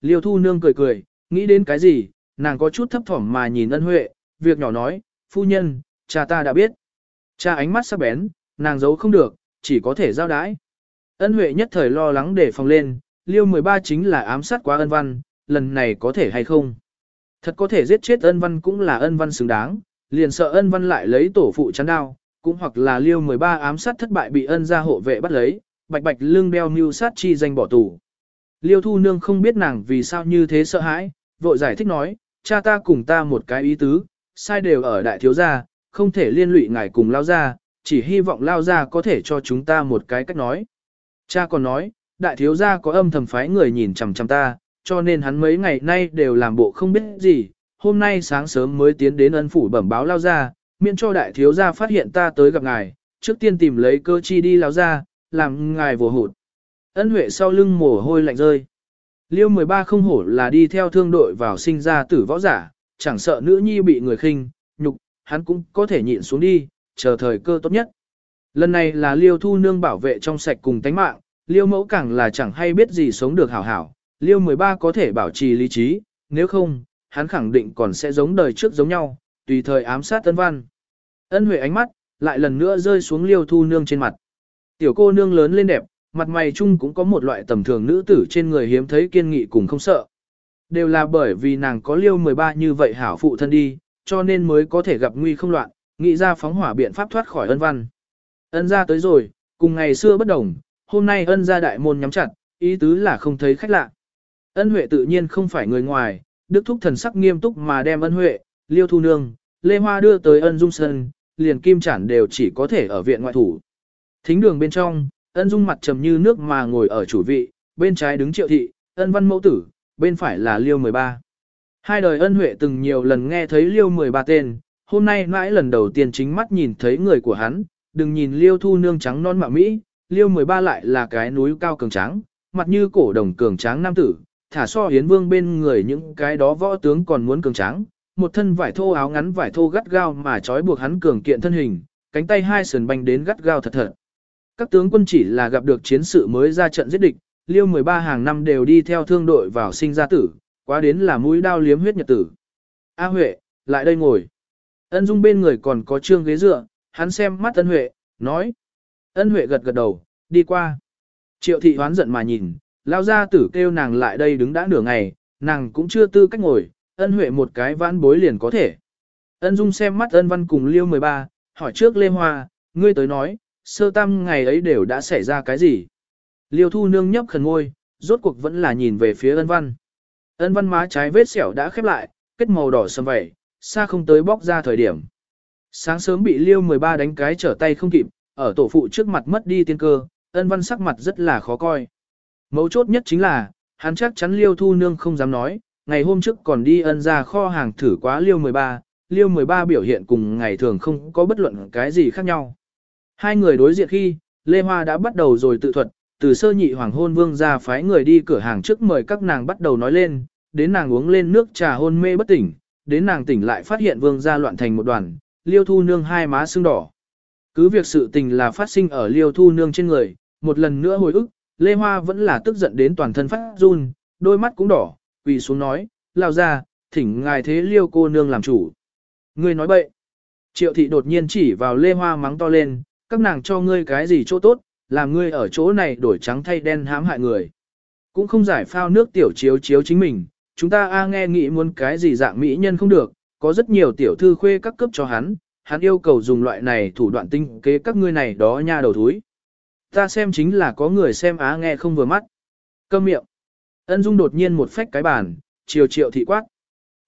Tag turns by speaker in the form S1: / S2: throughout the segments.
S1: Liêu thu nương cười cười, nghĩ đến cái gì, nàng có chút thấp thỏm mà nhìn ân huệ, việc nhỏ nói, phu nhân, cha ta đã biết. Cha ánh mắt sắc bén, nàng giấu không được, chỉ có thể giao đái. Ân huệ nhất thời lo lắng để phòng lên, liêu 13 chính là ám sát quá ân văn, lần này có thể hay không. Thật có thể giết chết ân văn cũng là ân văn xứng đáng, liền sợ ân văn lại lấy tổ phụ chắn đao, cũng hoặc là liêu 13 ám sát thất bại bị ân gia hộ vệ bắt lấy, bạch bạch lương đeo mưu sát chi danh bỏ tù. Liêu thu nương không biết nàng vì sao như thế sợ hãi, vội giải thích nói, cha ta cùng ta một cái ý tứ, sai đều ở đại thiếu gia, không thể liên lụy ngài cùng lao ra, chỉ hy vọng lao ra có thể cho chúng ta một cái cách nói. Cha còn nói, đại thiếu gia có âm thầm phái người nhìn chằm chằm ta, cho nên hắn mấy ngày nay đều làm bộ không biết gì, hôm nay sáng sớm mới tiến đến ân phủ bẩm báo lao ra, miễn cho đại thiếu gia phát hiện ta tới gặp ngài, trước tiên tìm lấy cơ chi đi lao ra, làm ngài vừa hụt. Ân huệ sau lưng mồ hôi lạnh rơi. Liêu 13 không hổ là đi theo thương đội vào sinh ra tử võ giả, chẳng sợ nữ nhi bị người khinh, nhục, hắn cũng có thể nhịn xuống đi, chờ thời cơ tốt nhất. Lần này là liêu thu nương bảo vệ trong sạch cùng tánh mạng, liêu mẫu càng là chẳng hay biết gì sống được hảo hảo, liêu 13 có thể bảo trì lý trí, nếu không, hắn khẳng định còn sẽ giống đời trước giống nhau, tùy thời ám sát ân văn. Ân huệ ánh mắt, lại lần nữa rơi xuống liêu thu nương trên mặt. Tiểu cô nương lớn lên đẹp, mặt mày chung cũng có một loại tầm thường nữ tử trên người hiếm thấy kiên nghị cùng không sợ. Đều là bởi vì nàng có liêu 13 như vậy hảo phụ thân đi, cho nên mới có thể gặp nguy không loạn, nghĩ ra phóng hỏa biện pháp thoát khỏi ân văn. Ân ra tới rồi, cùng ngày xưa bất đồng, hôm nay ân ra đại môn nhắm chặt, ý tứ là không thấy khách lạ. Ân Huệ tự nhiên không phải người ngoài, Đức Thúc thần sắc nghiêm túc mà đem ân Huệ, Liêu Thu Nương, Lê Hoa đưa tới ân Dung Sơn, liền kim chản đều chỉ có thể ở viện ngoại thủ. Thính đường bên trong, ân Dung mặt trầm như nước mà ngồi ở chủ vị, bên trái đứng triệu thị, ân văn mẫu tử, bên phải là Liêu 13. Hai đời ân Huệ từng nhiều lần nghe thấy Liêu 13 tên, hôm nay mãi lần đầu tiên chính mắt nhìn thấy người của hắn, đừng nhìn Liêu Thu Nương trắng non mạ Mỹ, Liêu 13 lại là cái núi cao cường tráng, mặt như cổ đồng cường tráng nam tử, thả so hiến vương bên người những cái đó võ tướng còn muốn cường tráng, một thân vải thô áo ngắn vải thô gắt gao mà trói buộc hắn cường kiện thân hình, cánh tay hai sườn banh đến gắt gao thật thật. Các tướng quân chỉ là gặp được chiến sự mới ra trận giết địch, liêu 13 hàng năm đều đi theo thương đội vào sinh ra tử, quá đến là mũi đao liếm huyết nhật tử. A Huệ, lại đây ngồi. Ân Dung bên người còn có trương ghế dựa, hắn xem mắt Ân Huệ, nói. Ân Huệ gật gật đầu, đi qua. Triệu thị hoán giận mà nhìn, lao ra tử kêu nàng lại đây đứng đã nửa ngày, nàng cũng chưa tư cách ngồi, ân huệ một cái vãn bối liền có thể. Ân dung xem mắt ân văn cùng liêu 13, hỏi trước Lê Hoa, ngươi tới nói, sơ tam ngày ấy đều đã xảy ra cái gì. Liêu thu nương nhấp khẩn ngôi, rốt cuộc vẫn là nhìn về phía ân văn. Ân văn má trái vết sẹo đã khép lại, kết màu đỏ sầm vẩy, xa không tới bóc ra thời điểm. Sáng sớm bị liêu 13 đánh cái trở tay không kịp, ở tổ phụ trước mặt mất đi tiên cơ, ân văn sắc mặt rất là khó coi. Mấu chốt nhất chính là, hắn chắc chắn liêu thu nương không dám nói, ngày hôm trước còn đi ân ra kho hàng thử quá liêu 13, liêu 13 biểu hiện cùng ngày thường không có bất luận cái gì khác nhau. Hai người đối diện khi, Lê Hoa đã bắt đầu rồi tự thuật, từ sơ nhị hoàng hôn vương ra phái người đi cửa hàng trước mời các nàng bắt đầu nói lên, đến nàng uống lên nước trà hôn mê bất tỉnh, đến nàng tỉnh lại phát hiện vương ra loạn thành một đoàn, liêu thu nương hai má sưng đỏ. Cứ việc sự tình là phát sinh ở liêu thu nương trên người, một lần nữa hồi ức, Lê Hoa vẫn là tức giận đến toàn thân phát run, đôi mắt cũng đỏ, quỳ xuống nói, lao ra, thỉnh ngài thế liêu cô nương làm chủ. người nói bậy. Triệu thị đột nhiên chỉ vào Lê Hoa mắng to lên, các nàng cho ngươi cái gì chỗ tốt, làm ngươi ở chỗ này đổi trắng thay đen hãm hại người. Cũng không giải phao nước tiểu chiếu chiếu chính mình, chúng ta a nghe nghĩ muốn cái gì dạng mỹ nhân không được, có rất nhiều tiểu thư khuê các cấp cho hắn, hắn yêu cầu dùng loại này thủ đoạn tinh kế các ngươi này đó nha đầu thúi. Ta xem chính là có người xem á nghe không vừa mắt. Câm miệng. Ân Dung đột nhiên một phách cái bàn, chiều triệu thị quát.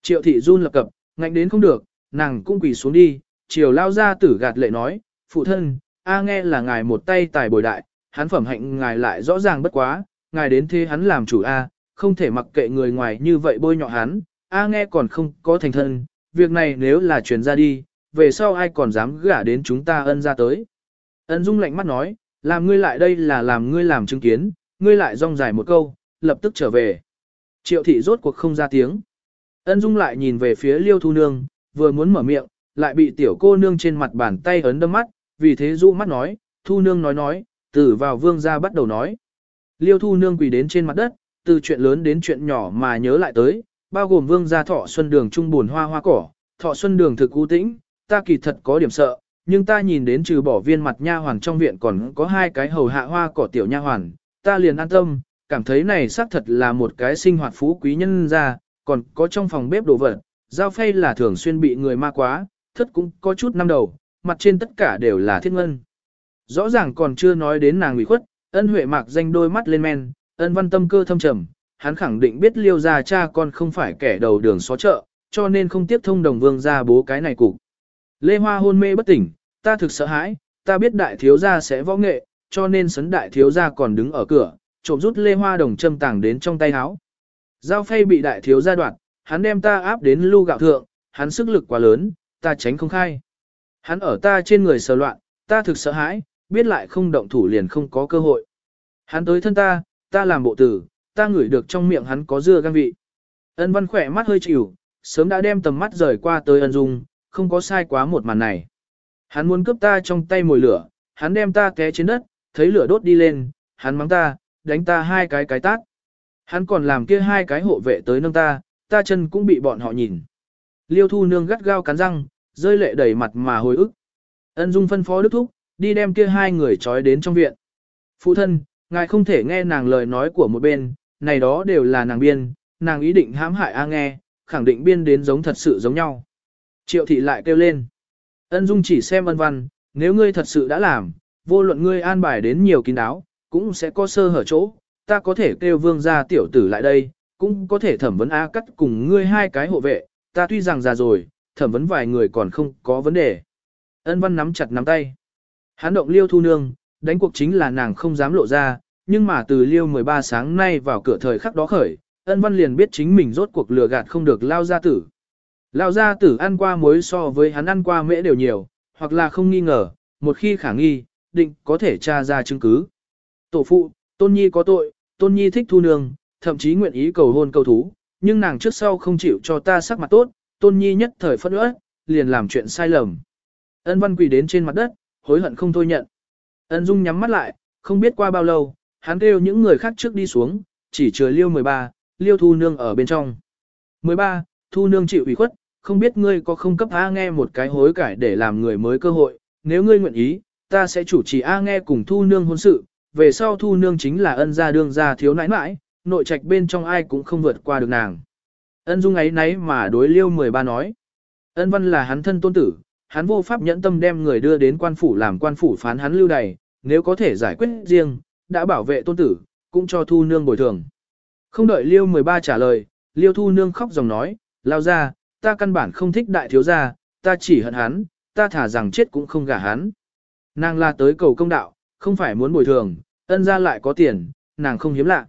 S1: Triệu thị run lập cập, ngạnh đến không được, nàng cũng quỳ xuống đi, chiều lao ra tử gạt lệ nói, phụ thân, A nghe là ngài một tay tài bồi đại, hắn phẩm hạnh ngài lại rõ ràng bất quá, ngài đến thế hắn làm chủ A, không thể mặc kệ người ngoài như vậy bôi nhọ hắn, A nghe còn không có thành thân, việc này nếu là truyền ra đi, về sau ai còn dám gả đến chúng ta ân ra tới. Ân Dung lạnh mắt nói, làm ngươi lại đây là làm ngươi làm chứng kiến, ngươi lại rong dài một câu, lập tức trở về. Triệu thị rốt cuộc không ra tiếng. Ân Dung lại nhìn về phía Liêu Thu Nương, vừa muốn mở miệng, lại bị tiểu cô nương trên mặt bàn tay ấn đâm mắt, vì thế dụ mắt nói, Thu Nương nói nói, từ vào vương ra bắt đầu nói. Liêu Thu Nương quỳ đến trên mặt đất, từ chuyện lớn đến chuyện nhỏ mà nhớ lại tới, bao gồm vương gia thọ xuân đường trung buồn hoa hoa cỏ, thọ xuân đường thực u tĩnh, ta kỳ thật có điểm sợ, nhưng ta nhìn đến trừ bỏ viên mặt nha hoàn trong viện còn có hai cái hầu hạ hoa cỏ tiểu nha hoàn, ta liền an tâm, cảm thấy này xác thật là một cái sinh hoạt phú quý nhân ra, còn có trong phòng bếp đồ vật, giao phay là thường xuyên bị người ma quá, thất cũng có chút năm đầu, mặt trên tất cả đều là thiết ngân. Rõ ràng còn chưa nói đến nàng ủy khuất, ân huệ mạc danh đôi mắt lên men, ân văn tâm cơ thâm trầm, hắn khẳng định biết liêu gia cha con không phải kẻ đầu đường xó chợ, cho nên không tiếp thông đồng vương ra bố cái này cục. Lê Hoa hôn mê bất tỉnh, ta thực sợ hãi, ta biết đại thiếu gia sẽ võ nghệ, cho nên sấn đại thiếu gia còn đứng ở cửa, trộm rút Lê Hoa đồng châm tàng đến trong tay áo. Giao phay bị đại thiếu gia đoạt, hắn đem ta áp đến lưu gạo thượng, hắn sức lực quá lớn, ta tránh không khai. Hắn ở ta trên người sờ loạn, ta thực sợ hãi, biết lại không động thủ liền không có cơ hội. Hắn tới thân ta, ta làm bộ tử, ta ngửi được trong miệng hắn có dưa gan vị. Ân văn khỏe mắt hơi chịu, sớm đã đem tầm mắt rời qua tới ân dung, không có sai quá một màn này. Hắn muốn cướp ta trong tay mồi lửa, hắn đem ta té trên đất, thấy lửa đốt đi lên, hắn mắng ta, đánh ta hai cái cái tát. Hắn còn làm kia hai cái hộ vệ tới nâng ta, ta chân cũng bị bọn họ nhìn. Liêu thu nương gắt gao cắn răng, rơi lệ đầy mặt mà hồi ức. Ân dung phân phó đức thúc, đi đem kia hai người trói đến trong viện. Phụ thân, ngài không thể nghe nàng lời nói của một bên, này đó đều là nàng biên, nàng ý định hãm hại A nghe, khẳng định biên đến giống thật sự giống nhau. Triệu thị lại kêu lên. Ân dung chỉ xem ân văn, nếu ngươi thật sự đã làm, vô luận ngươi an bài đến nhiều kín đáo, cũng sẽ có sơ hở chỗ, ta có thể kêu vương gia tiểu tử lại đây, cũng có thể thẩm vấn A cắt cùng ngươi hai cái hộ vệ, ta tuy rằng già rồi, thẩm vấn vài người còn không có vấn đề. Ân văn nắm chặt nắm tay. Hán động liêu thu nương, đánh cuộc chính là nàng không dám lộ ra, nhưng mà từ liêu 13 sáng nay vào cửa thời khắc đó khởi, ân văn liền biết chính mình rốt cuộc lừa gạt không được lao gia tử. Lao gia tử ăn qua muối so với hắn ăn qua mễ đều nhiều, hoặc là không nghi ngờ, một khi khả nghi, định có thể tra ra chứng cứ. Tổ phụ, tôn nhi có tội, tôn nhi thích thu nương, thậm chí nguyện ý cầu hôn cầu thú, nhưng nàng trước sau không chịu cho ta sắc mặt tốt, tôn nhi nhất thời phẫn nữa, liền làm chuyện sai lầm. Ân văn quỳ đến trên mặt đất, hối hận không thôi nhận. Ân dung nhắm mắt lại, không biết qua bao lâu, hắn kêu những người khác trước đi xuống, chỉ chờ liêu 13, liêu thu nương ở bên trong. 13, thu nương chịu ủy khuất, không biết ngươi có không cấp A nghe một cái hối cải để làm người mới cơ hội, nếu ngươi nguyện ý, ta sẽ chủ trì A nghe cùng thu nương hôn sự, về sau thu nương chính là ân gia đương gia thiếu nãi nãi, nội trạch bên trong ai cũng không vượt qua được nàng. Ân dung ấy nấy mà đối liêu 13 nói. Ân văn là hắn thân tôn tử, hắn vô pháp nhẫn tâm đem người đưa đến quan phủ làm quan phủ phán hắn lưu đày, nếu có thể giải quyết riêng, đã bảo vệ tôn tử, cũng cho thu nương bồi thường. Không đợi liêu 13 trả lời, liêu thu nương khóc dòng nói, lao ra, ta căn bản không thích đại thiếu gia, ta chỉ hận hắn, ta thả rằng chết cũng không gả hắn. Nàng la tới cầu công đạo, không phải muốn bồi thường, ân ra lại có tiền, nàng không hiếm lạ.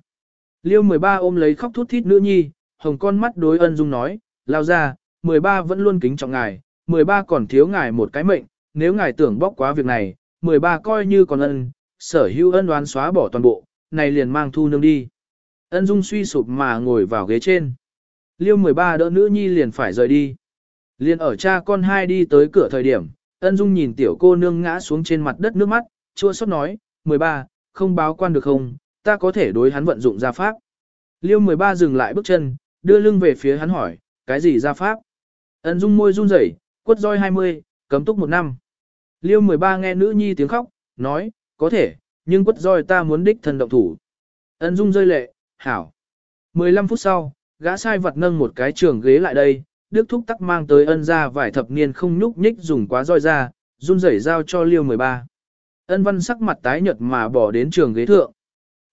S1: Liêu 13 ôm lấy khóc thút thít nữ nhi, hồng con mắt đối ân dung nói, lao ra, 13 vẫn luôn kính trọng ngài, 13 còn thiếu ngài một cái mệnh, nếu ngài tưởng bóc quá việc này, 13 coi như còn ân, sở hữu ân đoán xóa bỏ toàn bộ, này liền mang thu nương đi. Ân dung suy sụp mà ngồi vào ghế trên. Liêu 13 đỡ nữ nhi liền phải rời đi. Liền ở cha con hai đi tới cửa thời điểm, ân dung nhìn tiểu cô nương ngã xuống trên mặt đất nước mắt, chua xót nói, 13, không báo quan được không, ta có thể đối hắn vận dụng gia pháp. Liêu 13 dừng lại bước chân, đưa lưng về phía hắn hỏi, cái gì ra pháp? Ân dung môi run rẩy, quất roi 20, cấm túc một năm. Liêu 13 nghe nữ nhi tiếng khóc, nói, có thể, nhưng quất roi ta muốn đích thân động thủ. Ân dung rơi lệ, hảo. 15 phút sau, gã sai vật nâng một cái trường ghế lại đây, Đức Thúc tắc mang tới ân ra vài thập niên không nhúc nhích dùng quá roi ra, run rẩy giao cho Liêu 13. Ân văn sắc mặt tái nhợt mà bỏ đến trường ghế thượng.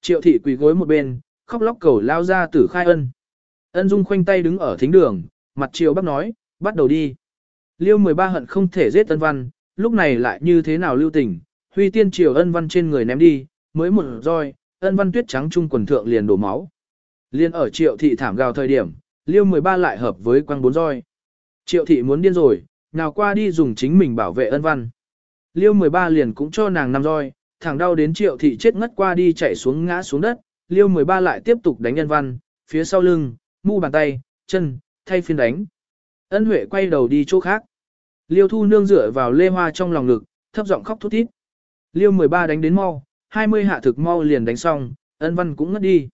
S1: Triệu thị quỳ gối một bên, khóc lóc cầu lao ra tử khai ân. Ân dung khoanh tay đứng ở thính đường, mặt triều bác nói, bắt đầu đi. Liêu 13 hận không thể giết ân văn, lúc này lại như thế nào lưu tình, huy tiên triều ân văn trên người ném đi, mới một roi, ân văn tuyết trắng trung quần thượng liền đổ máu. Liên ở triệu thị thảm gào thời điểm, liêu 13 lại hợp với quang bốn roi. Triệu thị muốn điên rồi, nào qua đi dùng chính mình bảo vệ ân văn. Liêu 13 liền cũng cho nàng năm roi, thẳng đau đến triệu thị chết ngất qua đi chạy xuống ngã xuống đất, liêu 13 lại tiếp tục đánh ân văn, phía sau lưng, mu bàn tay, chân, thay phiên đánh. Ân Huệ quay đầu đi chỗ khác. Liêu Thu Nương dựa vào lê hoa trong lòng ngực, thấp giọng khóc thút thít. Liêu 13 đánh đến mau, 20 hạ thực mau liền đánh xong, ân văn cũng ngất đi.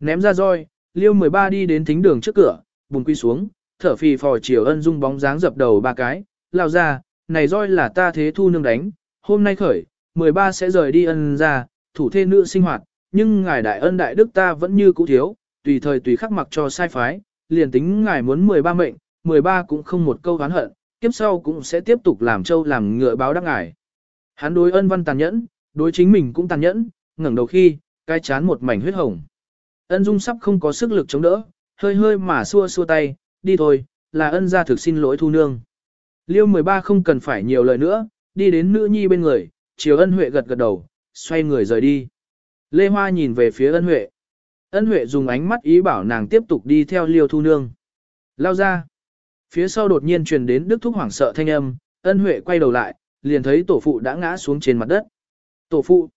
S1: Ném ra roi, liêu 13 đi đến thính đường trước cửa, bùng quy xuống, thở phì phò chiều ân dung bóng dáng dập đầu ba cái, lao ra, này roi là ta thế thu nương đánh, hôm nay khởi, 13 sẽ rời đi ân ra, thủ thê nữ sinh hoạt, nhưng ngài đại ân đại đức ta vẫn như cũ thiếu, tùy thời tùy khắc mặc cho sai phái, liền tính ngài muốn 13 mệnh, 13 cũng không một câu oán hận, kiếp sau cũng sẽ tiếp tục làm châu làm ngựa báo đắc ngài. Hắn đối ân văn tàn nhẫn, đối chính mình cũng tàn nhẫn, ngẩng đầu khi, cái chán một mảnh huyết hồng. Ân dung sắp không có sức lực chống đỡ, hơi hơi mà xua xua tay, đi thôi, là ân gia thực xin lỗi thu nương. Liêu 13 không cần phải nhiều lời nữa, đi đến nữ nhi bên người, chiều ân huệ gật gật đầu, xoay người rời đi. Lê Hoa nhìn về phía ân huệ. Ân huệ dùng ánh mắt ý bảo nàng tiếp tục đi theo liêu thu nương. Lao ra. Phía sau đột nhiên truyền đến đức thúc hoảng sợ thanh âm, ân huệ quay đầu lại, liền thấy tổ phụ đã ngã xuống trên mặt đất. Tổ phụ.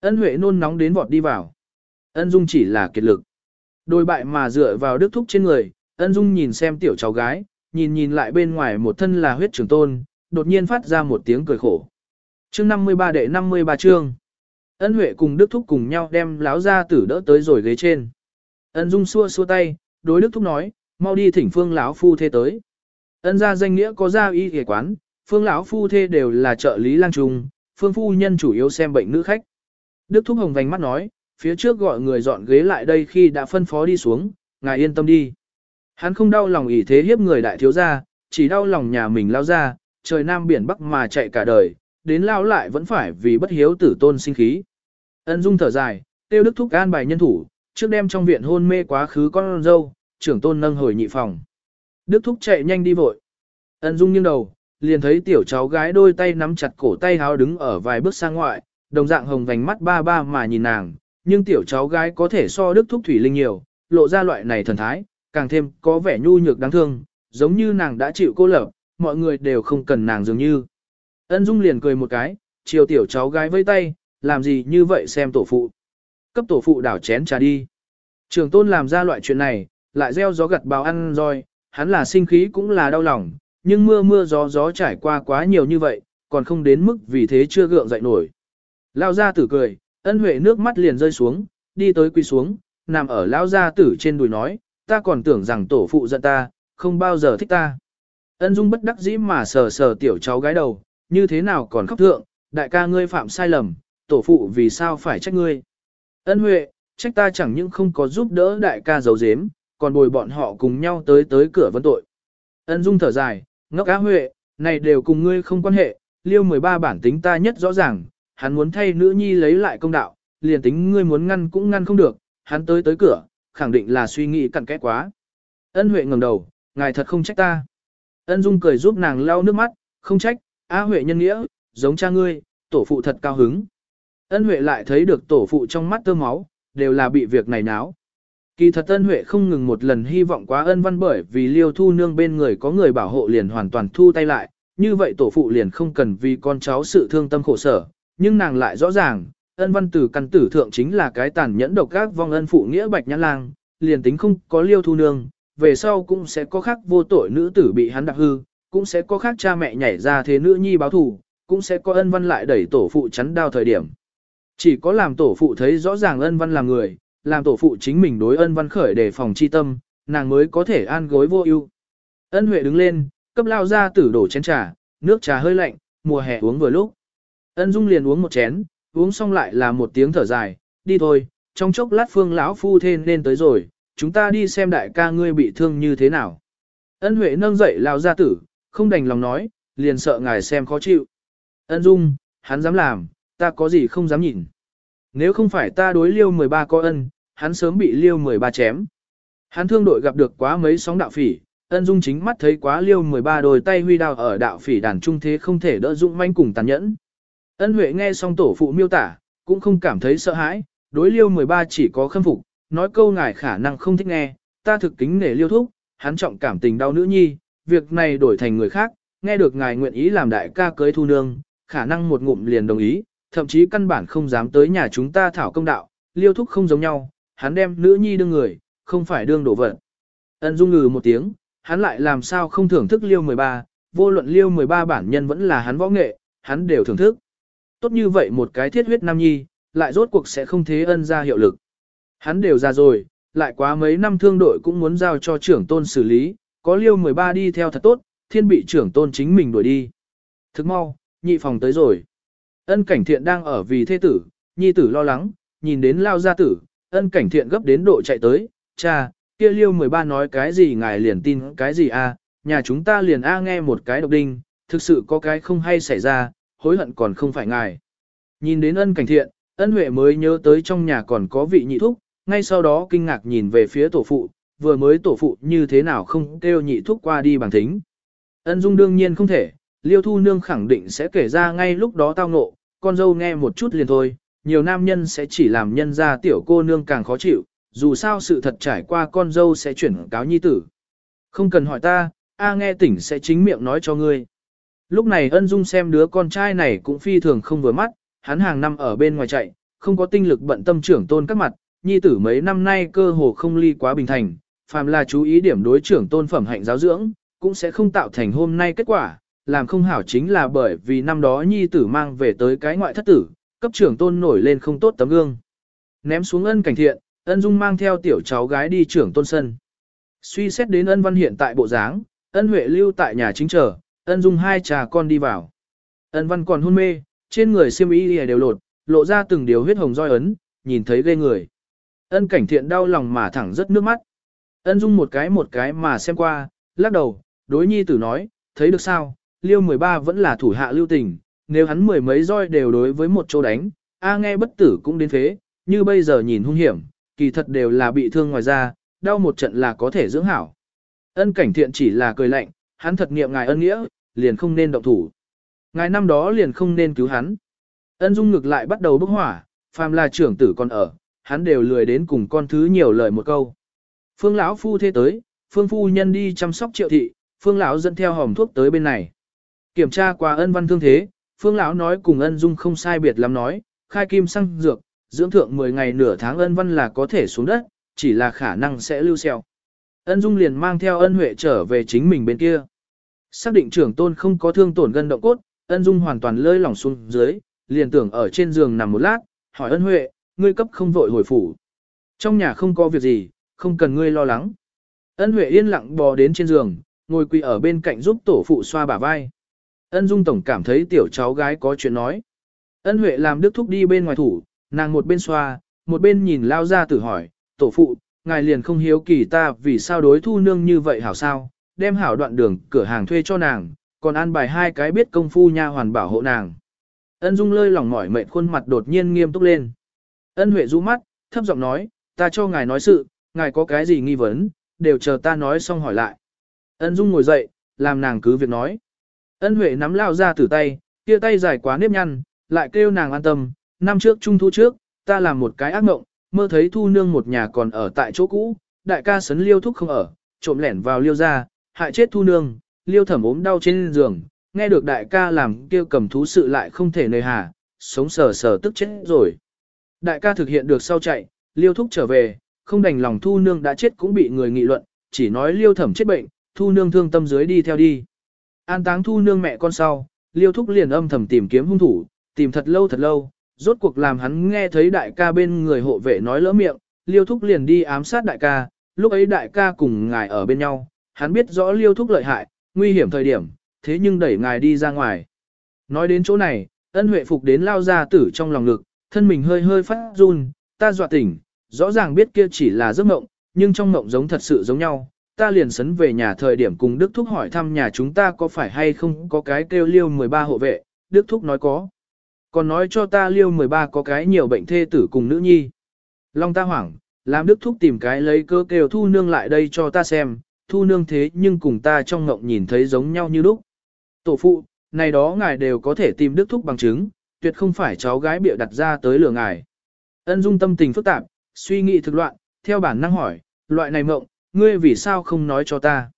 S1: Ân huệ nôn nóng đến vọt đi vào. Ân dung chỉ là kiệt lực. Đôi bại mà dựa vào đức thúc trên người, ân dung nhìn xem tiểu cháu gái, nhìn nhìn lại bên ngoài một thân là huyết trường tôn, đột nhiên phát ra một tiếng cười khổ. Chương 53 đệ 53 chương. Ân Huệ cùng Đức Thúc cùng nhau đem láo ra tử đỡ tới rồi ghế trên. Ân Dung xua xua tay, đối Đức Thúc nói, mau đi thỉnh phương lão phu thê tới. Ân gia danh nghĩa có gia y y quán, phương lão phu thê đều là trợ lý lang trung, phương phu nhân chủ yếu xem bệnh nữ khách. Đức Thúc Hồng vành mắt nói, phía trước gọi người dọn ghế lại đây khi đã phân phó đi xuống, ngài yên tâm đi. Hắn không đau lòng ỷ thế hiếp người đại thiếu gia, chỉ đau lòng nhà mình lao ra, trời nam biển bắc mà chạy cả đời, đến lao lại vẫn phải vì bất hiếu tử tôn sinh khí. Ân Dung thở dài, tiêu đức thúc an bài nhân thủ, trước đem trong viện hôn mê quá khứ con dâu, trưởng tôn nâng hồi nhị phòng. Đức thúc chạy nhanh đi vội. Ân Dung nghiêng đầu, liền thấy tiểu cháu gái đôi tay nắm chặt cổ tay háo đứng ở vài bước sang ngoại, đồng dạng hồng vành mắt ba ba mà nhìn nàng, nhưng tiểu cháu gái có thể so đức thúc thủy linh nhiều, lộ ra loại này thần thái, càng thêm có vẻ nhu nhược đáng thương, giống như nàng đã chịu cô lập, mọi người đều không cần nàng dường như. Ân Dung liền cười một cái, chiều tiểu cháu gái vây tay, làm gì như vậy xem tổ phụ. Cấp tổ phụ đảo chén trà đi. Trường tôn làm ra loại chuyện này, lại gieo gió gặt báo ăn roi, hắn là sinh khí cũng là đau lòng, nhưng mưa mưa gió gió trải qua quá nhiều như vậy, còn không đến mức vì thế chưa gượng dậy nổi. Lao ra tử cười, ân huệ nước mắt liền rơi xuống, đi tới quỳ xuống, nằm ở lao gia tử trên đùi nói, ta còn tưởng rằng tổ phụ giận ta, không bao giờ thích ta. Ân dung bất đắc dĩ mà sờ sờ tiểu cháu gái đầu, như thế nào còn khóc thượng, đại ca ngươi phạm sai lầm, tổ phụ vì sao phải trách ngươi. Ân huệ, trách ta chẳng những không có giúp đỡ đại ca giấu giếm, còn bồi bọn họ cùng nhau tới tới cửa vấn tội. Ân dung thở dài, ngốc á huệ, này đều cùng ngươi không quan hệ, liêu 13 bản tính ta nhất rõ ràng, hắn muốn thay nữ nhi lấy lại công đạo, liền tính ngươi muốn ngăn cũng ngăn không được, hắn tới tới cửa, khẳng định là suy nghĩ cặn kẽ quá. Ân huệ ngẩng đầu, ngài thật không trách ta. Ân dung cười giúp nàng lau nước mắt, không trách, á huệ nhân nghĩa, giống cha ngươi, tổ phụ thật cao hứng. Ân Huệ lại thấy được tổ phụ trong mắt tơ máu, đều là bị việc này náo. Kỳ thật Ân Huệ không ngừng một lần hy vọng quá ân văn bởi vì liêu thu nương bên người có người bảo hộ liền hoàn toàn thu tay lại, như vậy tổ phụ liền không cần vì con cháu sự thương tâm khổ sở, nhưng nàng lại rõ ràng, ân văn từ căn tử thượng chính là cái tàn nhẫn độc các vong ân phụ nghĩa bạch nhãn lang, liền tính không có liêu thu nương, về sau cũng sẽ có khác vô tội nữ tử bị hắn đạp hư, cũng sẽ có khác cha mẹ nhảy ra thế nữ nhi báo thù, cũng sẽ có ân văn lại đẩy tổ phụ chắn đao thời điểm. Chỉ có làm tổ phụ thấy rõ ràng ân văn là người, làm tổ phụ chính mình đối ân văn khởi để phòng chi tâm, nàng mới có thể an gối vô ưu. Ân Huệ đứng lên, cấp lao ra tử đổ chén trà, nước trà hơi lạnh, mùa hè uống vừa lúc. Ân Dung liền uống một chén, uống xong lại là một tiếng thở dài, đi thôi, trong chốc lát phương lão phu thên nên tới rồi, chúng ta đi xem đại ca ngươi bị thương như thế nào. Ân Huệ nâng dậy lao ra tử, không đành lòng nói, liền sợ ngài xem khó chịu. Ân Dung, hắn dám làm, ta có gì không dám nhìn. Nếu không phải ta đối liêu 13 có ân, hắn sớm bị liêu 13 chém. Hắn thương đội gặp được quá mấy sóng đạo phỉ, ân dung chính mắt thấy quá liêu 13 đôi tay huy đao ở đạo phỉ đàn trung thế không thể đỡ dụng manh cùng tàn nhẫn. Ân Huệ nghe xong tổ phụ miêu tả, cũng không cảm thấy sợ hãi, đối liêu 13 chỉ có khâm phục, nói câu ngài khả năng không thích nghe, ta thực kính nể liêu thúc, hắn trọng cảm tình đau nữ nhi, việc này đổi thành người khác, nghe được ngài nguyện ý làm đại ca cưới thu nương, khả năng một ngụm liền đồng ý, thậm chí căn bản không dám tới nhà chúng ta thảo công đạo, liêu thúc không giống nhau, hắn đem nữ nhi đương người, không phải đương đổ vật. Ân dung ngừ một tiếng, hắn lại làm sao không thưởng thức liêu 13, vô luận liêu 13 bản nhân vẫn là hắn võ nghệ, hắn đều thưởng thức. Tốt như vậy một cái thiết huyết nam nhi, lại rốt cuộc sẽ không thế ân ra hiệu lực. Hắn đều ra rồi, lại quá mấy năm thương đội cũng muốn giao cho trưởng tôn xử lý, có liêu 13 đi theo thật tốt, thiên bị trưởng tôn chính mình đuổi đi. Thức mau, nhị phòng tới rồi. Ân cảnh thiện đang ở vì thế tử, nhi tử lo lắng, nhìn đến lao gia tử, ân cảnh thiện gấp đến độ chạy tới, cha, kia liêu 13 nói cái gì ngài liền tin cái gì a nhà chúng ta liền a nghe một cái độc đinh, thực sự có cái không hay xảy ra, hối hận còn không phải ngài. Nhìn đến ân cảnh thiện, ân huệ mới nhớ tới trong nhà còn có vị nhị thúc, ngay sau đó kinh ngạc nhìn về phía tổ phụ, vừa mới tổ phụ như thế nào không kêu nhị thúc qua đi bằng thính. Ân dung đương nhiên không thể, liêu thu nương khẳng định sẽ kể ra ngay lúc đó tao ngộ, con dâu nghe một chút liền thôi, nhiều nam nhân sẽ chỉ làm nhân ra tiểu cô nương càng khó chịu, dù sao sự thật trải qua con dâu sẽ chuyển cáo nhi tử. Không cần hỏi ta, A nghe tỉnh sẽ chính miệng nói cho ngươi. Lúc này ân dung xem đứa con trai này cũng phi thường không vừa mắt, hắn hàng năm ở bên ngoài chạy, không có tinh lực bận tâm trưởng tôn các mặt, nhi tử mấy năm nay cơ hồ không ly quá bình thành, phàm là chú ý điểm đối trưởng tôn phẩm hạnh giáo dưỡng, cũng sẽ không tạo thành hôm nay kết quả, làm không hảo chính là bởi vì năm đó nhi tử mang về tới cái ngoại thất tử, cấp trưởng tôn nổi lên không tốt tấm gương. Ném xuống ân cảnh thiện, ân dung mang theo tiểu cháu gái đi trưởng tôn sân. Suy xét đến ân văn hiện tại bộ dáng, ân huệ lưu tại nhà chính trở ân dung hai trà con đi vào. Ân văn còn hôn mê, trên người xiêm y đều lột, lộ ra từng điều huyết hồng roi ấn, nhìn thấy ghê người. Ân cảnh thiện đau lòng mà thẳng rất nước mắt. Ân dung một cái một cái mà xem qua, lắc đầu, đối nhi tử nói, thấy được sao, liêu 13 vẫn là thủ hạ lưu tình, nếu hắn mười mấy roi đều đối với một chỗ đánh, a nghe bất tử cũng đến phế, như bây giờ nhìn hung hiểm, kỳ thật đều là bị thương ngoài ra, đau một trận là có thể dưỡng hảo. Ân cảnh thiện chỉ là cười lạnh, hắn thật niệm ngài ân nghĩa, liền không nên động thủ. Ngài năm đó liền không nên cứu hắn. Ân dung ngược lại bắt đầu bốc hỏa, phàm là trưởng tử còn ở, hắn đều lười đến cùng con thứ nhiều lời một câu. Phương lão phu thế tới, phương phu nhân đi chăm sóc triệu thị, phương lão dẫn theo hòm thuốc tới bên này. Kiểm tra qua ân văn thương thế, phương lão nói cùng ân dung không sai biệt lắm nói, khai kim xăng dược, dưỡng thượng 10 ngày nửa tháng ân văn là có thể xuống đất, chỉ là khả năng sẽ lưu xeo. Ân dung liền mang theo ân huệ trở về chính mình bên kia. Xác định trưởng tôn không có thương tổn gân động cốt, ân dung hoàn toàn lơi lỏng xuống dưới, liền tưởng ở trên giường nằm một lát, hỏi ân huệ, ngươi cấp không vội hồi phủ. Trong nhà không có việc gì, không cần ngươi lo lắng. Ân huệ yên lặng bò đến trên giường, ngồi quỳ ở bên cạnh giúp tổ phụ xoa bả vai. Ân dung tổng cảm thấy tiểu cháu gái có chuyện nói. Ân huệ làm đức thúc đi bên ngoài thủ, nàng một bên xoa, một bên nhìn lao ra tử hỏi, tổ phụ, ngài liền không hiếu kỳ ta vì sao đối thu nương như vậy hảo sao, đem hảo đoạn đường cửa hàng thuê cho nàng, còn an bài hai cái biết công phu nha hoàn bảo hộ nàng. Ân Dung lơi lỏng mỏi mệt khuôn mặt đột nhiên nghiêm túc lên. Ân Huệ rũ mắt, thấp giọng nói, ta cho ngài nói sự, ngài có cái gì nghi vấn, đều chờ ta nói xong hỏi lại. Ân Dung ngồi dậy, làm nàng cứ việc nói. Ân Huệ nắm lao ra từ tay, kia tay dài quá nếp nhăn, lại kêu nàng an tâm, năm trước trung thu trước, ta làm một cái ác mộng, mơ thấy thu nương một nhà còn ở tại chỗ cũ, đại ca sấn liêu thúc không ở, trộm lẻn vào liêu ra, hại chết thu nương, liêu thẩm ốm đau trên giường, nghe được đại ca làm kêu cầm thú sự lại không thể nơi hà, sống sờ sờ tức chết rồi. Đại ca thực hiện được sau chạy, liêu thúc trở về, không đành lòng thu nương đã chết cũng bị người nghị luận, chỉ nói liêu thẩm chết bệnh, thu nương thương tâm dưới đi theo đi. An táng thu nương mẹ con sau, liêu thúc liền âm thầm tìm kiếm hung thủ, tìm thật lâu thật lâu, rốt cuộc làm hắn nghe thấy đại ca bên người hộ vệ nói lỡ miệng, liêu thúc liền đi ám sát đại ca, lúc ấy đại ca cùng ngài ở bên nhau, hắn biết rõ liêu thúc lợi hại, nguy hiểm thời điểm, thế nhưng đẩy ngài đi ra ngoài. Nói đến chỗ này, ân huệ phục đến lao ra tử trong lòng ngực, thân mình hơi hơi phát run, ta dọa tỉnh, rõ ràng biết kia chỉ là giấc mộng, nhưng trong mộng giống thật sự giống nhau. Ta liền sấn về nhà thời điểm cùng Đức Thúc hỏi thăm nhà chúng ta có phải hay không có cái kêu liêu 13 hộ vệ, Đức Thúc nói có. Còn nói cho ta liêu 13 có cái nhiều bệnh thê tử cùng nữ nhi. Long ta hoảng, làm Đức Thúc tìm cái lấy cơ kêu thu nương lại đây cho ta xem, thu nương thế nhưng cùng ta trong ngộng nhìn thấy giống nhau như lúc. Tổ phụ, này đó ngài đều có thể tìm Đức Thúc bằng chứng, tuyệt không phải cháu gái bịa đặt ra tới lừa ngài. Ân dung tâm tình phức tạp, suy nghĩ thực loạn, theo bản năng hỏi, loại này mộng, ngươi vì sao không nói cho ta?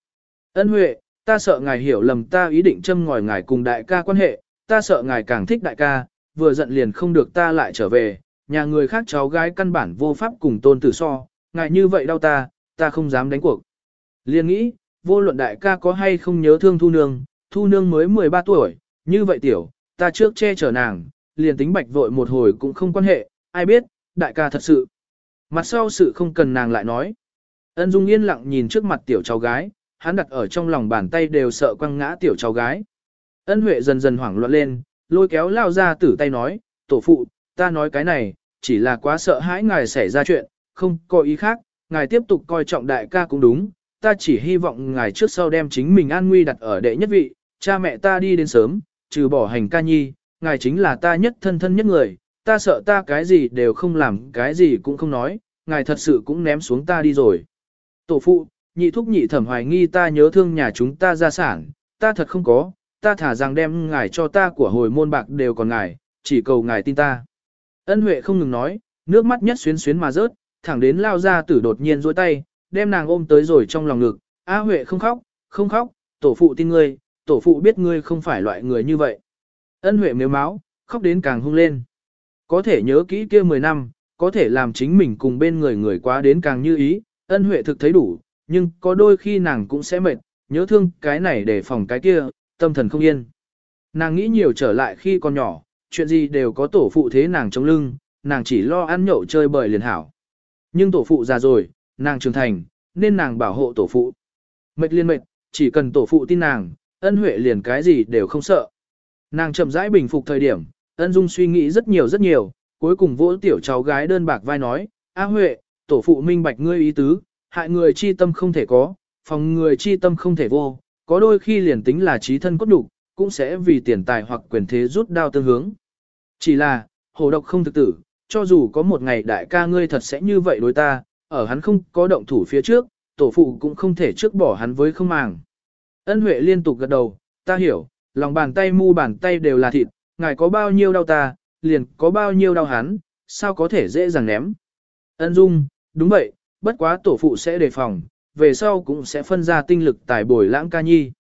S1: Ân huệ, ta sợ ngài hiểu lầm ta ý định châm ngòi ngài cùng đại ca quan hệ, ta sợ ngài càng thích đại ca, vừa giận liền không được ta lại trở về, nhà người khác cháu gái căn bản vô pháp cùng tôn tử so, ngài như vậy đau ta, ta không dám đánh cuộc. Liên nghĩ, vô luận đại ca có hay không nhớ thương thu nương, thu nương mới 13 tuổi, như vậy tiểu, ta trước che chở nàng, liền tính bạch vội một hồi cũng không quan hệ, ai biết, đại ca thật sự. Mặt sau sự không cần nàng lại nói. Ân Dung yên lặng nhìn trước mặt tiểu cháu gái, hắn đặt ở trong lòng bàn tay đều sợ quăng ngã tiểu cháu gái. Ân Huệ dần dần hoảng loạn lên, lôi kéo lao ra tử tay nói, tổ phụ, ta nói cái này, chỉ là quá sợ hãi ngài xảy ra chuyện, không có ý khác, ngài tiếp tục coi trọng đại ca cũng đúng, ta chỉ hy vọng ngài trước sau đem chính mình an nguy đặt ở đệ nhất vị, cha mẹ ta đi đến sớm, trừ bỏ hành ca nhi, ngài chính là ta nhất thân thân nhất người, ta sợ ta cái gì đều không làm, cái gì cũng không nói, ngài thật sự cũng ném xuống ta đi rồi. Tổ phụ, nhị thúc nhị thẩm hoài nghi ta nhớ thương nhà chúng ta gia sản, ta thật không có, ta thả rằng đem ngài cho ta của hồi môn bạc đều còn ngài, chỉ cầu ngài tin ta. Ân Huệ không ngừng nói, nước mắt nhất xuyến xuyến mà rớt, thẳng đến lao ra tử đột nhiên dôi tay, đem nàng ôm tới rồi trong lòng ngực, A Huệ không khóc, không khóc, tổ phụ tin ngươi, tổ phụ biết ngươi không phải loại người như vậy. Ân Huệ mếu máu, khóc đến càng hung lên. Có thể nhớ kỹ kia 10 năm, có thể làm chính mình cùng bên người người quá đến càng như ý, ân Huệ thực thấy đủ, nhưng có đôi khi nàng cũng sẽ mệt, nhớ thương cái này để phòng cái kia, tâm thần không yên. Nàng nghĩ nhiều trở lại khi còn nhỏ, chuyện gì đều có tổ phụ thế nàng chống lưng, nàng chỉ lo ăn nhậu chơi bời liền hảo. Nhưng tổ phụ già rồi, nàng trưởng thành, nên nàng bảo hộ tổ phụ. Mệt liên mệt, chỉ cần tổ phụ tin nàng, ân huệ liền cái gì đều không sợ. Nàng chậm rãi bình phục thời điểm, ân dung suy nghĩ rất nhiều rất nhiều, cuối cùng vỗ tiểu cháu gái đơn bạc vai nói, A huệ, tổ phụ minh bạch ngươi ý tứ, hại người chi tâm không thể có, phòng người chi tâm không thể vô, có đôi khi liền tính là trí thân cốt đủ, cũng sẽ vì tiền tài hoặc quyền thế rút đao tương hướng. Chỉ là, hồ độc không thực tử, cho dù có một ngày đại ca ngươi thật sẽ như vậy đối ta, ở hắn không có động thủ phía trước, tổ phụ cũng không thể trước bỏ hắn với không màng. Ân Huệ liên tục gật đầu, ta hiểu, lòng bàn tay mu bàn tay đều là thịt, ngài có bao nhiêu đau ta, liền có bao nhiêu đau hắn, sao có thể dễ dàng ném. Ân Dung, đúng vậy, bất quá tổ phụ sẽ đề phòng, về sau cũng sẽ phân ra tinh lực tài bồi lãng ca nhi.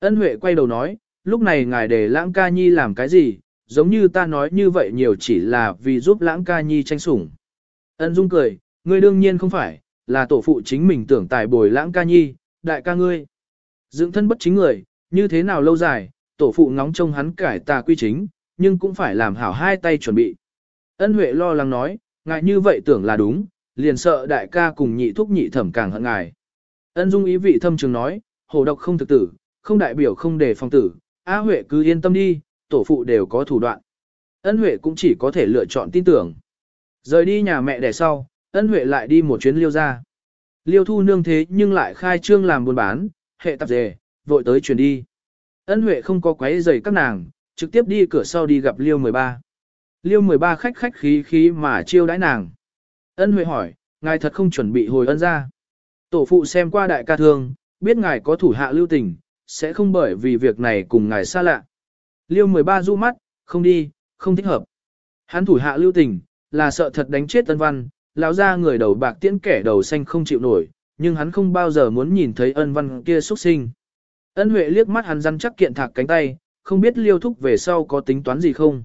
S1: Ân Huệ quay đầu nói, lúc này ngài để lãng ca nhi làm cái gì, giống như ta nói như vậy nhiều chỉ là vì giúp lãng ca nhi tranh sủng. Ân Dung cười, ngươi đương nhiên không phải, là tổ phụ chính mình tưởng tài bồi lãng ca nhi, đại ca ngươi. Dưỡng thân bất chính người, như thế nào lâu dài, tổ phụ ngóng trông hắn cải tà quy chính, nhưng cũng phải làm hảo hai tay chuẩn bị. Ân Huệ lo lắng nói, ngại như vậy tưởng là đúng, liền sợ đại ca cùng nhị thúc nhị thẩm càng hận ngài. Ân Dung ý vị thâm trường nói, hồ độc không thực tử, không đại biểu không để phòng tử, A Huệ cứ yên tâm đi, tổ phụ đều có thủ đoạn. Ân Huệ cũng chỉ có thể lựa chọn tin tưởng. Rời đi nhà mẹ đẻ sau, Ân Huệ lại đi một chuyến liêu ra. Liêu thu nương thế nhưng lại khai trương làm buôn bán, hệ tạp dề, vội tới chuyển đi. Ân Huệ không có quấy giày các nàng, trực tiếp đi cửa sau đi gặp Liêu 13. Liêu 13 khách khách khí khí mà chiêu đãi nàng. Ân Huệ hỏi, ngài thật không chuẩn bị hồi ân ra. Tổ phụ xem qua đại ca thương, biết ngài có thủ hạ lưu tình, sẽ không bởi vì việc này cùng ngài xa lạ. Liêu 13 du mắt, không đi, không thích hợp. Hắn thủ hạ lưu tình, là sợ thật đánh chết Ân văn, lão ra người đầu bạc tiễn kẻ đầu xanh không chịu nổi, nhưng hắn không bao giờ muốn nhìn thấy ân văn kia xuất sinh. Ân Huệ liếc mắt hắn răn chắc kiện thạc cánh tay, không biết liêu thúc về sau có tính toán gì không.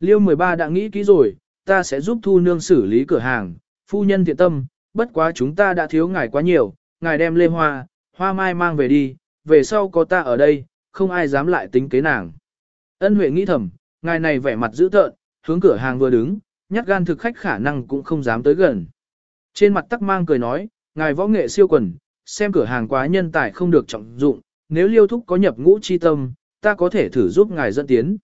S1: Liêu 13 đã nghĩ kỹ rồi, ta sẽ giúp thu nương xử lý cửa hàng, phu nhân thiện tâm, bất quá chúng ta đã thiếu ngài quá nhiều, ngài đem lê hoa, hoa mai mang về đi, về sau có ta ở đây, không ai dám lại tính kế nàng. Ân Huệ nghĩ thầm, ngài này vẻ mặt dữ tợn, hướng cửa hàng vừa đứng, nhát gan thực khách khả năng cũng không dám tới gần. Trên mặt tắc mang cười nói, ngài võ nghệ siêu quần, xem cửa hàng quá nhân tài không được trọng dụng, nếu liêu thúc có nhập ngũ chi tâm, ta có thể thử giúp ngài dẫn tiến.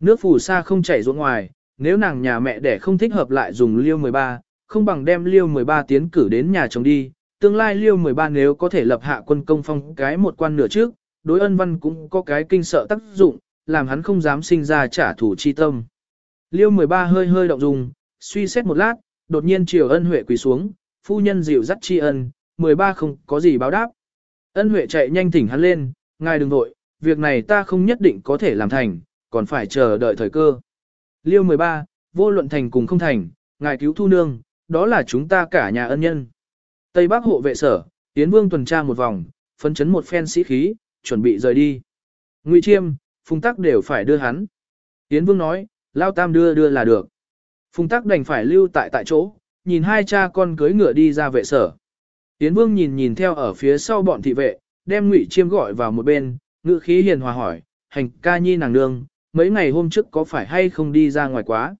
S1: Nước phù sa không chảy ruộng ngoài, nếu nàng nhà mẹ đẻ không thích hợp lại dùng liêu 13, không bằng đem liêu 13 tiến cử đến nhà chồng đi, tương lai liêu 13 nếu có thể lập hạ quân công phong cái một quan nửa trước, đối ân văn cũng có cái kinh sợ tác dụng, làm hắn không dám sinh ra trả thù chi tâm. Liêu 13 hơi hơi động dung, suy xét một lát, đột nhiên chiều ân huệ quỳ xuống, phu nhân dịu dắt tri ân, 13 không có gì báo đáp. Ân huệ chạy nhanh thỉnh hắn lên, ngài đừng vội, việc này ta không nhất định có thể làm thành, còn phải chờ đợi thời cơ. Liêu 13, vô luận thành cùng không thành, ngài cứu thu nương, đó là chúng ta cả nhà ân nhân. Tây Bắc hộ vệ sở, Tiến Vương tuần tra một vòng, phấn chấn một phen sĩ khí, chuẩn bị rời đi. Ngụy Chiêm, Phùng Tắc đều phải đưa hắn. Tiến Vương nói, Lao Tam đưa đưa là được. Phùng Tắc đành phải lưu tại tại chỗ, nhìn hai cha con cưới ngựa đi ra vệ sở. Tiến Vương nhìn nhìn theo ở phía sau bọn thị vệ, đem Ngụy Chiêm gọi vào một bên, ngự khí hiền hòa hỏi, hành ca nhi nàng nương, mấy ngày hôm trước có phải hay không đi ra ngoài quá.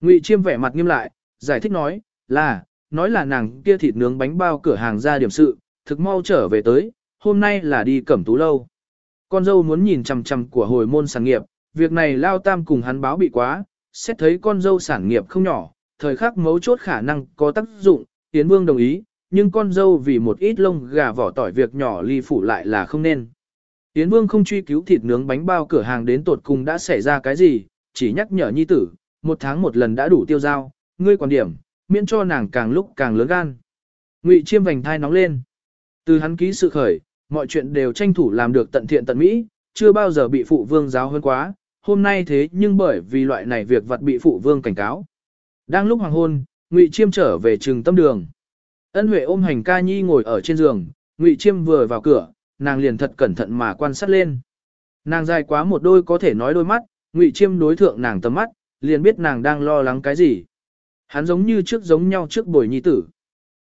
S1: Ngụy Chiêm vẻ mặt nghiêm lại, giải thích nói, là, nói là nàng kia thịt nướng bánh bao cửa hàng ra điểm sự, thực mau trở về tới, hôm nay là đi cẩm tú lâu. Con dâu muốn nhìn chằm chằm của hồi môn sản nghiệp, việc này lao tam cùng hắn báo bị quá, xét thấy con dâu sản nghiệp không nhỏ, thời khắc mấu chốt khả năng có tác dụng, Tiến Vương đồng ý, nhưng con dâu vì một ít lông gà vỏ tỏi việc nhỏ ly phủ lại là không nên. Yến Vương không truy cứu thịt nướng bánh bao cửa hàng đến tột cùng đã xảy ra cái gì, chỉ nhắc nhở nhi tử, một tháng một lần đã đủ tiêu giao, ngươi quản điểm, miễn cho nàng càng lúc càng lớn gan. Ngụy Chiêm vành thai nóng lên. Từ hắn ký sự khởi, mọi chuyện đều tranh thủ làm được tận thiện tận mỹ, chưa bao giờ bị phụ vương giáo hơn quá, hôm nay thế nhưng bởi vì loại này việc vật bị phụ vương cảnh cáo. Đang lúc hoàng hôn, Ngụy Chiêm trở về trường tâm đường. Ân Huệ ôm hành ca nhi ngồi ở trên giường, Ngụy Chiêm vừa vào cửa, nàng liền thật cẩn thận mà quan sát lên. Nàng dài quá một đôi có thể nói đôi mắt, Ngụy Chiêm đối thượng nàng tầm mắt, liền biết nàng đang lo lắng cái gì. Hắn giống như trước giống nhau trước bồi nhi tử.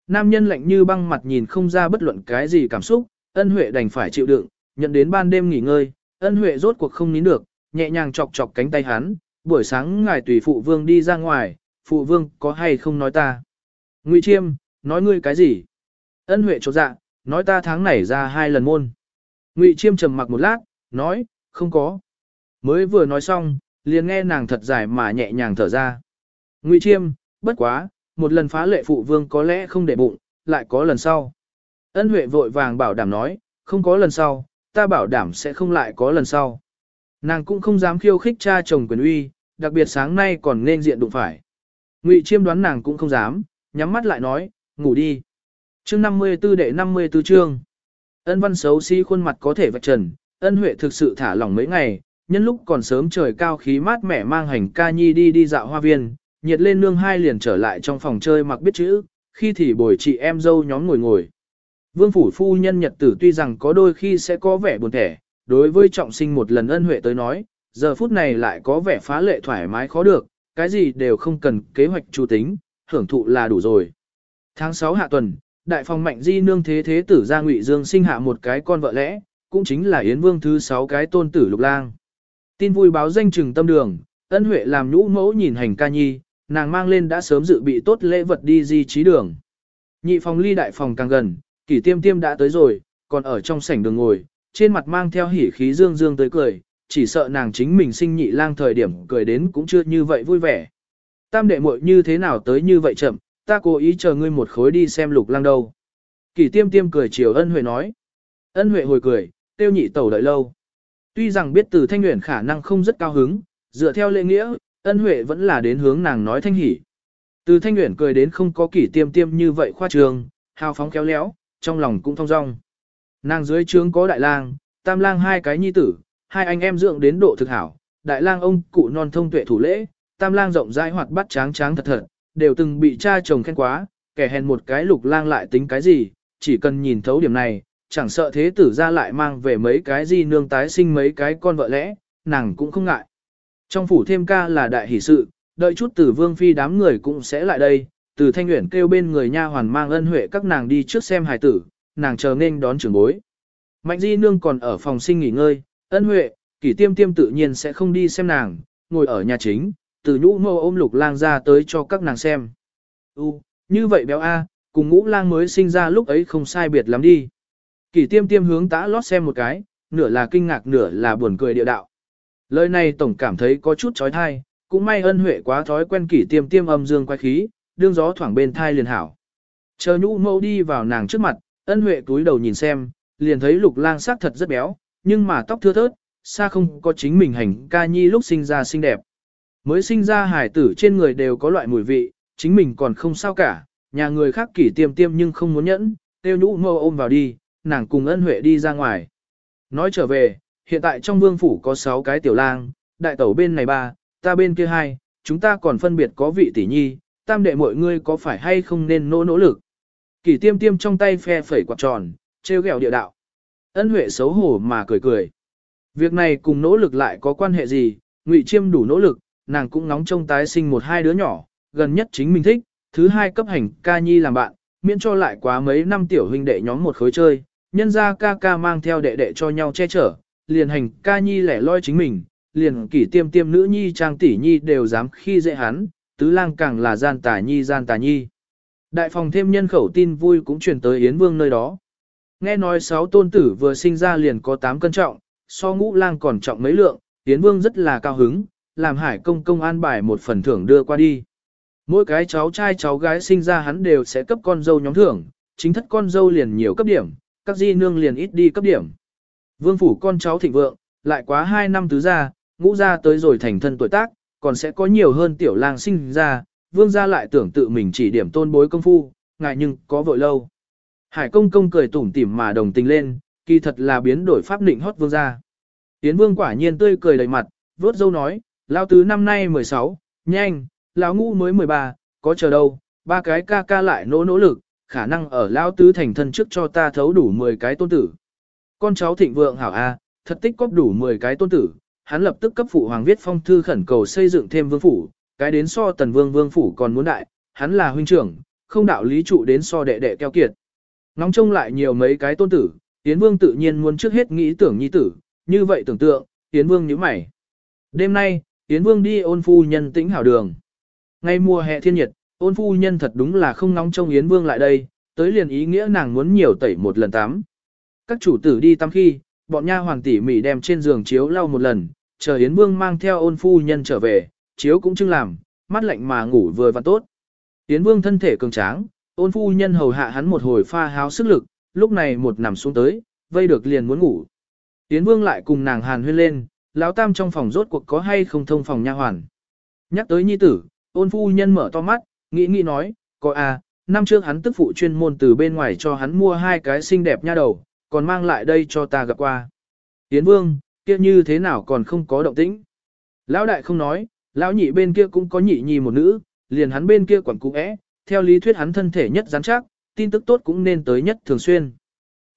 S1: Nam nhân lạnh như băng mặt nhìn không ra bất luận cái gì cảm xúc, ân huệ đành phải chịu đựng, nhận đến ban đêm nghỉ ngơi, ân huệ rốt cuộc không nín được, nhẹ nhàng chọc chọc cánh tay hắn, buổi sáng ngài tùy phụ vương đi ra ngoài, phụ vương có hay không nói ta. Ngụy Chiêm, nói ngươi cái gì? Ân huệ chột dạ, nói ta tháng này ra hai lần môn. Ngụy Chiêm trầm mặc một lát, nói, không có. Mới vừa nói xong, liền nghe nàng thật dài mà nhẹ nhàng thở ra. Ngụy Chiêm, bất quá, một lần phá lệ phụ vương có lẽ không để bụng, lại có lần sau. Ân Huệ vội vàng bảo đảm nói, không có lần sau, ta bảo đảm sẽ không lại có lần sau. Nàng cũng không dám khiêu khích cha chồng quyền uy, đặc biệt sáng nay còn nên diện đụng phải. Ngụy Chiêm đoán nàng cũng không dám, nhắm mắt lại nói, ngủ đi. Chương 54 đệ 54 chương. Ân Văn xấu xí si khuôn mặt có thể vạch trần, Ân Huệ thực sự thả lỏng mấy ngày, nhân lúc còn sớm trời cao khí mát mẻ mang hành ca nhi đi đi dạo hoa viên, nhiệt lên nương hai liền trở lại trong phòng chơi mặc biết chữ, khi thì bồi chị em dâu nhóm ngồi ngồi. Vương phủ phu nhân nhật tử tuy rằng có đôi khi sẽ có vẻ buồn thẻ, đối với trọng sinh một lần ân huệ tới nói, giờ phút này lại có vẻ phá lệ thoải mái khó được, cái gì đều không cần kế hoạch chu tính, hưởng thụ là đủ rồi. Tháng 6 hạ tuần, đại phòng mạnh di nương thế thế tử gia ngụy dương sinh hạ một cái con vợ lẽ, cũng chính là Yến Vương thứ sáu cái tôn tử lục lang. Tin vui báo danh trừng tâm đường, ân huệ làm nhũ mẫu nhìn hành ca nhi, nàng mang lên đã sớm dự bị tốt lễ vật đi di trí đường. Nhị phòng ly đại phòng càng gần, kỷ tiêm tiêm đã tới rồi, còn ở trong sảnh đường ngồi, trên mặt mang theo hỉ khí dương dương tới cười, chỉ sợ nàng chính mình sinh nhị lang thời điểm cười đến cũng chưa như vậy vui vẻ. Tam đệ muội như thế nào tới như vậy chậm, ta cố ý chờ ngươi một khối đi xem lục lang đâu. Kỷ tiêm tiêm cười chiều ân huệ nói. Ân huệ hồi cười, tiêu nhị tẩu đợi lâu. Tuy rằng biết từ thanh nguyện khả năng không rất cao hứng, dựa theo lễ nghĩa, ân huệ vẫn là đến hướng nàng nói thanh hỉ. Từ thanh nguyện cười đến không có kỷ tiêm tiêm như vậy khoa trường, hào phóng kéo léo, trong lòng cũng thong dong. Nàng dưới trướng có đại lang, tam lang hai cái nhi tử, hai anh em dưỡng đến độ thực hảo, đại lang ông cụ non thông tuệ thủ lễ, tam lang rộng rãi hoạt bát tráng tráng thật thật, đều từng bị cha chồng khen quá, kẻ hèn một cái lục lang lại tính cái gì, chỉ cần nhìn thấu điểm này, chẳng sợ thế tử ra lại mang về mấy cái gì nương tái sinh mấy cái con vợ lẽ, nàng cũng không ngại. Trong phủ thêm ca là đại hỷ sự, đợi chút tử vương phi đám người cũng sẽ lại đây, từ thanh nguyện kêu bên người nha hoàn mang ân huệ các nàng đi trước xem hài tử, nàng chờ nên đón trưởng bối. Mạnh di nương còn ở phòng sinh nghỉ ngơi, ân huệ, kỷ tiêm tiêm tự nhiên sẽ không đi xem nàng, ngồi ở nhà chính, từ nhũ mô ôm lục lang ra tới cho các nàng xem. U, như vậy béo A, cùng ngũ lang mới sinh ra lúc ấy không sai biệt lắm đi. Kỷ tiêm tiêm hướng tã lót xem một cái, nửa là kinh ngạc nửa là buồn cười địa đạo. Lời này tổng cảm thấy có chút trói thai, cũng may ân huệ quá thói quen kỷ tiêm tiêm âm dương quay khí, đương gió thoảng bên thai liền hảo. Chờ nhũ mẫu đi vào nàng trước mặt, ân huệ túi đầu nhìn xem, liền thấy lục lang sắc thật rất béo, nhưng mà tóc thưa thớt, xa không có chính mình hành ca nhi lúc sinh ra xinh đẹp. Mới sinh ra hải tử trên người đều có loại mùi vị, chính mình còn không sao cả, nhà người khác kỷ tiêm tiêm nhưng không muốn nhẫn, tiêu nhũ mẫu ôm vào đi, nàng cùng ân huệ đi ra ngoài. Nói trở về, hiện tại trong vương phủ có 6 cái tiểu lang, đại tẩu bên này ba, ta bên kia hai, chúng ta còn phân biệt có vị tỷ nhi, tam đệ mọi ngươi có phải hay không nên nỗ nỗ lực. Kỷ tiêm tiêm trong tay phe phẩy quạt tròn, treo gẹo địa đạo. Ân huệ xấu hổ mà cười cười. Việc này cùng nỗ lực lại có quan hệ gì, ngụy chiêm đủ nỗ lực, nàng cũng nóng trông tái sinh một hai đứa nhỏ, gần nhất chính mình thích, thứ hai cấp hành ca nhi làm bạn, miễn cho lại quá mấy năm tiểu huynh đệ nhóm một khối chơi, nhân ra ca ca mang theo đệ đệ cho nhau che chở, liền hành ca nhi lẻ loi chính mình, liền kỷ tiêm tiêm nữ nhi trang tỷ nhi đều dám khi dễ hắn, tứ lang càng là gian tà nhi gian tà nhi. Đại phòng thêm nhân khẩu tin vui cũng truyền tới Yến Vương nơi đó. Nghe nói sáu tôn tử vừa sinh ra liền có 8 cân trọng, so ngũ lang còn trọng mấy lượng, Yến Vương rất là cao hứng, làm hải công công an bài một phần thưởng đưa qua đi. Mỗi cái cháu trai cháu gái sinh ra hắn đều sẽ cấp con dâu nhóm thưởng, chính thất con dâu liền nhiều cấp điểm, các di nương liền ít đi cấp điểm. Vương phủ con cháu thịnh vượng, lại quá 2 năm tứ gia, ngũ gia tới rồi thành thân tuổi tác, còn sẽ có nhiều hơn tiểu lang sinh ra, vương gia lại tưởng tự mình chỉ điểm tôn bối công phu, ngại nhưng có vội lâu. Hải công công cười tủm tỉm mà đồng tình lên, kỳ thật là biến đổi pháp định hót vương gia. Tiến vương quả nhiên tươi cười đầy mặt, vốt dâu nói, Lão tứ năm nay 16, nhanh, lão ngũ mới 13, có chờ đâu, ba cái ca ca lại nỗ nỗ lực, khả năng ở lão tứ thành thân trước cho ta thấu đủ 10 cái tôn tử. Con cháu thịnh vượng hảo A, thật tích cóp đủ 10 cái tôn tử, hắn lập tức cấp phụ hoàng viết phong thư khẩn cầu xây dựng thêm vương phủ, cái đến so tần vương vương phủ còn muốn đại, hắn là huynh trưởng, không đạo lý trụ đến so đệ đệ keo kiệt. Ngóng trông lại nhiều mấy cái tôn tử, Yến Vương tự nhiên muốn trước hết nghĩ tưởng nhi tử, như vậy tưởng tượng, Yến Vương nhíu mày. Đêm nay, Yến Vương đi ôn phu nhân tĩnh hảo đường. Ngay mùa hè thiên nhiệt, ôn phu nhân thật đúng là không nóng trông Yến Vương lại đây, tới liền ý nghĩa nàng muốn nhiều tẩy một lần tắm. Các chủ tử đi tắm khi, bọn nha hoàng tỉ mỉ đem trên giường chiếu lau một lần, chờ Yến Vương mang theo ôn phu nhân trở về, chiếu cũng chưng làm, mắt lạnh mà ngủ vừa và tốt. Yến Vương thân thể cường tráng, ôn phu nhân hầu hạ hắn một hồi pha háo sức lực, lúc này một nằm xuống tới, vây được liền muốn ngủ. Yến Vương lại cùng nàng hàn huyên lên, lão tam trong phòng rốt cuộc có hay không thông phòng nha hoàn. Nhắc tới nhi tử, ôn phu nhân mở to mắt, nghĩ nghĩ nói, có à, năm trước hắn tức phụ chuyên môn từ bên ngoài cho hắn mua hai cái xinh đẹp nha đầu, còn mang lại đây cho ta gặp qua. Tiến Vương, kia như thế nào còn không có động tĩnh. Lão đại không nói, lão nhị bên kia cũng có nhị nhì một nữ, liền hắn bên kia quản cụ é, theo lý thuyết hắn thân thể nhất rắn chắc, tin tức tốt cũng nên tới nhất thường xuyên.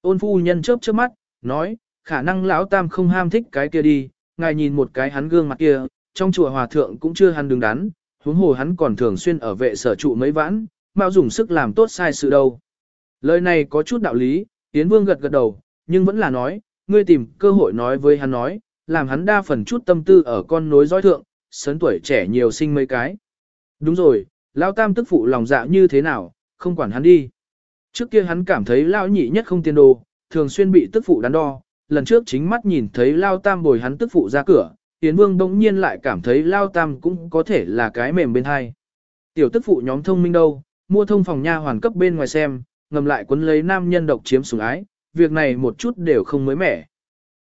S1: Ôn phu nhân chớp chớp mắt, nói, khả năng lão tam không ham thích cái kia đi, ngài nhìn một cái hắn gương mặt kia, trong chùa hòa thượng cũng chưa hắn đứng đắn, huống hồ hắn còn thường xuyên ở vệ sở trụ mấy vãn, mạo dùng sức làm tốt sai sự đâu. Lời này có chút đạo lý, Yến Vương gật gật đầu, nhưng vẫn là nói, ngươi tìm cơ hội nói với hắn nói, làm hắn đa phần chút tâm tư ở con nối dõi thượng, sớm tuổi trẻ nhiều sinh mấy cái. Đúng rồi, Lão Tam tức phụ lòng dạ như thế nào, không quản hắn đi. Trước kia hắn cảm thấy Lão nhị nhất không tiền đồ, thường xuyên bị tức phụ đắn đo, lần trước chính mắt nhìn thấy Lão Tam bồi hắn tức phụ ra cửa, Yến Vương bỗng nhiên lại cảm thấy Lão Tam cũng có thể là cái mềm bên hai. Tiểu tức phụ nhóm thông minh đâu, mua thông phòng nha hoàn cấp bên ngoài xem, ngầm lại quấn lấy nam nhân độc chiếm sủng ái, việc này một chút đều không mới mẻ.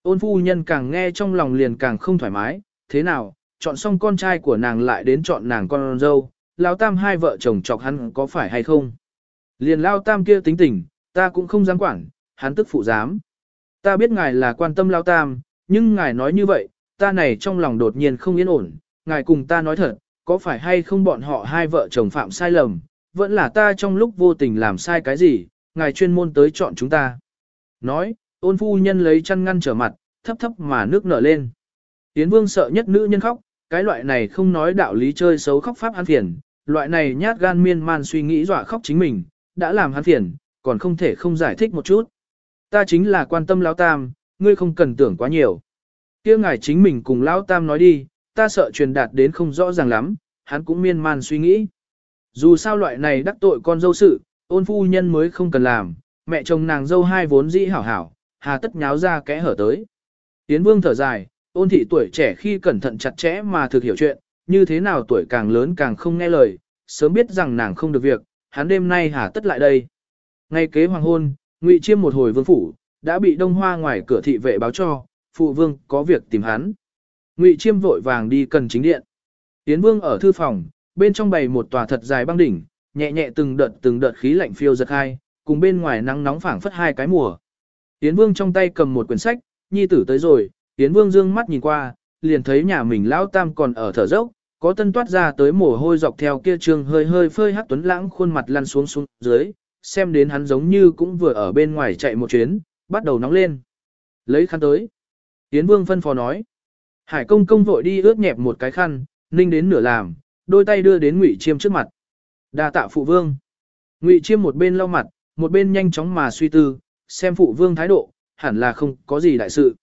S1: Ôn phu nhân càng nghe trong lòng liền càng không thoải mái, thế nào, chọn xong con trai của nàng lại đến chọn nàng con dâu, lao tam hai vợ chồng chọc hắn có phải hay không. Liền lao tam kia tính tình, ta cũng không dám quản, hắn tức phụ dám. Ta biết ngài là quan tâm lao tam, nhưng ngài nói như vậy, ta này trong lòng đột nhiên không yên ổn, ngài cùng ta nói thật, có phải hay không bọn họ hai vợ chồng phạm sai lầm, vẫn là ta trong lúc vô tình làm sai cái gì, ngài chuyên môn tới chọn chúng ta. Nói, ôn phu nhân lấy chăn ngăn trở mặt, thấp thấp mà nước nở lên. Tiến vương sợ nhất nữ nhân khóc, cái loại này không nói đạo lý chơi xấu khóc pháp hắn phiền, loại này nhát gan miên man suy nghĩ dọa khóc chính mình, đã làm hắn phiền, còn không thể không giải thích một chút. Ta chính là quan tâm lão tam, ngươi không cần tưởng quá nhiều. kia ngài chính mình cùng lão tam nói đi, ta sợ truyền đạt đến không rõ ràng lắm, hắn cũng miên man suy nghĩ. Dù sao loại này đắc tội con dâu sự, ôn phu nhân mới không cần làm, mẹ chồng nàng dâu hai vốn dĩ hảo hảo, hà tất nháo ra kẽ hở tới. Yến Vương thở dài, ôn thị tuổi trẻ khi cẩn thận chặt chẽ mà thực hiểu chuyện, như thế nào tuổi càng lớn càng không nghe lời, sớm biết rằng nàng không được việc, hắn đêm nay hà tất lại đây. Ngay kế hoàng hôn, Ngụy Chiêm một hồi vương phủ, đã bị đông hoa ngoài cửa thị vệ báo cho, phụ vương có việc tìm hắn. Ngụy Chiêm vội vàng đi cần chính điện. Tiến Vương ở thư phòng, bên trong bày một tòa thật dài băng đỉnh, nhẹ nhẹ từng đợt từng đợt khí lạnh phiêu giật hai, cùng bên ngoài nắng nóng phảng phất hai cái mùa. Tiến Vương trong tay cầm một quyển sách, nhi tử tới rồi, Tiến Vương dương mắt nhìn qua, liền thấy nhà mình lão tam còn ở thở dốc, có tân toát ra tới mồ hôi dọc theo kia trường hơi hơi phơi hắc tuấn lãng khuôn mặt lăn xuống xuống dưới, xem đến hắn giống như cũng vừa ở bên ngoài chạy một chuyến, bắt đầu nóng lên. Lấy khăn tới. Yến Vương phân phó nói. Hải công công vội đi ướt nhẹp một cái khăn, ninh đến nửa làm, đôi tay đưa đến Ngụy Chiêm trước mặt. Đa tạ phụ vương. Ngụy Chiêm một bên lau mặt, một bên nhanh chóng mà suy tư, xem phụ vương thái độ, hẳn là không có gì đại sự.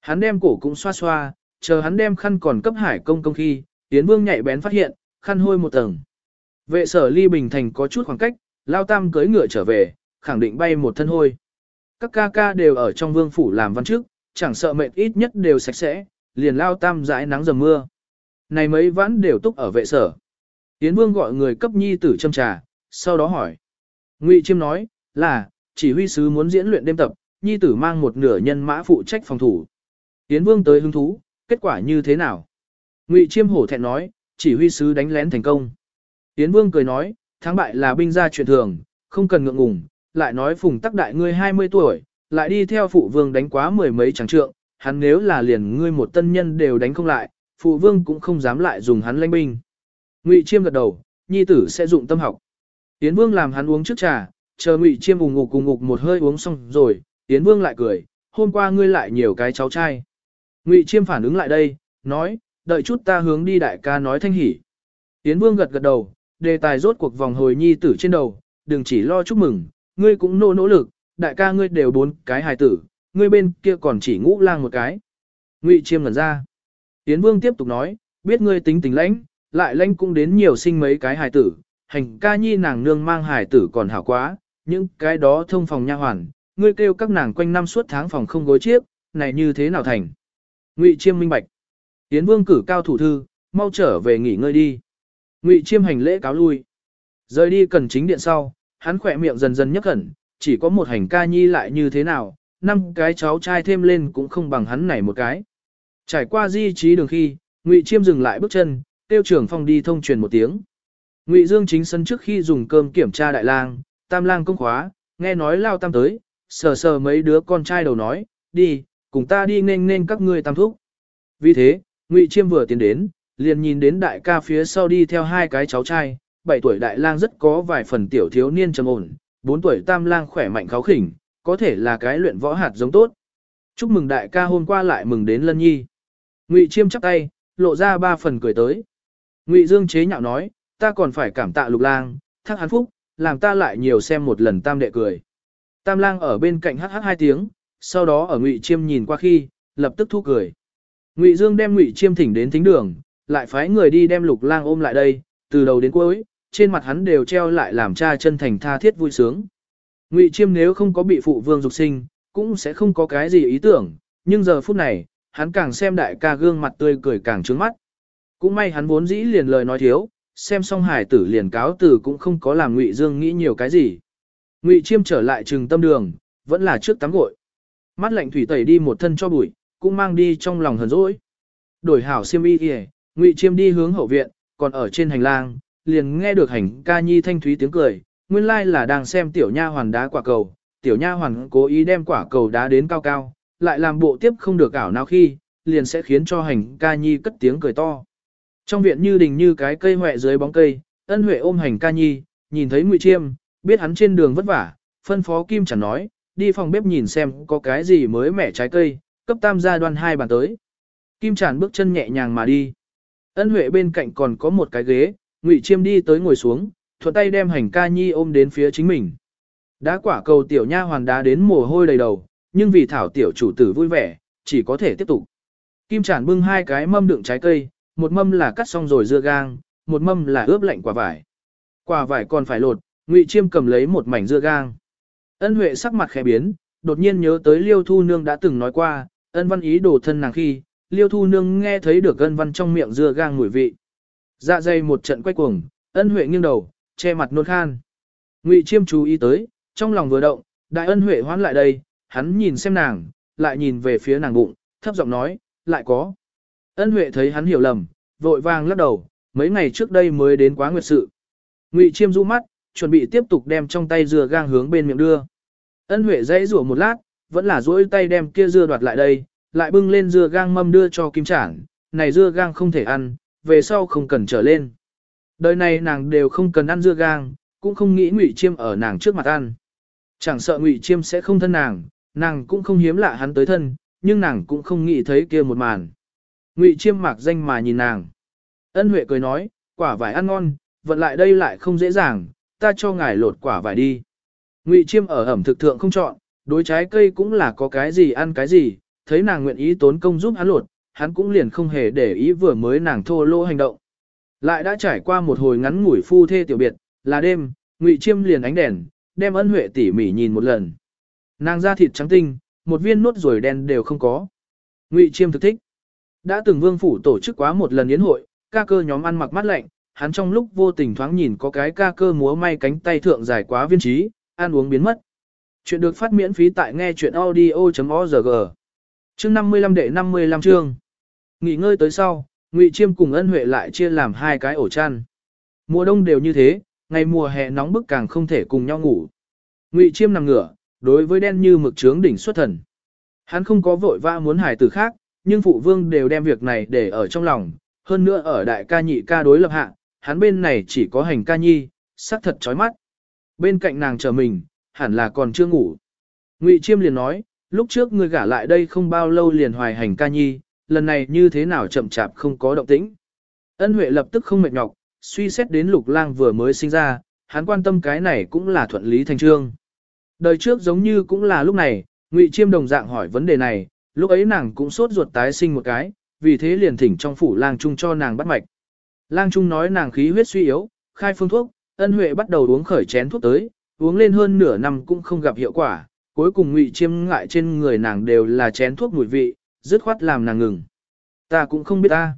S1: Hắn đem cổ cũng xoa xoa, chờ hắn đem khăn còn cấp hải công công khi, Yến Vương nhạy bén phát hiện, khăn hôi một tầng. Vệ sở ly bình thành có chút khoảng cách, lao tam cưỡi ngựa trở về, khẳng định bay một thân hôi. Các ca ca đều ở trong vương phủ làm văn chức, chẳng sợ mệt ít nhất đều sạch sẽ, liền lao tam dãi nắng dầm mưa. Này mấy vãn đều túc ở vệ sở. Yến Vương gọi người cấp nhi tử châm trà, sau đó hỏi. Ngụy Chiêm nói, là, chỉ huy sứ muốn diễn luyện đêm tập, nhi tử mang một nửa nhân mã phụ trách phòng thủ. Yến Vương tới hứng thú, kết quả như thế nào? Ngụy Chiêm hổ thẹn nói, chỉ huy sứ đánh lén thành công. Yến Vương cười nói, thắng bại là binh gia chuyện thường, không cần ngượng ngùng, lại nói phùng tắc đại ngươi 20 tuổi, lại đi theo phụ vương đánh quá mười mấy trắng trượng, hắn nếu là liền ngươi một tân nhân đều đánh không lại, phụ vương cũng không dám lại dùng hắn lãnh binh. Ngụy Chiêm gật đầu, nhi tử sẽ dụng tâm học. Yến Vương làm hắn uống trước trà, chờ Ngụy Chiêm ùng ngục cùng ngục một hơi uống xong rồi, Yến Vương lại cười, hôm qua ngươi lại nhiều cái cháu trai. Ngụy Chiêm phản ứng lại đây, nói, đợi chút ta hướng đi đại ca nói thanh hỉ. Yến Vương gật gật đầu, đề tài rốt cuộc vòng hồi nhi tử trên đầu, đừng chỉ lo chúc mừng, ngươi cũng nỗ nỗ lực, đại ca ngươi đều bốn cái hài tử, ngươi bên kia còn chỉ ngũ lang một cái. Ngụy Chiêm ngẩn ra. Tiến Vương tiếp tục nói, biết ngươi tính tình lãnh, lại lãnh cũng đến nhiều sinh mấy cái hài tử, hành ca nhi nàng nương mang hài tử còn hảo quá, những cái đó thông phòng nha hoàn, ngươi kêu các nàng quanh năm suốt tháng phòng không gối chiếc, này như thế nào thành. Ngụy Chiêm minh bạch. Tiến Vương cử cao thủ thư, mau trở về nghỉ ngơi đi. Ngụy Chiêm hành lễ cáo lui. Rời đi cần chính điện sau, hắn khỏe miệng dần dần nhấc khẩn, chỉ có một hành ca nhi lại như thế nào, năm cái cháu trai thêm lên cũng không bằng hắn này một cái. Trải qua di trí đường khi, Ngụy Chiêm dừng lại bước chân, tiêu trưởng phong đi thông truyền một tiếng. Ngụy Dương chính sân trước khi dùng cơm kiểm tra đại lang, tam lang công khóa, nghe nói lao tam tới, sờ sờ mấy đứa con trai đầu nói, đi, cùng ta đi nên nên các ngươi tam thúc. Vì thế, Ngụy Chiêm vừa tiến đến, liền nhìn đến đại ca phía sau đi theo hai cái cháu trai, 7 tuổi đại lang rất có vài phần tiểu thiếu niên trầm ổn, 4 tuổi tam lang khỏe mạnh kháo khỉnh, có thể là cái luyện võ hạt giống tốt. Chúc mừng đại ca hôm qua lại mừng đến lân nhi. Ngụy Chiêm chắp tay, lộ ra ba phần cười tới. Ngụy Dương chế nhạo nói, ta còn phải cảm tạ lục lang, thác hắn phúc, làm ta lại nhiều xem một lần tam đệ cười. Tam lang ở bên cạnh hắc hắc hai tiếng, sau đó ở Ngụy Chiêm nhìn qua khi, lập tức thu cười. Ngụy Dương đem Ngụy Chiêm thỉnh đến thính đường, lại phái người đi đem Lục Lang ôm lại đây, từ đầu đến cuối, trên mặt hắn đều treo lại làm cha chân thành tha thiết vui sướng. Ngụy Chiêm nếu không có bị phụ vương dục sinh, cũng sẽ không có cái gì ý tưởng, nhưng giờ phút này, hắn càng xem đại ca gương mặt tươi cười càng trướng mắt. Cũng may hắn vốn dĩ liền lời nói thiếu, xem xong hải tử liền cáo tử cũng không có làm Ngụy Dương nghĩ nhiều cái gì. Ngụy Chiêm trở lại trừng tâm đường, vẫn là trước tắm gội. Mắt lạnh thủy tẩy đi một thân cho bụi, cũng mang đi trong lòng hờn dỗi. Đổi hảo xiêm y kìa, Ngụy Chiêm đi hướng hậu viện, còn ở trên hành lang, liền nghe được hành ca nhi thanh thúy tiếng cười, nguyên lai là đang xem tiểu nha hoàn đá quả cầu, tiểu nha hoàn cố ý đem quả cầu đá đến cao cao, lại làm bộ tiếp không được ảo nào khi, liền sẽ khiến cho hành ca nhi cất tiếng cười to. Trong viện như đình như cái cây hoẹ dưới bóng cây, ân huệ ôm hành ca nhi, nhìn thấy Ngụy Chiêm, biết hắn trên đường vất vả, phân phó Kim chẳng nói, đi phòng bếp nhìn xem có cái gì mới mẻ trái cây, cấp tam gia đoan hai bàn tới. Kim Tràn bước chân nhẹ nhàng mà đi. Ân Huệ bên cạnh còn có một cái ghế, Ngụy Chiêm đi tới ngồi xuống, thuận tay đem hành ca nhi ôm đến phía chính mình. Đá quả cầu tiểu nha hoàn đá đến mồ hôi đầy đầu, nhưng vì thảo tiểu chủ tử vui vẻ, chỉ có thể tiếp tục. Kim Trản bưng hai cái mâm đựng trái cây, một mâm là cắt xong rồi dưa gang, một mâm là ướp lạnh quả vải. Quả vải còn phải lột, Ngụy Chiêm cầm lấy một mảnh dưa gang. Ân Huệ sắc mặt khẽ biến, đột nhiên nhớ tới Liêu Thu Nương đã từng nói qua, ân văn ý đồ thân nàng khi, Liêu Thu Nương nghe thấy được ân văn trong miệng dưa gang mùi vị. Dạ dày một trận quay cuồng, ân huệ nghiêng đầu, che mặt nôn khan. Ngụy Chiêm chú ý tới, trong lòng vừa động, đại ân huệ hoán lại đây, hắn nhìn xem nàng, lại nhìn về phía nàng bụng, thấp giọng nói, lại có. Ân huệ thấy hắn hiểu lầm, vội vàng lắc đầu, mấy ngày trước đây mới đến quá nguyệt sự. Ngụy Chiêm du mắt, chuẩn bị tiếp tục đem trong tay dưa gang hướng bên miệng đưa. Ân huệ dãy rủa một lát, vẫn là duỗi tay đem kia dưa đoạt lại đây, lại bưng lên dưa gang mâm đưa cho Kim Trản, này dưa gang không thể ăn, về sau không cần trở lên. Đời này nàng đều không cần ăn dưa gang, cũng không nghĩ Ngụy Chiêm ở nàng trước mặt ăn. Chẳng sợ Ngụy Chiêm sẽ không thân nàng, nàng cũng không hiếm lạ hắn tới thân, nhưng nàng cũng không nghĩ thấy kia một màn. Ngụy Chiêm mặc danh mà nhìn nàng. Ân Huệ cười nói, quả vải ăn ngon, vận lại đây lại không dễ dàng, ta cho ngài lột quả vải đi. Ngụy Chiêm ở ẩm thực thượng không chọn, đối trái cây cũng là có cái gì ăn cái gì, thấy nàng nguyện ý tốn công giúp hắn lột, hắn cũng liền không hề để ý vừa mới nàng thô lỗ hành động. Lại đã trải qua một hồi ngắn ngủi phu thê tiểu biệt, là đêm, Ngụy Chiêm liền ánh đèn, đem ân huệ tỉ mỉ nhìn một lần. Nàng da thịt trắng tinh, một viên nốt ruồi đen đều không có. Ngụy Chiêm thực thích. Đã từng vương phủ tổ chức quá một lần yến hội, ca cơ nhóm ăn mặc mát lạnh, hắn trong lúc vô tình thoáng nhìn có cái ca cơ múa may cánh tay thượng dài quá viên trí, ăn uống biến mất. Chuyện được phát miễn phí tại nghe chuyện audio.org. Chương 55 đệ 55 chương. Nghỉ ngơi tới sau, Ngụy Chiêm cùng Ân Huệ lại chia làm hai cái ổ chăn. Mùa đông đều như thế, ngày mùa hè nóng bức càng không thể cùng nhau ngủ. Ngụy Chiêm nằm ngửa, đối với đen như mực trướng đỉnh xuất thần. Hắn không có vội vã muốn hài tử khác, nhưng phụ vương đều đem việc này để ở trong lòng, hơn nữa ở đại ca nhị ca đối lập hạ, hắn bên này chỉ có hành ca nhi, sắc thật chói mắt. Bên cạnh nàng chờ mình, hẳn là còn chưa ngủ. Ngụy Chiêm liền nói, lúc trước ngươi gả lại đây không bao lâu liền hoài hành ca nhi, lần này như thế nào chậm chạp không có động tĩnh. Ân Huệ lập tức không mệt nhọc, suy xét đến lục lang vừa mới sinh ra, hắn quan tâm cái này cũng là thuận lý thành trương. Đời trước giống như cũng là lúc này, Ngụy Chiêm đồng dạng hỏi vấn đề này, lúc ấy nàng cũng sốt ruột tái sinh một cái, vì thế liền thỉnh trong phủ lang trung cho nàng bắt mạch. Lang trung nói nàng khí huyết suy yếu, khai phương thuốc, ân huệ bắt đầu uống khởi chén thuốc tới, uống lên hơn nửa năm cũng không gặp hiệu quả, cuối cùng ngụy chiêm ngại trên người nàng đều là chén thuốc mùi vị, dứt khoát làm nàng ngừng. Ta cũng không biết ta.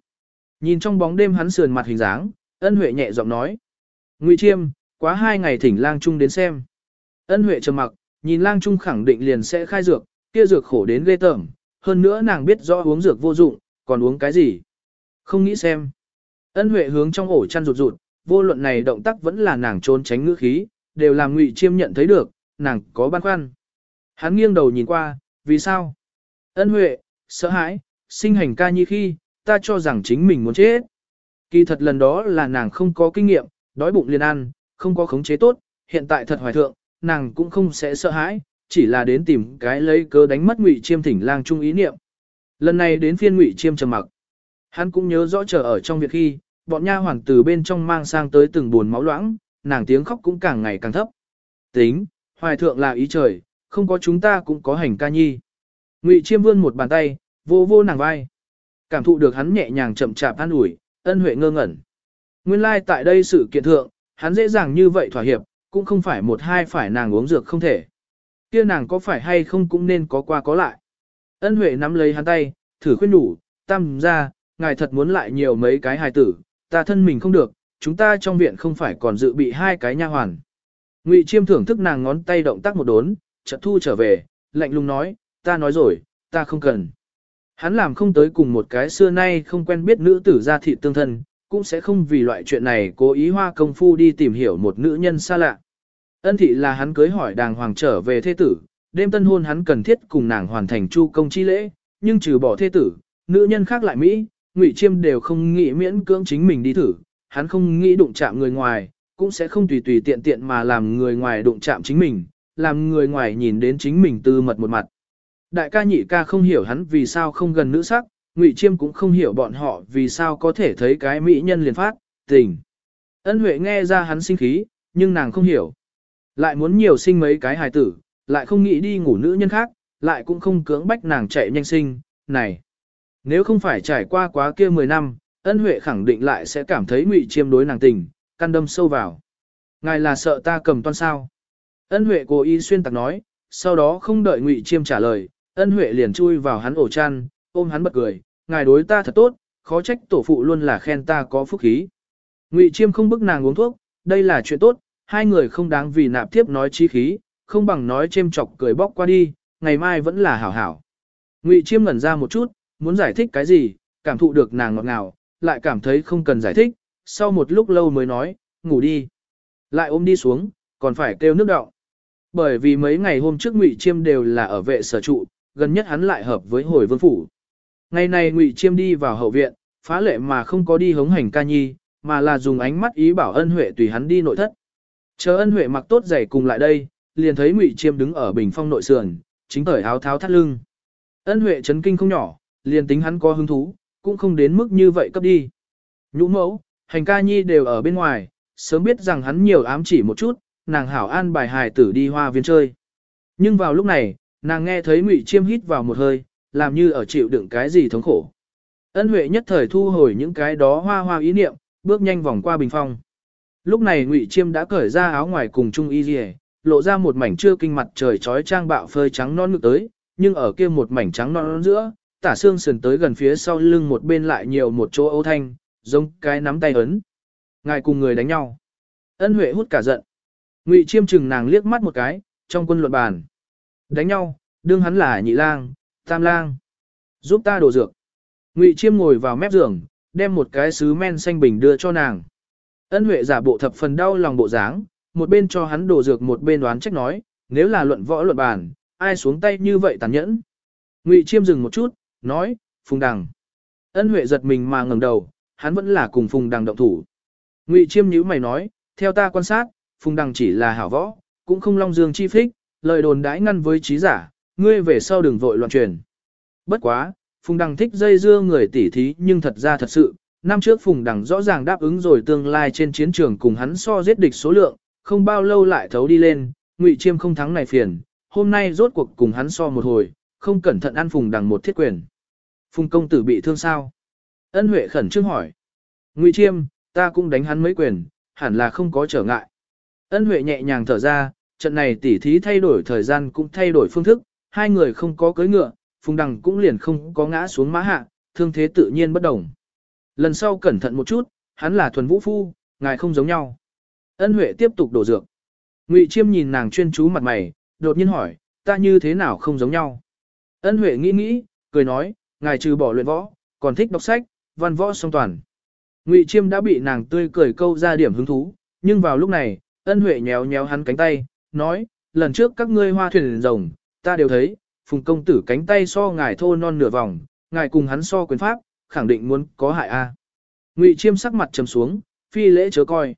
S1: Nhìn trong bóng đêm hắn sườn mặt hình dáng, ân huệ nhẹ giọng nói. Ngụy chiêm, quá hai ngày thỉnh lang trung đến xem. Ân huệ trầm mặc, nhìn lang trung khẳng định liền sẽ khai dược, kia dược khổ đến ghê tởm, hơn nữa nàng biết rõ uống dược vô dụng, còn uống cái gì. Không nghĩ xem. Ân huệ hướng trong ổ chăn rụt rụt, vô luận này động tác vẫn là nàng trốn tránh ngữ khí, đều làm ngụy chiêm nhận thấy được, nàng có băn khoăn. Hắn nghiêng đầu nhìn qua, vì sao? Ân huệ, sợ hãi, sinh hành ca nhi khi, ta cho rằng chính mình muốn chết. Kỳ thật lần đó là nàng không có kinh nghiệm, đói bụng liền ăn, không có khống chế tốt, hiện tại thật hoài thượng, nàng cũng không sẽ sợ hãi, chỉ là đến tìm cái lấy cớ đánh mất ngụy chiêm thỉnh lang trung ý niệm. Lần này đến phiên ngụy chiêm trầm mặc. Hắn cũng nhớ rõ chờ ở trong việc khi, bọn nha hoàng từ bên trong mang sang tới từng buồn máu loãng, nàng tiếng khóc cũng càng ngày càng thấp. Tính, hoài thượng là ý trời, không có chúng ta cũng có hành ca nhi. Ngụy chiêm vươn một bàn tay, vô vô nàng vai. Cảm thụ được hắn nhẹ nhàng chậm chạp an ủi, ân huệ ngơ ngẩn. Nguyên lai like tại đây sự kiện thượng, hắn dễ dàng như vậy thỏa hiệp, cũng không phải một hai phải nàng uống dược không thể. Kia nàng có phải hay không cũng nên có qua có lại. Ân huệ nắm lấy hắn tay, thử khuyên đủ, tam ra, ngài thật muốn lại nhiều mấy cái hài tử, ta thân mình không được, chúng ta trong viện không phải còn dự bị hai cái nha hoàn. Ngụy Chiêm thưởng thức nàng ngón tay động tác một đốn, chợt thu trở về, lạnh lùng nói, ta nói rồi, ta không cần. Hắn làm không tới cùng một cái xưa nay không quen biết nữ tử ra thị tương thân, cũng sẽ không vì loại chuyện này cố ý hoa công phu đi tìm hiểu một nữ nhân xa lạ. Ân thị là hắn cưới hỏi đàng hoàng trở về thế tử, đêm tân hôn hắn cần thiết cùng nàng hoàn thành chu công chi lễ, nhưng trừ bỏ thế tử, nữ nhân khác lại Mỹ, Ngụy Chiêm đều không nghĩ miễn cưỡng chính mình đi thử, hắn không nghĩ đụng chạm người ngoài, cũng sẽ không tùy tùy tiện tiện mà làm người ngoài đụng chạm chính mình, làm người ngoài nhìn đến chính mình tư mật một mặt. Đại ca nhị ca không hiểu hắn vì sao không gần nữ sắc, Ngụy Chiêm cũng không hiểu bọn họ vì sao có thể thấy cái mỹ nhân liền phát, tình. Ân Huệ nghe ra hắn sinh khí, nhưng nàng không hiểu. Lại muốn nhiều sinh mấy cái hài tử, lại không nghĩ đi ngủ nữ nhân khác, lại cũng không cưỡng bách nàng chạy nhanh sinh, này. Nếu không phải trải qua quá kia 10 năm, ân huệ khẳng định lại sẽ cảm thấy ngụy chiêm đối nàng tình, căn đâm sâu vào. Ngài là sợ ta cầm toan sao? Ân huệ cố ý xuyên tạc nói, sau đó không đợi ngụy chiêm trả lời, ân huệ liền chui vào hắn ổ chăn, ôm hắn bật cười, ngài đối ta thật tốt, khó trách tổ phụ luôn là khen ta có phúc khí. Ngụy chiêm không bức nàng uống thuốc, đây là chuyện tốt, hai người không đáng vì nạp tiếp nói chi khí, không bằng nói chêm chọc cười bóc qua đi, ngày mai vẫn là hảo hảo. Ngụy chiêm ngẩn ra một chút, muốn giải thích cái gì, cảm thụ được nàng ngọt ngào, lại cảm thấy không cần giải thích, sau một lúc lâu mới nói, ngủ đi. Lại ôm đi xuống, còn phải kêu nước đọng. Bởi vì mấy ngày hôm trước Ngụy Chiêm đều là ở vệ sở trụ, gần nhất hắn lại hợp với hồi vương phủ. Ngày này Ngụy Chiêm đi vào hậu viện, phá lệ mà không có đi hống hành ca nhi, mà là dùng ánh mắt ý bảo ân huệ tùy hắn đi nội thất. Chờ ân huệ mặc tốt giày cùng lại đây, liền thấy Ngụy Chiêm đứng ở bình phong nội sườn, chính thời áo tháo thắt lưng. Ân huệ chấn kinh không nhỏ, liền tính hắn có hứng thú, cũng không đến mức như vậy cấp đi. Nhũ mẫu, hành ca nhi đều ở bên ngoài, sớm biết rằng hắn nhiều ám chỉ một chút, nàng hảo an bài hài tử đi hoa viên chơi. Nhưng vào lúc này, nàng nghe thấy ngụy chiêm hít vào một hơi, làm như ở chịu đựng cái gì thống khổ. Ân Huệ nhất thời thu hồi những cái đó hoa hoa ý niệm, bước nhanh vòng qua bình phong. Lúc này Ngụy Chiêm đã cởi ra áo ngoài cùng Trung Y Liễu, lộ ra một mảnh chưa kinh mặt trời trói trang bạo phơi trắng non ngực tới, nhưng ở kia một mảnh trắng non giữa, tả xương sườn tới gần phía sau lưng một bên lại nhiều một chỗ ấu thanh, giống cái nắm tay ấn. Ngài cùng người đánh nhau. Ân Huệ hút cả giận. Ngụy Chiêm chừng nàng liếc mắt một cái, trong quân luận bàn. Đánh nhau, đương hắn là nhị lang, tam lang. Giúp ta đổ dược. Ngụy Chiêm ngồi vào mép giường, đem một cái sứ men xanh bình đưa cho nàng. Ân Huệ giả bộ thập phần đau lòng bộ dáng, một bên cho hắn đổ dược một bên đoán trách nói, nếu là luận võ luận bàn, ai xuống tay như vậy tàn nhẫn. Ngụy Chiêm dừng một chút, nói, Phùng Đằng. Ân Huệ giật mình mà ngẩng đầu, hắn vẫn là cùng Phùng Đằng động thủ. Ngụy Chiêm nhíu mày nói, theo ta quan sát, Phùng Đằng chỉ là hảo võ, cũng không long dương chi phích, lời đồn đãi ngăn với trí giả, ngươi về sau đừng vội loạn truyền. Bất quá, Phùng Đằng thích dây dưa người tỉ thí nhưng thật ra thật sự, năm trước Phùng Đằng rõ ràng đáp ứng rồi tương lai trên chiến trường cùng hắn so giết địch số lượng, không bao lâu lại thấu đi lên, Ngụy Chiêm không thắng này phiền, hôm nay rốt cuộc cùng hắn so một hồi, không cẩn thận ăn Phùng Đằng một thiết quyền. Phùng công tử bị thương sao? Ân Huệ khẩn trương hỏi. Ngụy Chiêm, ta cũng đánh hắn mấy quyền, hẳn là không có trở ngại. Ân Huệ nhẹ nhàng thở ra, trận này tỉ thí thay đổi thời gian cũng thay đổi phương thức, hai người không có cưới ngựa, Phùng Đằng cũng liền không có ngã xuống mã hạ, thương thế tự nhiên bất đồng. Lần sau cẩn thận một chút, hắn là thuần vũ phu, ngài không giống nhau. Ân Huệ tiếp tục đổ dược. Ngụy Chiêm nhìn nàng chuyên chú mặt mày, đột nhiên hỏi, ta như thế nào không giống nhau. Ân Huệ nghĩ nghĩ, cười nói, ngài trừ bỏ luyện võ, còn thích đọc sách, văn võ song toàn. Ngụy Chiêm đã bị nàng tươi cười câu ra điểm hứng thú, nhưng vào lúc này, Ân Huệ nhéo nhéo hắn cánh tay, nói, lần trước các ngươi hoa thuyền rồng, ta đều thấy, phùng công tử cánh tay so ngài thô non nửa vòng, ngài cùng hắn so quyền pháp, khẳng định muốn có hại a. Ngụy Chiêm sắc mặt trầm xuống, phi lễ chớ coi.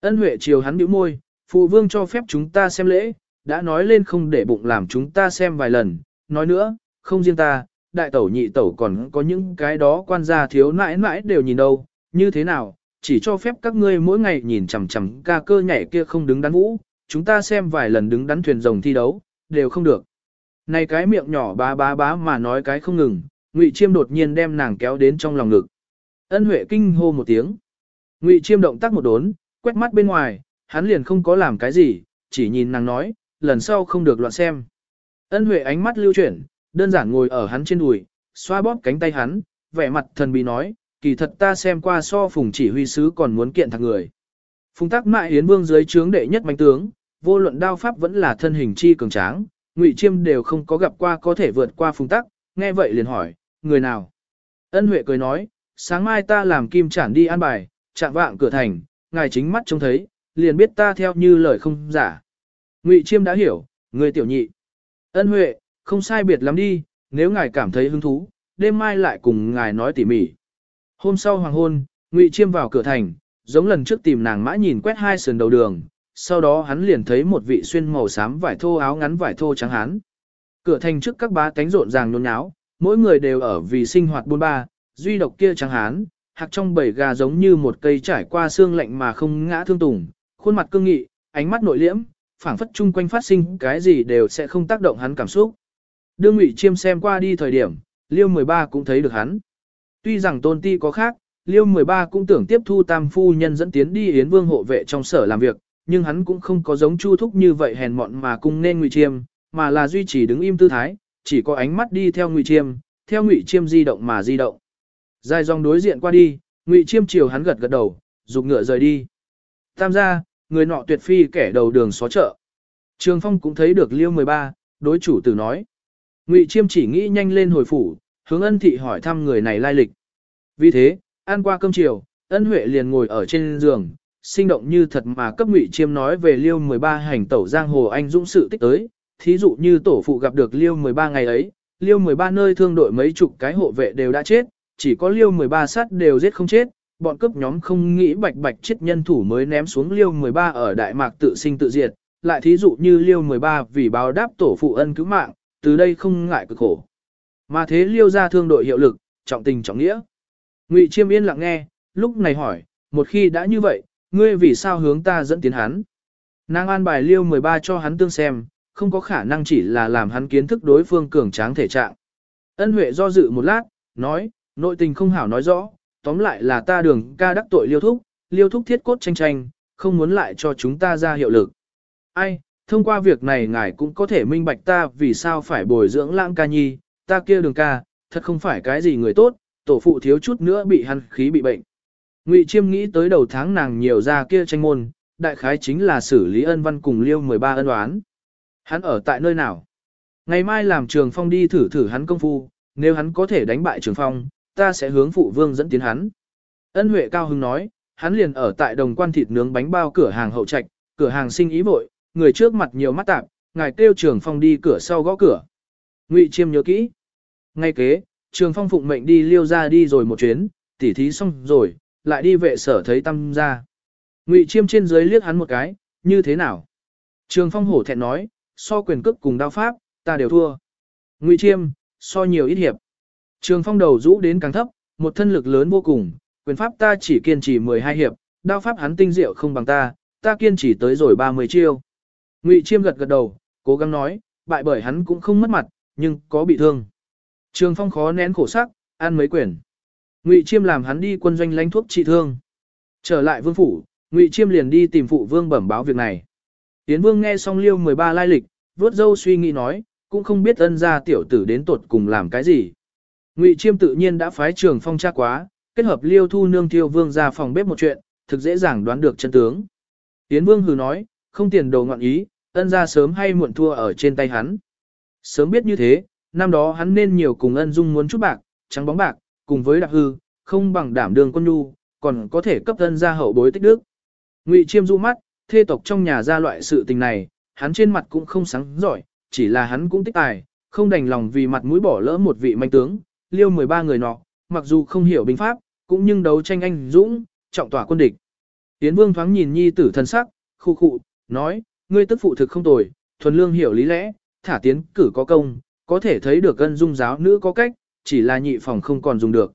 S1: Ân Huệ chiều hắn nhíu môi, phụ vương cho phép chúng ta xem lễ, đã nói lên không để bụng làm chúng ta xem vài lần, nói nữa, không riêng ta, đại tẩu nhị tẩu còn có những cái đó quan gia thiếu nãi nãi đều nhìn đâu, như thế nào, chỉ cho phép các ngươi mỗi ngày nhìn chằm chằm ca cơ nhảy kia không đứng đắn vũ, chúng ta xem vài lần đứng đắn thuyền rồng thi đấu, đều không được. Này cái miệng nhỏ bá bá bá mà nói cái không ngừng, Ngụy Chiêm đột nhiên đem nàng kéo đến trong lòng ngực. Ân Huệ kinh hô một tiếng. Ngụy Chiêm động tác một đốn, quét mắt bên ngoài, hắn liền không có làm cái gì, chỉ nhìn nàng nói, lần sau không được loạn xem. Ân Huệ ánh mắt lưu chuyển, đơn giản ngồi ở hắn trên đùi, xoa bóp cánh tay hắn, vẻ mặt thần bí nói, kỳ thật ta xem qua so phùng chỉ huy sứ còn muốn kiện thằng người. Phùng tắc mại hiến vương dưới trướng đệ nhất mạnh tướng, vô luận đao pháp vẫn là thân hình chi cường tráng, ngụy chiêm đều không có gặp qua có thể vượt qua phùng tắc, nghe vậy liền hỏi, người nào? Ân Huệ cười nói, sáng mai ta làm kim chản đi an bài, chạm vạng cửa thành, ngài chính mắt trông thấy, liền biết ta theo như lời không giả. Ngụy chiêm đã hiểu, người tiểu nhị. Ân Huệ, không sai biệt lắm đi, nếu ngài cảm thấy hứng thú, đêm mai lại cùng ngài nói tỉ mỉ. Hôm sau hoàng hôn, Ngụy Chiêm vào cửa thành, giống lần trước tìm nàng mã nhìn quét hai sườn đầu đường, sau đó hắn liền thấy một vị xuyên màu xám vải thô áo ngắn vải thô trắng hán. Cửa thành trước các bá tánh rộn ràng nhốn nháo, mỗi người đều ở vì sinh hoạt buôn ba, duy độc kia trắng hán, hạc trong bầy gà giống như một cây trải qua xương lạnh mà không ngã thương tùng, khuôn mặt cương nghị, ánh mắt nội liễm, phảng phất chung quanh phát sinh cái gì đều sẽ không tác động hắn cảm xúc. Đương Ngụy Chiêm xem qua đi thời điểm, Liêu 13 cũng thấy được hắn. Tuy rằng tôn ti có khác, Liêu 13 cũng tưởng tiếp thu tam phu nhân dẫn tiến đi Yến Vương hộ vệ trong sở làm việc, nhưng hắn cũng không có giống Chu Thúc như vậy hèn mọn mà cung nên Ngụy Chiêm, mà là duy trì đứng im tư thái, chỉ có ánh mắt đi theo Ngụy Chiêm, theo Ngụy Chiêm di động mà di động. Dài dòng đối diện qua đi, Ngụy Chiêm chiều hắn gật gật đầu, dục ngựa rời đi. Tam gia, người nọ tuyệt phi kẻ đầu đường xó chợ. Trường Phong cũng thấy được Liêu 13, đối chủ tử nói. Ngụy Chiêm chỉ nghĩ nhanh lên hồi phủ, hướng ân thị hỏi thăm người này lai lịch. Vì thế, ăn qua cơm chiều, ân huệ liền ngồi ở trên giường, sinh động như thật mà cấp ngụy chiêm nói về liêu 13 hành tẩu giang hồ anh dũng sự tích tới, thí dụ như tổ phụ gặp được liêu 13 ngày ấy, liêu 13 nơi thương đội mấy chục cái hộ vệ đều đã chết, chỉ có liêu 13 sát đều giết không chết, bọn cướp nhóm không nghĩ bạch bạch chết nhân thủ mới ném xuống liêu 13 ở Đại Mạc tự sinh tự diệt, lại thí dụ như liêu 13 vì báo đáp tổ phụ ân cứu mạng, từ đây không ngại cực khổ. Mà thế liêu ra thương đội hiệu lực, trọng tình trọng nghĩa. Ngụy Chiêm yên lặng nghe, lúc này hỏi, một khi đã như vậy, ngươi vì sao hướng ta dẫn tiến hắn? Nàng an bài liêu 13 cho hắn tương xem, không có khả năng chỉ là làm hắn kiến thức đối phương cường tráng thể trạng. Ân Huệ do dự một lát, nói, nội tình không hảo nói rõ, tóm lại là ta đường ca đắc tội liêu thúc, liêu thúc thiết cốt tranh tranh, không muốn lại cho chúng ta ra hiệu lực. Ai, thông qua việc này ngài cũng có thể minh bạch ta vì sao phải bồi dưỡng lãng ca nhi, ta kia đường ca, thật không phải cái gì người tốt, tổ phụ thiếu chút nữa bị hắn khí bị bệnh. Ngụy Chiêm nghĩ tới đầu tháng nàng nhiều ra kia tranh môn, đại khái chính là xử lý ân văn cùng liêu 13 ân oán. Hắn ở tại nơi nào? Ngày mai làm trường phong đi thử thử hắn công phu, nếu hắn có thể đánh bại trường phong, ta sẽ hướng phụ vương dẫn tiến hắn. Ân Huệ cao hưng nói, hắn liền ở tại đồng quan thịt nướng bánh bao cửa hàng hậu trạch, cửa hàng sinh ý vội, người trước mặt nhiều mắt tạp, ngài kêu trường phong đi cửa sau gõ cửa. Ngụy Chiêm nhớ kỹ. Ngay kế, trường phong phụng mệnh đi liêu ra đi rồi một chuyến, tỉ thí xong rồi, lại đi vệ sở thấy tâm ra. Ngụy Chiêm trên dưới liếc hắn một cái, như thế nào? Trường phong hổ thẹn nói, so quyền cước cùng đao pháp, ta đều thua. Ngụy Chiêm, so nhiều ít hiệp. Trường phong đầu rũ đến càng thấp, một thân lực lớn vô cùng, quyền pháp ta chỉ kiên trì 12 hiệp, đao pháp hắn tinh diệu không bằng ta, ta kiên trì tới rồi 30 chiêu. Ngụy Chiêm gật gật đầu, cố gắng nói, bại bởi hắn cũng không mất mặt, nhưng có bị thương. Trường Phong khó nén khổ sắc, ăn mấy quyển. Ngụy Chiêm làm hắn đi quân doanh lãnh thuốc trị thương. Trở lại vương phủ, Ngụy Chiêm liền đi tìm phụ vương bẩm báo việc này. Tiến vương nghe xong liêu 13 lai lịch, vớt dâu suy nghĩ nói, cũng không biết ân gia tiểu tử đến tột cùng làm cái gì. Ngụy Chiêm tự nhiên đã phái trường phong tra quá, kết hợp liêu thu nương tiêu vương ra phòng bếp một chuyện, thực dễ dàng đoán được chân tướng. Tiến vương hừ nói, không tiền đồ ngọn ý, ân gia sớm hay muộn thua ở trên tay hắn. Sớm biết như thế, năm đó hắn nên nhiều cùng ân dung muốn chút bạc, trắng bóng bạc, cùng với đặc hư, không bằng đảm đường quân nhu, còn có thể cấp ân gia hậu bối tích đức. Ngụy chiêm du mắt, thê tộc trong nhà ra loại sự tình này, hắn trên mặt cũng không sáng giỏi, chỉ là hắn cũng tích tài, không đành lòng vì mặt mũi bỏ lỡ một vị manh tướng, liêu 13 người nọ, mặc dù không hiểu binh pháp, cũng nhưng đấu tranh anh dũng, trọng tỏa quân địch. Tiến vương thoáng nhìn nhi tử thân sắc, khu khụ, nói, ngươi tức phụ thực không tồi, thuần lương hiểu lý lẽ, thả tiến cử có công, có thể thấy được ân dung giáo nữ có cách, chỉ là nhị phòng không còn dùng được.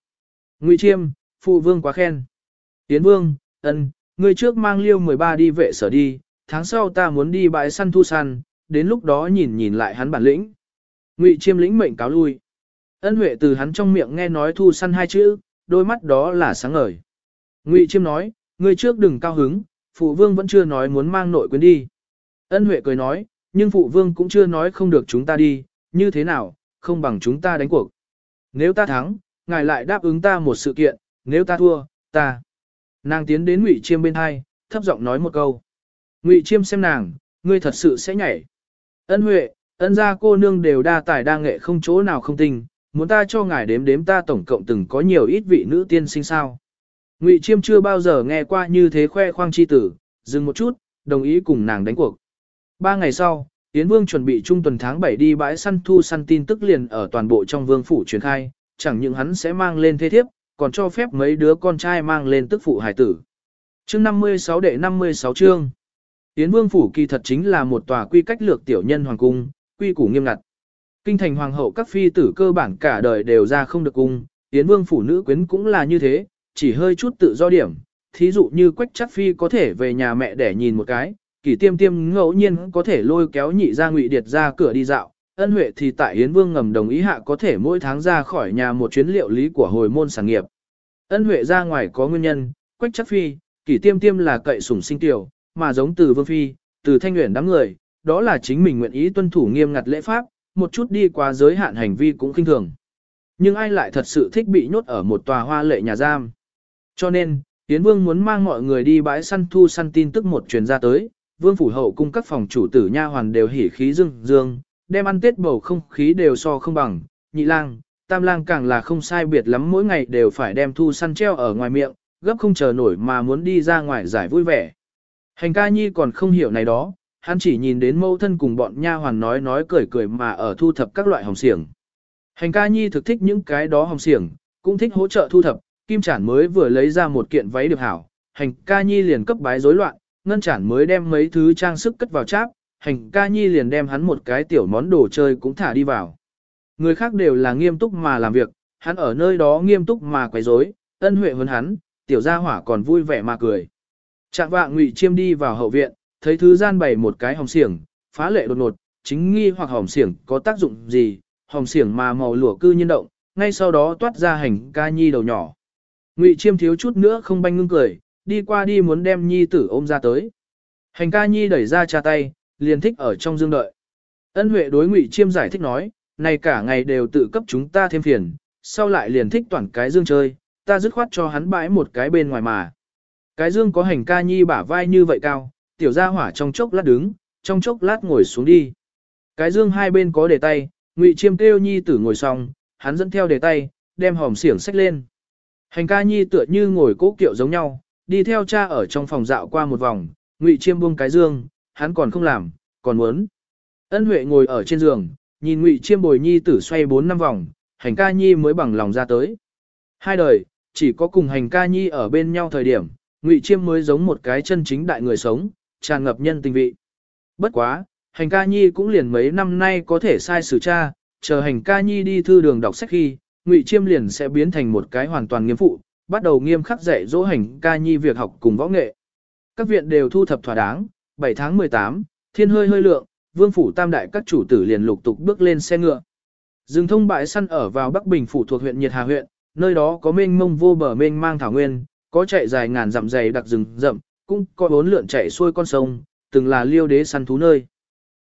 S1: Ngụy Chiêm, phụ vương quá khen. Tiến vương, ân, ngươi trước mang liêu 13 đi vệ sở đi, tháng sau ta muốn đi bãi săn thu săn, đến lúc đó nhìn nhìn lại hắn bản lĩnh. Ngụy Chiêm lĩnh mệnh cáo lui. Ân Huệ từ hắn trong miệng nghe nói thu săn hai chữ, đôi mắt đó là sáng ngời. Ngụy Chiêm nói, ngươi trước đừng cao hứng, phụ vương vẫn chưa nói muốn mang nội quyến đi. Ân Huệ cười nói, nhưng phụ vương cũng chưa nói không được chúng ta đi, như thế nào, không bằng chúng ta đánh cuộc. Nếu ta thắng, ngài lại đáp ứng ta một sự kiện, nếu ta thua, ta. Nàng tiến đến Ngụy Chiêm bên hai, thấp giọng nói một câu. Ngụy Chiêm xem nàng, ngươi thật sự sẽ nhảy. Ân Huệ, ân gia cô nương đều đa tài đa nghệ không chỗ nào không tình, muốn ta cho ngài đếm đếm ta tổng cộng từng có nhiều ít vị nữ tiên sinh sao. Ngụy Chiêm chưa bao giờ nghe qua như thế khoe khoang chi tử, dừng một chút, đồng ý cùng nàng đánh cuộc. Ba ngày sau, Yến Vương chuẩn bị trung tuần tháng 7 đi bãi săn thu săn tin tức liền ở toàn bộ trong vương phủ truyền khai, chẳng những hắn sẽ mang lên thế thiếp, còn cho phép mấy đứa con trai mang lên tức phụ hải tử. Chương 56 đệ 56 chương. Yến Vương phủ kỳ thật chính là một tòa quy cách lược tiểu nhân hoàng cung, quy củ nghiêm ngặt. Kinh thành hoàng hậu các phi tử cơ bản cả đời đều ra không được cung, Yến Vương phủ nữ quyến cũng là như thế, chỉ hơi chút tự do điểm, thí dụ như Quách Chắc Phi có thể về nhà mẹ để nhìn một cái, Kỷ Tiêm Tiêm ngẫu nhiên có thể lôi kéo nhị ra ngụy điệt ra cửa đi dạo, ân huệ thì tại Yến Vương ngầm đồng ý hạ có thể mỗi tháng ra khỏi nhà một chuyến liệu lý của hồi môn sản nghiệp. Ân huệ ra ngoài có nguyên nhân, Quách Chắc Phi, Kỷ Tiêm Tiêm là cậy sủng sinh tiểu, mà giống từ Vương Phi, từ Thanh Nguyễn đám người, đó là chính mình nguyện ý tuân thủ nghiêm ngặt lễ pháp, một chút đi qua giới hạn hành vi cũng khinh thường. Nhưng ai lại thật sự thích bị nhốt ở một tòa hoa lệ nhà giam. Cho nên, Yến Vương muốn mang mọi người đi bãi săn thu săn tin tức một truyền ra tới, Vương phủ hậu cung các phòng chủ tử nha hoàn đều hỉ khí dương dương, đem ăn tết bầu không khí đều so không bằng, nhị lang, tam lang càng là không sai biệt lắm mỗi ngày đều phải đem thu săn treo ở ngoài miệng, gấp không chờ nổi mà muốn đi ra ngoài giải vui vẻ. Hành ca nhi còn không hiểu này đó, hắn chỉ nhìn đến mâu thân cùng bọn nha hoàn nói nói cười cười mà ở thu thập các loại hồng xiềng. Hành ca nhi thực thích những cái đó hồng xiềng, cũng thích hỗ trợ thu thập, Kim Chản mới vừa lấy ra một kiện váy được hảo, hành ca nhi liền cấp bái rối loạn, Ngân Chản mới đem mấy thứ trang sức cất vào cháp, hành ca nhi liền đem hắn một cái tiểu món đồ chơi cũng thả đi vào. Người khác đều là nghiêm túc mà làm việc, hắn ở nơi đó nghiêm túc mà quấy rối, ân huệ hơn hắn, tiểu gia hỏa còn vui vẻ mà cười. Trạng vạng ngụy chiêm đi vào hậu viện, thấy thứ gian bày một cái hồng xiềng, phá lệ đột ngột, chính nghi hoặc hồng xiềng có tác dụng gì, hồng xiềng mà màu lửa cư nhiên động, ngay sau đó toát ra hành ca nhi đầu nhỏ. Ngụy Chiêm thiếu chút nữa không banh ngưng cười, đi qua đi muốn đem nhi tử ôm ra tới. Hành ca nhi đẩy ra cha tay, liền thích ở trong dương đợi. Ân Huệ đối Ngụy Chiêm giải thích nói, này cả ngày đều tự cấp chúng ta thêm phiền, sau lại liền thích toàn cái dương chơi, ta dứt khoát cho hắn bãi một cái bên ngoài mà. Cái dương có hành ca nhi bả vai như vậy cao, tiểu gia hỏa trong chốc lát đứng, trong chốc lát ngồi xuống đi. Cái dương hai bên có đề tay, Ngụy Chiêm kêu nhi tử ngồi xong, hắn dẫn theo đề tay, đem hòm xiển sách lên. Hành ca nhi tựa như ngồi cố kiệu giống nhau, đi theo cha ở trong phòng dạo qua một vòng, Ngụy Chiêm buông cái dương, hắn còn không làm, còn muốn. Ân Huệ ngồi ở trên giường, nhìn Ngụy Chiêm bồi nhi tử xoay bốn năm vòng, hành ca nhi mới bằng lòng ra tới. Hai đời, chỉ có cùng hành ca nhi ở bên nhau thời điểm, Ngụy Chiêm mới giống một cái chân chính đại người sống, tràn ngập nhân tình vị. Bất quá, hành ca nhi cũng liền mấy năm nay có thể sai xử cha, chờ hành ca nhi đi thư đường đọc sách khi, Ngụy Chiêm liền sẽ biến thành một cái hoàn toàn nghiêm phụ, bắt đầu nghiêm khắc dạy dỗ hành ca nhi việc học cùng võ nghệ. Các viện đều thu thập thỏa đáng, 7 tháng 18, thiên hơi hơi lượng, vương phủ tam đại các chủ tử liền lục tục bước lên xe ngựa. dừng thông bãi săn ở vào Bắc Bình phủ thuộc huyện Nhiệt Hà huyện, nơi đó có mênh mông vô bờ mênh mang thảo nguyên, có chạy dài ngàn dặm dày đặc rừng rậm, cũng có bốn lượn chạy xuôi con sông, từng là liêu đế săn thú nơi.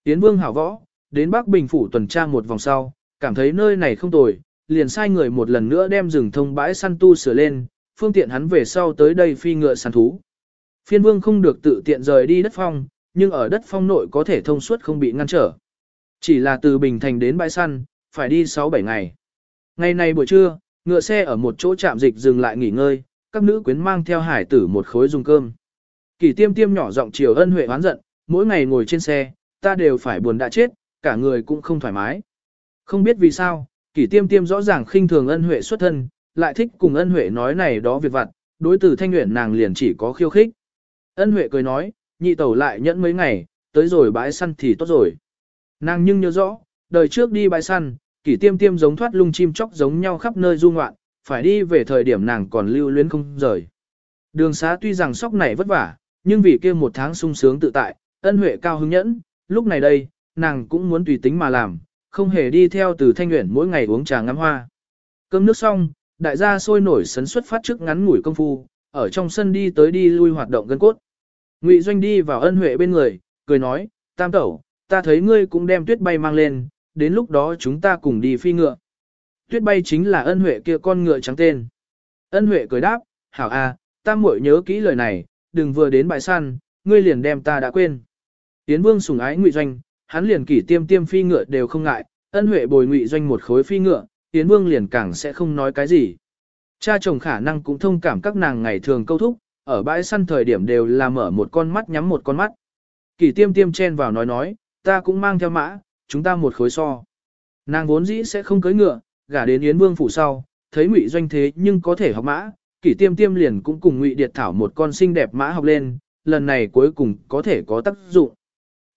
S1: Tiến vương hảo võ, đến Bắc Bình phủ tuần tra một vòng sau, cảm thấy nơi này không tồi, liền sai người một lần nữa đem rừng thông bãi săn tu sửa lên, phương tiện hắn về sau tới đây phi ngựa săn thú. Phiên vương không được tự tiện rời đi đất phong, nhưng ở đất phong nội có thể thông suốt không bị ngăn trở. Chỉ là từ Bình Thành đến bãi săn, phải đi 6-7 ngày. Ngày này buổi trưa, ngựa xe ở một chỗ trạm dịch dừng lại nghỉ ngơi, các nữ quyến mang theo hải tử một khối dùng cơm. Kỳ tiêm tiêm nhỏ giọng chiều ân huệ oán giận, mỗi ngày ngồi trên xe, ta đều phải buồn đã chết, cả người cũng không thoải mái. Không biết vì sao, Kỷ tiêm tiêm rõ ràng khinh thường ân huệ xuất thân, lại thích cùng ân huệ nói này đó việc vặt, đối tử thanh nguyện nàng liền chỉ có khiêu khích. Ân huệ cười nói, nhị tẩu lại nhẫn mấy ngày, tới rồi bãi săn thì tốt rồi. Nàng nhưng nhớ rõ, đời trước đi bãi săn, kỷ tiêm tiêm giống thoát lung chim chóc giống nhau khắp nơi du ngoạn, phải đi về thời điểm nàng còn lưu luyến không rời. Đường xá tuy rằng sóc này vất vả, nhưng vì kia một tháng sung sướng tự tại, ân huệ cao hứng nhẫn, lúc này đây, nàng cũng muốn tùy tính mà làm, không hề đi theo từ thanh nguyện mỗi ngày uống trà ngắm hoa. Cơm nước xong, đại gia sôi nổi sấn xuất phát trước ngắn ngủi công phu, ở trong sân đi tới đi lui hoạt động gân cốt. Ngụy Doanh đi vào ân huệ bên người, cười nói, tam tẩu, ta thấy ngươi cũng đem tuyết bay mang lên, đến lúc đó chúng ta cùng đi phi ngựa. Tuyết bay chính là ân huệ kia con ngựa trắng tên. Ân huệ cười đáp, hảo à, a, tam muội nhớ kỹ lời này, đừng vừa đến bãi săn, ngươi liền đem ta đã quên. Tiến vương sùng ái Ngụy Doanh, hắn liền kỷ tiêm tiêm phi ngựa đều không ngại, ân huệ bồi Ngụy Doanh một khối phi ngựa, Tiến vương liền càng sẽ không nói cái gì. Cha chồng khả năng cũng thông cảm các nàng ngày thường câu thúc, ở bãi săn thời điểm đều là mở một con mắt nhắm một con mắt. Kỷ tiêm tiêm chen vào nói nói, ta cũng mang theo mã, chúng ta một khối so. Nàng vốn dĩ sẽ không cưới ngựa, gả đến Yến Vương phủ sau, thấy Ngụy Doanh thế nhưng có thể học mã, Kỷ Tiêm Tiêm liền cũng cùng Ngụy Điệt thảo một con xinh đẹp mã học lên, lần này cuối cùng có thể có tác dụng.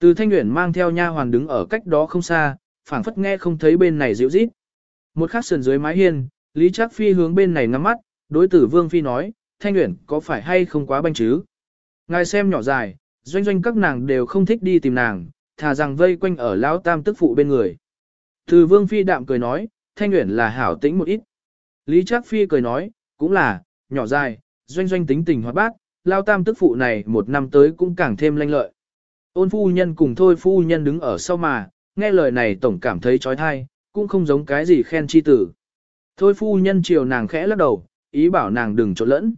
S1: Từ Thanh Uyển mang theo nha hoàn đứng ở cách đó không xa, phảng phất nghe không thấy bên này dịu rít. Một khắc sườn dưới mái hiên, Lý Trác Phi hướng bên này ngắm mắt, đối tử Vương Phi nói, Thanh Uyển có phải hay không quá banh chứ? Ngài xem nhỏ dài, doanh doanh các nàng đều không thích đi tìm nàng, thà rằng vây quanh ở lão tam tức phụ bên người. Từ Vương Phi đạm cười nói, Thanh Uyển là hảo tĩnh một ít. Lý Trác Phi cười nói, cũng là, nhỏ dài, doanh doanh tính tình hoạt bát, lao tam tức phụ này một năm tới cũng càng thêm lanh lợi. Ôn phu nhân cùng thôi phu nhân đứng ở sau mà, nghe lời này tổng cảm thấy trói thai, cũng không giống cái gì khen chi tử. Thôi phu nhân chiều nàng khẽ lắc đầu, ý bảo nàng đừng trộn lẫn.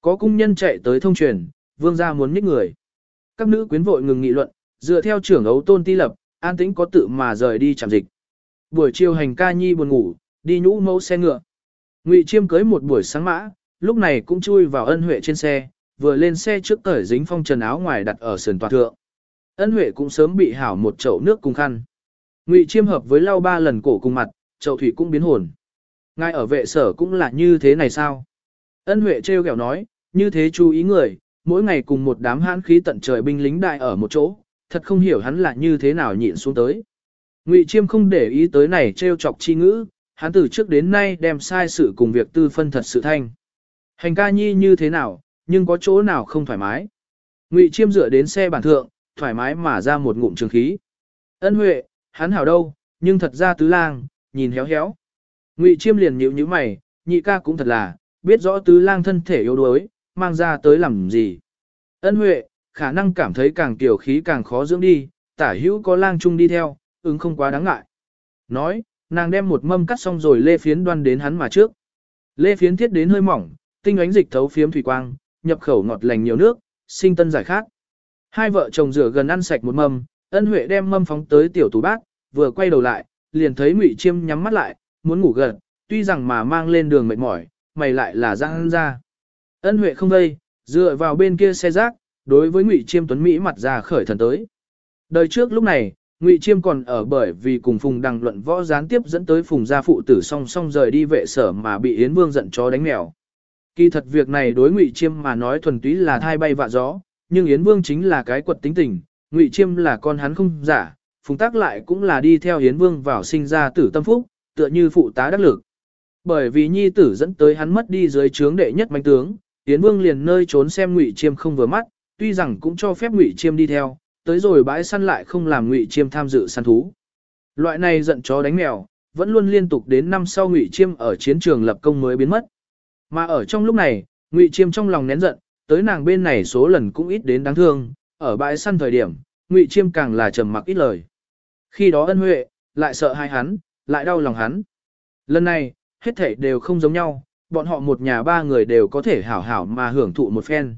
S1: Có cung nhân chạy tới thông truyền, vương gia muốn nhích người. Các nữ quyến vội ngừng nghị luận, dựa theo trưởng ấu tôn ti lập, an tĩnh có tự mà rời đi chạm dịch. Buổi chiều hành ca nhi buồn ngủ, đi nhũ mẫu xe ngựa. Ngụy Chiêm cưới một buổi sáng mã, lúc này cũng chui vào ân huệ trên xe, vừa lên xe trước cởi dính phong trần áo ngoài đặt ở sườn toàn thượng. Ân huệ cũng sớm bị hảo một chậu nước cùng khăn. Ngụy Chiêm hợp với lau ba lần cổ cùng mặt, chậu thủy cũng biến hồn. Ngài ở vệ sở cũng là như thế này sao? Ân huệ trêu ghẹo nói, như thế chú ý người, mỗi ngày cùng một đám hãn khí tận trời binh lính đại ở một chỗ, thật không hiểu hắn là như thế nào nhịn xuống tới. Ngụy Chiêm không để ý tới này trêu chọc chi ngữ, hắn từ trước đến nay đem sai sự cùng việc tư phân thật sự thanh. Hành ca nhi như thế nào, nhưng có chỗ nào không thoải mái. Ngụy Chiêm dựa đến xe bản thượng, thoải mái mà ra một ngụm trường khí. Ân Huệ, hắn hảo đâu, nhưng thật ra tứ lang, nhìn héo héo. Ngụy Chiêm liền nhíu nhíu mày, nhị ca cũng thật là, biết rõ tứ lang thân thể yếu đuối, mang ra tới làm gì. Ân Huệ, khả năng cảm thấy càng tiểu khí càng khó dưỡng đi, tả hữu có lang chung đi theo, ứng không quá đáng ngại. Nói, nàng đem một mâm cắt xong rồi lê phiến đoan đến hắn mà trước. Lê phiến thiết đến hơi mỏng, tinh ánh dịch thấu phiếm thủy quang, nhập khẩu ngọt lành nhiều nước, sinh tân giải khát. Hai vợ chồng rửa gần ăn sạch một mâm, ân huệ đem mâm phóng tới tiểu tủ bát, vừa quay đầu lại, liền thấy ngụy chiêm nhắm mắt lại, muốn ngủ gần, tuy rằng mà mang lên đường mệt mỏi, mày lại là răng ra. Ân huệ không vây, dựa vào bên kia xe rác, đối với ngụy chiêm tuấn Mỹ mặt ra khởi thần tới. Đời trước lúc này, Ngụy Chiêm còn ở bởi vì cùng Phùng Đằng luận võ gián tiếp dẫn tới Phùng gia phụ tử song song rời đi vệ sở mà bị Yến Vương giận chó đánh mèo. Kỳ thật việc này đối Ngụy Chiêm mà nói thuần túy là thai bay vạ gió, nhưng Yến Vương chính là cái quật tính tình, Ngụy Chiêm là con hắn không giả, Phùng Tác lại cũng là đi theo Yến Vương vào sinh ra tử tâm phúc, tựa như phụ tá đắc lực. Bởi vì nhi tử dẫn tới hắn mất đi dưới trướng đệ nhất manh tướng, Yến Vương liền nơi trốn xem Ngụy Chiêm không vừa mắt, tuy rằng cũng cho phép Ngụy Chiêm đi theo, tới rồi bãi săn lại không làm Ngụy Chiêm tham dự săn thú. Loại này giận chó đánh mèo, vẫn luôn liên tục đến năm sau Ngụy Chiêm ở chiến trường lập công mới biến mất. Mà ở trong lúc này, Ngụy Chiêm trong lòng nén giận, tới nàng bên này số lần cũng ít đến đáng thương, ở bãi săn thời điểm, Ngụy Chiêm càng là trầm mặc ít lời. Khi đó ân huệ, lại sợ hai hắn, lại đau lòng hắn. Lần này, hết thảy đều không giống nhau, bọn họ một nhà ba người đều có thể hảo hảo mà hưởng thụ một phen.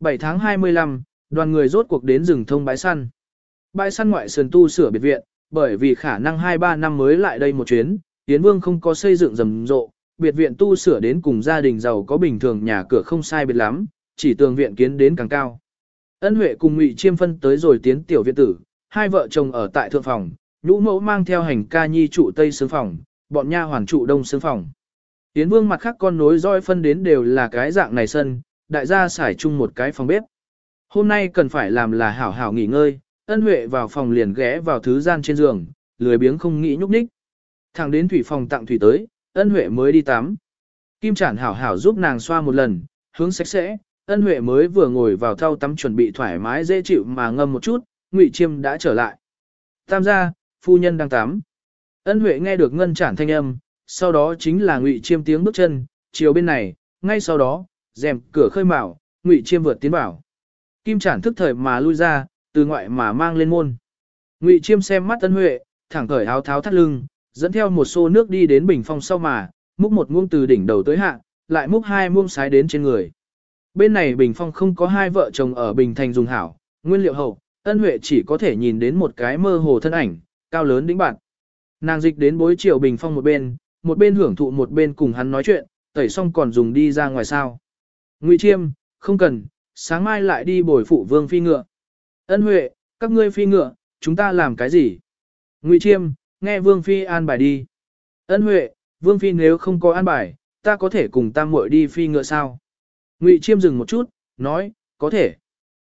S1: 7 tháng 25, đoàn người rốt cuộc đến rừng thông bãi săn. Bãi săn ngoại sườn tu sửa biệt viện, bởi vì khả năng 2-3 năm mới lại đây một chuyến, Tiến Vương không có xây dựng rầm rộ, biệt viện tu sửa đến cùng gia đình giàu có bình thường nhà cửa không sai biệt lắm, chỉ tường viện kiến đến càng cao. Ân Huệ cùng Ngụy Chiêm phân tới rồi tiến tiểu viện tử, hai vợ chồng ở tại thượng phòng, nhũ mẫu mang theo hành ca nhi trụ tây sướng phòng, bọn nha hoàn trụ đông sướng phòng. Tiến Vương mặt khác con nối roi phân đến đều là cái dạng này sân, đại gia xài chung một cái phòng bếp. Hôm nay cần phải làm là hảo hảo nghỉ ngơi, ân huệ vào phòng liền ghé vào thứ gian trên giường, lười biếng không nghĩ nhúc nhích. Thẳng đến thủy phòng tặng thủy tới, ân huệ mới đi tắm. Kim chản hảo hảo giúp nàng xoa một lần, hướng sạch sẽ, ân huệ mới vừa ngồi vào thau tắm chuẩn bị thoải mái dễ chịu mà ngâm một chút, ngụy chiêm đã trở lại. Tam gia, phu nhân đang tắm. Ân huệ nghe được ngân chản thanh âm, sau đó chính là ngụy chiêm tiếng bước chân, chiều bên này, ngay sau đó, rèm cửa khơi mào, ngụy chiêm vượt tiến vào. Kim chản thức thời mà lui ra, từ ngoại mà mang lên môn. Ngụy chiêm xem mắt Ân huệ, thẳng cởi áo tháo thắt lưng, dẫn theo một xô nước đi đến bình phong sau mà, múc một muông từ đỉnh đầu tới hạ, lại múc hai muông sái đến trên người. Bên này bình phong không có hai vợ chồng ở bình thành dùng hảo, nguyên liệu hậu, ân huệ chỉ có thể nhìn đến một cái mơ hồ thân ảnh, cao lớn đĩnh bạn. Nàng dịch đến bối chiều bình phong một bên, một bên hưởng thụ một bên cùng hắn nói chuyện, tẩy xong còn dùng đi ra ngoài sao. Ngụy Chiêm, không cần, sáng mai lại đi bồi phụ vương phi ngựa. Ân Huệ, các ngươi phi ngựa, chúng ta làm cái gì? Ngụy Chiêm, nghe vương phi an bài đi. Ân Huệ, vương phi nếu không có an bài, ta có thể cùng tam muội đi phi ngựa sao? Ngụy Chiêm dừng một chút, nói, có thể.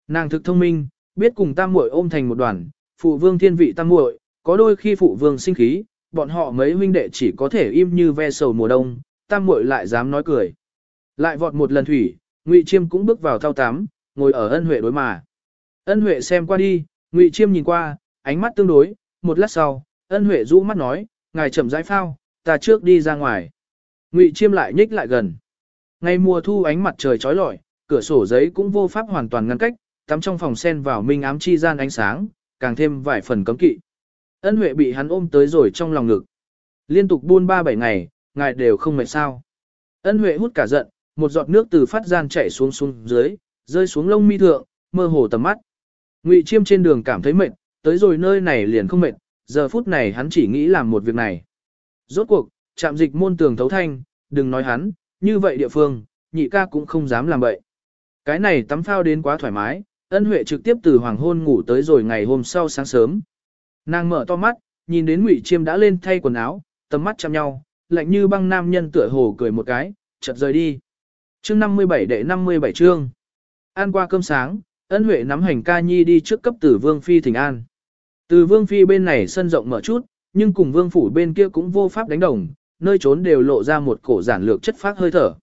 S1: Nàng thực thông minh, biết cùng tam muội ôm thành một đoàn, phụ vương thiên vị tam muội, có đôi khi phụ vương sinh khí, bọn họ mấy huynh đệ chỉ có thể im như ve sầu mùa đông, tam muội lại dám nói cười. Lại vọt một lần thủy, Ngụy Chiêm cũng bước vào thao tắm, ngồi ở ân huệ đối mà. Ân huệ xem qua đi, Ngụy Chiêm nhìn qua, ánh mắt tương đối, một lát sau, ân huệ rũ mắt nói, ngài chậm rãi phao, ta trước đi ra ngoài. Ngụy Chiêm lại nhích lại gần. Ngày mùa thu ánh mặt trời chói lọi, cửa sổ giấy cũng vô pháp hoàn toàn ngăn cách, tắm trong phòng sen vào minh ám chi gian ánh sáng, càng thêm vài phần cấm kỵ. Ân Huệ bị hắn ôm tới rồi trong lòng ngực. Liên tục buôn ba bảy ngày, ngài đều không mệt sao. Ân Huệ hút cả giận, một giọt nước từ phát gian chảy xuống xuống dưới, rơi xuống lông mi thượng, mơ hồ tầm mắt. Ngụy Chiêm trên đường cảm thấy mệt, tới rồi nơi này liền không mệt, giờ phút này hắn chỉ nghĩ làm một việc này. Rốt cuộc, chạm dịch môn tường thấu thanh, đừng nói hắn, như vậy địa phương, nhị ca cũng không dám làm vậy. Cái này tắm phao đến quá thoải mái, ân huệ trực tiếp từ hoàng hôn ngủ tới rồi ngày hôm sau sáng sớm. Nàng mở to mắt, nhìn đến Ngụy Chiêm đã lên thay quần áo, tầm mắt chạm nhau, lạnh như băng nam nhân tựa hồ cười một cái, chợt rời đi. Chương 57 đệ 57 chương. Ăn qua cơm sáng, ân huệ nắm hành ca nhi đi trước cấp tử vương phi thỉnh an. Từ vương phi bên này sân rộng mở chút, nhưng cùng vương phủ bên kia cũng vô pháp đánh đồng, nơi trốn đều lộ ra một cổ giản lược chất phác hơi thở.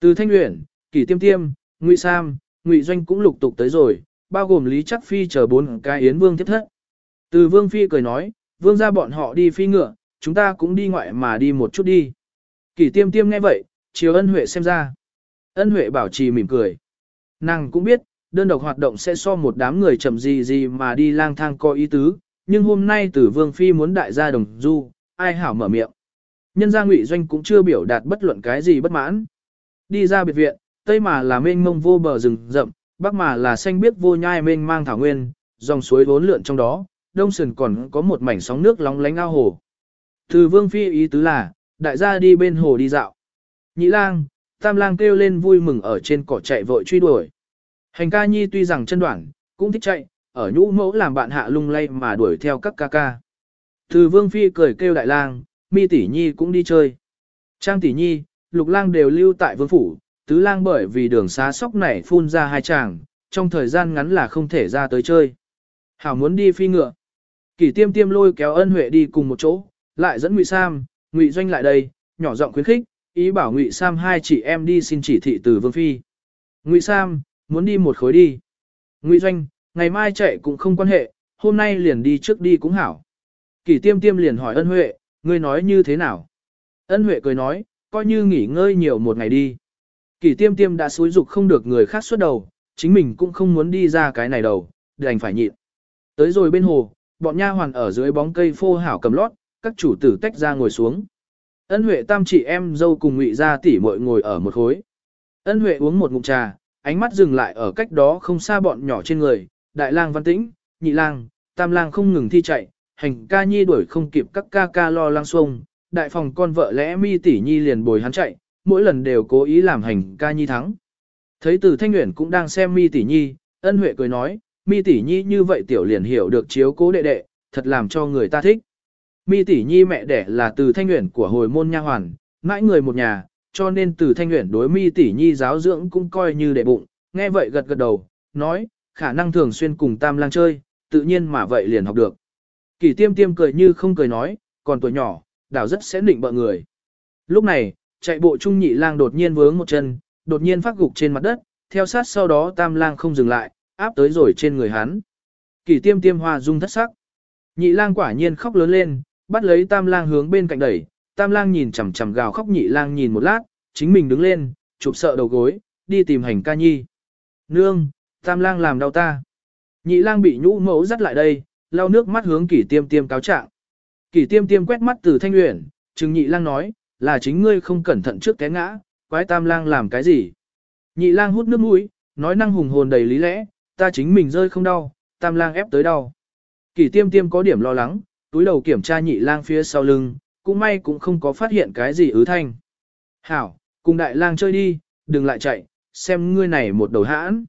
S1: Từ thanh Uyển, kỳ tiêm tiêm, ngụy sam, ngụy doanh cũng lục tục tới rồi, bao gồm lý chắc phi chờ bốn cái yến vương tiếp thất. Từ vương phi cười nói, vương ra bọn họ đi phi ngựa, chúng ta cũng đi ngoại mà đi một chút đi. Kỳ tiêm tiêm nghe vậy, chiều ân huệ xem ra. Ân Huệ bảo trì mỉm cười. Nàng cũng biết, đơn độc hoạt động sẽ so một đám người chậm gì gì mà đi lang thang có ý tứ, nhưng hôm nay tử vương phi muốn đại gia đồng du, ai hảo mở miệng. Nhân gia ngụy doanh cũng chưa biểu đạt bất luận cái gì bất mãn. Đi ra biệt viện, tây mà là mênh mông vô bờ rừng rậm, bắc mà là xanh biếc vô nhai mênh mang thảo nguyên, dòng suối vốn lượn trong đó, đông sườn còn có một mảnh sóng nước lóng lánh ao hồ. Từ vương phi ý tứ là, đại gia đi bên hồ đi dạo. Nhị lang, tam lang kêu lên vui mừng ở trên cỏ chạy vội truy đuổi. Hành ca nhi tuy rằng chân đoạn, cũng thích chạy, ở nhũ mẫu làm bạn hạ lung lay mà đuổi theo các ca ca. Từ vương phi cười kêu đại lang, mi tỷ nhi cũng đi chơi. Trang tỷ nhi, lục lang đều lưu tại vương phủ, tứ lang bởi vì đường xá sóc này phun ra hai chàng, trong thời gian ngắn là không thể ra tới chơi. Hảo muốn đi phi ngựa. Kỷ tiêm tiêm lôi kéo ân huệ đi cùng một chỗ, lại dẫn ngụy Sam, ngụy Doanh lại đây, nhỏ giọng khuyến khích, ý bảo ngụy Sam hai chị em đi xin chỉ thị từ vương phi. Ngụy Sam, muốn đi một khối đi. Ngụy Doanh, ngày mai chạy cũng không quan hệ, hôm nay liền đi trước đi cũng hảo. Kỷ tiêm tiêm liền hỏi ân huệ, ngươi nói như thế nào? Ân huệ cười nói, coi như nghỉ ngơi nhiều một ngày đi. Kỷ tiêm tiêm đã xúi dục không được người khác xuất đầu, chính mình cũng không muốn đi ra cái này đầu, đành phải nhịn. Tới rồi bên hồ, bọn nha hoàn ở dưới bóng cây phô hảo cầm lót, các chủ tử tách ra ngồi xuống. Ân Huệ tam chị em dâu cùng Ngụy gia tỷ muội ngồi ở một khối. Ân Huệ uống một ngụm trà, ánh mắt dừng lại ở cách đó không xa bọn nhỏ trên người, Đại lang Văn Tĩnh, Nhị lang, Tam lang không ngừng thi chạy, hành ca nhi đuổi không kịp các ca ca lo lăng xuông, đại phòng con vợ lẽ Mi tỷ nhi liền bồi hắn chạy, mỗi lần đều cố ý làm hành ca nhi thắng. Thấy Từ Thanh nguyện cũng đang xem Mi tỷ nhi, Ân Huệ cười nói, Mi tỷ nhi như vậy tiểu liền hiểu được chiếu cố đệ đệ, thật làm cho người ta thích. Mi tỷ nhi mẹ đẻ là từ thanh nguyện của hồi môn nha hoàn, mãi người một nhà, cho nên từ thanh nguyện đối mi tỷ nhi giáo dưỡng cũng coi như đệ bụng, nghe vậy gật gật đầu, nói, khả năng thường xuyên cùng tam lang chơi, tự nhiên mà vậy liền học được. Kỳ tiêm tiêm cười như không cười nói, còn tuổi nhỏ, đảo rất sẽ định bợ người. Lúc này, chạy bộ trung nhị lang đột nhiên vướng một chân, đột nhiên phát gục trên mặt đất, theo sát sau đó tam lang không dừng lại, áp tới rồi trên người hắn. Kỳ tiêm tiêm hoa dung thất sắc. Nhị lang quả nhiên khóc lớn lên, bắt lấy tam lang hướng bên cạnh đẩy, tam lang nhìn chằm chằm gào khóc nhị lang nhìn một lát, chính mình đứng lên, chụp sợ đầu gối, đi tìm hành ca nhi. Nương, tam lang làm đau ta. Nhị lang bị nhũ mẫu dắt lại đây, lau nước mắt hướng kỷ tiêm tiêm cáo trạng. Kỷ tiêm tiêm quét mắt từ thanh luyện, trừng nhị lang nói, là chính ngươi không cẩn thận trước té ngã, quái tam lang làm cái gì. Nhị lang hút nước mũi, nói năng hùng hồn đầy lý lẽ, ta chính mình rơi không đau, tam lang ép tới đau. Kỷ tiêm tiêm có điểm lo lắng, túi đầu kiểm tra nhị lang phía sau lưng, cũng may cũng không có phát hiện cái gì ứ thanh. Hảo, cùng đại lang chơi đi, đừng lại chạy, xem ngươi này một đầu hãn.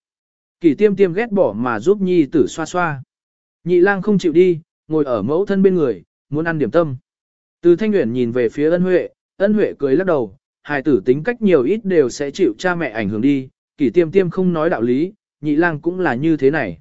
S1: Kỷ tiêm tiêm ghét bỏ mà giúp nhi tử xoa xoa. Nhị lang không chịu đi, ngồi ở mẫu thân bên người, muốn ăn điểm tâm. Từ thanh nguyện nhìn về phía ân huệ, ân huệ cười lắc đầu, hài tử tính cách nhiều ít đều sẽ chịu cha mẹ ảnh hưởng đi, kỷ tiêm tiêm không nói đạo lý, nhị lang cũng là như thế này.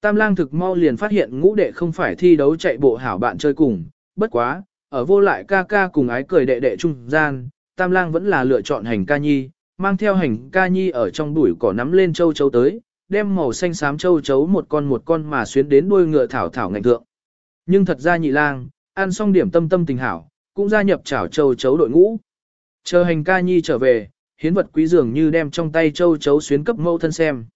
S1: Tam lang thực mau liền phát hiện ngũ đệ không phải thi đấu chạy bộ hảo bạn chơi cùng, bất quá, ở vô lại ca ca cùng ái cười đệ đệ trung gian, tam lang vẫn là lựa chọn hành ca nhi, mang theo hành ca nhi ở trong bụi cỏ nắm lên châu châu tới, đem màu xanh xám châu chấu một con một con mà xuyến đến đuôi ngựa thảo thảo ngạnh thượng. Nhưng thật ra nhị lang, ăn xong điểm tâm tâm tình hảo, cũng gia nhập chảo châu chấu đội ngũ. Chờ hành ca nhi trở về, hiến vật quý dường như đem trong tay châu chấu xuyến cấp mẫu thân xem.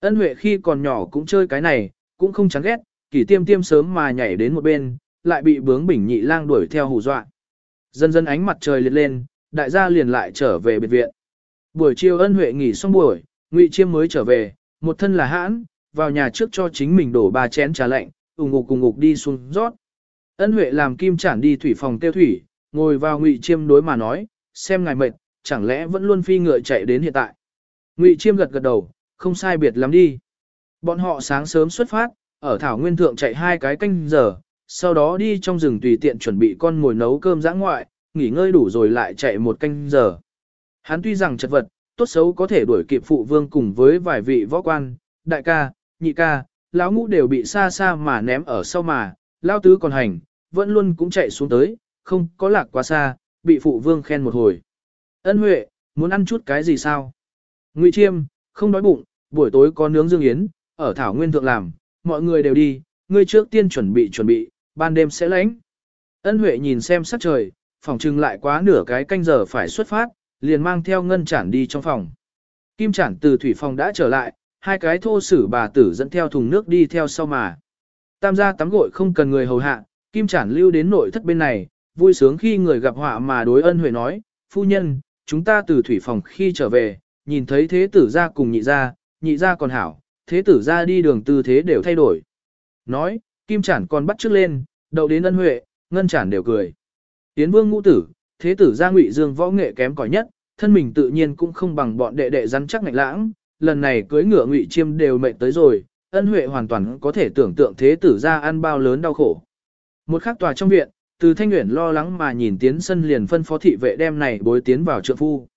S1: Ân Huệ khi còn nhỏ cũng chơi cái này, cũng không chán ghét, kỷ tiêm tiêm sớm mà nhảy đến một bên, lại bị bướng bỉnh nhị lang đuổi theo hù dọa. Dần dần ánh mặt trời liệt lên, đại gia liền lại trở về biệt viện. Buổi chiều ân Huệ nghỉ xong buổi, Ngụy Chiêm mới trở về, một thân là hãn, vào nhà trước cho chính mình đổ ba chén trà lạnh, ủng ngục cùng ngục đi xuống rót. Ân Huệ làm kim chản đi thủy phòng tiêu thủy, ngồi vào Ngụy Chiêm đối mà nói, xem ngài mệt, chẳng lẽ vẫn luôn phi ngựa chạy đến hiện tại. Ngụy Chiêm gật gật đầu, không sai biệt lắm đi. Bọn họ sáng sớm xuất phát, ở Thảo Nguyên Thượng chạy hai cái canh giờ, sau đó đi trong rừng tùy tiện chuẩn bị con ngồi nấu cơm giã ngoại, nghỉ ngơi đủ rồi lại chạy một canh giờ. Hắn tuy rằng chật vật, tốt xấu có thể đuổi kịp phụ vương cùng với vài vị võ quan, đại ca, nhị ca, lão ngũ đều bị xa xa mà ném ở sau mà, lão tứ còn hành, vẫn luôn cũng chạy xuống tới, không có lạc quá xa, bị phụ vương khen một hồi. Ân Huệ, muốn ăn chút cái gì sao? Ngụy Chiêm, không đói bụng, buổi tối có nướng dương yến, ở Thảo Nguyên Thượng làm, mọi người đều đi, ngươi trước tiên chuẩn bị chuẩn bị, ban đêm sẽ lánh. Ân Huệ nhìn xem sắc trời, phòng trưng lại quá nửa cái canh giờ phải xuất phát, liền mang theo ngân chản đi trong phòng. Kim Chản từ thủy phòng đã trở lại, hai cái thô sử bà tử dẫn theo thùng nước đi theo sau mà. Tam gia tắm gội không cần người hầu hạ, Kim Chản lưu đến nội thất bên này, vui sướng khi người gặp họa mà đối ân huệ nói, phu nhân, chúng ta từ thủy phòng khi trở về, nhìn thấy thế tử ra cùng nhị ra, nhị ra còn hảo, thế tử ra đi đường tư thế đều thay đổi. Nói, Kim Chản còn bắt trước lên, đậu đến ân huệ, ngân chản đều cười. Tiến vương ngũ tử, thế tử gia ngụy dương võ nghệ kém cỏi nhất, thân mình tự nhiên cũng không bằng bọn đệ đệ rắn chắc ngạch lãng, lần này cưới ngựa ngụy chiêm đều mệt tới rồi, ân huệ hoàn toàn có thể tưởng tượng thế tử gia ăn bao lớn đau khổ. Một khắc tòa trong viện, từ thanh nguyện lo lắng mà nhìn tiến sân liền phân phó thị vệ đem này bối tiến vào trượng phu.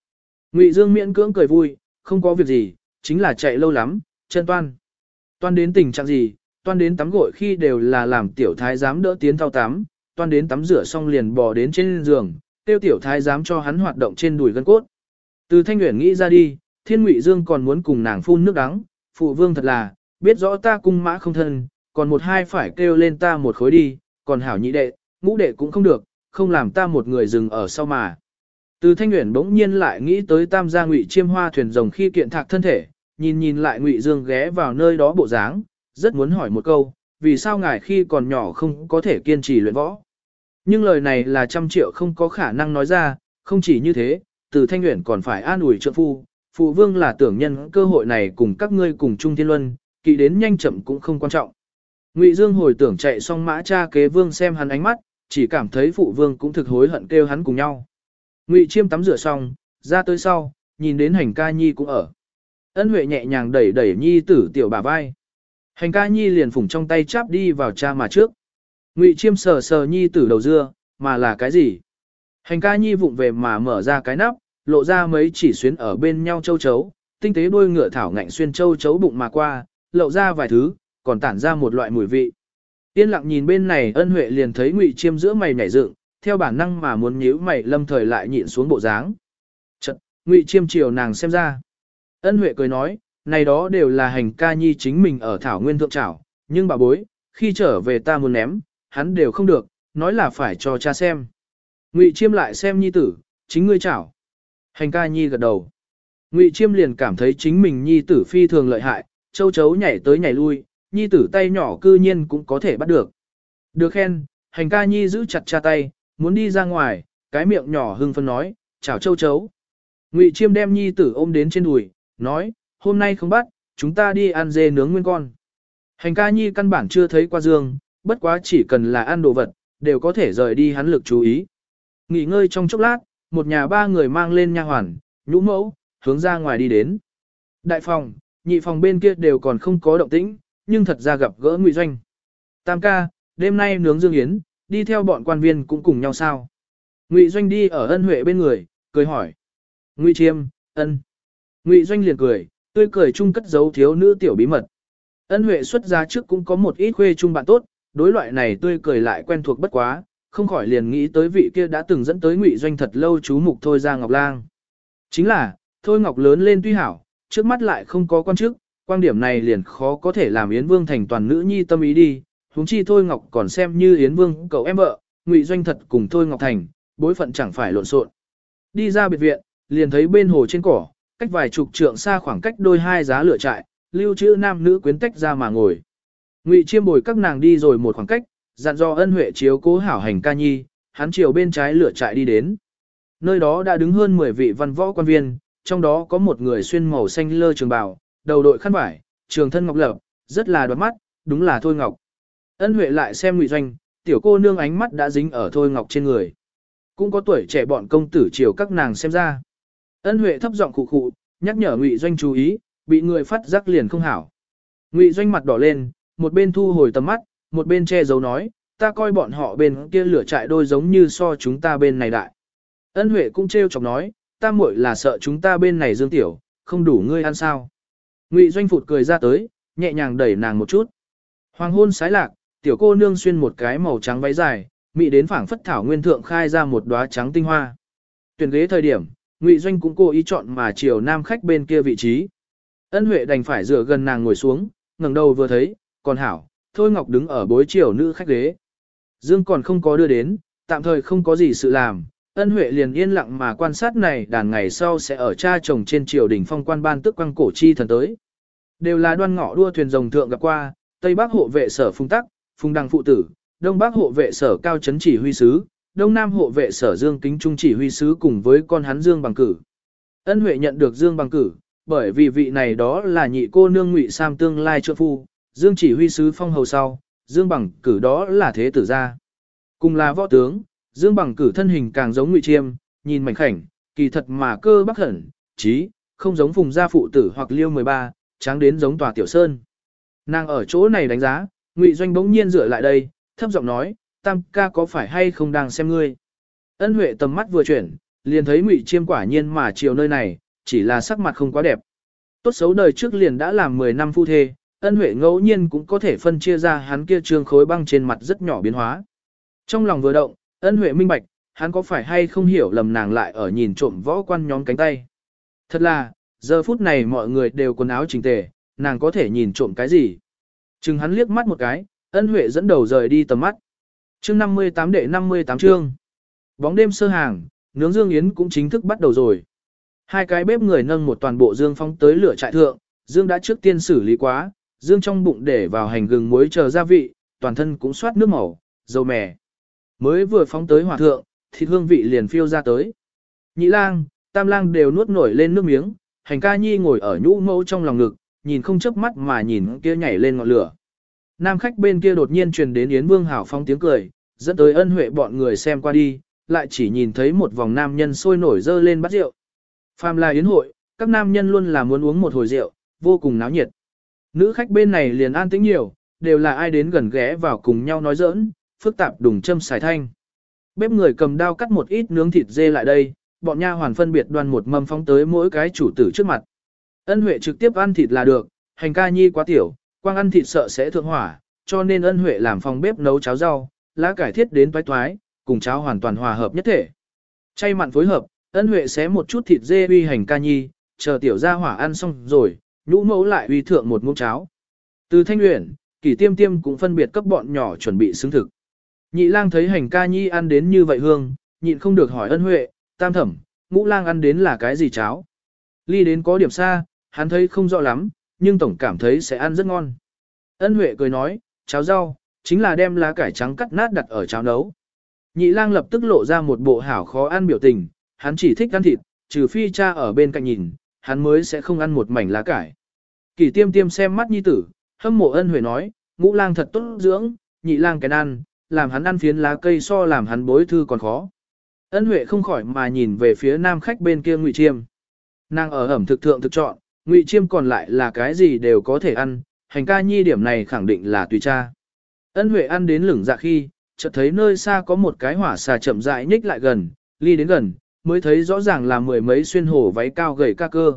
S1: Ngụy Dương miễn cưỡng cười vui, không có việc gì, chính là chạy lâu lắm, chân toan. Toan đến tình trạng gì, toan đến tắm gội khi đều là làm tiểu thái giám đỡ tiến thao tắm, toan đến tắm rửa xong liền bò đến trên giường, tiêu tiểu thái dám cho hắn hoạt động trên đùi gân cốt. Từ thanh nguyện nghĩ ra đi, thiên ngụy dương còn muốn cùng nàng phun nước đắng, phụ vương thật là, biết rõ ta cung mã không thân, còn một hai phải kêu lên ta một khối đi, còn hảo nhị đệ, ngũ đệ cũng không được, không làm ta một người dừng ở sau mà. Từ thanh nguyện bỗng nhiên lại nghĩ tới tam gia ngụy chiêm hoa thuyền rồng khi kiện thạc thân thể, nhìn nhìn lại ngụy dương ghé vào nơi đó bộ dáng, rất muốn hỏi một câu, vì sao ngài khi còn nhỏ không có thể kiên trì luyện võ. Nhưng lời này là trăm triệu không có khả năng nói ra, không chỉ như thế, từ thanh nguyện còn phải an ủi trợ phu, phụ vương là tưởng nhân cơ hội này cùng các ngươi cùng chung thiên luân, kỵ đến nhanh chậm cũng không quan trọng. Ngụy Dương hồi tưởng chạy xong mã cha kế vương xem hắn ánh mắt, chỉ cảm thấy phụ vương cũng thực hối hận kêu hắn cùng nhau. Ngụy Chiêm tắm rửa xong, ra tới sau, nhìn đến hành ca nhi cũng ở. Ân Huệ nhẹ nhàng đẩy đẩy nhi tử tiểu bà vai. Hành ca nhi liền phủng trong tay chắp đi vào cha mà trước. Ngụy Chiêm sờ sờ nhi tử đầu dưa, mà là cái gì? Hành ca nhi vụng về mà mở ra cái nắp, lộ ra mấy chỉ xuyến ở bên nhau châu chấu, tinh tế đuôi ngựa thảo ngạnh xuyên châu chấu bụng mà qua, lộ ra vài thứ, còn tản ra một loại mùi vị. Yên lặng nhìn bên này ân huệ liền thấy ngụy chiêm giữa mày nhảy dựng, theo bản năng mà muốn nhíu mày lâm thời lại nhịn xuống bộ dáng. Chật, ngụy chiêm chiều nàng xem ra. Ân huệ cười nói, này đó đều là hành ca nhi chính mình ở thảo nguyên thượng trảo, nhưng bà bối, khi trở về ta muốn ném, hắn đều không được, nói là phải cho cha xem. Ngụy chiêm lại xem nhi tử, chính ngươi chảo. Hành ca nhi gật đầu. Ngụy chiêm liền cảm thấy chính mình nhi tử phi thường lợi hại, châu chấu nhảy tới nhảy lui, nhi tử tay nhỏ cư nhiên cũng có thể bắt được. Được khen, hành ca nhi giữ chặt cha tay, muốn đi ra ngoài, cái miệng nhỏ hưng phân nói, chào châu chấu. Ngụy chiêm đem nhi tử ôm đến trên đùi, nói, hôm nay không bắt, chúng ta đi ăn dê nướng nguyên con. Hành ca nhi căn bản chưa thấy qua dương, bất quá chỉ cần là ăn đồ vật, đều có thể rời đi hắn lực chú ý. Nghỉ ngơi trong chốc lát, một nhà ba người mang lên nha hoàn, nhũ mẫu, hướng ra ngoài đi đến. Đại phòng, nhị phòng bên kia đều còn không có động tĩnh, nhưng thật ra gặp gỡ Ngụy Doanh. Tam ca, đêm nay nướng dương yến, đi theo bọn quan viên cũng cùng nhau sao? Ngụy Doanh đi ở ân huệ bên người, cười hỏi. Ngụy Chiêm, ân. Ngụy Doanh liền cười, tươi cười chung cất giấu thiếu nữ tiểu bí mật. Ân huệ xuất ra trước cũng có một ít khuê chung bạn tốt, đối loại này tươi cười lại quen thuộc bất quá, không khỏi liền nghĩ tới vị kia đã từng dẫn tới Ngụy Doanh thật lâu chú mục thôi ra Ngọc Lang. Chính là, thôi Ngọc lớn lên tuy hảo, trước mắt lại không có quan chức, quan điểm này liền khó có thể làm Yến Vương thành toàn nữ nhi tâm ý đi, huống chi Thôi Ngọc còn xem như Yến Vương cậu em vợ, Ngụy Doanh thật cùng Thôi Ngọc thành, bối phận chẳng phải lộn xộn. Đi ra biệt viện, liền thấy bên hồ trên cỏ, cách vài chục trượng xa khoảng cách đôi hai giá lửa trại, lưu trữ nam nữ quyến tách ra mà ngồi. Ngụy Chiêm bồi các nàng đi rồi một khoảng cách, dặn dò ân huệ chiếu cố hảo hành ca nhi, hắn chiều bên trái lửa trại đi đến. Nơi đó đã đứng hơn 10 vị văn võ quan viên, trong đó có một người xuyên màu xanh lơ trường bào, đầu đội khăn vải, trường thân ngọc lập, rất là đoạt mắt, đúng là Thôi Ngọc. Ân Huệ lại xem Ngụy Doanh, tiểu cô nương ánh mắt đã dính ở Thôi Ngọc trên người. Cũng có tuổi trẻ bọn công tử chiều các nàng xem ra. Ân Huệ thấp giọng khụ khụ, nhắc nhở Ngụy Doanh chú ý, bị người phát giác liền không hảo. Ngụy Doanh mặt đỏ lên, một bên thu hồi tầm mắt, một bên che giấu nói, ta coi bọn họ bên kia lửa trại đôi giống như so chúng ta bên này đại. Ân Huệ cũng trêu chọc nói, ta muội là sợ chúng ta bên này dương tiểu, không đủ ngươi ăn sao. Ngụy Doanh phụt cười ra tới, nhẹ nhàng đẩy nàng một chút. Hoàng hôn sái lạc, tiểu cô nương xuyên một cái màu trắng váy dài, mị đến phảng phất thảo nguyên thượng khai ra một đóa trắng tinh hoa. Tuyển ghế thời điểm, Ngụy Doanh cũng cố ý chọn mà chiều nam khách bên kia vị trí. Ân Huệ đành phải dựa gần nàng ngồi xuống, ngẩng đầu vừa thấy, còn hảo, Thôi Ngọc đứng ở bối chiều nữ khách ghế. Dương còn không có đưa đến, tạm thời không có gì sự làm, ân huệ liền yên lặng mà quan sát này đàn ngày sau sẽ ở cha chồng trên triều đình phong quan ban tức quăng cổ chi thần tới. Đều là đoan ngọ đua thuyền rồng thượng gặp qua, Tây Bắc hộ vệ sở phung tắc, phung đăng phụ tử, Đông Bắc hộ vệ sở cao chấn chỉ huy sứ, Đông Nam hộ vệ sở Dương Kính Trung chỉ huy sứ cùng với con hắn Dương bằng cử. Ân Huệ nhận được Dương bằng cử, bởi vì vị này đó là nhị cô nương Ngụy Sam tương lai trợ phu, Dương chỉ huy sứ phong hầu sau, Dương bằng cử đó là thế tử gia. Cùng là võ tướng, Dương bằng cử thân hình càng giống Ngụy Chiêm, nhìn mảnh khảnh, kỳ thật mà cơ bắc hẩn, trí, không giống phùng gia phụ tử hoặc liêu 13, tráng đến giống tòa tiểu sơn. Nàng ở chỗ này đánh giá, Ngụy Doanh bỗng nhiên rửa lại đây, thấp giọng nói, tam ca có phải hay không đang xem ngươi. Ân Huệ tầm mắt vừa chuyển, liền thấy Ngụy Chiêm quả nhiên mà chiều nơi này, chỉ là sắc mặt không quá đẹp. Tốt xấu đời trước liền đã làm 10 năm phu thê, Ân Huệ ngẫu nhiên cũng có thể phân chia ra hắn kia trương khối băng trên mặt rất nhỏ biến hóa. Trong lòng vừa động, Ân Huệ minh bạch, hắn có phải hay không hiểu lầm nàng lại ở nhìn trộm võ quan nhóm cánh tay. Thật là, giờ phút này mọi người đều quần áo chỉnh tề, nàng có thể nhìn trộm cái gì. Chừng hắn liếc mắt một cái, ân huệ dẫn đầu rời đi tầm mắt. chương 58 đệ 58 chương. Bóng đêm sơ hàng, nướng dương yến cũng chính thức bắt đầu rồi. Hai cái bếp người nâng một toàn bộ dương phong tới lửa trại thượng, dương đã trước tiên xử lý quá, dương trong bụng để vào hành gừng muối chờ gia vị, toàn thân cũng soát nước màu, dầu mè. Mới vừa phóng tới hòa thượng, thịt hương vị liền phiêu ra tới. Nhị lang, tam lang đều nuốt nổi lên nước miếng, hành ca nhi ngồi ở nhũ mẫu trong lòng ngực, nhìn không chớp mắt mà nhìn kia nhảy lên ngọn lửa. Nam khách bên kia đột nhiên truyền đến Yến Vương Hảo Phong tiếng cười, dẫn tới ân huệ bọn người xem qua đi, lại chỉ nhìn thấy một vòng nam nhân sôi nổi dơ lên bát rượu. Phàm là yến hội, các nam nhân luôn là muốn uống một hồi rượu, vô cùng náo nhiệt. Nữ khách bên này liền an tĩnh nhiều, đều là ai đến gần ghé vào cùng nhau nói giỡn, phức tạp đùng châm xài thanh. Bếp người cầm dao cắt một ít nướng thịt dê lại đây, bọn nha hoàn phân biệt đoan một mâm phóng tới mỗi cái chủ tử trước mặt. Ân Huệ trực tiếp ăn thịt là được, hành ca nhi quá tiểu, quang ăn thịt sợ sẽ thượng hỏa, cho nên Ân Huệ làm phòng bếp nấu cháo rau, lá cải thiết đến toái toái, cùng cháo hoàn toàn hòa hợp nhất thể. Chay mặn phối hợp, Ân Huệ xé một chút thịt dê uy hành ca nhi, chờ tiểu gia hỏa ăn xong rồi, nhũ mẫu lại uy thượng một muỗng cháo. Từ Thanh Uyển, Kỷ Tiêm Tiêm cũng phân biệt cấp bọn nhỏ chuẩn bị xứng thực. Nhị lang thấy hành ca nhi ăn đến như vậy hương, nhịn không được hỏi Ân Huệ, tam thẩm, ngũ lang ăn đến là cái gì cháo? Ly đến có điểm xa, hắn thấy không rõ lắm, nhưng tổng cảm thấy sẽ ăn rất ngon. Ân Huệ cười nói, cháo rau, chính là đem lá cải trắng cắt nát đặt ở cháo nấu. Nhị lang lập tức lộ ra một bộ hảo khó ăn biểu tình, hắn chỉ thích ăn thịt, trừ phi cha ở bên cạnh nhìn, hắn mới sẽ không ăn một mảnh lá cải. Kỳ tiêm tiêm xem mắt nhi tử, hâm mộ ân huệ nói, ngũ lang thật tốt dưỡng, nhị lang cái ăn, làm hắn ăn phiến lá cây so làm hắn bối thư còn khó. Ân huệ không khỏi mà nhìn về phía nam khách bên kia ngụy chiêm. Nàng ở ẩm thực thượng thực chọn, ngụy chiêm còn lại là cái gì đều có thể ăn, hành ca nhi điểm này khẳng định là tùy cha. Ân Huệ ăn đến lửng dạ khi, chợt thấy nơi xa có một cái hỏa xà chậm rãi nhích lại gần, ly đến gần, mới thấy rõ ràng là mười mấy xuyên hổ váy cao gầy ca cơ.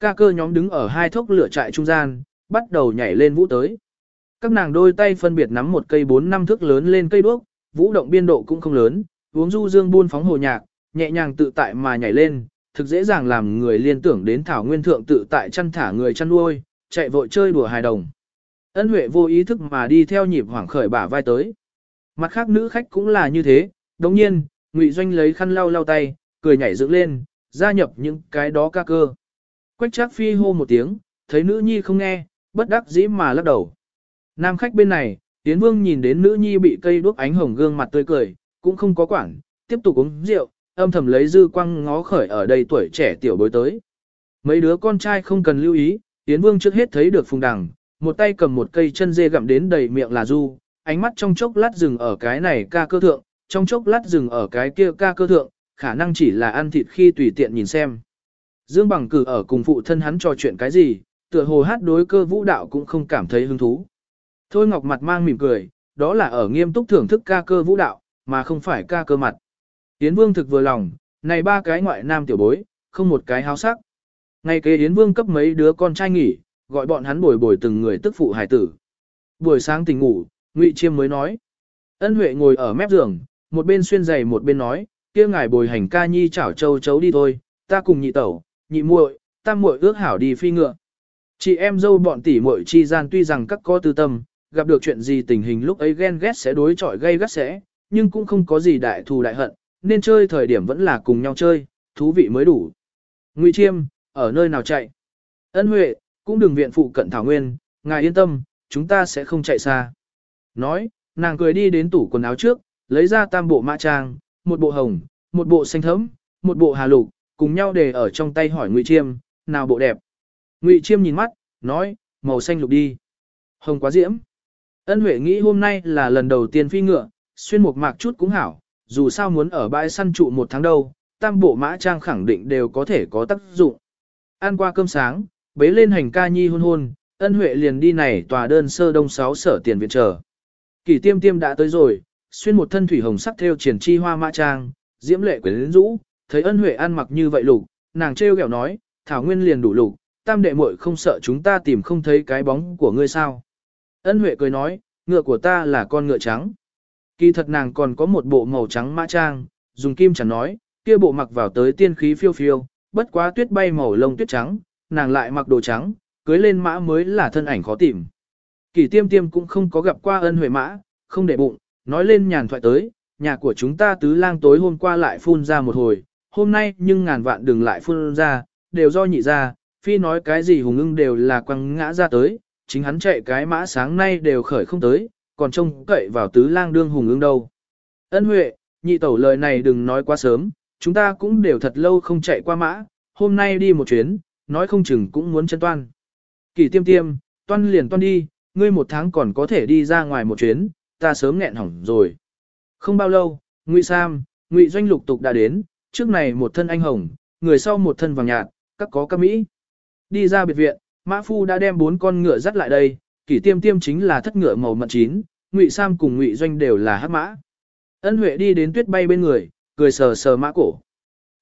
S1: Ca cơ nhóm đứng ở hai thốc lửa trại trung gian, bắt đầu nhảy lên vũ tới. Các nàng đôi tay phân biệt nắm một cây bốn năm thước lớn lên cây đuốc, vũ động biên độ cũng không lớn, uống du dương buôn phóng hồ nhạc, nhẹ nhàng tự tại mà nhảy lên, thực dễ dàng làm người liên tưởng đến thảo nguyên thượng tự tại chăn thả người chăn nuôi, chạy vội chơi đùa hài đồng. Ân Huệ vô ý thức mà đi theo nhịp hoảng khởi bả vai tới. Mặt khác nữ khách cũng là như thế, đồng nhiên, Ngụy Doanh lấy khăn lau lau tay, cười nhảy dựng lên, gia nhập những cái đó ca cơ. Quách Trác Phi hô một tiếng, thấy nữ nhi không nghe, bất đắc dĩ mà lắc đầu. Nam khách bên này, Tiến Vương nhìn đến nữ nhi bị cây đuốc ánh hồng gương mặt tươi cười, cũng không có quản, tiếp tục uống rượu, âm thầm lấy dư quăng ngó khởi ở đây tuổi trẻ tiểu bối tới. Mấy đứa con trai không cần lưu ý, tiến Vương trước hết thấy được Phùng Đằng, một tay cầm một cây chân dê gặm đến đầy miệng là du, ánh mắt trong chốc lát dừng ở cái này ca cơ thượng, trong chốc lát dừng ở cái kia ca cơ thượng, khả năng chỉ là ăn thịt khi tùy tiện nhìn xem. Dương Bằng cử ở cùng phụ thân hắn trò chuyện cái gì, tựa hồ hát đối cơ vũ đạo cũng không cảm thấy hứng thú. Thôi Ngọc mặt mang mỉm cười, đó là ở nghiêm túc thưởng thức ca cơ vũ đạo, mà không phải ca cơ mặt. Yến Vương thực vừa lòng, này ba cái ngoại nam tiểu bối, không một cái háo sắc. Ngày kế Yến Vương cấp mấy đứa con trai nghỉ, gọi bọn hắn bồi bồi từng người tức phụ hài tử. Buổi sáng tỉnh ngủ, Ngụy Chiêm mới nói. Ân Huệ ngồi ở mép giường, một bên xuyên giày một bên nói, kia ngài bồi hành ca nhi chảo châu chấu đi thôi, ta cùng nhị tẩu, nhị muội, tam muội ước hảo đi phi ngựa. Chị em dâu bọn tỷ muội chi gian tuy rằng các có tư tâm, gặp được chuyện gì tình hình lúc ấy ghen ghét sẽ đối chọi gây gắt sẽ, nhưng cũng không có gì đại thù đại hận, nên chơi thời điểm vẫn là cùng nhau chơi, thú vị mới đủ. Ngụy Chiêm, ở nơi nào chạy? Ân Huệ, cũng đừng viện phụ cận Thảo Nguyên, ngài yên tâm, chúng ta sẽ không chạy xa. Nói, nàng cười đi đến tủ quần áo trước, lấy ra tam bộ mã trang, một bộ hồng, một bộ xanh thẫm, một bộ hà lục, cùng nhau để ở trong tay hỏi Ngụy Chiêm, nào bộ đẹp. Ngụy Chiêm nhìn mắt, nói, màu xanh lục đi. Hồng quá diễm. Ân Huệ nghĩ hôm nay là lần đầu tiên phi ngựa, xuyên một mạc chút cũng hảo, dù sao muốn ở bãi săn trụ một tháng đâu, tam bộ mã trang khẳng định đều có thể có tác dụng. Ăn qua cơm sáng, bế lên hành ca nhi hôn hôn, ân huệ liền đi này tòa đơn sơ đông sáu sở tiền viện chờ. Kỷ tiêm tiêm đã tới rồi, xuyên một thân thủy hồng sắc theo triển chi hoa mã trang, diễm lệ quyến rũ, thấy ân huệ ăn mặc như vậy lục, nàng trêu ghẹo nói, thảo nguyên liền đủ lục, tam đệ muội không sợ chúng ta tìm không thấy cái bóng của ngươi sao. Ân huệ cười nói, ngựa của ta là con ngựa trắng. Kỳ thật nàng còn có một bộ màu trắng mã trang, dùng kim chẳng nói, kia bộ mặc vào tới tiên khí phiêu phiêu, bất quá tuyết bay màu lông tuyết trắng, nàng lại mặc đồ trắng, cưới lên mã mới là thân ảnh khó tìm. Kỳ tiêm tiêm cũng không có gặp qua ân huệ mã, không để bụng, nói lên nhàn thoại tới, nhà của chúng ta tứ lang tối hôm qua lại phun ra một hồi, hôm nay nhưng ngàn vạn đừng lại phun ra, đều do nhị ra, phi nói cái gì hùng ưng đều là quăng ngã ra tới, chính hắn chạy cái mã sáng nay đều khởi không tới, còn trông cậy vào tứ lang đương hùng ưng đâu. Ân huệ, nhị tẩu lời này đừng nói quá sớm, chúng ta cũng đều thật lâu không chạy qua mã, hôm nay đi một chuyến, nói không chừng cũng muốn chân toan. Kỳ tiêm tiêm, toan liền toan đi, ngươi một tháng còn có thể đi ra ngoài một chuyến, ta sớm nghẹn hỏng rồi. Không bao lâu, Ngụy Sam, Ngụy Doanh lục tục đã đến, trước này một thân anh hồng, người sau một thân vàng nhạt, các có các mỹ. Đi ra biệt viện, Mã Phu đã đem bốn con ngựa dắt lại đây, kỷ tiêm tiêm chính là thất ngựa màu mận chín, Ngụy Sam cùng Ngụy Doanh đều là hắc mã. Ân Huệ đi đến tuyết bay bên người, cười sờ sờ mã cổ.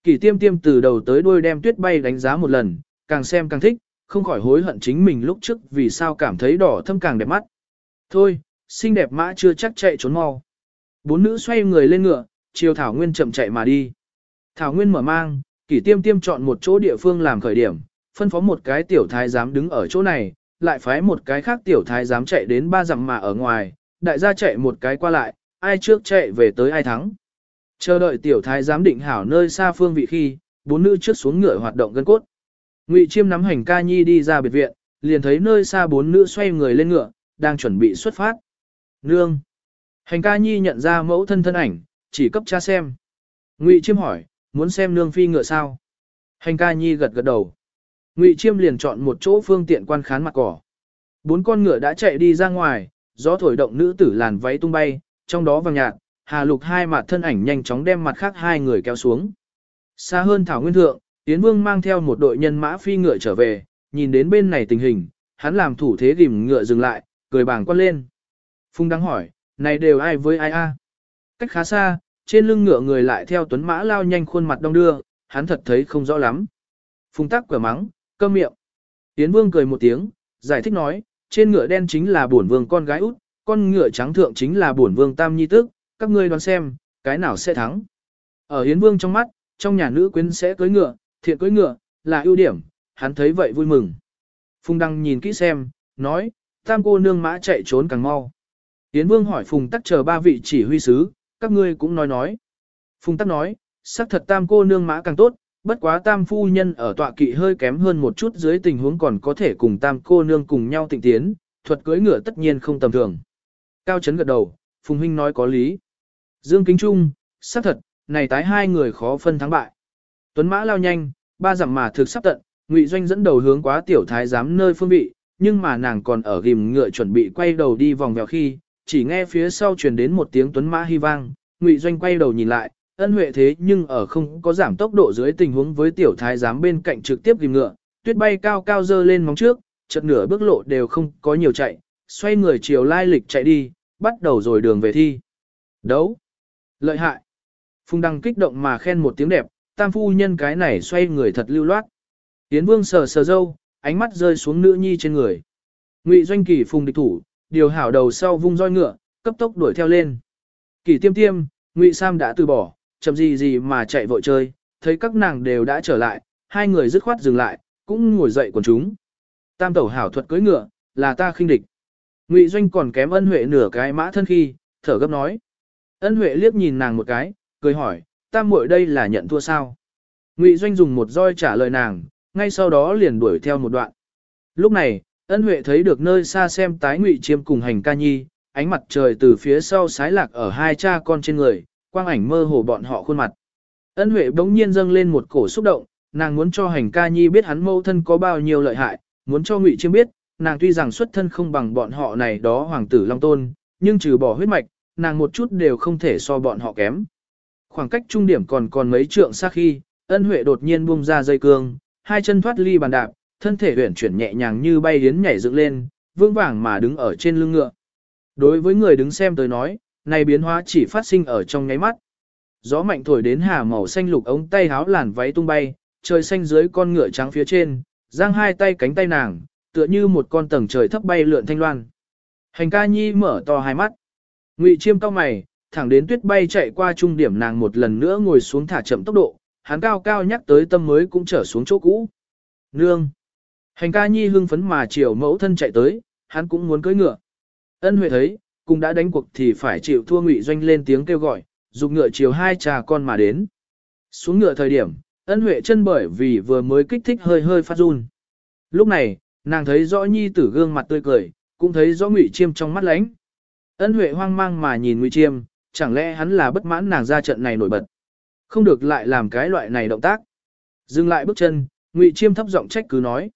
S1: Kỷ tiêm tiêm từ đầu tới đuôi đem tuyết bay đánh giá một lần, càng xem càng thích, không khỏi hối hận chính mình lúc trước vì sao cảm thấy đỏ thâm càng đẹp mắt. Thôi, xinh đẹp mã chưa chắc chạy trốn mau. Bốn nữ xoay người lên ngựa, chiều Thảo Nguyên chậm chạy mà đi. Thảo Nguyên mở mang, kỷ tiêm tiêm chọn một chỗ địa phương làm khởi điểm, phân phó một cái tiểu thái giám đứng ở chỗ này, lại phái một cái khác tiểu thái giám chạy đến ba dặm mà ở ngoài, đại gia chạy một cái qua lại, ai trước chạy về tới ai thắng. Chờ đợi tiểu thái giám định hảo nơi xa phương vị khi, bốn nữ trước xuống ngựa hoạt động gân cốt. Ngụy Chiêm nắm hành ca nhi đi ra biệt viện, liền thấy nơi xa bốn nữ xoay người lên ngựa, đang chuẩn bị xuất phát. Nương! Hành ca nhi nhận ra mẫu thân thân ảnh, chỉ cấp cha xem. Ngụy Chiêm hỏi, muốn xem nương phi ngựa sao? Hành ca nhi gật gật đầu. Ngụy Chiêm liền chọn một chỗ phương tiện quan khán mặt cỏ. Bốn con ngựa đã chạy đi ra ngoài, gió thổi động nữ tử làn váy tung bay, trong đó vàng nhạt, Hà Lục hai mặt thân ảnh nhanh chóng đem mặt khác hai người kéo xuống. Xa hơn Thảo Nguyên Thượng, Tiến Vương mang theo một đội nhân mã phi ngựa trở về, nhìn đến bên này tình hình, hắn làm thủ thế ghim ngựa dừng lại, cười bảng quan lên. Phung đang hỏi, này đều ai với ai a? Cách khá xa, trên lưng ngựa người lại theo tuấn mã lao nhanh khuôn mặt đông đưa, hắn thật thấy không rõ lắm. Phung tắc quả mắng, câm miệng. Yến Vương cười một tiếng, giải thích nói, trên ngựa đen chính là bổn vương con gái út, con ngựa trắng thượng chính là bổn vương tam nhi tức, các ngươi đoán xem, cái nào sẽ thắng. Ở Yến Vương trong mắt, trong nhà nữ quyến sẽ cưới ngựa, thiện cưới ngựa, là ưu điểm, hắn thấy vậy vui mừng. Phùng Đăng nhìn kỹ xem, nói, tam cô nương mã chạy trốn càng mau. Yến Vương hỏi Phùng Tắc chờ ba vị chỉ huy sứ, các ngươi cũng nói nói. Phùng Tắc nói, xác thật tam cô nương mã càng tốt, bất quá tam phu nhân ở tọa kỵ hơi kém hơn một chút dưới tình huống còn có thể cùng tam cô nương cùng nhau tịnh tiến, thuật cưỡi ngựa tất nhiên không tầm thường. Cao Trấn gật đầu, Phùng Huynh nói có lý. Dương Kính Trung, xác thật, này tái hai người khó phân thắng bại. Tuấn Mã lao nhanh, ba dặm mà thực sắp tận, Ngụy Doanh dẫn đầu hướng quá tiểu thái giám nơi phương vị, nhưng mà nàng còn ở ghim ngựa chuẩn bị quay đầu đi vòng vèo khi, chỉ nghe phía sau truyền đến một tiếng Tuấn Mã hy vang, Ngụy Doanh quay đầu nhìn lại, ân huệ thế nhưng ở không có giảm tốc độ dưới tình huống với tiểu thái giám bên cạnh trực tiếp tìm ngựa, tuyết bay cao cao dơ lên móng trước, chật nửa bước lộ đều không có nhiều chạy, xoay người chiều lai lịch chạy đi, bắt đầu rồi đường về thi. Đấu! Lợi hại! Phùng Đăng kích động mà khen một tiếng đẹp, tam phu nhân cái này xoay người thật lưu loát. Tiến vương sờ sờ dâu, ánh mắt rơi xuống nữ nhi trên người. Ngụy doanh kỳ phùng địch thủ, điều hảo đầu sau vung roi ngựa, cấp tốc đuổi theo lên. Kỷ tiêm tiêm, Ngụy Sam đã từ bỏ, chậm gì gì mà chạy vội chơi, thấy các nàng đều đã trở lại, hai người dứt khoát dừng lại, cũng ngồi dậy quần chúng. Tam tẩu hảo thuật cưỡi ngựa, là ta khinh địch. Ngụy doanh còn kém ân huệ nửa cái mã thân khi, thở gấp nói. Ân huệ liếc nhìn nàng một cái, cười hỏi, tam muội đây là nhận thua sao? Ngụy Doanh dùng một roi trả lời nàng, ngay sau đó liền đuổi theo một đoạn. Lúc này, ân huệ thấy được nơi xa xem tái Ngụy Chiêm cùng hành ca nhi, ánh mặt trời từ phía sau sái lạc ở hai cha con trên người, quang ảnh mơ hồ bọn họ khuôn mặt. Ân huệ bỗng nhiên dâng lên một cổ xúc động, nàng muốn cho hành ca nhi biết hắn mâu thân có bao nhiêu lợi hại, muốn cho Ngụy Chiêm biết, nàng tuy rằng xuất thân không bằng bọn họ này đó hoàng tử Long Tôn, nhưng trừ bỏ huyết mạch, nàng một chút đều không thể so bọn họ kém. Khoảng cách trung điểm còn còn mấy trượng xa khi, ân huệ đột nhiên buông ra dây cương, hai chân thoát ly bàn đạp, thân thể huyển chuyển nhẹ nhàng như bay yến nhảy dựng lên, vương vàng mà đứng ở trên lưng ngựa. Đối với người đứng xem tới nói, này biến hóa chỉ phát sinh ở trong nháy mắt. Gió mạnh thổi đến hà màu xanh lục ống tay háo làn váy tung bay, trời xanh dưới con ngựa trắng phía trên, giang hai tay cánh tay nàng, tựa như một con tầng trời thấp bay lượn thanh loan. Hành ca nhi mở to hai mắt. Ngụy chiêm cao mày, thẳng đến tuyết bay chạy qua trung điểm nàng một lần nữa ngồi xuống thả chậm tốc độ, hắn cao cao nhắc tới tâm mới cũng trở xuống chỗ cũ. Nương! Hành ca nhi hưng phấn mà chiều mẫu thân chạy tới, hắn cũng muốn cưỡi ngựa. Ân huệ thấy, cùng đã đánh cuộc thì phải chịu thua ngụy doanh lên tiếng kêu gọi, dục ngựa chiều hai trà con mà đến. Xuống ngựa thời điểm, ân huệ chân bởi vì vừa mới kích thích hơi hơi phát run. Lúc này, nàng thấy rõ nhi tử gương mặt tươi cười, cũng thấy rõ ngụy chiêm trong mắt lánh. Ân huệ hoang mang mà nhìn ngụy chiêm, chẳng lẽ hắn là bất mãn nàng ra trận này nổi bật. Không được lại làm cái loại này động tác. Dừng lại bước chân, ngụy chiêm thấp giọng trách cứ nói.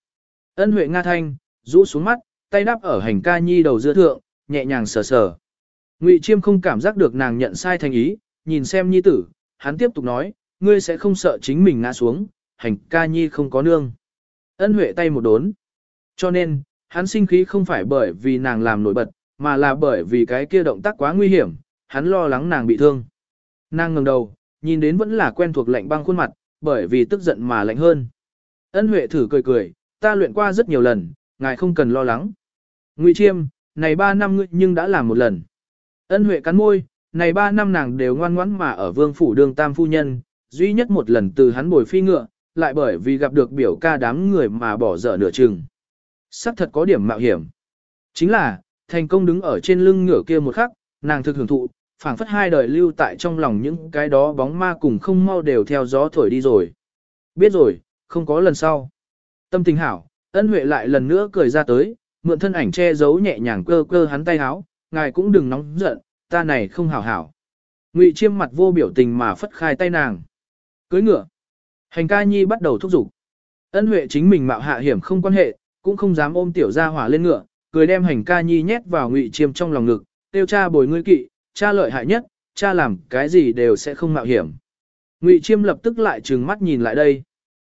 S1: Ân huệ nga thanh, rũ xuống mắt, tay đắp ở hành ca nhi đầu giữa thượng, nhẹ nhàng sờ sờ. Ngụy chiêm không cảm giác được nàng nhận sai thành ý, nhìn xem nhi tử, hắn tiếp tục nói, ngươi sẽ không sợ chính mình ngã xuống, hành ca nhi không có nương. Ân huệ tay một đốn. Cho nên, hắn sinh khí không phải bởi vì nàng làm nổi bật, mà là bởi vì cái kia động tác quá nguy hiểm, hắn lo lắng nàng bị thương. Nàng ngẩng đầu, nhìn đến vẫn là quen thuộc lạnh băng khuôn mặt, bởi vì tức giận mà lạnh hơn. Ân Huệ thử cười cười, ta luyện qua rất nhiều lần, ngài không cần lo lắng. Ngụy Chiêm, này ba năm ngươi nhưng đã làm một lần. Ân Huệ cắn môi, này ba năm nàng đều ngoan ngoãn mà ở vương phủ đường tam phu nhân, duy nhất một lần từ hắn bồi phi ngựa, lại bởi vì gặp được biểu ca đám người mà bỏ dở nửa chừng. Sắc thật có điểm mạo hiểm. Chính là, thành công đứng ở trên lưng ngựa kia một khắc, nàng thực hưởng thụ, phảng phất hai đời lưu tại trong lòng những cái đó bóng ma cùng không mau đều theo gió thổi đi rồi. Biết rồi, không có lần sau. Tâm tình hảo, ân huệ lại lần nữa cười ra tới, mượn thân ảnh che giấu nhẹ nhàng cơ cơ hắn tay háo, ngài cũng đừng nóng giận, ta này không hảo hảo. Ngụy chiêm mặt vô biểu tình mà phất khai tay nàng. Cưới ngựa. Hành ca nhi bắt đầu thúc giục. Ân huệ chính mình mạo hạ hiểm không quan hệ, cũng không dám ôm tiểu gia hỏa lên ngựa, cười đem hành ca nhi nhét vào ngụy chiêm trong lòng ngực, tiêu cha bồi ngươi kỵ, cha lợi hại nhất, cha làm cái gì đều sẽ không mạo hiểm. Ngụy chiêm lập tức lại trừng mắt nhìn lại đây.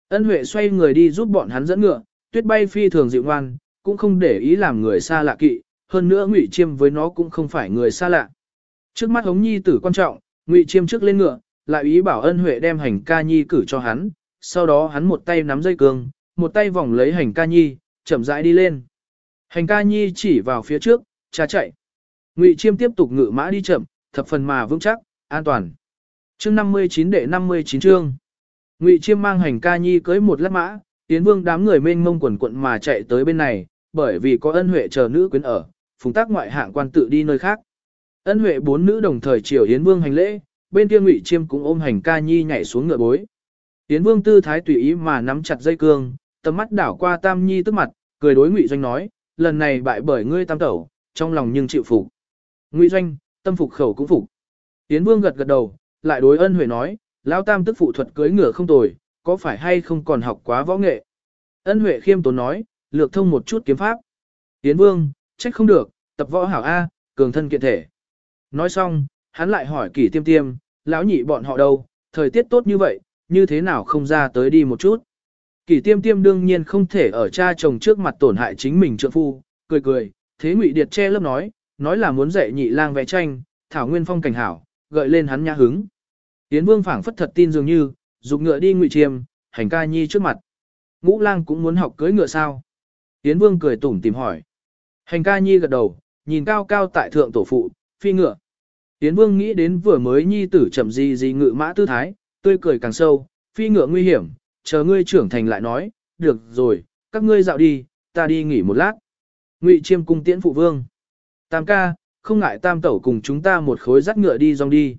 S1: Ân huệ xoay người đi giúp bọn hắn dẫn ngựa, tuyết bay phi thường dịu ngoan, cũng không để ý làm người xa lạ kỵ, hơn nữa ngụy chiêm với nó cũng không phải người xa lạ. Trước mắt hống nhi tử quan trọng, ngụy chiêm trước lên ngựa, lại ý bảo ân huệ đem hành ca nhi cử cho hắn, sau đó hắn một tay nắm dây cương, một tay vòng lấy hành ca nhi, chậm rãi đi lên. Hành ca nhi chỉ vào phía trước, cha chạy. Ngụy Chiêm tiếp tục ngự mã đi chậm, thập phần mà vững chắc, an toàn. Chương 59 đệ 59 chương. Ngụy Chiêm mang hành ca nhi cưới một lát mã, tiến vương đám người mênh mông quần quận mà chạy tới bên này, bởi vì có ân huệ chờ nữ quyến ở, phùng tác ngoại hạng quan tự đi nơi khác. Ân huệ bốn nữ đồng thời chiều Yến Vương hành lễ, bên kia Ngụy Chiêm cũng ôm hành ca nhi nhảy xuống ngựa bối. Yến Vương tư thái tùy ý mà nắm chặt dây cương, tầm mắt đảo qua Tam Nhi tức mặt, cười đối Ngụy Doanh nói, lần này bại bởi ngươi Tam tẩu, trong lòng nhưng chịu phục. Ngụy Doanh, tâm phục khẩu cũng phục. Yến Vương gật gật đầu, lại đối ân huệ nói, lão tam tức phụ thuật cưới ngựa không tồi, có phải hay không còn học quá võ nghệ. Ân huệ khiêm tốn nói, lược thông một chút kiếm pháp. Tiến Vương, trách không được, tập võ hảo A, cường thân kiện thể. Nói xong, hắn lại hỏi kỷ tiêm tiêm, lão nhị bọn họ đâu, thời tiết tốt như vậy, như thế nào không ra tới đi một chút. Kỷ tiêm tiêm đương nhiên không thể ở cha chồng trước mặt tổn hại chính mình trượng phu, cười cười, thế ngụy điệt che lớp nói, nói là muốn dạy nhị lang vẽ tranh, thảo nguyên phong cảnh hảo, gợi lên hắn nhã hứng. Yến vương phảng phất thật tin dường như, dục ngựa đi ngụy chiêm, hành ca nhi trước mặt. Ngũ lang cũng muốn học cưỡi ngựa sao? Yến vương cười tủm tìm hỏi. Hành ca nhi gật đầu, nhìn cao cao tại thượng tổ phụ, phi ngựa. Yến vương nghĩ đến vừa mới nhi tử chậm gì gì ngự mã tư thái, tươi cười càng sâu, phi ngựa nguy hiểm, chờ ngươi trưởng thành lại nói, được rồi, các ngươi dạo đi, ta đi nghỉ một lát. Ngụy chiêm cung tiễn phụ vương. Tam ca, không ngại tam tẩu cùng chúng ta một khối dắt ngựa đi dòng đi.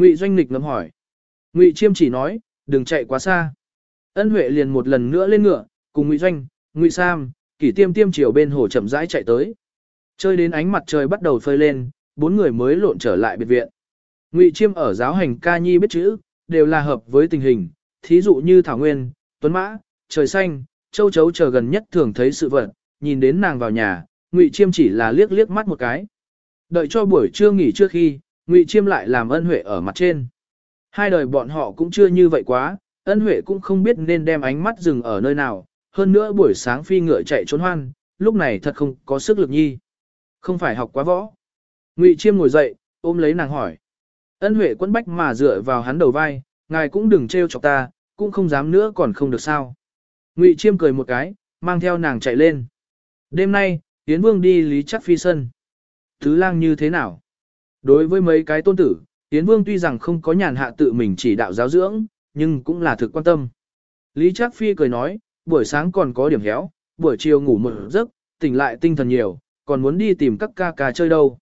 S1: Ngụy doanh nịch ngầm hỏi. Ngụy Chiêm chỉ nói, đừng chạy quá xa. Ân Huệ liền một lần nữa lên ngựa, cùng Ngụy Doanh, Ngụy Sam, Kỷ Tiêm Tiêm chiều bên hồ chậm rãi chạy tới. Chơi đến ánh mặt trời bắt đầu phơi lên, bốn người mới lộn trở lại biệt viện. Ngụy Chiêm ở giáo hành ca nhi biết chữ, đều là hợp với tình hình, thí dụ như Thảo Nguyên, Tuấn Mã, Trời Xanh, Châu Chấu chờ gần nhất thường thấy sự vật, nhìn đến nàng vào nhà, Ngụy Chiêm chỉ là liếc liếc mắt một cái. Đợi cho buổi trưa nghỉ trước khi, Ngụy Chiêm lại làm ân huệ ở mặt trên. Hai đời bọn họ cũng chưa như vậy quá, ân huệ cũng không biết nên đem ánh mắt dừng ở nơi nào, hơn nữa buổi sáng phi ngựa chạy trốn hoan, lúc này thật không có sức lực nhi. Không phải học quá võ. Ngụy Chiêm ngồi dậy, ôm lấy nàng hỏi. Ân huệ quấn bách mà dựa vào hắn đầu vai, ngài cũng đừng trêu chọc ta, cũng không dám nữa còn không được sao. Ngụy Chiêm cười một cái, mang theo nàng chạy lên. Đêm nay, Yến Vương đi Lý Chắc Phi sân. Thứ lang như thế nào? Đối với mấy cái tôn tử, Yến Vương tuy rằng không có nhàn hạ tự mình chỉ đạo giáo dưỡng, nhưng cũng là thực quan tâm. Lý Trác Phi cười nói, buổi sáng còn có điểm héo, buổi chiều ngủ một giấc, tỉnh lại tinh thần nhiều, còn muốn đi tìm các ca ca chơi đâu.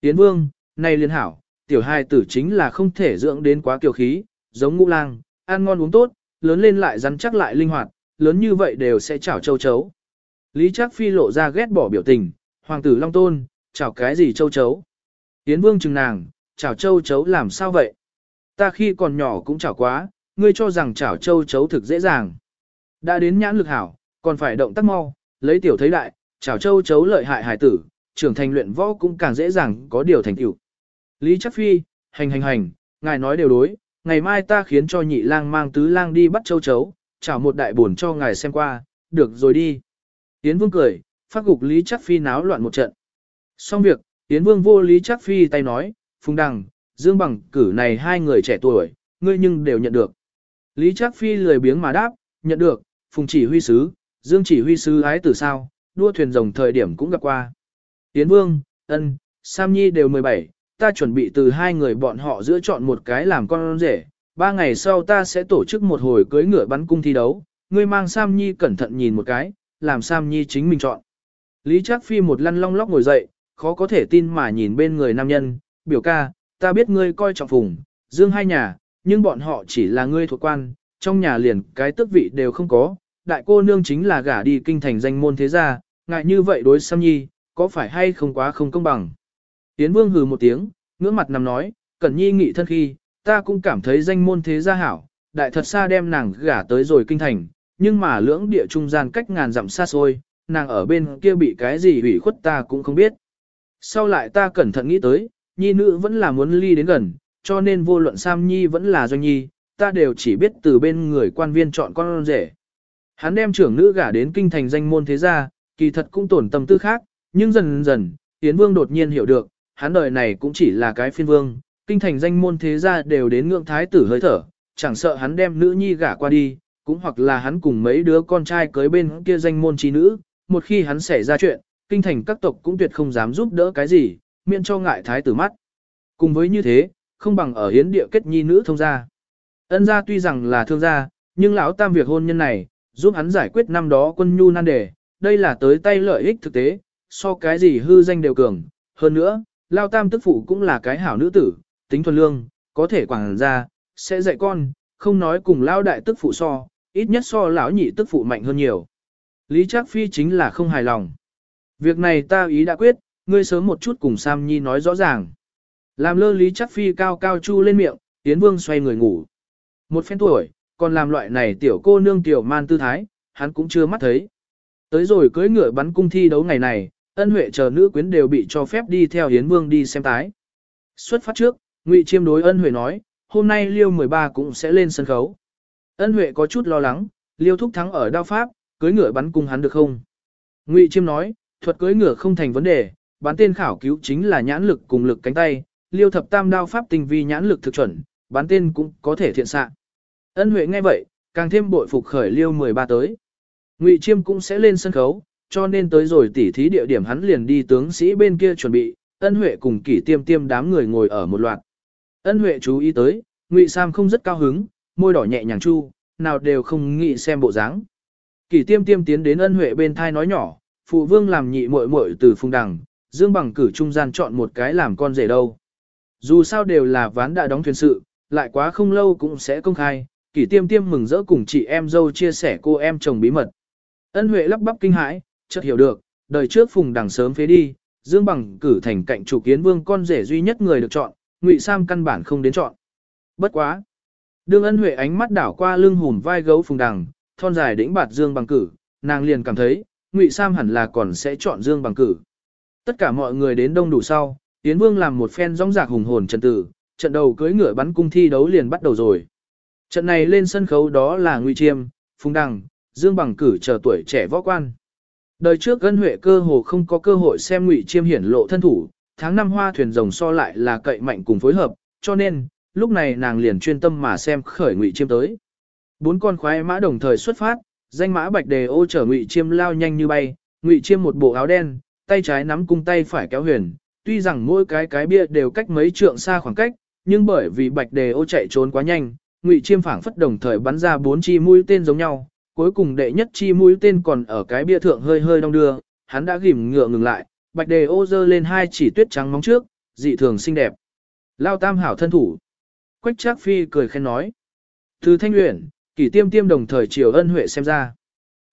S1: Yến Vương, này liên hảo, tiểu hai tử chính là không thể dưỡng đến quá kiều khí, giống ngũ lang, ăn ngon uống tốt, lớn lên lại rắn chắc lại linh hoạt, lớn như vậy đều sẽ chảo châu chấu. Lý Trác Phi lộ ra ghét bỏ biểu tình, hoàng tử Long Tôn, chảo cái gì châu chấu. Yến Vương chừng nàng, chảo châu chấu làm sao vậy? Ta khi còn nhỏ cũng chảo quá, ngươi cho rằng chảo châu chấu thực dễ dàng. Đã đến nhãn lực hảo, còn phải động tác mau, lấy tiểu thấy đại, chảo châu chấu lợi hại hải tử, trưởng thành luyện võ cũng càng dễ dàng có điều thành tựu. Lý Chắc Phi, hành hành hành, ngài nói đều đối, ngày mai ta khiến cho nhị lang mang tứ lang đi bắt châu chấu, chảo một đại buồn cho ngài xem qua, được rồi đi. Yến Vương cười, phát gục Lý Chắc Phi náo loạn một trận. Xong việc, Yến Vương vô Lý Chắc Phi tay nói, Phùng Đằng, Dương Bằng cử này hai người trẻ tuổi, ngươi nhưng đều nhận được. Lý Trác Phi lười biếng mà đáp, nhận được, Phùng chỉ huy sứ, Dương chỉ huy sứ ái tử sao, đua thuyền rồng thời điểm cũng gặp qua. Tiến Vương, Ân, Sam Nhi đều 17, ta chuẩn bị từ hai người bọn họ giữa chọn một cái làm con rể. Ba ngày sau ta sẽ tổ chức một hồi cưới ngựa bắn cung thi đấu, ngươi mang Sam Nhi cẩn thận nhìn một cái, làm Sam Nhi chính mình chọn. Lý Trác Phi một lăn long lóc ngồi dậy, khó có thể tin mà nhìn bên người nam nhân, biểu ca, ta biết ngươi coi trọng phùng, dương hai nhà, nhưng bọn họ chỉ là ngươi thuộc quan, trong nhà liền cái tước vị đều không có, đại cô nương chính là gả đi kinh thành danh môn thế gia, ngại như vậy đối xăm Nhi, có phải hay không quá không công bằng. Tiến vương hừ một tiếng, ngưỡng mặt nằm nói, Cẩn Nhi nghị thân khi, ta cũng cảm thấy danh môn thế gia hảo, đại thật xa đem nàng gả tới rồi kinh thành, nhưng mà lưỡng địa trung gian cách ngàn dặm xa xôi, nàng ở bên kia bị cái gì hủy khuất ta cũng không biết. Sau lại ta cẩn thận nghĩ tới, nhi nữ vẫn là muốn ly đến gần, cho nên vô luận Sam Nhi vẫn là Doanh Nhi, ta đều chỉ biết từ bên người quan viên chọn con rể. Hắn đem trưởng nữ gả đến kinh thành danh môn thế gia, kỳ thật cũng tổn tâm tư khác, nhưng dần dần, Yến Vương đột nhiên hiểu được, hắn đời này cũng chỉ là cái phiên vương, kinh thành danh môn thế gia đều đến ngưỡng thái tử hơi thở, chẳng sợ hắn đem nữ nhi gả qua đi, cũng hoặc là hắn cùng mấy đứa con trai cưới bên kia danh môn trí nữ, một khi hắn xảy ra chuyện, kinh thành các tộc cũng tuyệt không dám giúp đỡ cái gì, miễn cho ngại thái tử mắt. Cùng với như thế, không bằng ở hiến địa kết nhi nữ thông gia. Ân gia tuy rằng là thương gia, nhưng lão tam việc hôn nhân này, giúp hắn giải quyết năm đó quân nhu nan đề, đây là tới tay lợi ích thực tế, so cái gì hư danh đều cường. Hơn nữa, lão tam tức phụ cũng là cái hảo nữ tử, tính thuần lương, có thể quảng ra, sẽ dạy con, không nói cùng lão đại tức phụ so, ít nhất so lão nhị tức phụ mạnh hơn nhiều. Lý Trác Phi chính là không hài lòng. Việc này ta ý đã quyết, ngươi sớm một chút cùng Sam Nhi nói rõ ràng. Làm lơ Lý Chắc Phi cao cao chu lên miệng, Yến Vương xoay người ngủ. Một phen tuổi, còn làm loại này tiểu cô nương tiểu man tư thái, hắn cũng chưa mắt thấy. Tới rồi cưới ngựa bắn cung thi đấu ngày này, ân huệ chờ nữ quyến đều bị cho phép đi theo Hiến Vương đi xem tái. Xuất phát trước, Ngụy Chiêm đối ân huệ nói, hôm nay Liêu 13 cũng sẽ lên sân khấu. Ân huệ có chút lo lắng, Liêu thúc thắng ở đao pháp, cưới ngựa bắn cung hắn được không? Ngụy Chiêm nói, thuật cưỡi ngựa không thành vấn đề, bán tên khảo cứu chính là nhãn lực cùng lực cánh tay, liêu thập tam đao pháp tinh vi nhãn lực thực chuẩn, bán tên cũng có thể thiện xạ. Ân Huệ nghe vậy, càng thêm bội phục khởi liêu 13 tới. Ngụy Chiêm cũng sẽ lên sân khấu, cho nên tới rồi tỉ thí địa điểm hắn liền đi tướng sĩ bên kia chuẩn bị, Ân Huệ cùng kỷ tiêm tiêm đám người ngồi ở một loạt. Ân Huệ chú ý tới, Ngụy Sam không rất cao hứng, môi đỏ nhẹ nhàng chu, nào đều không nghĩ xem bộ dáng. Kỷ tiêm tiêm tiến đến Ân Huệ bên thai nói nhỏ, phụ vương làm nhị muội muội từ phung đằng, Dương bằng cử trung gian chọn một cái làm con rể đâu. Dù sao đều là ván đã đóng thuyền sự, lại quá không lâu cũng sẽ công khai, kỷ tiêm tiêm mừng rỡ cùng chị em dâu chia sẻ cô em chồng bí mật. Ân Huệ lắp bắp kinh hãi, chợt hiểu được, đời trước phùng đằng sớm phế đi, Dương Bằng cử thành cạnh chủ kiến vương con rể duy nhất người được chọn, Ngụy Sam căn bản không đến chọn. Bất quá. Đương ân huệ ánh mắt đảo qua lưng hùn vai gấu phùng đằng, thon dài đĩnh bạt Dương Bằng cử, nàng liền cảm thấy, Ngụy Sam hẳn là còn sẽ chọn Dương Bằng cử. Tất cả mọi người đến đông đủ sau, Yến Vương làm một phen rong rạc hùng hồn trận tử, trận đầu cưỡi ngựa bắn cung thi đấu liền bắt đầu rồi. Trận này lên sân khấu đó là Ngụy Chiêm, Phùng Đằng, Dương Bằng cử chờ tuổi trẻ võ quan. Đời trước Ân Huệ cơ hồ không có cơ hội xem Ngụy Chiêm hiển lộ thân thủ, tháng năm hoa thuyền rồng so lại là cậy mạnh cùng phối hợp, cho nên, lúc này nàng liền chuyên tâm mà xem khởi Ngụy Chiêm tới. Bốn con khoái mã đồng thời xuất phát, danh mã bạch đề ô chở Ngụy Chiêm lao nhanh như bay, Ngụy Chiêm một bộ áo đen, tay trái nắm cung tay phải kéo huyền, tuy rằng mỗi cái cái bia đều cách mấy trượng xa khoảng cách, nhưng bởi vì bạch đề ô chạy trốn quá nhanh, Ngụy Chiêm phảng phất đồng thời bắn ra bốn chi mũi tên giống nhau, cuối cùng đệ nhất chi mũi tên còn ở cái bia thượng hơi hơi đong đưa, hắn đã ghim ngựa ngừng lại, bạch đề ô dơ lên hai chỉ tuyết trắng móng trước, dị thường xinh đẹp. Lao tam hảo thân thủ. Quách Trác Phi cười khen nói. Từ thanh Uyển, kỷ tiêm tiêm đồng thời chiều ân huệ xem ra.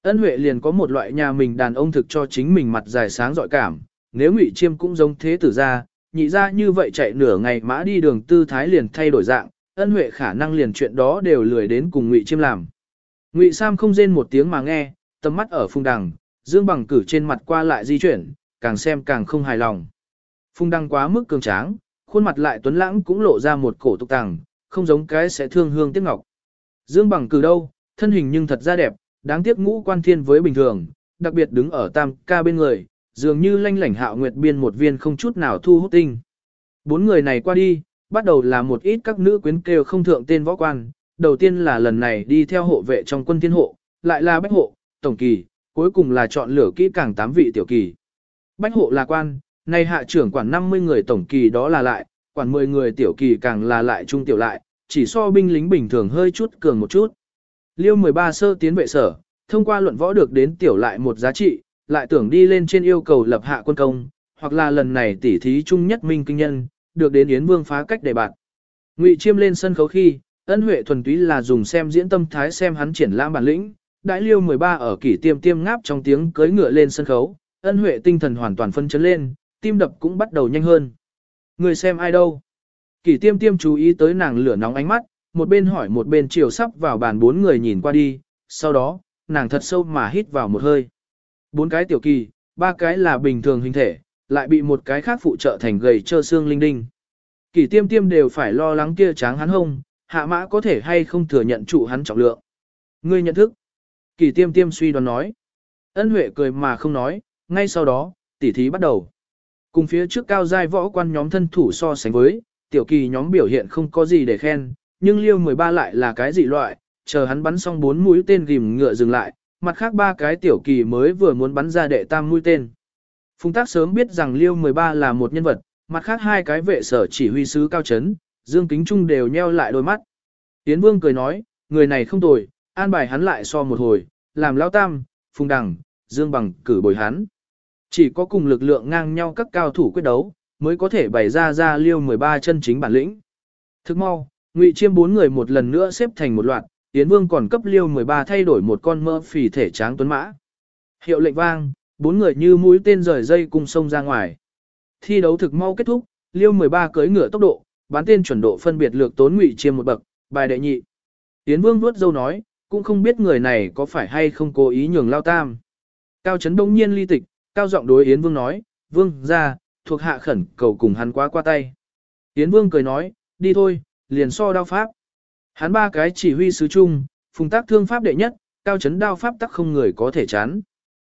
S1: Ân huệ liền có một loại nhà mình đàn ông thực cho chính mình mặt dài sáng dọi cảm, nếu ngụy chiêm cũng giống thế tử ra, nhị ra như vậy chạy nửa ngày mã đi đường tư thái liền thay đổi dạng, ân huệ khả năng liền chuyện đó đều lười đến cùng ngụy chiêm làm. Ngụy Sam không rên một tiếng mà nghe, tầm mắt ở phung đằng, dương bằng cử trên mặt qua lại di chuyển, càng xem càng không hài lòng. Phung đăng quá mức cường tráng, khuôn mặt lại tuấn lãng cũng lộ ra một cổ tục tàng, không giống cái sẽ thương hương tiếc ngọc. Dương bằng cử đâu, thân hình nhưng thật ra đẹp, đáng tiếc ngũ quan thiên với bình thường, đặc biệt đứng ở tam ca bên người, dường như lanh lảnh hạo nguyệt biên một viên không chút nào thu hút tinh. Bốn người này qua đi, bắt đầu là một ít các nữ quyến kêu không thượng tên võ quan, đầu tiên là lần này đi theo hộ vệ trong quân thiên hộ, lại là bách hộ, tổng kỳ, cuối cùng là chọn lửa kỹ càng tám vị tiểu kỳ. Bách hộ là quan, nay hạ trưởng quản 50 người tổng kỳ đó là lại, quản 10 người tiểu kỳ càng là lại trung tiểu lại, chỉ so binh lính bình thường hơi chút cường một chút. Liêu 13 sơ tiến vệ sở, thông qua luận võ được đến tiểu lại một giá trị, lại tưởng đi lên trên yêu cầu lập hạ quân công, hoặc là lần này tỉ thí chung nhất minh kinh nhân, được đến Yến Vương phá cách đề bạt. Ngụy Chiêm lên sân khấu khi, ân huệ thuần túy là dùng xem diễn tâm thái xem hắn triển lãm bản lĩnh, đại liêu 13 ở kỷ tiêm tiêm ngáp trong tiếng cưới ngựa lên sân khấu, ân huệ tinh thần hoàn toàn phân chấn lên, tim đập cũng bắt đầu nhanh hơn. Người xem ai đâu? Kỷ tiêm tiêm chú ý tới nàng lửa nóng ánh mắt, một bên hỏi một bên chiều sắp vào bàn bốn người nhìn qua đi, sau đó, nàng thật sâu mà hít vào một hơi. Bốn cái tiểu kỳ, ba cái là bình thường hình thể, lại bị một cái khác phụ trợ thành gầy trơ xương linh đinh. Kỷ tiêm tiêm đều phải lo lắng kia tráng hắn hông, hạ mã có thể hay không thừa nhận trụ hắn trọng lượng. Ngươi nhận thức. Kỷ tiêm tiêm suy đoán nói. Ân Huệ cười mà không nói, ngay sau đó, tỉ thí bắt đầu. Cùng phía trước cao giai võ quan nhóm thân thủ so sánh với, tiểu kỳ nhóm biểu hiện không có gì để khen, nhưng liêu 13 lại là cái dị loại, chờ hắn bắn xong bốn mũi tên ghim ngựa dừng lại, mặt khác ba cái tiểu kỳ mới vừa muốn bắn ra đệ tam mũi tên. Phùng tác sớm biết rằng liêu 13 là một nhân vật, mặt khác hai cái vệ sở chỉ huy sứ cao chấn, dương kính trung đều nheo lại đôi mắt. Tiến vương cười nói, người này không tồi, an bài hắn lại so một hồi, làm lao tam, phùng đằng, dương bằng cử bồi hắn. Chỉ có cùng lực lượng ngang nhau các cao thủ quyết đấu, mới có thể bày ra ra liêu 13 chân chính bản lĩnh. Thức mau, Ngụy Chiêm bốn người một lần nữa xếp thành một loạt, Yến Vương còn cấp liêu 13 thay đổi một con mỡ phì thể tráng tuấn mã. Hiệu lệnh vang, bốn người như mũi tên rời dây cùng sông ra ngoài. Thi đấu thực mau kết thúc, liêu 13 cưới ngựa tốc độ, bán tên chuẩn độ phân biệt lược tốn Ngụy Chiêm một bậc, bài đệ nhị. Yến Vương vuốt dâu nói, cũng không biết người này có phải hay không cố ý nhường lao tam. Cao Trấn đông nhiên ly tịch, cao giọng đối Yến Vương nói, Vương ra, thuộc hạ khẩn cầu cùng hắn quá qua tay. Yến Vương cười nói, đi thôi, liền so đao pháp. Hắn ba cái chỉ huy sứ chung, phùng tác thương pháp đệ nhất, cao chấn đao pháp tắc không người có thể chán.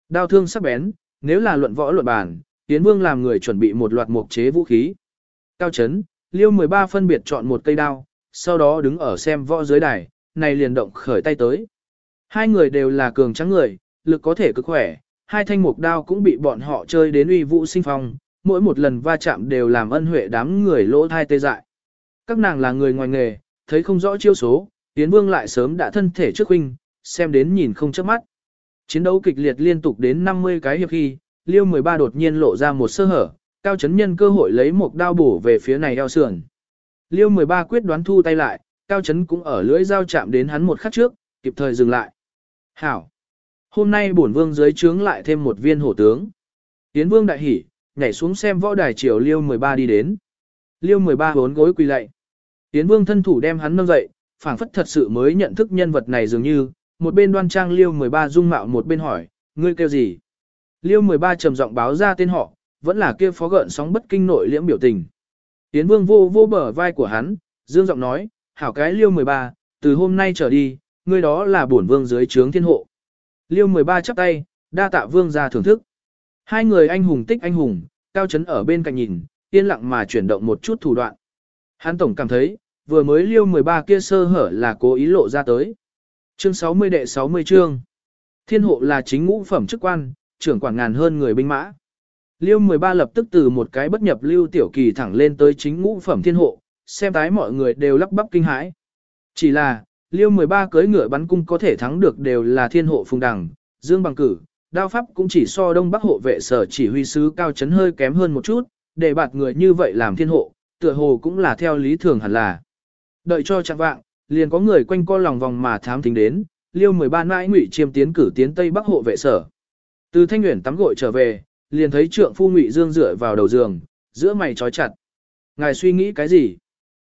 S1: Đao thương sắc bén, nếu là luận võ luận bản, Yến Vương làm người chuẩn bị một loạt mục chế vũ khí. Cao chấn, liêu 13 phân biệt chọn một cây đao, sau đó đứng ở xem võ dưới đài, này liền động khởi tay tới. Hai người đều là cường trắng người, lực có thể cực khỏe, hai thanh mục đao cũng bị bọn họ chơi đến uy vũ sinh phong, mỗi một lần va chạm đều làm ân huệ đám người lỗ thai tê dại. Các nàng là người ngoài nghề, thấy không rõ chiêu số, Tiến Vương lại sớm đã thân thể trước huynh, xem đến nhìn không chớp mắt. Chiến đấu kịch liệt liên tục đến 50 cái hiệp khi, Liêu 13 đột nhiên lộ ra một sơ hở, cao chấn nhân cơ hội lấy một đao bổ về phía này eo sườn. Liêu 13 quyết đoán thu tay lại, cao chấn cũng ở lưỡi dao chạm đến hắn một khắc trước, kịp thời dừng lại. Hảo! Hôm nay bổn vương dưới trướng lại thêm một viên hổ tướng. Tiến vương đại hỉ, nhảy xuống xem võ đài triều Liêu 13 đi đến. Liêu 13 bốn gối quỳ lạy. Tiến vương thân thủ đem hắn nâng dậy, phảng phất thật sự mới nhận thức nhân vật này dường như, một bên đoan trang Liêu 13 dung mạo một bên hỏi, ngươi kêu gì? Liêu 13 trầm giọng báo ra tên họ, vẫn là kia phó gợn sóng bất kinh nội liễm biểu tình. Tiến vương vô vô bờ vai của hắn, dương giọng nói, hảo cái Liêu 13, từ hôm nay trở đi, ngươi đó là bổn vương dưới trướng thiên hộ. Liêu 13 chắp tay, đa tạ vương ra thưởng thức. Hai người anh hùng tích anh hùng, cao chấn ở bên cạnh nhìn, yên lặng mà chuyển động một chút thủ đoạn. Hắn tổng cảm thấy, vừa mới liêu 13 kia sơ hở là cố ý lộ ra tới. Chương 60 đệ 60 chương. Thiên hộ là chính ngũ phẩm chức quan, trưởng quản ngàn hơn người binh mã. Liêu 13 lập tức từ một cái bất nhập lưu tiểu kỳ thẳng lên tới chính ngũ phẩm thiên hộ, xem tái mọi người đều lắp bắp kinh hãi. Chỉ là, Liêu 13 cưới ngựa bắn cung có thể thắng được đều là thiên hộ phùng đằng, dương bằng cử, đao pháp cũng chỉ so đông bắc hộ vệ sở chỉ huy sứ cao chấn hơi kém hơn một chút, để bạt người như vậy làm thiên hộ, tựa hồ cũng là theo lý thường hẳn là. Đợi cho chẳng vạng, liền có người quanh co lòng vòng mà thám tính đến, liêu 13 mãi ngụy chiêm tiến cử tiến tây bắc hộ vệ sở. Từ thanh nguyện tắm gội trở về, liền thấy trượng phu ngụy dương dựa vào đầu giường, giữa mày trói chặt. Ngài suy nghĩ cái gì?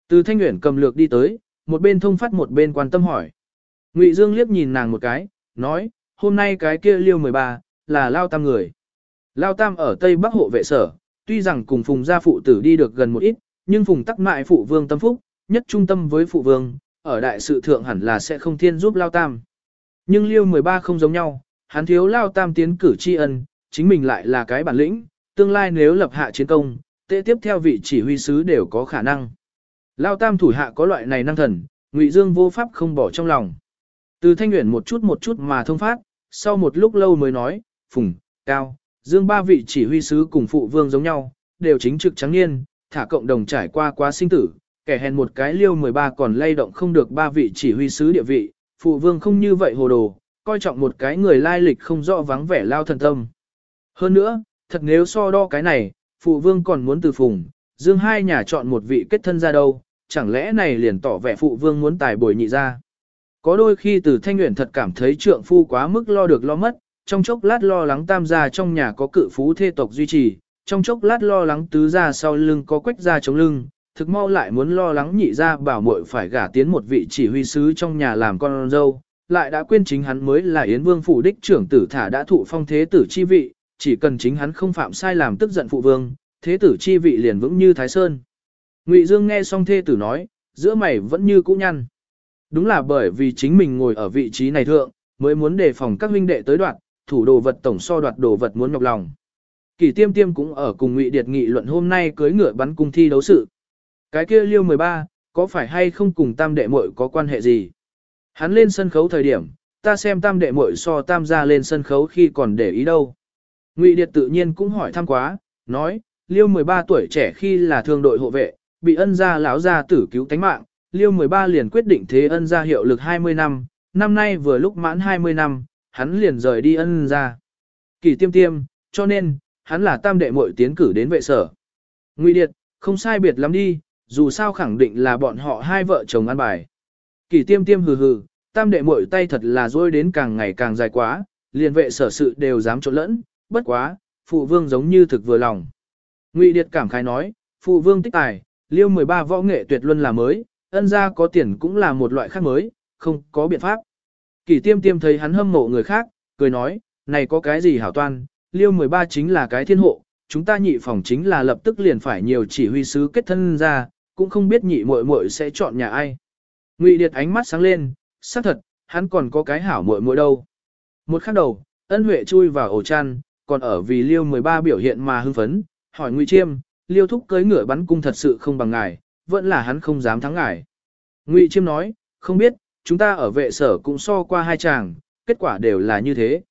S1: Từ thanh nguyện cầm lược đi tới, một bên thông phát một bên quan tâm hỏi. Ngụy Dương liếc nhìn nàng một cái, nói, hôm nay cái kia liêu 13, là Lao Tam người. Lao Tam ở Tây Bắc hộ vệ sở, tuy rằng cùng Phùng gia phụ tử đi được gần một ít, nhưng Phùng tắc mại phụ vương tâm phúc, nhất trung tâm với phụ vương, ở đại sự thượng hẳn là sẽ không thiên giúp Lao Tam. Nhưng liêu 13 không giống nhau, hắn thiếu Lao Tam tiến cử tri ân, chính mình lại là cái bản lĩnh, tương lai nếu lập hạ chiến công, tệ tiếp theo vị chỉ huy sứ đều có khả năng. Lao tam thủ hạ có loại này năng thần, Ngụy Dương vô pháp không bỏ trong lòng. Từ thanh Uyển một chút một chút mà thông phát, sau một lúc lâu mới nói, Phùng, Cao, Dương ba vị chỉ huy sứ cùng phụ vương giống nhau, đều chính trực trắng niên, thả cộng đồng trải qua quá sinh tử, kẻ hèn một cái liêu 13 còn lay động không được ba vị chỉ huy sứ địa vị, phụ vương không như vậy hồ đồ, coi trọng một cái người lai lịch không rõ vắng vẻ lao thần tâm. Hơn nữa, thật nếu so đo cái này, phụ vương còn muốn từ phùng, dương hai nhà chọn một vị kết thân ra đâu, chẳng lẽ này liền tỏ vẻ phụ vương muốn tài bồi nhị ra. Có đôi khi từ thanh nguyện thật cảm thấy trượng phu quá mức lo được lo mất, trong chốc lát lo lắng tam gia trong nhà có cự phú thê tộc duy trì, trong chốc lát lo lắng tứ gia sau lưng có quách gia chống lưng, thực mau lại muốn lo lắng nhị gia bảo muội phải gả tiến một vị chỉ huy sứ trong nhà làm con dâu, lại đã quên chính hắn mới là Yến Vương phủ đích trưởng tử thả đã thụ phong thế tử chi vị, chỉ cần chính hắn không phạm sai làm tức giận phụ vương, thế tử chi vị liền vững như Thái Sơn. Ngụy Dương nghe xong thê tử nói, giữa mày vẫn như cũ nhăn. Đúng là bởi vì chính mình ngồi ở vị trí này thượng, mới muốn đề phòng các huynh đệ tới đoạt thủ đồ vật tổng so đoạt đồ vật muốn nhọc lòng. Kỳ tiêm tiêm cũng ở cùng Ngụy Điệt nghị luận hôm nay cưới ngựa bắn cung thi đấu sự. Cái kia liêu 13, có phải hay không cùng tam đệ muội có quan hệ gì? Hắn lên sân khấu thời điểm, ta xem tam đệ muội so tam gia lên sân khấu khi còn để ý đâu. Ngụy Điệt tự nhiên cũng hỏi thăm quá, nói, liêu 13 tuổi trẻ khi là thương đội hộ vệ, bị ân gia lão gia tử cứu tánh mạng, liêu 13 liền quyết định thế ân gia hiệu lực 20 năm, năm nay vừa lúc mãn 20 năm, hắn liền rời đi ân gia. Kỳ tiêm tiêm, cho nên, hắn là tam đệ muội tiến cử đến vệ sở. Ngụy Điệt, không sai biệt lắm đi, dù sao khẳng định là bọn họ hai vợ chồng ăn bài. Kỳ tiêm tiêm hừ hừ, tam đệ muội tay thật là dối đến càng ngày càng dài quá, liền vệ sở sự đều dám trộn lẫn, bất quá, phụ vương giống như thực vừa lòng. Ngụy Điệt cảm khái nói, phụ vương tích tài, liêu 13 võ nghệ tuyệt luân là mới, ân gia có tiền cũng là một loại khác mới, không có biện pháp. Kỷ tiêm tiêm thấy hắn hâm mộ người khác, cười nói, này có cái gì hảo toan, liêu 13 chính là cái thiên hộ, chúng ta nhị phòng chính là lập tức liền phải nhiều chỉ huy sứ kết thân ra, cũng không biết nhị muội muội sẽ chọn nhà ai. Ngụy Điệt ánh mắt sáng lên, xác thật, hắn còn có cái hảo muội muội đâu. Một khắc đầu, ân huệ chui vào ổ chăn, còn ở vì liêu 13 biểu hiện mà hưng phấn, hỏi Ngụy Chiêm, liêu thúc cưới ngựa bắn cung thật sự không bằng ngài, vẫn là hắn không dám thắng ngài. Ngụy Chiêm nói, không biết, chúng ta ở vệ sở cũng so qua hai chàng, kết quả đều là như thế.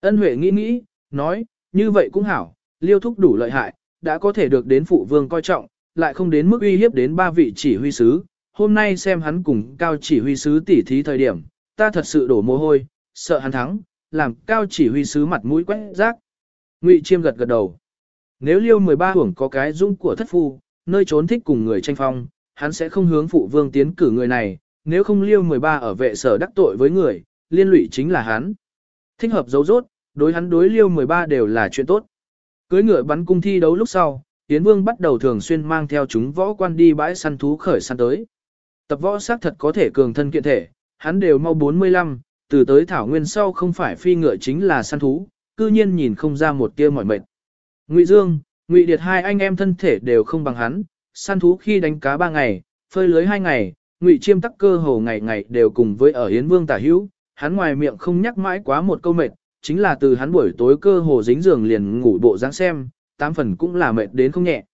S1: Ân Huệ nghĩ nghĩ, nói, như vậy cũng hảo, liêu thúc đủ lợi hại, đã có thể được đến phụ vương coi trọng, lại không đến mức uy hiếp đến ba vị chỉ huy sứ. Hôm nay xem hắn cùng cao chỉ huy sứ tỉ thí thời điểm, ta thật sự đổ mồ hôi, sợ hắn thắng, làm cao chỉ huy sứ mặt mũi quét rác. Ngụy Chiêm gật gật đầu. Nếu liêu 13 hưởng có cái dung của thất phu, nơi trốn thích cùng người tranh phong, hắn sẽ không hướng phụ vương tiến cử người này, nếu không liêu 13 ở vệ sở đắc tội với người, liên lụy chính là hắn. Thích hợp dấu rốt, đối hắn đối liêu 13 đều là chuyện tốt. Cưới ngựa bắn cung thi đấu lúc sau, Yến Vương bắt đầu thường xuyên mang theo chúng võ quan đi bãi săn thú khởi săn tới. Tập võ xác thật có thể cường thân kiện thể, hắn đều mau 45, từ tới thảo nguyên sau không phải phi ngựa chính là săn thú, cư nhiên nhìn không ra một tia mỏi mệt. Ngụy Dương, Ngụy Điệt hai anh em thân thể đều không bằng hắn, săn thú khi đánh cá ba ngày, phơi lưới hai ngày, Ngụy Chiêm tắc cơ hồ ngày ngày đều cùng với ở Yến Vương tả hữu, hắn ngoài miệng không nhắc mãi quá một câu mệt, chính là từ hắn buổi tối cơ hồ dính giường liền ngủ bộ dáng xem, tám phần cũng là mệt đến không nhẹ.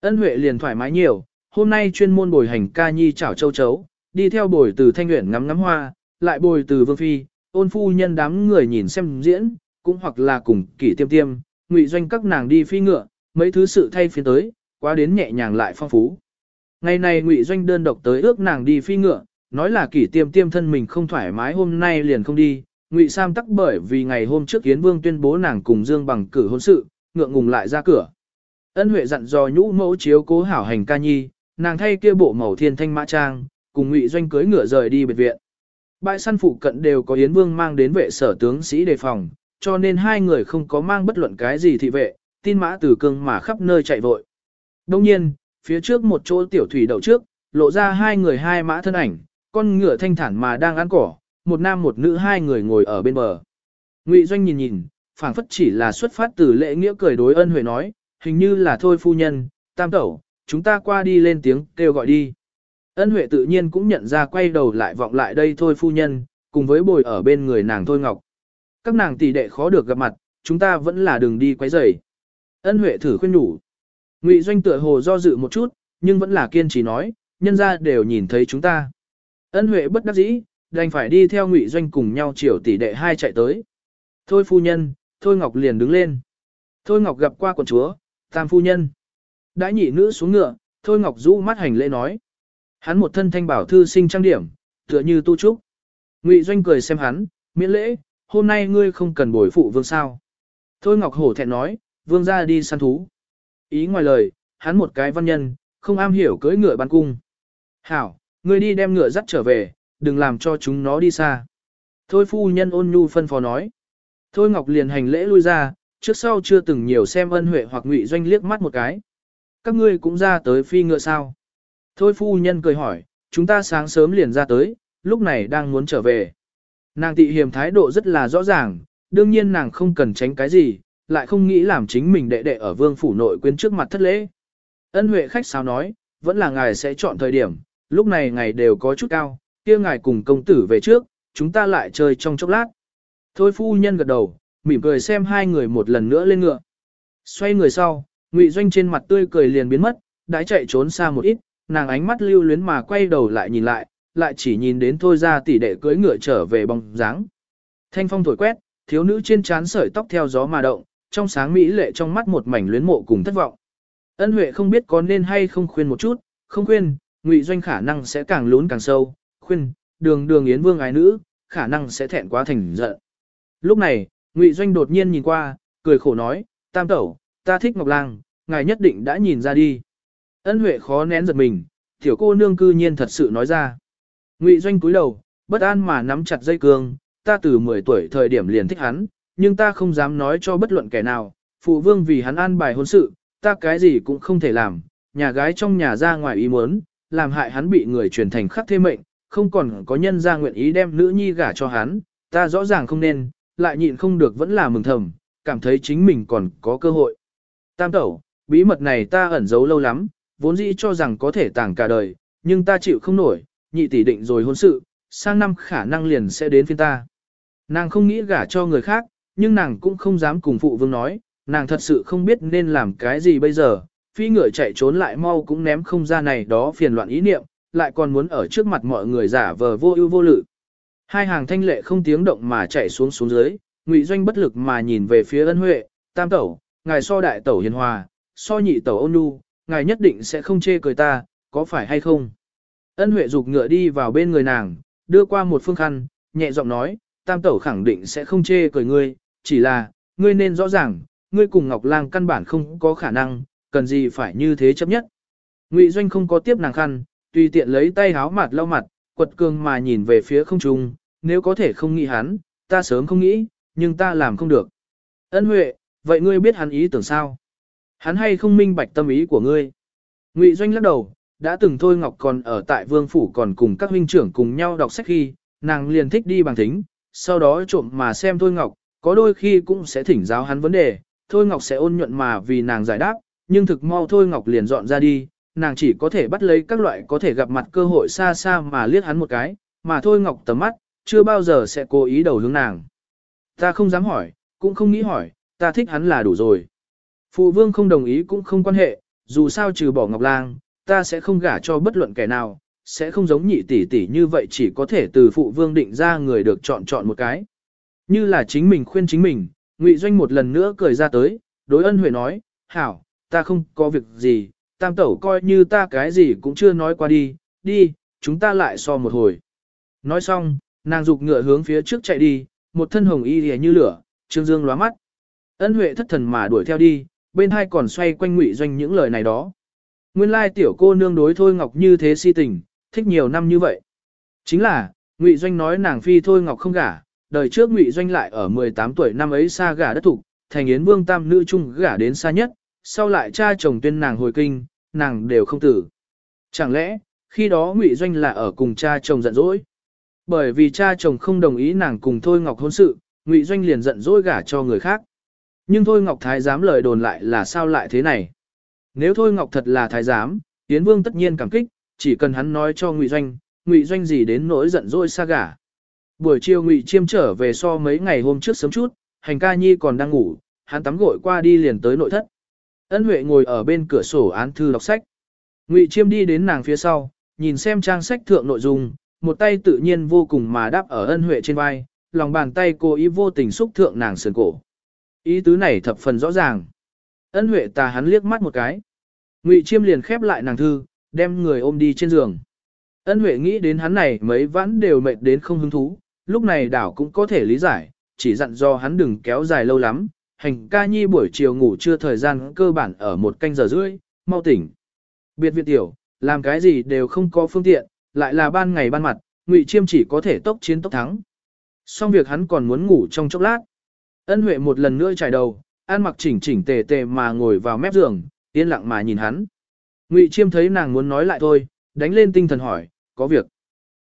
S1: Ân Huệ liền thoải mái nhiều, hôm nay chuyên môn bồi hành ca nhi chảo châu chấu, đi theo bồi từ thanh nguyện ngắm ngắm hoa, lại bồi từ vương phi, ôn phu nhân đám người nhìn xem diễn, cũng hoặc là cùng kỷ tiêm tiêm, ngụy doanh các nàng đi phi ngựa, mấy thứ sự thay phiên tới, quá đến nhẹ nhàng lại phong phú. Ngày này ngụy doanh đơn độc tới ước nàng đi phi ngựa, nói là kỷ tiêm tiêm thân mình không thoải mái hôm nay liền không đi, ngụy sam tắc bởi vì ngày hôm trước Yến vương tuyên bố nàng cùng dương bằng cử hôn sự, ngượng ngùng lại ra cửa. Ân Huệ dặn dò nhũ mẫu chiếu cố hảo hành ca nhi, nàng thay kia bộ màu thiên thanh mã trang, cùng ngụy doanh cưới ngựa rời đi biệt viện. Bãi săn phụ cận đều có Yến Vương mang đến vệ sở tướng sĩ đề phòng, cho nên hai người không có mang bất luận cái gì thị vệ, tin mã từ cương mà khắp nơi chạy vội. Đông nhiên, phía trước một chỗ tiểu thủy đậu trước, lộ ra hai người hai mã thân ảnh, con ngựa thanh thản mà đang ăn cỏ, một nam một nữ hai người ngồi ở bên bờ. Ngụy Doanh nhìn nhìn, phảng phất chỉ là xuất phát từ lễ nghĩa cười đối ân huệ nói, hình như là thôi phu nhân, tam tẩu, chúng ta qua đi lên tiếng kêu gọi đi. Ân huệ tự nhiên cũng nhận ra quay đầu lại vọng lại đây thôi phu nhân, cùng với bồi ở bên người nàng thôi ngọc. Các nàng tỷ đệ khó được gặp mặt, chúng ta vẫn là đường đi quấy rầy. Ân huệ thử khuyên nhủ. Ngụy doanh tựa hồ do dự một chút, nhưng vẫn là kiên trì nói, nhân ra đều nhìn thấy chúng ta. Ân huệ bất đắc dĩ, đành phải đi theo ngụy doanh cùng nhau chiều tỷ đệ hai chạy tới. Thôi phu nhân, Thôi Ngọc liền đứng lên. Thôi Ngọc gặp qua quần chúa, tam phu nhân. Đã nhị nữ xuống ngựa, Thôi Ngọc rũ mắt hành lễ nói. Hắn một thân thanh bảo thư sinh trang điểm, tựa như tu trúc. Ngụy Doanh cười xem hắn, miễn lễ, hôm nay ngươi không cần bồi phụ vương sao. Thôi Ngọc hổ thẹn nói, vương ra đi săn thú. Ý ngoài lời, hắn một cái văn nhân, không am hiểu cưỡi ngựa ban cung. Hảo, ngươi đi đem ngựa dắt trở về, đừng làm cho chúng nó đi xa. Thôi phu nhân ôn nhu phân phó nói. Thôi Ngọc liền hành lễ lui ra, trước sau chưa từng nhiều xem ân huệ hoặc ngụy doanh liếc mắt một cái. Các ngươi cũng ra tới phi ngựa sao? Thôi phu nhân cười hỏi, chúng ta sáng sớm liền ra tới, lúc này đang muốn trở về. Nàng tị hiểm thái độ rất là rõ ràng, đương nhiên nàng không cần tránh cái gì, lại không nghĩ làm chính mình đệ đệ ở vương phủ nội quyến trước mặt thất lễ. Ân huệ khách sao nói, vẫn là ngài sẽ chọn thời điểm, lúc này ngài đều có chút cao, kia ngài cùng công tử về trước, chúng ta lại chơi trong chốc lát. Thôi phu nhân gật đầu, mỉm cười xem hai người một lần nữa lên ngựa. Xoay người sau, Ngụy Doanh trên mặt tươi cười liền biến mất, đã chạy trốn xa một ít, nàng ánh mắt lưu luyến mà quay đầu lại nhìn lại, lại chỉ nhìn đến thôi ra tỷ đệ cưỡi ngựa trở về bóng dáng. Thanh phong thổi quét, thiếu nữ trên trán sợi tóc theo gió mà động, trong sáng mỹ lệ trong mắt một mảnh luyến mộ cùng thất vọng. Ân Huệ không biết có nên hay không khuyên một chút, không khuyên, Ngụy Doanh khả năng sẽ càng lún càng sâu, khuyên, đường đường yến vương ái nữ, khả năng sẽ thẹn quá thành giận. Lúc này, Ngụy Doanh đột nhiên nhìn qua, cười khổ nói, tam tẩu, ta thích Ngọc Lang, ngài nhất định đã nhìn ra đi. Ân Huệ khó nén giật mình, tiểu cô nương cư nhiên thật sự nói ra. Ngụy Doanh cúi đầu, bất an mà nắm chặt dây cương, ta từ 10 tuổi thời điểm liền thích hắn, nhưng ta không dám nói cho bất luận kẻ nào, phụ vương vì hắn an bài hôn sự, ta cái gì cũng không thể làm, nhà gái trong nhà ra ngoài ý muốn, làm hại hắn bị người truyền thành khắc thêm mệnh, không còn có nhân ra nguyện ý đem nữ nhi gả cho hắn, ta rõ ràng không nên, lại nhịn không được vẫn là mừng thầm, cảm thấy chính mình còn có cơ hội. Tam tẩu, bí mật này ta ẩn giấu lâu lắm, vốn dĩ cho rằng có thể tàng cả đời, nhưng ta chịu không nổi, nhị tỷ định rồi hôn sự, sang năm khả năng liền sẽ đến phiên ta. Nàng không nghĩ gả cho người khác, nhưng nàng cũng không dám cùng phụ vương nói, nàng thật sự không biết nên làm cái gì bây giờ, phi ngựa chạy trốn lại mau cũng ném không ra này đó phiền loạn ý niệm, lại còn muốn ở trước mặt mọi người giả vờ vô ưu vô lự. Hai hàng thanh lệ không tiếng động mà chạy xuống xuống dưới, Ngụy Doanh bất lực mà nhìn về phía ân huệ, tam tẩu, ngài so đại tẩu hiền hòa, so nhị tẩu ôn nhu, ngài nhất định sẽ không chê cười ta, có phải hay không? Ân huệ dục ngựa đi vào bên người nàng, đưa qua một phương khăn, nhẹ giọng nói, tam tẩu khẳng định sẽ không chê cười ngươi, chỉ là, ngươi nên rõ ràng, ngươi cùng Ngọc Lang căn bản không có khả năng, cần gì phải như thế chấp nhất. Ngụy Doanh không có tiếp nàng khăn, tùy tiện lấy tay háo mặt lau mặt, quật cường mà nhìn về phía không trung, nếu có thể không nghĩ hắn, ta sớm không nghĩ, nhưng ta làm không được. Ân Huệ, vậy ngươi biết hắn ý tưởng sao? Hắn hay không minh bạch tâm ý của ngươi? Ngụy Doanh lắc đầu, đã từng Thôi Ngọc còn ở tại Vương Phủ còn cùng các huynh trưởng cùng nhau đọc sách khi, nàng liền thích đi bằng thính, sau đó trộm mà xem Thôi Ngọc, có đôi khi cũng sẽ thỉnh giáo hắn vấn đề, Thôi Ngọc sẽ ôn nhuận mà vì nàng giải đáp, nhưng thực mau Thôi Ngọc liền dọn ra đi, nàng chỉ có thể bắt lấy các loại có thể gặp mặt cơ hội xa xa mà liếc hắn một cái, mà Thôi Ngọc tầm mắt, chưa bao giờ sẽ cố ý đầu hướng nàng. Ta không dám hỏi, cũng không nghĩ hỏi, ta thích hắn là đủ rồi. Phụ vương không đồng ý cũng không quan hệ, dù sao trừ bỏ Ngọc Lang, ta sẽ không gả cho bất luận kẻ nào, sẽ không giống nhị tỷ tỷ như vậy chỉ có thể từ phụ vương định ra người được chọn chọn một cái. Như là chính mình khuyên chính mình, Ngụy Doanh một lần nữa cười ra tới, đối ân huệ nói, hảo, ta không có việc gì, tam tẩu coi như ta cái gì cũng chưa nói qua đi, đi, chúng ta lại so một hồi. Nói xong, nàng dục ngựa hướng phía trước chạy đi, một thân hồng y hề như lửa, trương dương lóa mắt. Ân huệ thất thần mà đuổi theo đi, bên hai còn xoay quanh ngụy doanh những lời này đó. Nguyên lai tiểu cô nương đối thôi ngọc như thế si tình, thích nhiều năm như vậy. Chính là, ngụy doanh nói nàng phi thôi ngọc không gả, đời trước ngụy doanh lại ở 18 tuổi năm ấy xa gả đất thục, thành yến vương tam nữ trung gả đến xa nhất, sau lại cha chồng tuyên nàng hồi kinh, nàng đều không tử. Chẳng lẽ, khi đó ngụy doanh là ở cùng cha chồng giận dỗi? Bởi vì cha chồng không đồng ý nàng cùng Thôi Ngọc hôn sự, ngụy doanh liền giận dỗi gả cho người khác. Nhưng Thôi Ngọc Thái giám lời đồn lại là sao lại thế này? Nếu Thôi Ngọc thật là Thái giám, Yến Vương tất nhiên cảm kích, chỉ cần hắn nói cho ngụy doanh, ngụy doanh gì đến nỗi giận dỗi xa gả. Buổi chiều ngụy chiêm trở về so mấy ngày hôm trước sớm chút, hành ca nhi còn đang ngủ, hắn tắm gội qua đi liền tới nội thất. Ân Huệ ngồi ở bên cửa sổ án thư đọc sách. Ngụy Chiêm đi đến nàng phía sau, nhìn xem trang sách thượng nội dung, một tay tự nhiên vô cùng mà đáp ở Ân Huệ trên vai, lòng bàn tay cô ý vô tình xúc thượng nàng sườn cổ. Ý tứ này thập phần rõ ràng. Ân Huệ tà hắn liếc mắt một cái. Ngụy Chiêm liền khép lại nàng thư, đem người ôm đi trên giường. Ân Huệ nghĩ đến hắn này mấy vãn đều mệt đến không hứng thú, lúc này đảo cũng có thể lý giải, chỉ dặn do hắn đừng kéo dài lâu lắm, hành ca nhi buổi chiều ngủ chưa thời gian cơ bản ở một canh giờ rưỡi, mau tỉnh. Biệt viện tiểu, làm cái gì đều không có phương tiện, lại là ban ngày ban mặt, ngụy chiêm chỉ có thể tốc chiến tốc thắng. Xong việc hắn còn muốn ngủ trong chốc lát. Ân Huệ một lần nữa trải đầu, an mặc chỉnh chỉnh tề tề mà ngồi vào mép giường, yên lặng mà nhìn hắn. Ngụy Chiêm thấy nàng muốn nói lại thôi, đánh lên tinh thần hỏi, có việc.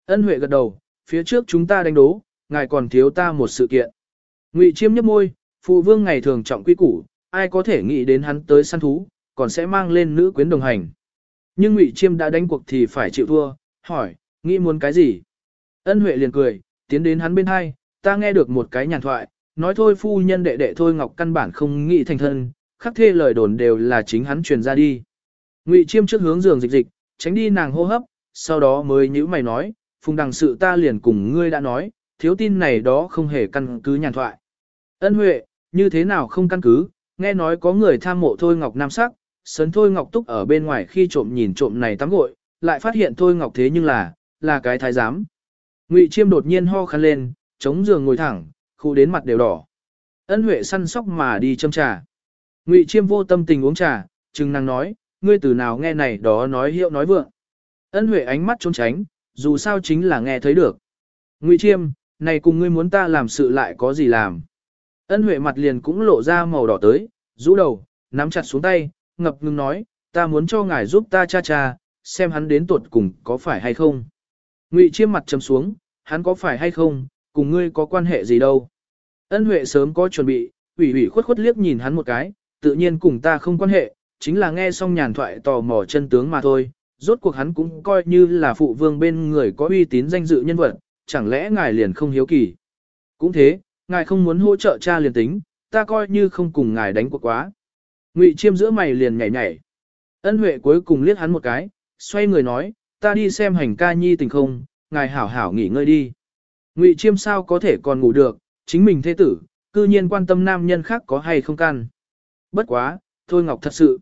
S1: Ân Huệ gật đầu, phía trước chúng ta đánh đố, ngài còn thiếu ta một sự kiện. Ngụy Chiêm nhếch môi, Phụ vương ngày thường trọng quy củ, ai có thể nghĩ đến hắn tới săn thú, còn sẽ mang lên nữ quyến đồng hành. Nhưng Ngụy Chiêm đã đánh cuộc thì phải chịu thua, hỏi, nghĩ muốn cái gì? Ân Huệ liền cười, tiến đến hắn bên hai, ta nghe được một cái nhàn thoại, nói thôi phu nhân đệ đệ thôi ngọc căn bản không nghĩ thành thân, khắc thê lời đồn đều là chính hắn truyền ra đi. Ngụy Chiêm trước hướng giường dịch dịch, tránh đi nàng hô hấp, sau đó mới nhíu mày nói, phùng đằng sự ta liền cùng ngươi đã nói, thiếu tin này đó không hề căn cứ nhàn thoại. Ân Huệ, như thế nào không căn cứ, nghe nói có người tham mộ Thôi Ngọc Nam sắc, sấn Thôi Ngọc Túc ở bên ngoài khi trộm nhìn trộm này tắm gội, lại phát hiện Thôi Ngọc thế nhưng là, là cái thái giám. Ngụy Chiêm đột nhiên ho khăn lên, chống giường ngồi thẳng, khu đến mặt đều đỏ. Ân Huệ săn sóc mà đi châm trà. Ngụy Chiêm vô tâm tình uống trà, chừng năng nói, ngươi từ nào nghe này đó nói hiệu nói vượng. Ân Huệ ánh mắt trốn tránh, dù sao chính là nghe thấy được. Ngụy Chiêm, này cùng ngươi muốn ta làm sự lại có gì làm. Ân Huệ mặt liền cũng lộ ra màu đỏ tới, rũ đầu, nắm chặt xuống tay, ngập ngừng nói, ta muốn cho ngài giúp ta cha cha, xem hắn đến tuột cùng có phải hay không. Ngụy chiêm mặt chấm xuống, hắn có phải hay không, cùng ngươi có quan hệ gì đâu. Ân Huệ sớm có chuẩn bị, ủy ủy khuất khuất liếc nhìn hắn một cái, tự nhiên cùng ta không quan hệ, chính là nghe xong nhàn thoại tò mò chân tướng mà thôi. Rốt cuộc hắn cũng coi như là phụ vương bên người có uy tín danh dự nhân vật, chẳng lẽ ngài liền không hiếu kỳ. Cũng thế, ngài không muốn hỗ trợ cha liền tính, ta coi như không cùng ngài đánh cuộc quá. Ngụy chiêm giữa mày liền nhảy nhảy. Ân Huệ cuối cùng liếc hắn một cái, xoay người nói, ta đi xem hành ca nhi tình không, ngài hảo hảo nghỉ ngơi đi. Ngụy chiêm sao có thể còn ngủ được, chính mình thế tử, cư nhiên quan tâm nam nhân khác có hay không can. Bất quá, thôi ngọc thật sự.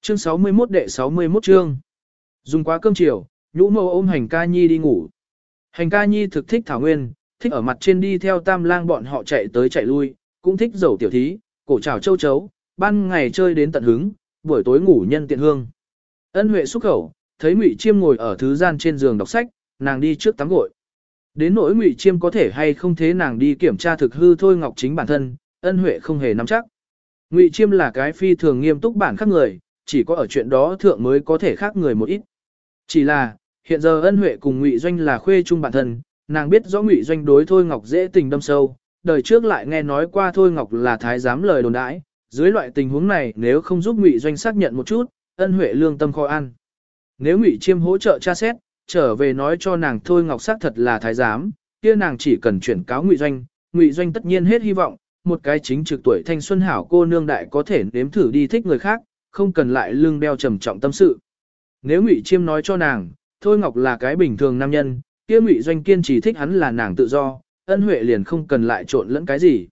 S1: Chương 61 đệ 61 chương. Dùng quá cơm chiều, nhũ mâu ôm hành ca nhi đi ngủ. Hành ca nhi thực thích thảo nguyên, thích ở mặt trên đi theo tam lang bọn họ chạy tới chạy lui, cũng thích dầu tiểu thí, cổ trào châu chấu, ban ngày chơi đến tận hứng, buổi tối ngủ nhân tiện hương. Ân Huệ xúc khẩu, thấy Ngụy Chiêm ngồi ở thứ gian trên giường đọc sách, nàng đi trước tắm gội. Đến nỗi Ngụy Chiêm có thể hay không thế nàng đi kiểm tra thực hư thôi Ngọc Chính bản thân, ân huệ không hề nắm chắc. Ngụy Chiêm là cái phi thường nghiêm túc bản khác người, chỉ có ở chuyện đó thượng mới có thể khác người một ít. Chỉ là, hiện giờ ân huệ cùng Ngụy Doanh là khuê chung bản thân, nàng biết rõ Ngụy Doanh đối Thôi Ngọc dễ tình đâm sâu, đời trước lại nghe nói qua Thôi Ngọc là thái giám lời đồn đãi, dưới loại tình huống này nếu không giúp Ngụy Doanh xác nhận một chút, ân huệ lương tâm khó ăn. Nếu Ngụy Chiêm hỗ trợ tra xét, trở về nói cho nàng Thôi Ngọc xác thật là thái giám, kia nàng chỉ cần chuyển cáo Ngụy Doanh, Ngụy Doanh tất nhiên hết hy vọng, một cái chính trực tuổi thanh xuân hảo cô nương đại có thể nếm thử đi thích người khác, không cần lại lưng đeo trầm trọng tâm sự. Nếu Ngụy Chiêm nói cho nàng, Thôi Ngọc là cái bình thường nam nhân, kia Ngụy Doanh kiên trì thích hắn là nàng tự do, ân huệ liền không cần lại trộn lẫn cái gì.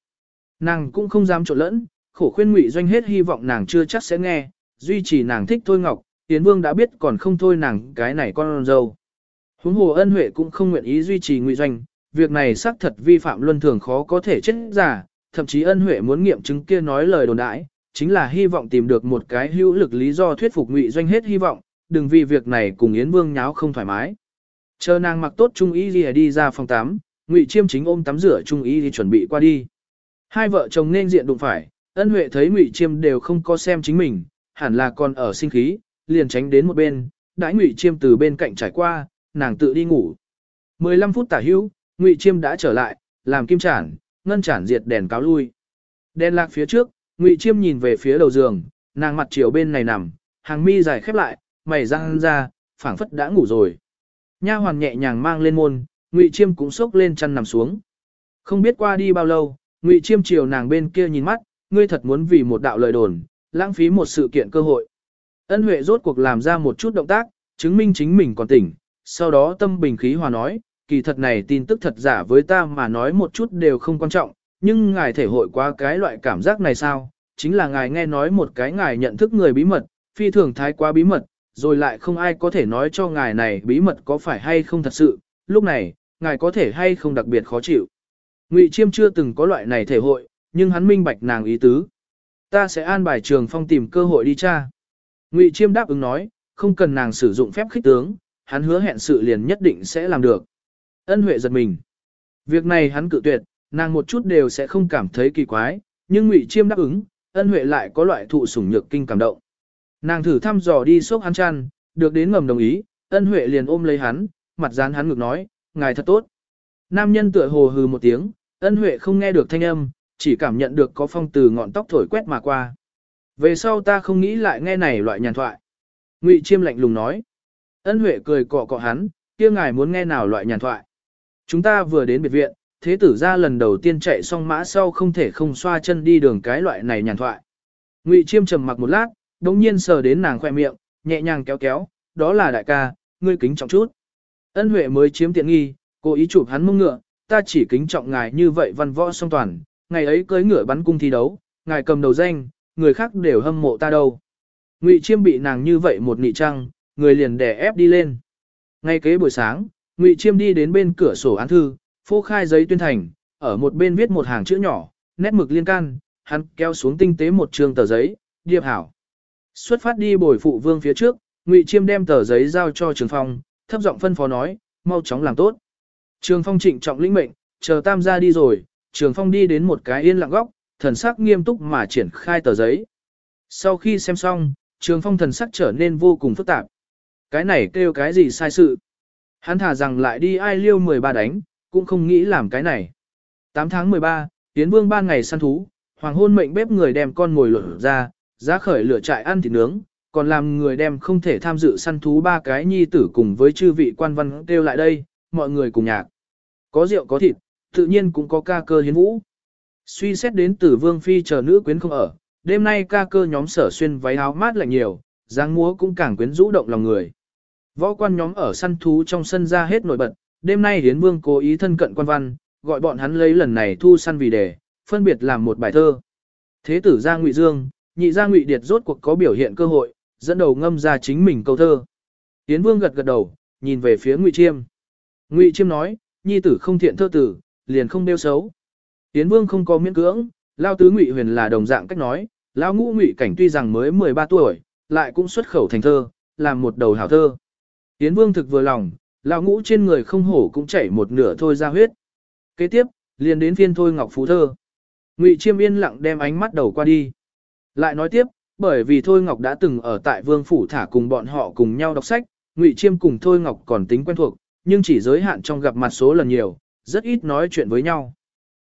S1: Nàng cũng không dám trộn lẫn, khổ khuyên Ngụy Doanh hết hy vọng nàng chưa chắc sẽ nghe, duy trì nàng thích Thôi Ngọc, Tiến Vương đã biết còn không thôi nàng cái này con dâu. Huống hồ ân huệ cũng không nguyện ý duy trì Ngụy Doanh, việc này xác thật vi phạm luân thường khó có thể chết giả, thậm chí ân huệ muốn nghiệm chứng kia nói lời đồn đãi, chính là hy vọng tìm được một cái hữu lực lý do thuyết phục Ngụy Doanh hết hy vọng, đừng vì việc này cùng Yến Vương nháo không thoải mái. Chờ nàng mặc tốt trung y đi, đi ra phòng tắm, Ngụy Chiêm chính ôm tắm rửa trung y đi chuẩn bị qua đi. Hai vợ chồng nên diện đụng phải, ân huệ thấy Ngụy Chiêm đều không có xem chính mình, hẳn là còn ở sinh khí, liền tránh đến một bên, đãi Ngụy Chiêm từ bên cạnh trải qua, nàng tự đi ngủ. 15 phút tả hữu, Ngụy Chiêm đã trở lại, làm kim chản, ngân chản diệt đèn cáo lui. Đèn lạc phía trước, Ngụy Chiêm nhìn về phía đầu giường, nàng mặt chiều bên này nằm, hàng mi dài khép lại, mày răng ra, phảng phất đã ngủ rồi. Nha hoàn nhẹ nhàng mang lên môn, Ngụy Chiêm cũng sốc lên chăn nằm xuống. Không biết qua đi bao lâu, Ngụy Chiêm chiều nàng bên kia nhìn mắt, ngươi thật muốn vì một đạo lời đồn, lãng phí một sự kiện cơ hội. Ân Huệ rốt cuộc làm ra một chút động tác, chứng minh chính mình còn tỉnh, sau đó tâm bình khí hòa nói, kỳ thật này tin tức thật giả với ta mà nói một chút đều không quan trọng, nhưng ngài thể hội qua cái loại cảm giác này sao, chính là ngài nghe nói một cái ngài nhận thức người bí mật, phi thường thái quá bí mật, rồi lại không ai có thể nói cho ngài này bí mật có phải hay không thật sự, lúc này, ngài có thể hay không đặc biệt khó chịu. Ngụy Chiêm chưa từng có loại này thể hội, nhưng hắn minh bạch nàng ý tứ. Ta sẽ an bài trường phong tìm cơ hội đi tra. Ngụy Chiêm đáp ứng nói, không cần nàng sử dụng phép khích tướng, hắn hứa hẹn sự liền nhất định sẽ làm được. Ân Huệ giật mình. Việc này hắn cự tuyệt, nàng một chút đều sẽ không cảm thấy kỳ quái, nhưng Ngụy Chiêm đáp ứng, Ân Huệ lại có loại thụ sủng nhược kinh cảm động. Nàng thử thăm dò đi xốc ăn chăn, được đến ngầm đồng ý, Ân Huệ liền ôm lấy hắn, mặt dán hắn ngực nói, ngài thật tốt. Nam nhân tựa hồ hừ một tiếng, Ân Huệ không nghe được thanh âm, chỉ cảm nhận được có phong từ ngọn tóc thổi quét mà qua. Về sau ta không nghĩ lại nghe này loại nhàn thoại. Ngụy Chiêm lạnh lùng nói. Ân Huệ cười cọ cọ hắn, kia ngài muốn nghe nào loại nhàn thoại. Chúng ta vừa đến biệt viện, thế tử ra lần đầu tiên chạy xong mã sau không thể không xoa chân đi đường cái loại này nhàn thoại. Ngụy Chiêm trầm mặc một lát, đống nhiên sờ đến nàng khoe miệng, nhẹ nhàng kéo kéo, đó là đại ca, ngươi kính trọng chút. Ân Huệ mới chiếm tiện nghi, cố ý chụp hắn mông ngựa, ta chỉ kính trọng ngài như vậy văn võ song toàn, ngày ấy cưới ngựa bắn cung thi đấu, ngài cầm đầu danh, người khác đều hâm mộ ta đâu. Ngụy Chiêm bị nàng như vậy một nị trăng, người liền đè ép đi lên. Ngay kế buổi sáng, Ngụy Chiêm đi đến bên cửa sổ án thư, phô khai giấy tuyên thành, ở một bên viết một hàng chữ nhỏ, nét mực liên can, hắn kéo xuống tinh tế một trường tờ giấy, điệp hảo. Xuất phát đi bồi phụ vương phía trước, Ngụy Chiêm đem tờ giấy giao cho Trường Phong, thấp giọng phân phó nói, mau chóng làm tốt. Trường Phong trịnh trọng lĩnh mệnh, chờ tam gia đi rồi, Trường Phong đi đến một cái yên lặng góc, thần sắc nghiêm túc mà triển khai tờ giấy. Sau khi xem xong, Trường Phong thần sắc trở nên vô cùng phức tạp. Cái này kêu cái gì sai sự? Hắn thả rằng lại đi ai liêu 13 đánh, cũng không nghĩ làm cái này. 8 tháng 13, Tiến Vương ban ngày săn thú, hoàng hôn mệnh bếp người đem con ngồi lửa ra, giá khởi lửa trại ăn thịt nướng, còn làm người đem không thể tham dự săn thú ba cái nhi tử cùng với chư vị quan văn kêu lại đây, mọi người cùng nhạc. Có rượu có thịt, tự nhiên cũng có ca cơ hiến vũ. Suy xét đến tử vương phi chờ nữ quyến không ở, đêm nay ca cơ nhóm sở xuyên váy áo mát lạnh nhiều, dáng múa cũng càng quyến rũ động lòng người. Võ quan nhóm ở săn thú trong sân ra hết nổi bật, đêm nay hiến vương cố ý thân cận quan văn, gọi bọn hắn lấy lần này thu săn vì đề, phân biệt làm một bài thơ. Thế tử gia Ngụy Dương, nhị gia Ngụy Điệt rốt cuộc có biểu hiện cơ hội, dẫn đầu ngâm ra chính mình câu thơ. Yến Vương gật gật đầu, nhìn về phía Ngụy Chiêm. Ngụy Chiêm nói, nhi tử không thiện thơ tử, liền không đeo xấu. Yến Vương không có miễn cưỡng, lao tứ Ngụy Huyền là đồng dạng cách nói, lao ngũ Ngụy Cảnh tuy rằng mới 13 tuổi, lại cũng xuất khẩu thành thơ, làm một đầu hảo thơ. Yến Vương thực vừa lòng, lão ngũ trên người không hổ cũng chảy một nửa thôi ra huyết. Kế tiếp, liền đến phiên thôi Ngọc Phú Thơ. Ngụy Chiêm yên lặng đem ánh mắt đầu qua đi. Lại nói tiếp, bởi vì Thôi Ngọc đã từng ở tại Vương Phủ thả cùng bọn họ cùng nhau đọc sách, Ngụy Chiêm cùng Thôi Ngọc còn tính quen thuộc, nhưng chỉ giới hạn trong gặp mặt số lần nhiều, rất ít nói chuyện với nhau.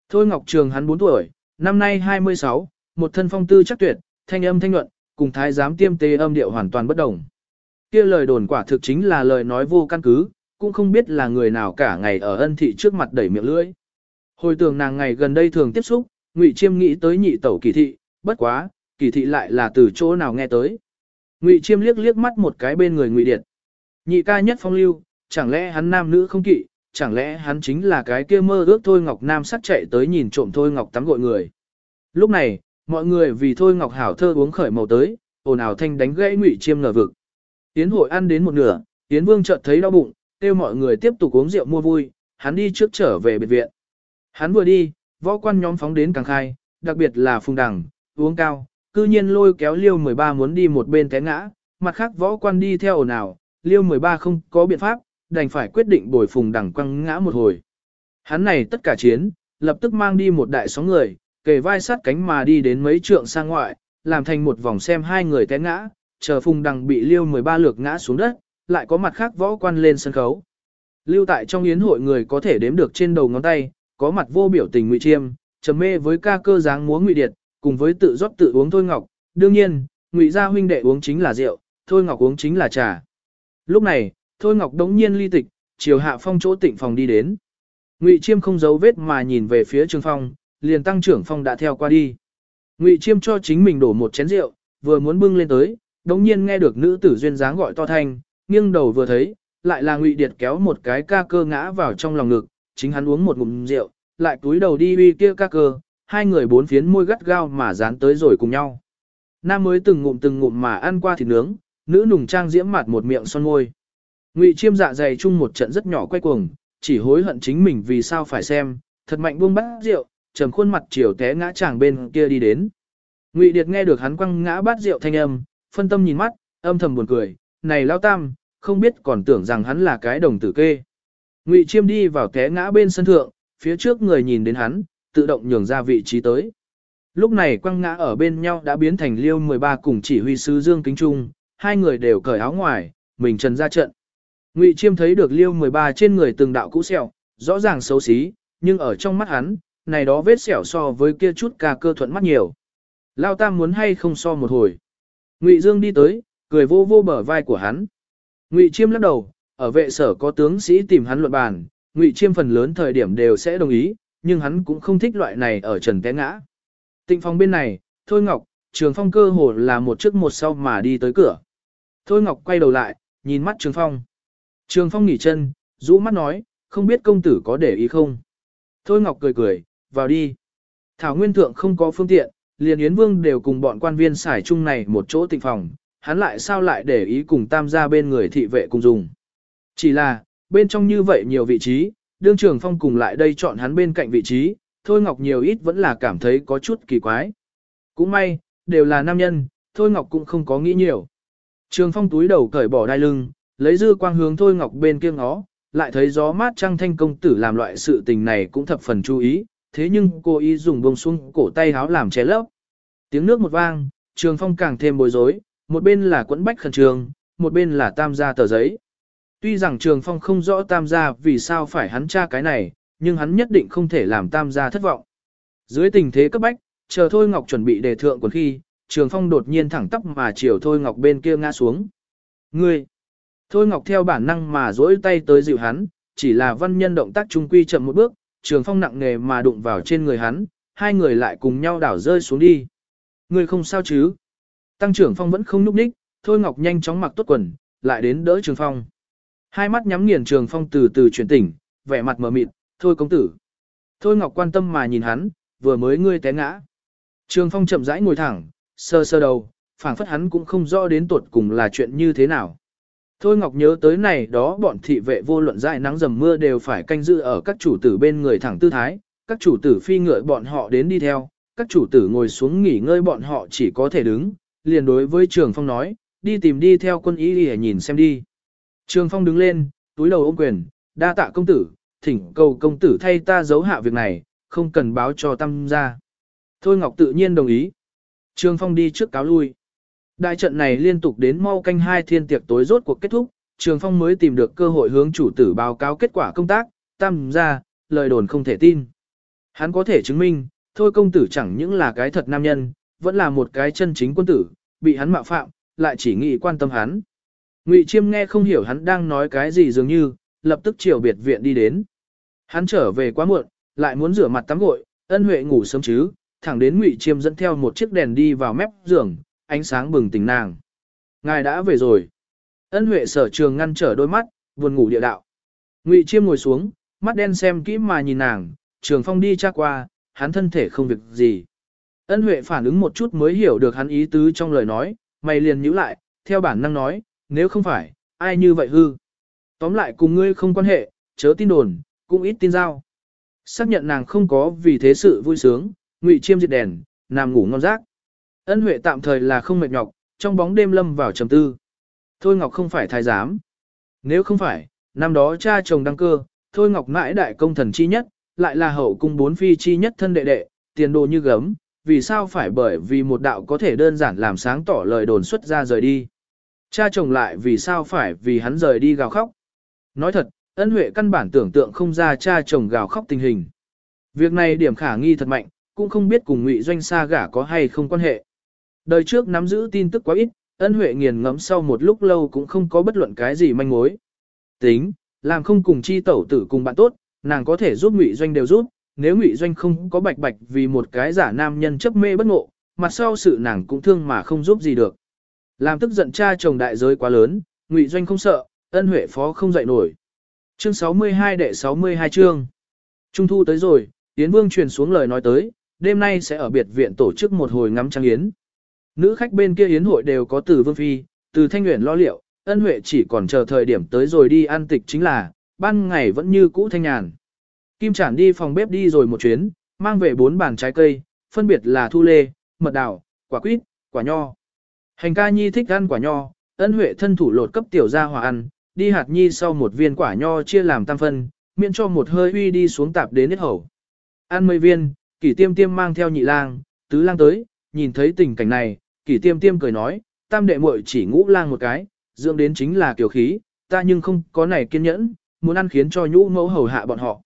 S1: Thôi Ngọc Trường hắn 4 tuổi, năm nay 26, một thân phong tư chắc tuyệt, thanh âm thanh nhuận, cùng thái giám tiêm tê âm điệu hoàn toàn bất đồng. Kia lời đồn quả thực chính là lời nói vô căn cứ, cũng không biết là người nào cả ngày ở ân thị trước mặt đẩy miệng lưỡi. Hồi tưởng nàng ngày gần đây thường tiếp xúc, Ngụy Chiêm nghĩ tới nhị tẩu kỳ thị, bất quá, kỳ thị lại là từ chỗ nào nghe tới. Ngụy Chiêm liếc liếc mắt một cái bên người Ngụy Điệt. Nhị ca nhất phong lưu, chẳng lẽ hắn nam nữ không kỵ, chẳng lẽ hắn chính là cái kia mơ ước Thôi Ngọc Nam sắc chạy tới nhìn trộm Thôi Ngọc tắm gội người. Lúc này, mọi người vì Thôi Ngọc Hảo thơ uống khởi màu tới, ồn ào thanh đánh gãy Ngụy Chiêm ngờ vực. Tiến hội ăn đến một nửa, Tiến Vương chợt thấy đau bụng, kêu mọi người tiếp tục uống rượu mua vui, hắn đi trước trở về biệt viện. Hắn vừa đi, võ quan nhóm phóng đến càng khai, đặc biệt là phùng đằng, uống cao, cư nhiên lôi kéo liêu 13 muốn đi một bên té ngã, mặt khác võ quan đi theo ồn ào, liêu 13 không có biện pháp, đành phải quyết định bồi phùng đằng quăng ngã một hồi. Hắn này tất cả chiến, lập tức mang đi một đại sóng người, kề vai sát cánh mà đi đến mấy trượng sang ngoại, làm thành một vòng xem hai người té ngã, chờ phùng đằng bị liêu 13 lược ngã xuống đất, lại có mặt khác võ quan lên sân khấu. Lưu tại trong yến hội người có thể đếm được trên đầu ngón tay, có mặt vô biểu tình ngụy chiêm, trầm mê với ca cơ dáng múa ngụy điệt, cùng với tự rót tự uống thôi ngọc, đương nhiên, ngụy gia huynh đệ uống chính là rượu, thôi ngọc uống chính là trà. Lúc này, thôi ngọc đống nhiên ly tịch, chiều hạ phong chỗ tịnh phòng đi đến. Ngụy chiêm không giấu vết mà nhìn về phía trường phong, liền tăng trưởng phong đã theo qua đi. Ngụy chiêm cho chính mình đổ một chén rượu, vừa muốn bưng lên tới, đống nhiên nghe được nữ tử duyên dáng gọi to thanh, nghiêng đầu vừa thấy, lại là Ngụy Điệt kéo một cái ca cơ ngã vào trong lòng ngực, chính hắn uống một ngụm rượu, lại túi đầu đi uy kia ca cơ, hai người bốn phiến môi gắt gao mà dán tới rồi cùng nhau. Nam mới từng ngụm từng ngụm mà ăn qua thịt nướng, nữ nùng trang diễm mặt một miệng son môi. Ngụy Chiêm dạ dày chung một trận rất nhỏ quay cuồng, chỉ hối hận chính mình vì sao phải xem, thật mạnh buông bát rượu, trầm khuôn mặt chiều té ngã chàng bên kia đi đến. Ngụy Điệt nghe được hắn quăng ngã bát rượu thanh âm, phân tâm nhìn mắt, âm thầm buồn cười, này lao tam, không biết còn tưởng rằng hắn là cái đồng tử kê. Ngụy Chiêm đi vào té ngã bên sân thượng, phía trước người nhìn đến hắn, tự động nhường ra vị trí tới. Lúc này quăng ngã ở bên nhau đã biến thành liêu 13 cùng chỉ huy sứ Dương Kính Trung, hai người đều cởi áo ngoài, mình trần ra trận. Ngụy Chiêm thấy được liêu 13 trên người từng đạo cũ sẹo, rõ ràng xấu xí, nhưng ở trong mắt hắn, này đó vết sẹo so với kia chút ca cơ thuận mắt nhiều. Lao Tam muốn hay không so một hồi. Ngụy Dương đi tới, cười vô vô bờ vai của hắn. Ngụy Chiêm lắc đầu, ở vệ sở có tướng sĩ tìm hắn luận bàn, Ngụy Chiêm phần lớn thời điểm đều sẽ đồng ý, nhưng hắn cũng không thích loại này ở trần té ngã. Tịnh phong bên này, Thôi Ngọc, Trường Phong cơ hồ là một trước một sau mà đi tới cửa. Thôi Ngọc quay đầu lại, nhìn mắt Trường Phong. Trường Phong nghỉ chân, rũ mắt nói, không biết công tử có để ý không. Thôi Ngọc cười cười, vào đi. Thảo Nguyên Thượng không có phương tiện, liền Yến Vương đều cùng bọn quan viên xài chung này một chỗ tịnh phòng, hắn lại sao lại để ý cùng tam gia bên người thị vệ cùng dùng. Chỉ là, bên trong như vậy nhiều vị trí, đương trường phong cùng lại đây chọn hắn bên cạnh vị trí, Thôi Ngọc nhiều ít vẫn là cảm thấy có chút kỳ quái. Cũng may, đều là nam nhân, Thôi Ngọc cũng không có nghĩ nhiều. Trường phong túi đầu cởi bỏ đai lưng, lấy dư quang hướng Thôi Ngọc bên kia ngó, lại thấy gió mát trăng thanh công tử làm loại sự tình này cũng thập phần chú ý, thế nhưng cô ý dùng bông xuống cổ tay háo làm che lấp. Tiếng nước một vang, trường phong càng thêm bối rối, một bên là quẫn bách khẩn trường, một bên là tam gia tờ giấy. Tuy rằng Trường Phong không rõ tam gia vì sao phải hắn tra cái này, nhưng hắn nhất định không thể làm tam gia thất vọng. Dưới tình thế cấp bách, chờ Thôi Ngọc chuẩn bị đề thượng quần khi, Trường Phong đột nhiên thẳng tắp mà chiều Thôi Ngọc bên kia ngã xuống. Ngươi! Thôi Ngọc theo bản năng mà duỗi tay tới dịu hắn, chỉ là văn nhân động tác trung quy chậm một bước, Trường Phong nặng nề mà đụng vào trên người hắn, hai người lại cùng nhau đảo rơi xuống đi. Ngươi không sao chứ? Tăng trưởng Phong vẫn không núp đích, Thôi Ngọc nhanh chóng mặc tốt quần, lại đến đỡ Trường Phong. Hai mắt nhắm nghiền Trường Phong từ từ chuyển tỉnh, vẻ mặt mờ mịt, thôi công tử. Thôi Ngọc quan tâm mà nhìn hắn, vừa mới ngươi té ngã. Trường Phong chậm rãi ngồi thẳng, sơ sơ đầu, phảng phất hắn cũng không rõ đến tuột cùng là chuyện như thế nào. Thôi Ngọc nhớ tới này đó bọn thị vệ vô luận dại nắng dầm mưa đều phải canh giữ ở các chủ tử bên người thẳng tư thái, các chủ tử phi ngựa bọn họ đến đi theo, các chủ tử ngồi xuống nghỉ ngơi bọn họ chỉ có thể đứng, liền đối với Trường Phong nói, đi tìm đi theo quân ý để nhìn xem đi. Trường Phong đứng lên, túi đầu ôm quyền, đa tạ công tử, thỉnh cầu công tử thay ta giấu hạ việc này, không cần báo cho tam gia. Thôi Ngọc tự nhiên đồng ý. Trường Phong đi trước cáo lui. Đại trận này liên tục đến mau canh hai thiên tiệc tối rốt cuộc kết thúc, Trường Phong mới tìm được cơ hội hướng chủ tử báo cáo kết quả công tác, tam gia, lời đồn không thể tin. Hắn có thể chứng minh, thôi công tử chẳng những là cái thật nam nhân, vẫn là một cái chân chính quân tử, bị hắn mạo phạm, lại chỉ nghĩ quan tâm hắn. Ngụy Chiêm nghe không hiểu hắn đang nói cái gì dường như, lập tức chiều biệt viện đi đến. Hắn trở về quá muộn, lại muốn rửa mặt tắm gội, ân huệ ngủ sớm chứ, thẳng đến Ngụy Chiêm dẫn theo một chiếc đèn đi vào mép giường, ánh sáng bừng tỉnh nàng. Ngài đã về rồi. Ân huệ sở trường ngăn trở đôi mắt, buồn ngủ địa đạo. Ngụy Chiêm ngồi xuống, mắt đen xem kỹ mà nhìn nàng, trường phong đi chắc qua, hắn thân thể không việc gì. Ân huệ phản ứng một chút mới hiểu được hắn ý tứ trong lời nói, mày liền nhíu lại, theo bản năng nói, nếu không phải, ai như vậy hư. Tóm lại cùng ngươi không quan hệ, chớ tin đồn, cũng ít tin giao. Xác nhận nàng không có vì thế sự vui sướng, ngụy chiêm diệt đèn, nằm ngủ ngon giấc. Ân Huệ tạm thời là không mệt nhọc, trong bóng đêm lâm vào trầm tư. Thôi Ngọc không phải thái giám. Nếu không phải, năm đó cha chồng đăng cơ, Thôi Ngọc mãi đại công thần chi nhất, lại là hậu cung bốn phi chi nhất thân đệ đệ, tiền đồ như gấm, vì sao phải bởi vì một đạo có thể đơn giản làm sáng tỏ lời đồn xuất ra rời đi. Cha chồng lại vì sao phải vì hắn rời đi gào khóc. Nói thật, ân huệ căn bản tưởng tượng không ra cha chồng gào khóc tình hình. Việc này điểm khả nghi thật mạnh, cũng không biết cùng ngụy doanh xa gả có hay không quan hệ. Đời trước nắm giữ tin tức quá ít, ân huệ nghiền ngẫm sau một lúc lâu cũng không có bất luận cái gì manh mối. Tính, làm không cùng chi tẩu tử cùng bạn tốt, nàng có thể giúp ngụy doanh đều giúp, nếu ngụy doanh không có bạch bạch vì một cái giả nam nhân chấp mê bất ngộ, mặt sau sự nàng cũng thương mà không giúp gì được. Làm tức giận cha chồng đại giới quá lớn, ngụy doanh không sợ, ân huệ phó không dậy nổi. Chương 62 đệ 62 chương. Trung thu tới rồi, Yến Vương truyền xuống lời nói tới, đêm nay sẽ ở biệt viện tổ chức một hồi ngắm trăng yến. Nữ khách bên kia yến hội đều có từ Vương Phi, từ Thanh nguyện lo liệu, ân huệ chỉ còn chờ thời điểm tới rồi đi ăn tịch chính là, ban ngày vẫn như cũ thanh nhàn. Kim Trản đi phòng bếp đi rồi một chuyến, mang về bốn bàn trái cây, phân biệt là thu lê, mật đào, quả quýt, quả nho. Hành ca nhi thích ăn quả nho, ân huệ thân thủ lột cấp tiểu gia hòa ăn, đi hạt nhi sau một viên quả nho chia làm tam phân, miễn cho một hơi uy đi xuống tạp đến hết hầu. Ăn mấy viên, kỷ tiêm tiêm mang theo nhị lang, tứ lang tới, nhìn thấy tình cảnh này, kỷ tiêm tiêm cười nói, tam đệ muội chỉ ngũ lang một cái, dưỡng đến chính là kiều khí, ta nhưng không có này kiên nhẫn, muốn ăn khiến cho nhũ mẫu hầu hạ bọn họ.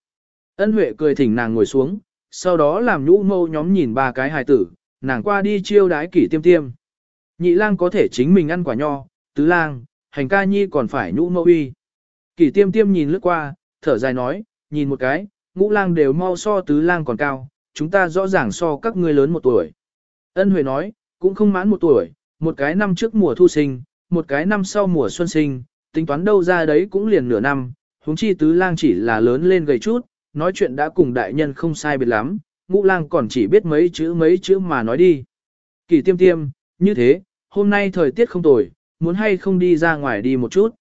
S1: Ân Huệ cười thỉnh nàng ngồi xuống, sau đó làm nhũ mâu nhóm nhìn ba cái hài tử, nàng qua đi chiêu đái kỷ tiêm tiêm. Nhị lang có thể chính mình ăn quả nho, tứ lang, hành ca nhi còn phải nhũ mâu uy. Kỷ tiêm tiêm nhìn lướt qua, thở dài nói, nhìn một cái, ngũ lang đều mau so tứ lang còn cao, chúng ta rõ ràng so các ngươi lớn một tuổi. Ân Huệ nói, cũng không mãn một tuổi, một cái năm trước mùa thu sinh, một cái năm sau mùa xuân sinh, tính toán đâu ra đấy cũng liền nửa năm, huống chi tứ lang chỉ là lớn lên gầy chút, nói chuyện đã cùng đại nhân không sai biệt lắm, ngũ lang còn chỉ biết mấy chữ mấy chữ mà nói đi. Kỳ tiêm tiêm, như thế, hôm nay thời tiết không tồi, muốn hay không đi ra ngoài đi một chút.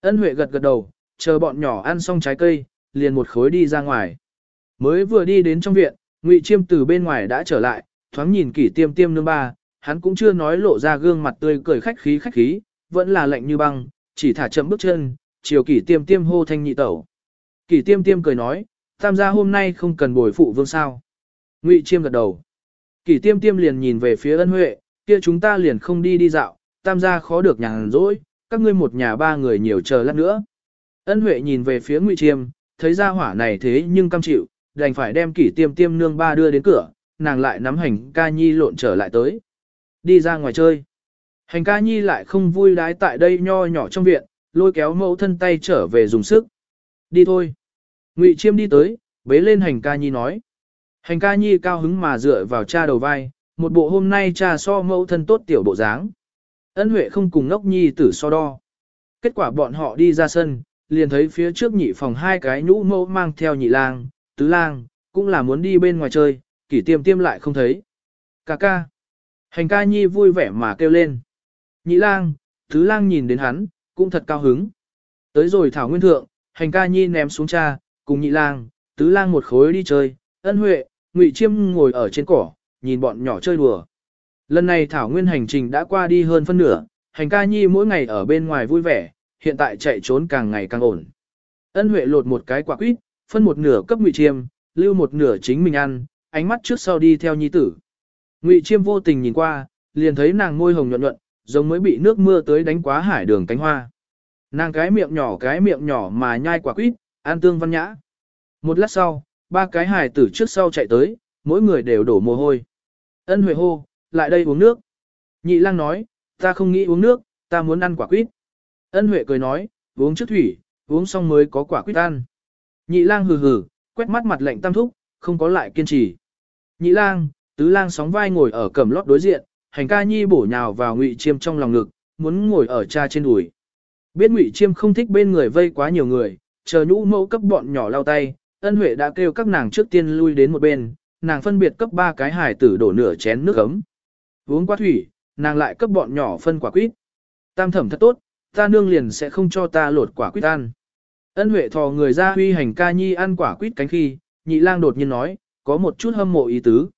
S1: Ân Huệ gật gật đầu, chờ bọn nhỏ ăn xong trái cây, liền một khối đi ra ngoài. Mới vừa đi đến trong viện, Ngụy Chiêm từ bên ngoài đã trở lại, thoáng nhìn kỷ tiêm tiêm nương ba, hắn cũng chưa nói lộ ra gương mặt tươi cười khách khí khách khí, vẫn là lạnh như băng, chỉ thả chậm bước chân, chiều kỷ tiêm tiêm hô thanh nhị tẩu. Kỷ tiêm tiêm cười nói, tam gia hôm nay không cần bồi phụ vương sao. Ngụy Chiêm gật đầu. Kỷ tiêm tiêm liền nhìn về phía ân huệ, kia chúng ta liền không đi đi dạo, tam gia khó được nhàn rỗi, các ngươi một nhà ba người nhiều chờ lát nữa. Ân huệ nhìn về phía Ngụy Chiêm, thấy ra hỏa này thế nhưng cam chịu, đành phải đem kỷ tiêm tiêm nương ba đưa đến cửa, nàng lại nắm hành ca nhi lộn trở lại tới. Đi ra ngoài chơi. Hành ca nhi lại không vui đái tại đây nho nhỏ trong viện, lôi kéo mẫu thân tay trở về dùng sức. Đi thôi. Ngụy Chiêm đi tới, bế lên hành ca nhi nói. Hành ca nhi cao hứng mà dựa vào cha đầu vai, một bộ hôm nay cha so mẫu thân tốt tiểu bộ dáng. Ân Huệ không cùng ngốc nhi tử so đo. Kết quả bọn họ đi ra sân, liền thấy phía trước nhị phòng hai cái nhũ mẫu mang theo nhị lang, tứ lang, cũng là muốn đi bên ngoài chơi, kỷ tiêm tiêm lại không thấy. Cà ca. Hành ca nhi vui vẻ mà kêu lên. Nhị lang, tứ lang nhìn đến hắn, cũng thật cao hứng. Tới rồi thảo nguyên thượng, hành ca nhi ném xuống cha, cùng nhị lang, tứ lang một khối đi chơi, ân huệ, ngụy chiêm ngồi ở trên cỏ, nhìn bọn nhỏ chơi đùa. Lần này thảo nguyên hành trình đã qua đi hơn phân nửa, hành ca nhi mỗi ngày ở bên ngoài vui vẻ, hiện tại chạy trốn càng ngày càng ổn. Ân Huệ lột một cái quả quýt, phân một nửa cấp Ngụy Chiêm, lưu một nửa chính mình ăn, ánh mắt trước sau đi theo nhi tử. Ngụy Chiêm vô tình nhìn qua, liền thấy nàng môi hồng nhuận nhuận, giống mới bị nước mưa tới đánh quá hải đường cánh hoa. Nàng cái miệng nhỏ cái miệng nhỏ mà nhai quả quýt, an tương văn nhã. Một lát sau, ba cái hải tử trước sau chạy tới, mỗi người đều đổ mồ hôi. Ân Huệ hô, lại đây uống nước. Nhị lang nói, ta không nghĩ uống nước, ta muốn ăn quả quýt. Ân Huệ cười nói, uống trước thủy, uống xong mới có quả quýt ăn. Nhị lang hừ hừ, quét mắt mặt lạnh tam thúc, không có lại kiên trì. Nhị lang, tứ lang sóng vai ngồi ở cẩm lót đối diện, hành ca nhi bổ nhào vào ngụy chiêm trong lòng ngực, muốn ngồi ở cha trên đùi. Biết ngụy chiêm không thích bên người vây quá nhiều người, chờ nhũ mẫu cấp bọn nhỏ lau tay, ân huệ đã kêu các nàng trước tiên lui đến một bên, nàng phân biệt cấp ba cái hải tử đổ nửa chén nước ấm. Uống qua thủy, nàng lại cấp bọn nhỏ phân quả quýt. Tam thẩm thật tốt, ta nương liền sẽ không cho ta lột quả quýt ăn. Ân Huệ thò người ra huy hành ca nhi ăn quả quýt cánh khi, nhị lang đột nhiên nói, có một chút hâm mộ ý tứ.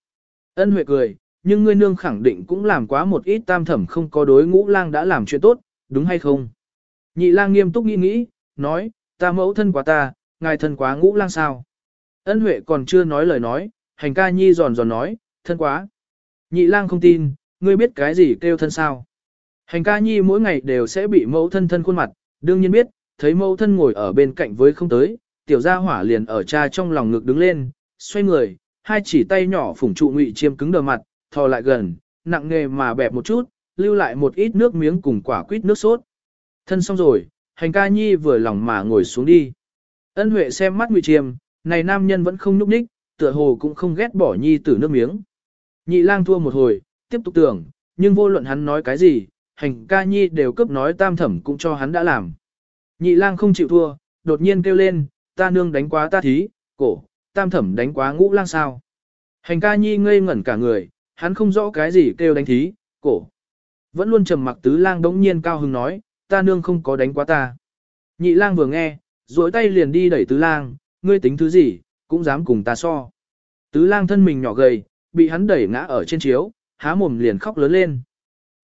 S1: Ân Huệ cười, nhưng ngươi nương khẳng định cũng làm quá một ít tam thẩm không có đối ngũ lang đã làm chuyện tốt, đúng hay không? Nhị lang nghiêm túc nghĩ nghĩ, nói, ta mẫu thân quá ta, ngài thân quá ngũ lang sao? Ân Huệ còn chưa nói lời nói, hành ca nhi giòn giòn nói, thân quá. Nhị lang không tin, ngươi biết cái gì kêu thân sao? Hành ca nhi mỗi ngày đều sẽ bị mẫu thân thân khuôn mặt, đương nhiên biết, thấy mẫu thân ngồi ở bên cạnh với không tới, tiểu gia hỏa liền ở cha trong lòng ngực đứng lên, xoay người, hai chỉ tay nhỏ phủng trụ ngụy chiêm cứng đờ mặt, thò lại gần, nặng nghề mà bẹp một chút, lưu lại một ít nước miếng cùng quả quýt nước sốt. Thân xong rồi, hành ca nhi vừa lòng mà ngồi xuống đi. Ân Huệ xem mắt ngụy chiêm, này nam nhân vẫn không nhúc nhích, tựa hồ cũng không ghét bỏ nhi tử nước miếng. Nhị lang thua một hồi, tiếp tục tưởng, nhưng vô luận hắn nói cái gì, hành ca nhi đều cướp nói tam thẩm cũng cho hắn đã làm. Nhị lang không chịu thua, đột nhiên kêu lên, ta nương đánh quá ta thí, cổ, tam thẩm đánh quá ngũ lang sao. Hành ca nhi ngây ngẩn cả người, hắn không rõ cái gì kêu đánh thí, cổ. Vẫn luôn trầm mặc tứ lang đống nhiên cao hứng nói, ta nương không có đánh quá ta. Nhị lang vừa nghe, duỗi tay liền đi đẩy tứ lang, ngươi tính thứ gì, cũng dám cùng ta so. Tứ lang thân mình nhỏ gầy, bị hắn đẩy ngã ở trên chiếu, há mồm liền khóc lớn lên.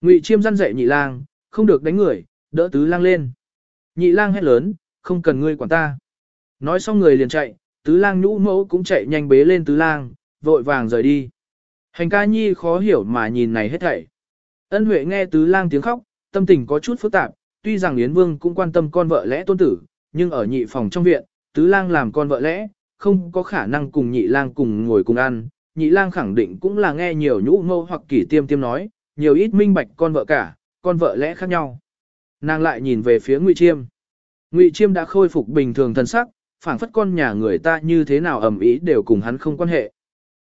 S1: Ngụy chiêm răn dạy nhị lang, không được đánh người, đỡ tứ lang lên. Nhị lang hét lớn, không cần ngươi quản ta. Nói xong người liền chạy, tứ lang nhũ mẫu cũng chạy nhanh bế lên tứ lang, vội vàng rời đi. Hành ca nhi khó hiểu mà nhìn này hết thảy. Ân Huệ nghe tứ lang tiếng khóc, tâm tình có chút phức tạp, tuy rằng Yến Vương cũng quan tâm con vợ lẽ tôn tử, nhưng ở nhị phòng trong viện, tứ lang làm con vợ lẽ, không có khả năng cùng nhị lang cùng ngồi cùng ăn. Nhị lang khẳng định cũng là nghe nhiều nhũ mâu hoặc kỷ tiêm tiêm nói, nhiều ít minh bạch con vợ cả, con vợ lẽ khác nhau. Nàng lại nhìn về phía Ngụy Chiêm. Ngụy Chiêm đã khôi phục bình thường thân sắc, phảng phất con nhà người ta như thế nào ầm ý đều cùng hắn không quan hệ.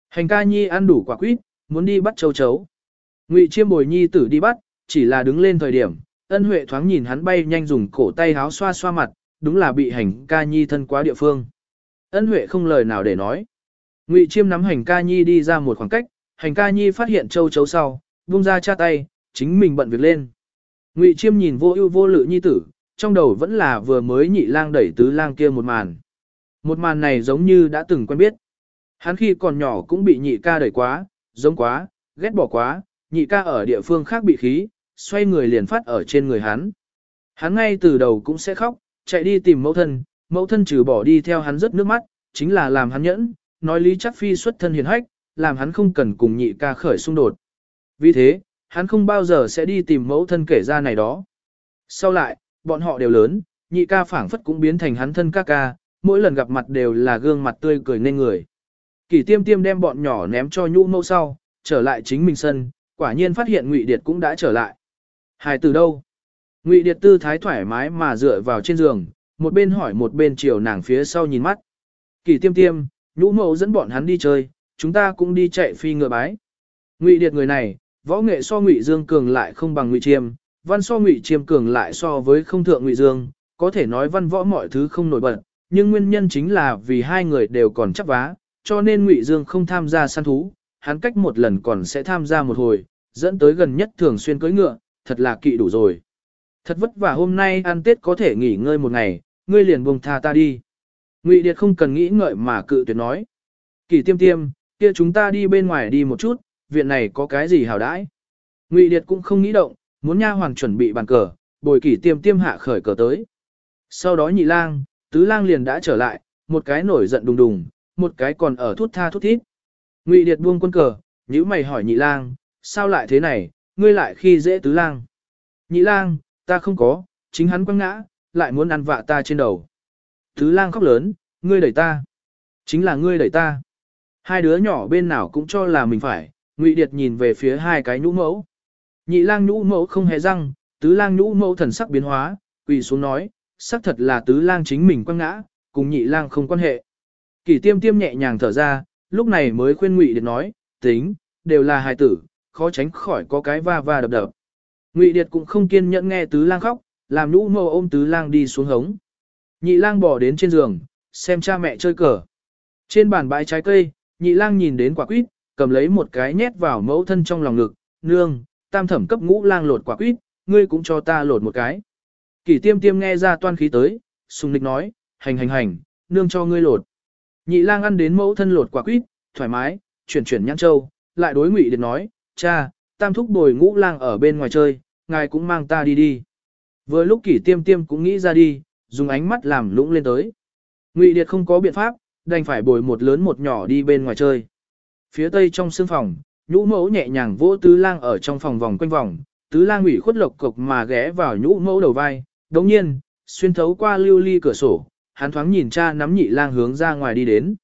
S1: Hành ca nhi ăn đủ quả quýt, muốn đi bắt châu chấu. Ngụy Chiêm bồi nhi tử đi bắt, chỉ là đứng lên thời điểm, ân huệ thoáng nhìn hắn bay nhanh dùng cổ tay háo xoa xoa mặt, đúng là bị hành ca nhi thân quá địa phương. Ân huệ không lời nào để nói. Ngụy Chiêm nắm hành ca nhi đi ra một khoảng cách, hành ca nhi phát hiện châu chấu sau, buông ra cha tay, chính mình bận việc lên. Ngụy Chiêm nhìn vô ưu vô lự nhi tử, trong đầu vẫn là vừa mới nhị lang đẩy tứ lang kia một màn. Một màn này giống như đã từng quen biết. Hắn khi còn nhỏ cũng bị nhị ca đẩy quá, giống quá, ghét bỏ quá, nhị ca ở địa phương khác bị khí, xoay người liền phát ở trên người hắn. Hắn ngay từ đầu cũng sẽ khóc, chạy đi tìm mẫu thân, mẫu thân trừ bỏ đi theo hắn rất nước mắt, chính là làm hắn nhẫn, nói lý chắc phi xuất thân hiền hách, làm hắn không cần cùng nhị ca khởi xung đột. Vì thế, hắn không bao giờ sẽ đi tìm mẫu thân kể ra này đó. Sau lại, bọn họ đều lớn, nhị ca phảng phất cũng biến thành hắn thân ca ca, mỗi lần gặp mặt đều là gương mặt tươi cười nên người. Kỷ tiêm tiêm đem bọn nhỏ ném cho nhũ mẫu sau, trở lại chính mình sân, quả nhiên phát hiện Ngụy Điệt cũng đã trở lại. Hài từ đâu? Ngụy Điệt tư thái thoải mái mà dựa vào trên giường, một bên hỏi một bên chiều nàng phía sau nhìn mắt. Kỳ tiêm tiêm, nhũ mẫu dẫn bọn hắn đi chơi, chúng ta cũng đi chạy phi ngựa bái. Ngụy Điệt người này, võ nghệ so Ngụy Dương cường lại không bằng Ngụy Chiêm, văn so Ngụy Chiêm cường lại so với không thượng Ngụy Dương, có thể nói văn võ mọi thứ không nổi bật, nhưng nguyên nhân chính là vì hai người đều còn chấp vá, cho nên Ngụy Dương không tham gia săn thú, hắn cách một lần còn sẽ tham gia một hồi, dẫn tới gần nhất thường xuyên cưỡi ngựa, thật là kỵ đủ rồi. Thật vất vả hôm nay ăn Tết có thể nghỉ ngơi một ngày, ngươi liền buông tha ta đi. Ngụy Điệt không cần nghĩ ngợi mà cự tuyệt nói. Kỳ tiêm tiêm, kia chúng ta đi bên ngoài đi một chút, viện này có cái gì hảo đãi. Ngụy Điệt cũng không nghĩ động, muốn nha hoàng chuẩn bị bàn cờ, bồi kỳ tiêm tiêm hạ khởi cờ tới. Sau đó nhị lang, tứ lang liền đã trở lại, một cái nổi giận đùng đùng, một cái còn ở thút tha thút thít. Ngụy Điệt buông quân cờ, nhíu mày hỏi nhị lang, sao lại thế này, ngươi lại khi dễ tứ lang. Nhị lang, ta không có, chính hắn quăng ngã, lại muốn ăn vạ ta trên đầu. Tứ lang khóc lớn, ngươi đẩy ta. Chính là ngươi đẩy ta. Hai đứa nhỏ bên nào cũng cho là mình phải, Ngụy Điệt nhìn về phía hai cái nhũ mẫu. Nhị lang nhũ mẫu không hề răng, tứ lang nhũ mẫu thần sắc biến hóa, quỳ xuống nói, xác thật là tứ lang chính mình quăng ngã, cùng nhị lang không quan hệ. Kỷ tiêm tiêm nhẹ nhàng thở ra, lúc này mới khuyên Ngụy Điệt nói, tính, đều là hài tử, khó tránh khỏi có cái va va đập đập. Ngụy Điệt cũng không kiên nhẫn nghe tứ lang khóc, làm nhũ mẫu ôm tứ lang đi xuống hống. Nhị lang bỏ đến trên giường, xem cha mẹ chơi cờ. Trên bàn bãi trái cây, nhị lang nhìn đến quả quýt, cầm lấy một cái nhét vào mẫu thân trong lòng ngực, nương, tam thẩm cấp ngũ lang lột quả quýt, ngươi cũng cho ta lột một cái. Kỷ tiêm tiêm nghe ra toan khí tới, sùng nịch nói, hành hành hành, nương cho ngươi lột. Nhị lang ăn đến mẫu thân lột quả quýt, thoải mái, chuyển chuyển nhãn châu, lại đối ngụy điệt nói, cha, tam thúc bồi ngũ lang ở bên ngoài chơi, ngài cũng mang ta đi đi. Vừa lúc kỷ tiêm tiêm cũng nghĩ ra đi, dùng ánh mắt làm lũng lên tới. Ngụy Điệt không có biện pháp, đành phải bồi một lớn một nhỏ đi bên ngoài chơi. Phía tây trong sương phòng, nhũ mẫu nhẹ nhàng vỗ tứ lang ở trong phòng vòng quanh vòng, tứ lang ủy khuất lộc cục mà ghé vào nhũ mẫu đầu vai, đồng nhiên, xuyên thấu qua lưu ly cửa sổ, hắn thoáng nhìn cha nắm nhị lang hướng ra ngoài đi đến.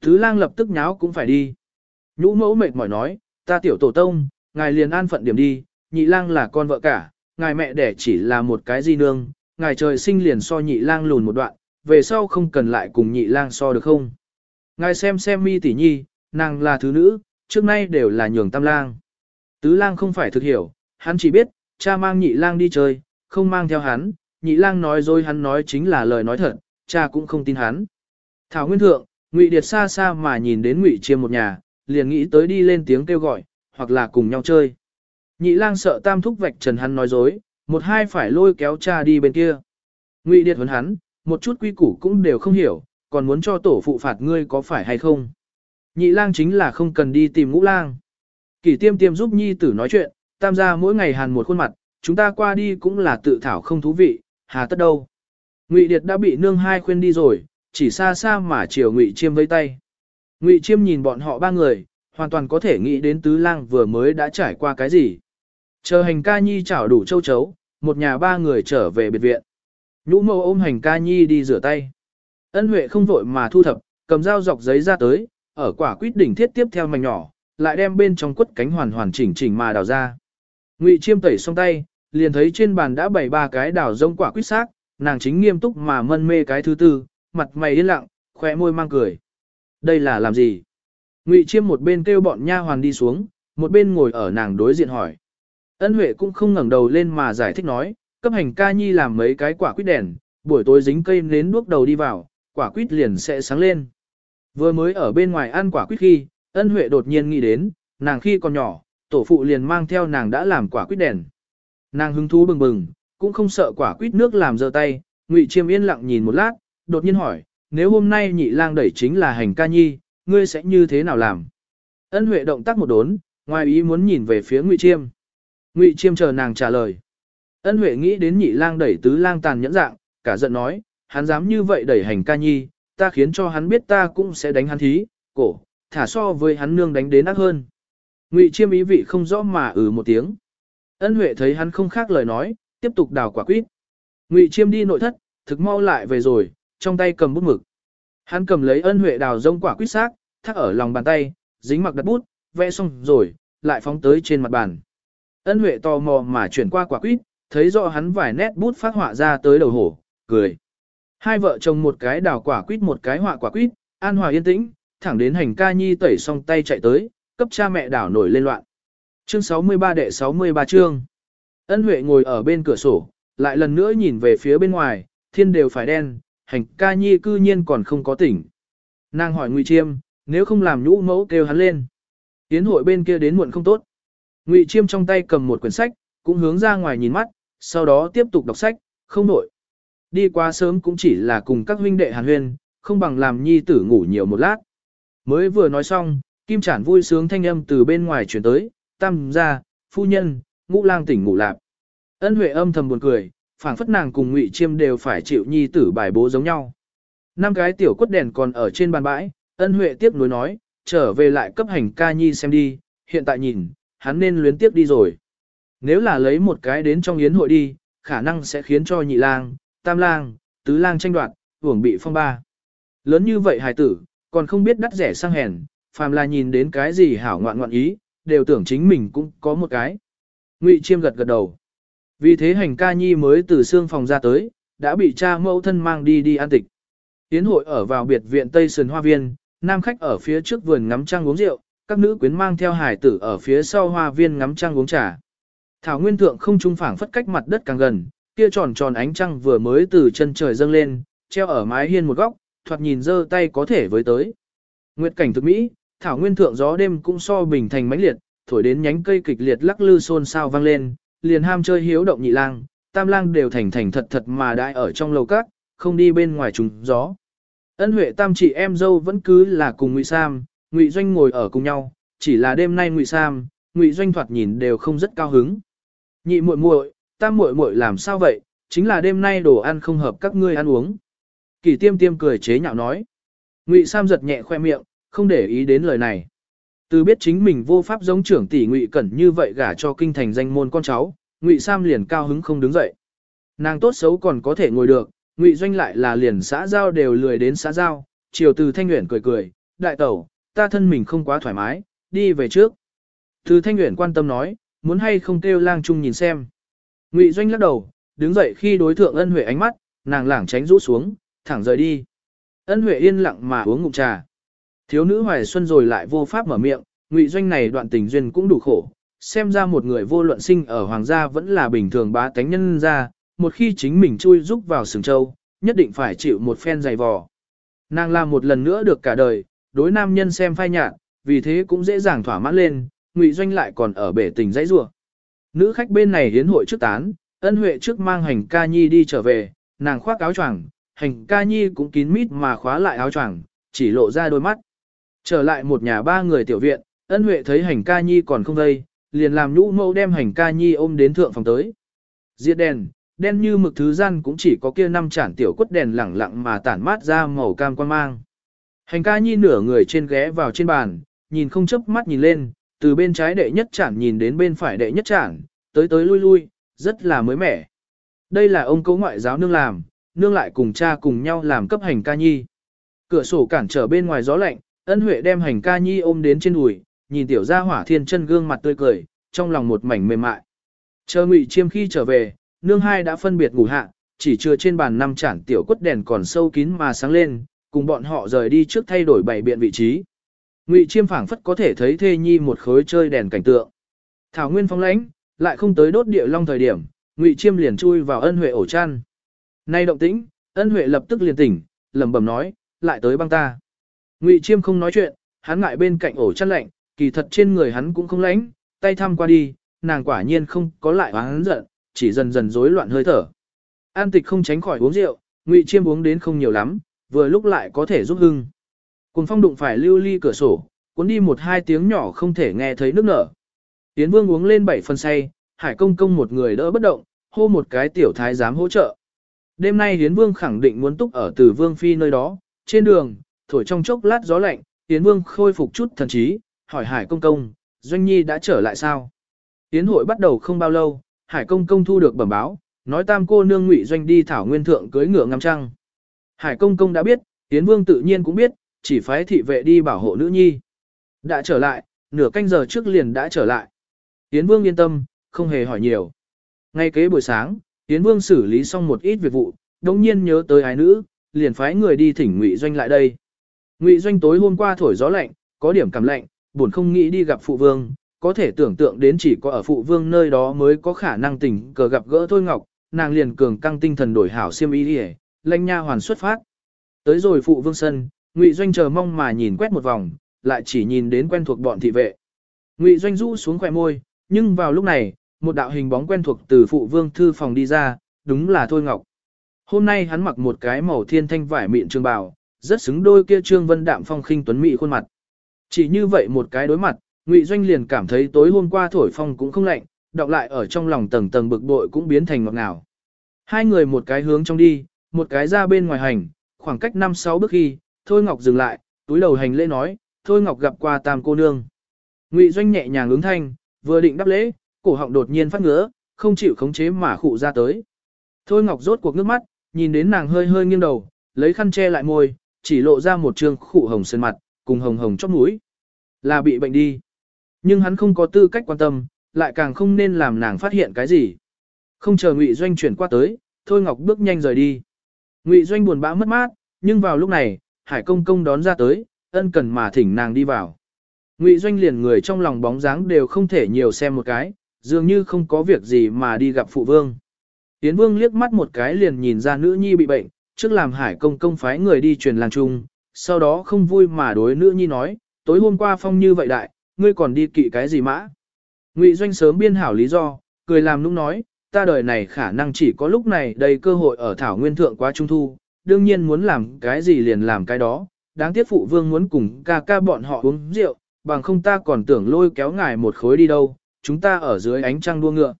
S1: Tứ lang lập tức nháo cũng phải đi. Nhũ mẫu mệt mỏi nói, ta tiểu tổ tông, ngài liền an phận điểm đi, nhị lang là con vợ cả, ngài mẹ đẻ chỉ là một cái di nương, ngài trời sinh liền so nhị lang lùn một đoạn, về sau không cần lại cùng nhị lang so được không. Ngài xem xem mi tỷ nhi, nàng là thứ nữ, trước nay đều là nhường tam lang. Tứ lang không phải thực hiểu, hắn chỉ biết, cha mang nhị lang đi chơi, không mang theo hắn, nhị lang nói dối hắn nói chính là lời nói thật, cha cũng không tin hắn. Thảo Nguyên Thượng, Ngụy Điệt xa xa mà nhìn đến Ngụy Chiêm một nhà, liền nghĩ tới đi lên tiếng kêu gọi, hoặc là cùng nhau chơi. Nhị lang sợ tam thúc vạch trần hắn nói dối, một hai phải lôi kéo cha đi bên kia. Ngụy Điệt huấn hắn, một chút quy củ cũng đều không hiểu, còn muốn cho tổ phụ phạt ngươi có phải hay không. Nhị lang chính là không cần đi tìm ngũ lang. Kỷ tiêm tiêm giúp nhi tử nói chuyện, tam gia mỗi ngày hàn một khuôn mặt, chúng ta qua đi cũng là tự thảo không thú vị, hà tất đâu. Ngụy Điệt đã bị nương hai khuyên đi rồi, chỉ xa xa mà chiều Ngụy Chiêm vây tay. Ngụy Chiêm nhìn bọn họ ba người, hoàn toàn có thể nghĩ đến tứ lang vừa mới đã trải qua cái gì. Chờ hành ca nhi chảo đủ châu chấu, một nhà ba người trở về biệt viện. Nhũ mâu ôm hành ca nhi đi rửa tay. Ân Huệ không vội mà thu thập, cầm dao dọc giấy ra tới, ở quả quýt đỉnh thiết tiếp theo mảnh nhỏ, lại đem bên trong quất cánh hoàn hoàn chỉnh chỉnh mà đào ra. Ngụy Chiêm tẩy xong tay, liền thấy trên bàn đã bày ba cái đào rông quả quýt xác, nàng chính nghiêm túc mà mân mê cái thứ tư, mặt mày yên lặng, khóe môi mang cười. Đây là làm gì? Ngụy Chiêm một bên kêu bọn nha hoàn đi xuống, một bên ngồi ở nàng đối diện hỏi. Ân Huệ cũng không ngẩng đầu lên mà giải thích nói, cấp hành ca nhi làm mấy cái quả quýt đèn, buổi tối dính cây nến đuốc đầu đi vào, quả quýt liền sẽ sáng lên. Vừa mới ở bên ngoài ăn quả quýt khi, ân huệ đột nhiên nghĩ đến, nàng khi còn nhỏ, tổ phụ liền mang theo nàng đã làm quả quýt đèn. Nàng hứng thú bừng bừng, cũng không sợ quả quýt nước làm dơ tay, ngụy chiêm yên lặng nhìn một lát, đột nhiên hỏi, nếu hôm nay nhị lang đẩy chính là hành ca nhi, ngươi sẽ như thế nào làm? Ân huệ động tác một đốn, ngoài ý muốn nhìn về phía ngụy chiêm. Ngụy chiêm chờ nàng trả lời. Ân Huệ nghĩ đến nhị lang đẩy tứ lang tàn nhẫn dạng, cả giận nói, hắn dám như vậy đẩy hành ca nhi, ta khiến cho hắn biết ta cũng sẽ đánh hắn thí, cổ, thả so với hắn nương đánh đến ác hơn. Ngụy chiêm ý vị không rõ mà ừ một tiếng. Ân Huệ thấy hắn không khác lời nói, tiếp tục đào quả quýt. Ngụy chiêm đi nội thất, thực mau lại về rồi, trong tay cầm bút mực. Hắn cầm lấy ân Huệ đào rông quả quýt xác, thắt ở lòng bàn tay, dính mặc đặt bút, vẽ xong rồi, lại phóng tới trên mặt bàn. Ân Huệ tò mò mà chuyển qua quả quýt, thấy rõ hắn vài nét bút phát họa ra tới đầu hổ, cười. Hai vợ chồng một cái đào quả quýt một cái họa quả quýt, an hòa yên tĩnh, thẳng đến hành ca nhi tẩy xong tay chạy tới, cấp cha mẹ đảo nổi lên loạn. Chương 63 đệ 63 chương. Ân Huệ ngồi ở bên cửa sổ, lại lần nữa nhìn về phía bên ngoài, thiên đều phải đen, hành ca nhi cư nhiên còn không có tỉnh. Nàng hỏi Ngụy Chiêm, nếu không làm nhũ mẫu kêu hắn lên. Tiến hội bên kia đến muộn không tốt. Ngụy Chiêm trong tay cầm một quyển sách, cũng hướng ra ngoài nhìn mắt, sau đó tiếp tục đọc sách, không nổi. Đi qua sớm cũng chỉ là cùng các huynh đệ hàn huyên, không bằng làm nhi tử ngủ nhiều một lát. Mới vừa nói xong, Kim Chản vui sướng thanh âm từ bên ngoài chuyển tới, tam ra, phu nhân, ngũ lang tỉnh ngủ lạp. Ân Huệ âm thầm buồn cười, phảng phất nàng cùng Ngụy Chiêm đều phải chịu nhi tử bài bố giống nhau. Năm cái tiểu quất đèn còn ở trên bàn bãi, Ân Huệ tiếp nối nói, trở về lại cấp hành ca nhi xem đi, hiện tại nhìn, hắn nên luyến tiếp đi rồi. Nếu là lấy một cái đến trong yến hội đi, khả năng sẽ khiến cho nhị lang, tam lang, tứ lang tranh đoạt, hưởng bị phong ba. Lớn như vậy hài tử, còn không biết đắt rẻ sang hèn, phàm là nhìn đến cái gì hảo ngoạn ngoạn ý, đều tưởng chính mình cũng có một cái. Ngụy Chiêm gật gật đầu. Vì thế hành ca nhi mới từ xương phòng ra tới, đã bị cha mẫu thân mang đi đi an tịch. Tiến hội ở vào biệt viện Tây Sơn Hoa Viên, nam khách ở phía trước vườn ngắm trăng uống rượu, các nữ quyến mang theo hải tử ở phía sau hoa viên ngắm trăng uống trà. Thảo nguyên thượng không trung phảng phất cách mặt đất càng gần, kia tròn tròn ánh trăng vừa mới từ chân trời dâng lên, treo ở mái hiên một góc, thoạt nhìn dơ tay có thể với tới. Nguyệt cảnh thực mỹ, thảo nguyên thượng gió đêm cũng so bình thành mãnh liệt, thổi đến nhánh cây kịch liệt lắc lư xôn xao vang lên, liền ham chơi hiếu động nhị lang, tam lang đều thành thành thật thật mà đại ở trong lầu các, không đi bên ngoài trùng gió. Ân Huệ tam chị em dâu vẫn cứ là cùng Ngụy Sam, Ngụy Doanh ngồi ở cùng nhau, chỉ là đêm nay Ngụy Sam, Ngụy Doanh thoạt nhìn đều không rất cao hứng. Nhị muội muội, tam muội muội làm sao vậy, chính là đêm nay đồ ăn không hợp các ngươi ăn uống. Kỳ tiêm tiêm cười chế nhạo nói. Ngụy Sam giật nhẹ khoe miệng, không để ý đến lời này. Từ biết chính mình vô pháp giống trưởng tỷ Ngụy Cẩn như vậy gả cho kinh thành danh môn con cháu, Ngụy Sam liền cao hứng không đứng dậy. Nàng tốt xấu còn có thể ngồi được, Ngụy Doanh lại là liền xã giao đều lười đến xã giao, chiều từ Thanh Uyển cười cười, đại tẩu, ta thân mình không quá thoải mái, đi về trước. Từ Thanh Uyển quan tâm nói, muốn hay không kêu lang trung nhìn xem. Ngụy Doanh lắc đầu, đứng dậy khi đối thượng ân huệ ánh mắt, nàng lảng tránh rũ xuống, thẳng rời đi. Ân huệ yên lặng mà uống ngụm trà. Thiếu nữ hoài xuân rồi lại vô pháp mở miệng, Ngụy Doanh này đoạn tình duyên cũng đủ khổ. Xem ra một người vô luận sinh ở hoàng gia vẫn là bình thường bá tánh nhân gia, một khi chính mình chui rúc vào sừng châu, nhất định phải chịu một phen dày vò. Nàng làm một lần nữa được cả đời, đối nam nhân xem phai nhạt, vì thế cũng dễ dàng thỏa mãn lên, Ngụy Doanh lại còn ở bể tình dãy rủa. Nữ khách bên này hiến hội trước tán, ân huệ trước mang hành ca nhi đi trở về, nàng khoác áo choàng, hành ca nhi cũng kín mít mà khóa lại áo choàng, chỉ lộ ra đôi mắt. Trở lại một nhà ba người tiểu viện, ân huệ thấy hành ca nhi còn không đây, liền làm nhũ mâu đem hành ca nhi ôm đến thượng phòng tới. Diệt đèn, đen như mực thứ gian cũng chỉ có kia năm chản tiểu quất đèn lẳng lặng mà tản mát ra màu cam quan mang. Hành ca nhi nửa người trên ghé vào trên bàn, nhìn không chớp mắt nhìn lên, từ bên trái đệ nhất chản nhìn đến bên phải đệ nhất chản, tới tới lui lui, rất là mới mẻ. Đây là ông cố ngoại giáo nương làm, nương lại cùng cha cùng nhau làm cấp hành ca nhi. Cửa sổ cản trở bên ngoài gió lạnh, ân huệ đem hành ca nhi ôm đến trên đùi, nhìn tiểu gia hỏa thiên chân gương mặt tươi cười, trong lòng một mảnh mềm mại. Chờ ngụy chiêm khi trở về, nương hai đã phân biệt ngủ hạ, chỉ chưa trên bàn năm chản tiểu quất đèn còn sâu kín mà sáng lên, cùng bọn họ rời đi trước thay đổi bảy biện vị trí. Ngụy Chiêm phảng phất có thể thấy thê nhi một khối chơi đèn cảnh tượng. Thảo Nguyên phong lãnh, lại không tới đốt địa long thời điểm, Ngụy Chiêm liền chui vào ân huệ ổ chăn. Nay động tĩnh, ân huệ lập tức liền tỉnh, lẩm bẩm nói, lại tới băng ta. Ngụy Chiêm không nói chuyện, hắn ngại bên cạnh ổ chăn lạnh, kỳ thật trên người hắn cũng không lạnh, tay thăm qua đi, nàng quả nhiên không có lại hắn giận, chỉ dần dần rối loạn hơi thở. An tịch không tránh khỏi uống rượu, Ngụy Chiêm uống đến không nhiều lắm, vừa lúc lại có thể giúp hưng. Cùng phong đụng phải lưu ly cửa sổ, cuốn đi một hai tiếng nhỏ không thể nghe thấy nước nở. Tiến vương uống lên bảy phân say, hải công công một người đỡ bất động, hô một cái tiểu thái giám hỗ trợ. Đêm nay Hiến Vương khẳng định muốn túc ở từ Vương Phi nơi đó, trên đường, thổi trong chốc lát gió lạnh, tiến Vương khôi phục chút thần trí, hỏi Hải Công Công, Doanh Nhi đã trở lại sao? Tiến hội bắt đầu không bao lâu, Hải Công Công thu được bẩm báo, nói tam cô nương ngụy Doanh đi thảo nguyên thượng cưới ngựa ngắm trăng. Hải Công Công đã biết, Tiến Vương tự nhiên cũng biết, chỉ phái thị vệ đi bảo hộ nữ nhi. Đã trở lại, nửa canh giờ trước liền đã trở lại. Tiến Vương yên tâm, không hề hỏi nhiều. Ngay kế buổi sáng, Tiến Vương xử lý xong một ít việc vụ, đồng nhiên nhớ tới ái nữ, liền phái người đi thỉnh Ngụy Doanh lại đây. Ngụy Doanh tối hôm qua thổi gió lạnh, có điểm cảm lạnh, buồn không nghĩ đi gặp phụ vương, có thể tưởng tượng đến chỉ có ở phụ vương nơi đó mới có khả năng tình cờ gặp gỡ Thôi Ngọc, nàng liền cường căng tinh thần đổi hảo xiêm y đi lanh nha hoàn xuất phát. Tới rồi phụ vương sân, Ngụy Doanh chờ mong mà nhìn quét một vòng, lại chỉ nhìn đến quen thuộc bọn thị vệ. Ngụy Doanh rũ xuống khỏe môi, nhưng vào lúc này, một đạo hình bóng quen thuộc từ phụ vương thư phòng đi ra, đúng là Thôi Ngọc. Hôm nay hắn mặc một cái màu thiên thanh vải mịn trường bào, rất xứng đôi kia trương vân đạm phong khinh tuấn mỹ khuôn mặt. Chỉ như vậy một cái đối mặt, Ngụy Doanh liền cảm thấy tối hôm qua thổi phong cũng không lạnh, đọng lại ở trong lòng tầng tầng bực bội cũng biến thành ngọt ngào. Hai người một cái hướng trong đi, một cái ra bên ngoài hành, khoảng cách 5-6 bước khi, Thôi Ngọc dừng lại, túi đầu hành lễ nói, Thôi Ngọc gặp qua tam cô nương. Ngụy Doanh nhẹ nhàng ứng thanh, vừa định đáp lễ, cổ họng đột nhiên phát ngứa, không chịu khống chế mà khụ ra tới. Thôi Ngọc rốt cuộc nước mắt, nhìn đến nàng hơi hơi nghiêng đầu, lấy khăn che lại môi, chỉ lộ ra một trương khụ hồng sơn mặt, cùng hồng hồng chóp mũi. Là bị bệnh đi. Nhưng hắn không có tư cách quan tâm, lại càng không nên làm nàng phát hiện cái gì. Không chờ Ngụy Doanh chuyển qua tới, Thôi Ngọc bước nhanh rời đi. Ngụy Doanh buồn bã mất mát, nhưng vào lúc này, Hải Công Công đón ra tới, ân cần mà thỉnh nàng đi vào. Ngụy Doanh liền người trong lòng bóng dáng đều không thể nhiều xem một cái, dường như không có việc gì mà đi gặp phụ vương. Tiến vương liếc mắt một cái liền nhìn ra nữ nhi bị bệnh, trước làm Hải Công Công phái người đi truyền làng chung, sau đó không vui mà đối nữ nhi nói, tối hôm qua phong như vậy đại, ngươi còn đi kỵ cái gì mã. Ngụy Doanh sớm biên hảo lý do, cười làm nũng nói, ta đời này khả năng chỉ có lúc này đầy cơ hội ở Thảo Nguyên Thượng quá Trung Thu, đương nhiên muốn làm cái gì liền làm cái đó, đáng tiếc phụ vương muốn cùng ca ca bọn họ uống rượu, bằng không ta còn tưởng lôi kéo ngài một khối đi đâu, chúng ta ở dưới ánh trăng đua ngựa.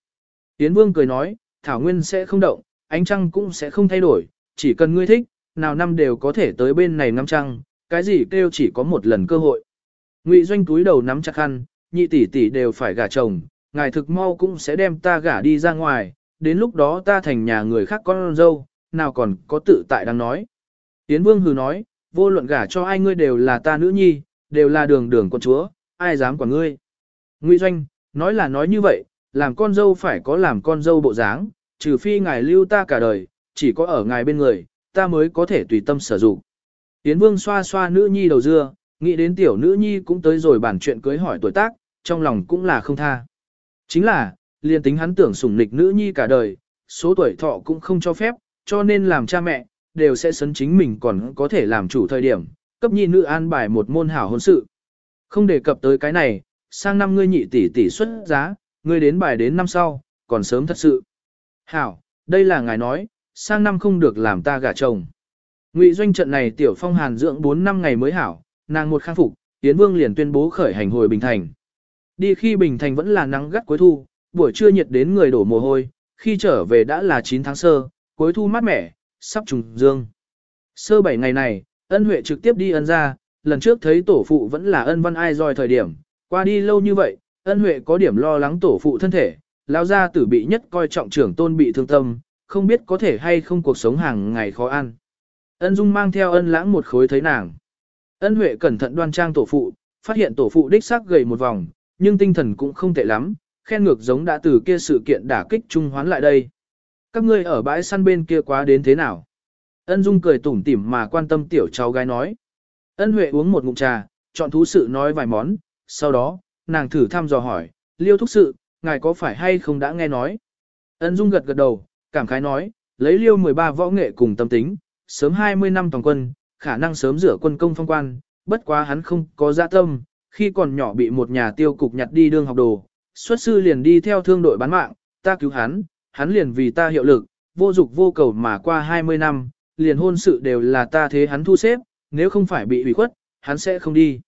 S1: Tiến vương cười nói, Thảo Nguyên sẽ không động, ánh trăng cũng sẽ không thay đổi, chỉ cần ngươi thích, nào năm đều có thể tới bên này ngắm trăng, cái gì kêu chỉ có một lần cơ hội. Ngụy doanh túi đầu nắm chặt khăn, nhị tỷ tỷ đều phải gả chồng, ngài thực mau cũng sẽ đem ta gả đi ra ngoài, đến lúc đó ta thành nhà người khác con dâu, nào còn có tự tại đang nói. Tiến vương hừ nói, vô luận gả cho ai ngươi đều là ta nữ nhi, đều là đường đường con chúa, ai dám quản ngươi. Ngụy doanh, nói là nói như vậy, làm con dâu phải có làm con dâu bộ dáng, trừ phi ngài lưu ta cả đời, chỉ có ở ngài bên người, ta mới có thể tùy tâm sử dụng. Tiến vương xoa xoa nữ nhi đầu dưa, nghĩ đến tiểu nữ nhi cũng tới rồi bản chuyện cưới hỏi tuổi tác, trong lòng cũng là không tha. Chính là, liền tính hắn tưởng sủng nịch nữ nhi cả đời, số tuổi thọ cũng không cho phép, cho nên làm cha mẹ, đều sẽ sấn chính mình còn có thể làm chủ thời điểm, cấp nhi nữ an bài một môn hảo hôn sự. Không đề cập tới cái này, sang năm ngươi nhị tỷ tỷ xuất giá, ngươi đến bài đến năm sau, còn sớm thật sự. Hảo, đây là ngài nói, sang năm không được làm ta gả chồng. Ngụy doanh trận này tiểu phong hàn dưỡng 4 năm ngày mới hảo, nàng một khang phục, Yến Vương liền tuyên bố khởi hành hồi Bình Thành. Đi khi Bình Thành vẫn là nắng gắt cuối thu, buổi trưa nhiệt đến người đổ mồ hôi, khi trở về đã là 9 tháng sơ, cuối thu mát mẻ, sắp trùng dương. Sơ 7 ngày này, ân huệ trực tiếp đi ân ra, lần trước thấy tổ phụ vẫn là ân văn ai dòi thời điểm, qua đi lâu như vậy, ân huệ có điểm lo lắng tổ phụ thân thể, lao ra tử bị nhất coi trọng trưởng tôn bị thương tâm, không biết có thể hay không cuộc sống hàng ngày khó ăn. Ân dung mang theo ân lãng một khối thấy nàng. Ân huệ cẩn thận đoan trang tổ phụ, phát hiện tổ phụ đích xác gầy một vòng, nhưng tinh thần cũng không tệ lắm, khen ngược giống đã từ kia sự kiện đả kích trung hoán lại đây. Các ngươi ở bãi săn bên kia quá đến thế nào? Ân Dung cười tủm tỉm mà quan tâm tiểu cháu gái nói. Ân Huệ uống một ngụm trà, chọn thú sự nói vài món, sau đó, nàng thử thăm dò hỏi, liêu thúc sự, ngài có phải hay không đã nghe nói? Ân Dung gật gật đầu, cảm khái nói, lấy liêu 13 võ nghệ cùng tâm tính, sớm 20 năm toàn quân, khả năng sớm rửa quân công phong quan, bất quá hắn không có dạ tâm, khi còn nhỏ bị một nhà tiêu cục nhặt đi đương học đồ, xuất sư liền đi theo thương đội bán mạng, ta cứu hắn, hắn liền vì ta hiệu lực, vô dục vô cầu mà qua 20 năm, liền hôn sự đều là ta thế hắn thu xếp, nếu không phải bị ủy khuất, hắn sẽ không đi.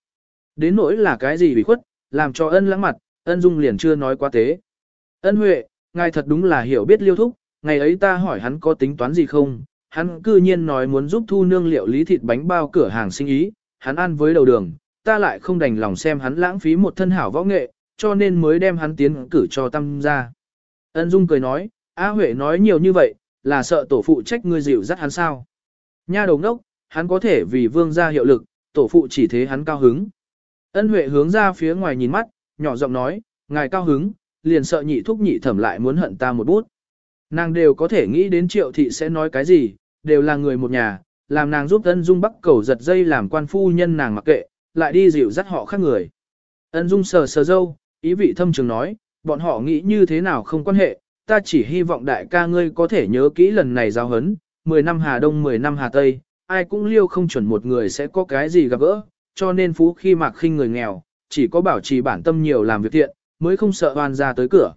S1: Đến nỗi là cái gì ủy khuất, làm cho ân lãng mặt, ân dung liền chưa nói quá tế. Ân huệ, ngài thật đúng là hiểu biết liêu thúc, ngày ấy ta hỏi hắn có tính toán gì không, hắn cư nhiên nói muốn giúp thu nương liệu lý thịt bánh bao cửa hàng sinh ý, hắn ăn với đầu đường, ta lại không đành lòng xem hắn lãng phí một thân hảo võ nghệ, cho nên mới đem hắn tiến cử cho tâm ra. Ân Dung cười nói, A Huệ nói nhiều như vậy, là sợ tổ phụ trách ngươi dịu dắt hắn sao. Nha đầu đốc, hắn có thể vì vương gia hiệu lực, tổ phụ chỉ thế hắn cao hứng. Ân Huệ hướng ra phía ngoài nhìn mắt, nhỏ giọng nói, ngài cao hứng, liền sợ nhị thúc nhị thẩm lại muốn hận ta một bút. Nàng đều có thể nghĩ đến triệu thị sẽ nói cái gì, đều là người một nhà, làm nàng giúp ân dung bắc cầu giật dây làm quan phu nhân nàng mặc kệ, lại đi dịu dắt họ khác người. Ân dung sờ sờ dâu, ý vị thâm trường nói, bọn họ nghĩ như thế nào không quan hệ, ta chỉ hy vọng đại ca ngươi có thể nhớ kỹ lần này giao hấn, 10 năm Hà Đông 10 năm Hà Tây, ai cũng liêu không chuẩn một người sẽ có cái gì gặp gỡ, cho nên phú khi mạc khinh người nghèo, chỉ có bảo trì bản tâm nhiều làm việc thiện, mới không sợ oan ra tới cửa.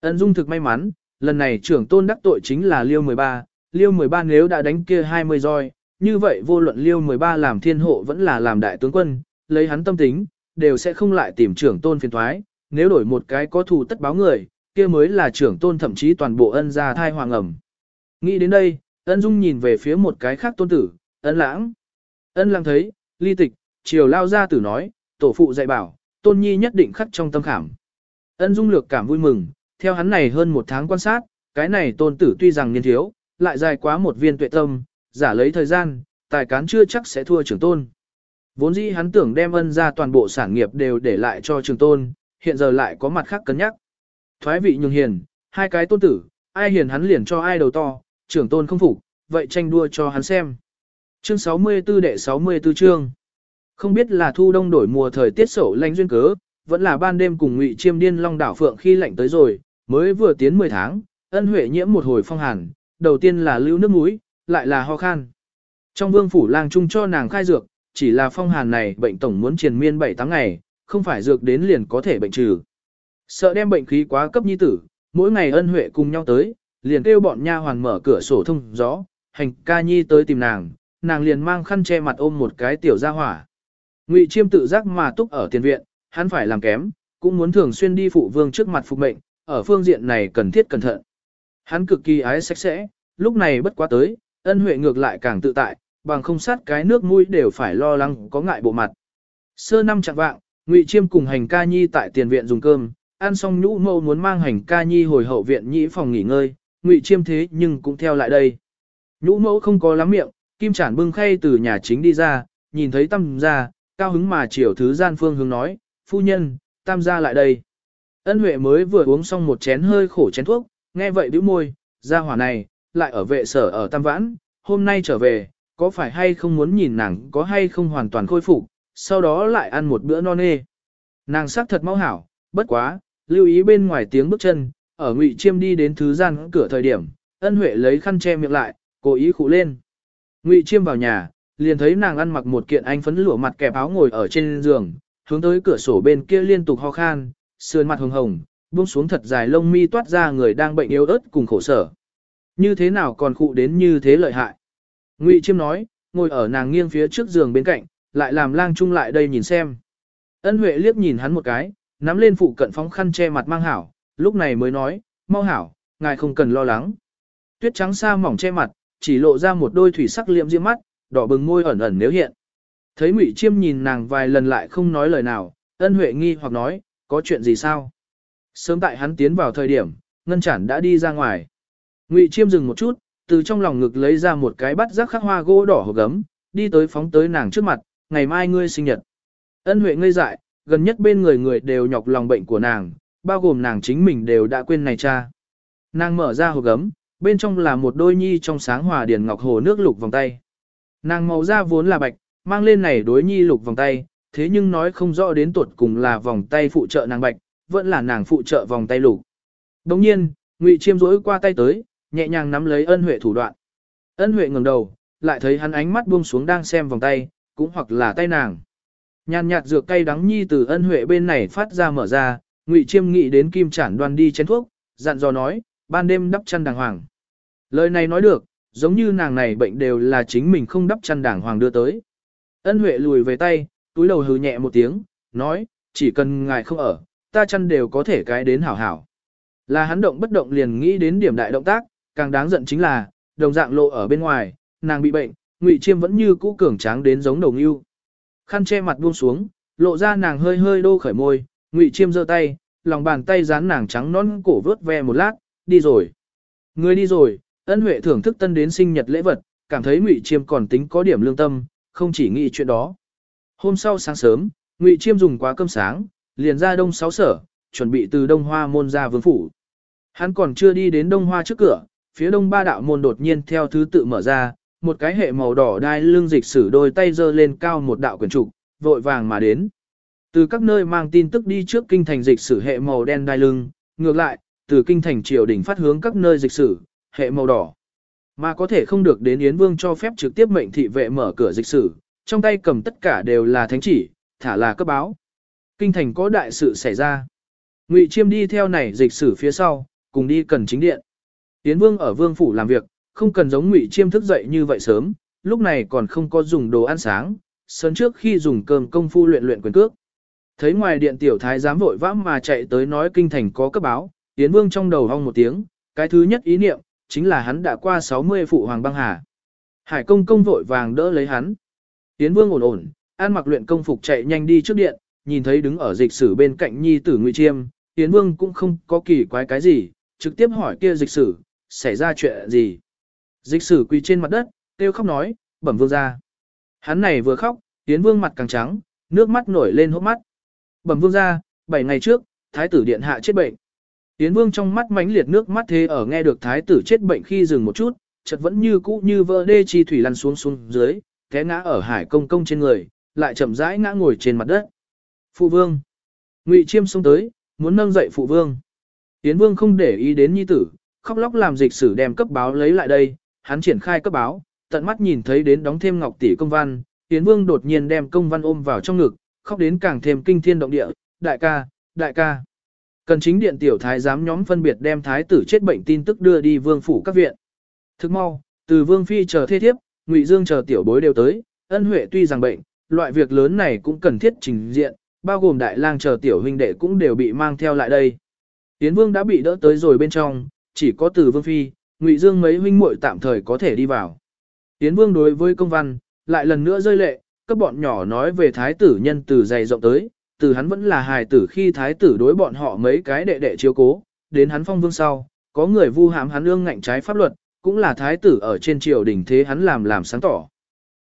S1: Ân Dung thực may mắn, lần này trưởng tôn đắc tội chính là Liêu 13, Liêu 13 nếu đã đánh kia 20 roi, như vậy vô luận Liêu 13 làm thiên hộ vẫn là làm đại tướng quân, lấy hắn tâm tính, đều sẽ không lại tìm trưởng tôn phiền thoái, nếu đổi một cái có thù tất báo người, kia mới là trưởng tôn thậm chí toàn bộ ân gia thai hoàng ẩm. Nghĩ đến đây, ân dung nhìn về phía một cái khác tôn tử, ân lãng. Ân lãng thấy, ly tịch, chiều lao ra tử nói, tổ phụ dạy bảo, tôn nhi nhất định khắc trong tâm khảm. Ân dung lược cảm vui mừng, theo hắn này hơn một tháng quan sát, cái này tôn tử tuy rằng niên thiếu, lại dài quá một viên tuệ tâm, giả lấy thời gian, tài cán chưa chắc sẽ thua trưởng tôn. Vốn dĩ hắn tưởng đem ân ra toàn bộ sản nghiệp đều để lại cho trường tôn, hiện giờ lại có mặt khác cân nhắc. Thoái vị nhường hiền, hai cái tôn tử, ai hiền hắn liền cho ai đầu to, trưởng tôn không phục, vậy tranh đua cho hắn xem. Chương 64 đệ 64 chương. Không biết là thu đông đổi mùa thời tiết sổ lanh duyên cớ, vẫn là ban đêm cùng ngụy chiêm điên long đảo phượng khi lạnh tới rồi, mới vừa tiến 10 tháng, ân huệ nhiễm một hồi phong hàn, đầu tiên là lưu nước mũi, lại là ho khan. Trong vương phủ lang trung cho nàng khai dược, chỉ là phong hàn này bệnh tổng muốn triền miên 7 tháng ngày, không phải dược đến liền có thể bệnh trừ. Sợ đem bệnh khí quá cấp nhi tử, mỗi ngày ân huệ cùng nhau tới, liền kêu bọn nha hoàn mở cửa sổ thông gió, hành ca nhi tới tìm nàng, nàng liền mang khăn che mặt ôm một cái tiểu gia hỏa. Ngụy Chiêm tự giác mà túc ở tiền viện, hắn phải làm kém, cũng muốn thường xuyên đi phụ vương trước mặt phục mệnh, ở phương diện này cần thiết cẩn thận. Hắn cực kỳ ái sạch sẽ, lúc này bất quá tới, ân huệ ngược lại càng tự tại, bằng không sát cái nước mũi đều phải lo lắng có ngại bộ mặt. Sơ năm chặng vạng, Ngụy Chiêm cùng hành ca nhi tại tiền viện dùng cơm, ăn xong nhũ mâu muốn mang hành ca nhi hồi hậu viện nhĩ phòng nghỉ ngơi, Ngụy Chiêm thế nhưng cũng theo lại đây. Nhũ mẫu không có lắm miệng, Kim trản bưng khay từ nhà chính đi ra, nhìn thấy Tam gia, cao hứng mà chiều thứ gian phương hướng nói, phu nhân, Tam gia lại đây. Ân Huệ mới vừa uống xong một chén hơi khổ chén thuốc, nghe vậy bĩu môi, gia hỏa này, lại ở vệ sở ở Tam Vãn, hôm nay trở về, có phải hay không muốn nhìn nàng có hay không hoàn toàn khôi phục, sau đó lại ăn một bữa no nê. Nàng sắc thật mau hảo, bất quá, lưu ý bên ngoài tiếng bước chân, ở ngụy chiêm đi đến thứ gian cửa thời điểm, ân huệ lấy khăn che miệng lại, cố ý khụ lên. Ngụy chiêm vào nhà, liền thấy nàng ăn mặc một kiện anh phấn lụa mặt kẹp áo ngồi ở trên giường, hướng tới cửa sổ bên kia liên tục ho khan, sườn mặt hồng hồng, buông xuống thật dài lông mi toát ra người đang bệnh yếu ớt cùng khổ sở. Như thế nào còn khụ đến như thế lợi hại? Ngụy Chiêm nói, ngồi ở nàng nghiêng phía trước giường bên cạnh, lại làm lang trung lại đây nhìn xem. Ân Huệ liếc nhìn hắn một cái, nắm lên phụ cận phóng khăn che mặt mang hảo, lúc này mới nói, mau hảo, ngài không cần lo lắng. Tuyết trắng xa mỏng che mặt, chỉ lộ ra một đôi thủy sắc liệm diễm mắt, đỏ bừng môi ẩn ẩn nếu hiện. Thấy Ngụy Chiêm nhìn nàng vài lần lại không nói lời nào, Ân Huệ nghi hoặc nói, có chuyện gì sao? Sớm tại hắn tiến vào thời điểm, Ngân Chản đã đi ra ngoài. Ngụy Chiêm dừng một chút, từ trong lòng ngực lấy ra một cái bát rác khắc hoa gỗ đỏ hộp gấm, đi tới phóng tới nàng trước mặt, ngày mai ngươi sinh nhật. Ân Huệ ngây dại, gần nhất bên người người đều nhọc lòng bệnh của nàng, bao gồm nàng chính mình đều đã quên này cha. Nàng mở ra hộp gấm, bên trong là một đôi nhi trong sáng hòa điển ngọc hồ nước lục vòng tay. Nàng màu da vốn là bạch, mang lên này đối nhi lục vòng tay, thế nhưng nói không rõ đến tuột cùng là vòng tay phụ trợ nàng bạch, vẫn là nàng phụ trợ vòng tay lục. Đồng nhiên, Ngụy Chiêm rỗi qua tay tới, nhẹ nhàng nắm lấy ân huệ thủ đoạn. Ân huệ ngẩng đầu, lại thấy hắn ánh mắt buông xuống đang xem vòng tay, cũng hoặc là tay nàng. Nhàn nhạt dược cay đắng nhi từ ân huệ bên này phát ra mở ra, ngụy chiêm nghĩ đến kim chản đoan đi chén thuốc, dặn dò nói, ban đêm đắp chăn đàng hoàng. Lời này nói được, giống như nàng này bệnh đều là chính mình không đắp chăn đàng hoàng đưa tới. Ân huệ lùi về tay, túi đầu hừ nhẹ một tiếng, nói, chỉ cần ngài không ở, ta chăn đều có thể cái đến hảo hảo. Là hắn động bất động liền nghĩ đến điểm đại động tác, càng đáng giận chính là, đồng dạng lộ ở bên ngoài, nàng bị bệnh, Ngụy Chiêm vẫn như cũ cường tráng đến giống đồng yêu. Khăn che mặt buông xuống, lộ ra nàng hơi hơi đô khởi môi, Ngụy Chiêm giơ tay, lòng bàn tay dán nàng trắng non cổ vớt ve một lát, đi rồi. Người đi rồi, ân huệ thưởng thức tân đến sinh nhật lễ vật, cảm thấy Ngụy Chiêm còn tính có điểm lương tâm, không chỉ nghĩ chuyện đó. Hôm sau sáng sớm, Ngụy Chiêm dùng quá cơm sáng, liền ra đông sáu sở, chuẩn bị từ đông hoa môn ra vương phủ. Hắn còn chưa đi đến đông hoa trước cửa, phía đông ba đạo môn đột nhiên theo thứ tự mở ra, một cái hệ màu đỏ đai lưng dịch sử đôi tay giơ lên cao một đạo quyển trục, vội vàng mà đến. Từ các nơi mang tin tức đi trước kinh thành dịch sử hệ màu đen đai lưng, ngược lại, từ kinh thành triều đình phát hướng các nơi dịch sử, hệ màu đỏ. Mà có thể không được đến Yến Vương cho phép trực tiếp mệnh thị vệ mở cửa dịch sử, trong tay cầm tất cả đều là thánh chỉ, thả là cấp báo. Kinh thành có đại sự xảy ra. Ngụy Chiêm đi theo này dịch sử phía sau, cùng đi cần chính điện. tiến Vương ở Vương phủ làm việc, không cần giống Ngụy Chiêm thức dậy như vậy sớm, lúc này còn không có dùng đồ ăn sáng, sớm trước khi dùng cơm công phu luyện luyện quyền cước. Thấy ngoài điện tiểu thái giám vội vã mà chạy tới nói kinh thành có cấp báo, tiến Vương trong đầu hong một tiếng, cái thứ nhất ý niệm, chính là hắn đã qua 60 phụ hoàng băng hà. Hải công công vội vàng đỡ lấy hắn. Yến Vương ổn ổn, an mặc luyện công phục chạy nhanh đi trước điện, nhìn thấy đứng ở dịch sử bên cạnh nhi tử Ngụy Chiêm, Yến Vương cũng không có kỳ quái cái gì, trực tiếp hỏi kia dịch sử, xảy ra chuyện gì. Dịch sử quỳ trên mặt đất, kêu khóc nói, bẩm vương ra. Hắn này vừa khóc, Yến Vương mặt càng trắng, nước mắt nổi lên hốc mắt. Bẩm vương ra, 7 ngày trước, thái tử điện hạ chết bệnh. Yến Vương trong mắt mãnh liệt nước mắt thế ở nghe được thái tử chết bệnh khi dừng một chút, chợt vẫn như cũ như vỡ đê chi thủy lăn xuống xuống dưới, té ngã ở hải công công trên người, lại chậm rãi ngã ngồi trên mặt đất. Phụ vương. Ngụy Chiêm xông tới, muốn nâng dậy phụ vương. Yến Vương không để ý đến nhi tử, khóc lóc làm dịch sử đem cấp báo lấy lại đây, hắn triển khai cấp báo, tận mắt nhìn thấy đến đóng thêm ngọc tỷ công văn, Yến Vương đột nhiên đem công văn ôm vào trong ngực, khóc đến càng thêm kinh thiên động địa, đại ca, đại ca. Cần chính điện tiểu thái giám nhóm phân biệt đem thái tử chết bệnh tin tức đưa đi vương phủ các viện. Thức mau, từ vương phi chờ thê thiếp, ngụy dương chờ tiểu bối đều tới, ân huệ tuy rằng bệnh, loại việc lớn này cũng cần thiết trình diện, bao gồm đại lang chờ tiểu huynh đệ cũng đều bị mang theo lại đây. Tiến vương đã bị đỡ tới rồi bên trong, chỉ có từ vương phi, ngụy dương mấy huynh muội tạm thời có thể đi vào. Tiến vương đối với công văn, lại lần nữa rơi lệ, các bọn nhỏ nói về thái tử nhân từ dày rộng tới, từ hắn vẫn là hài tử khi thái tử đối bọn họ mấy cái đệ đệ chiếu cố, đến hắn phong vương sau, có người vu hãm hắn ương ngạnh trái pháp luật, cũng là thái tử ở trên triều đình thế hắn làm làm sáng tỏ.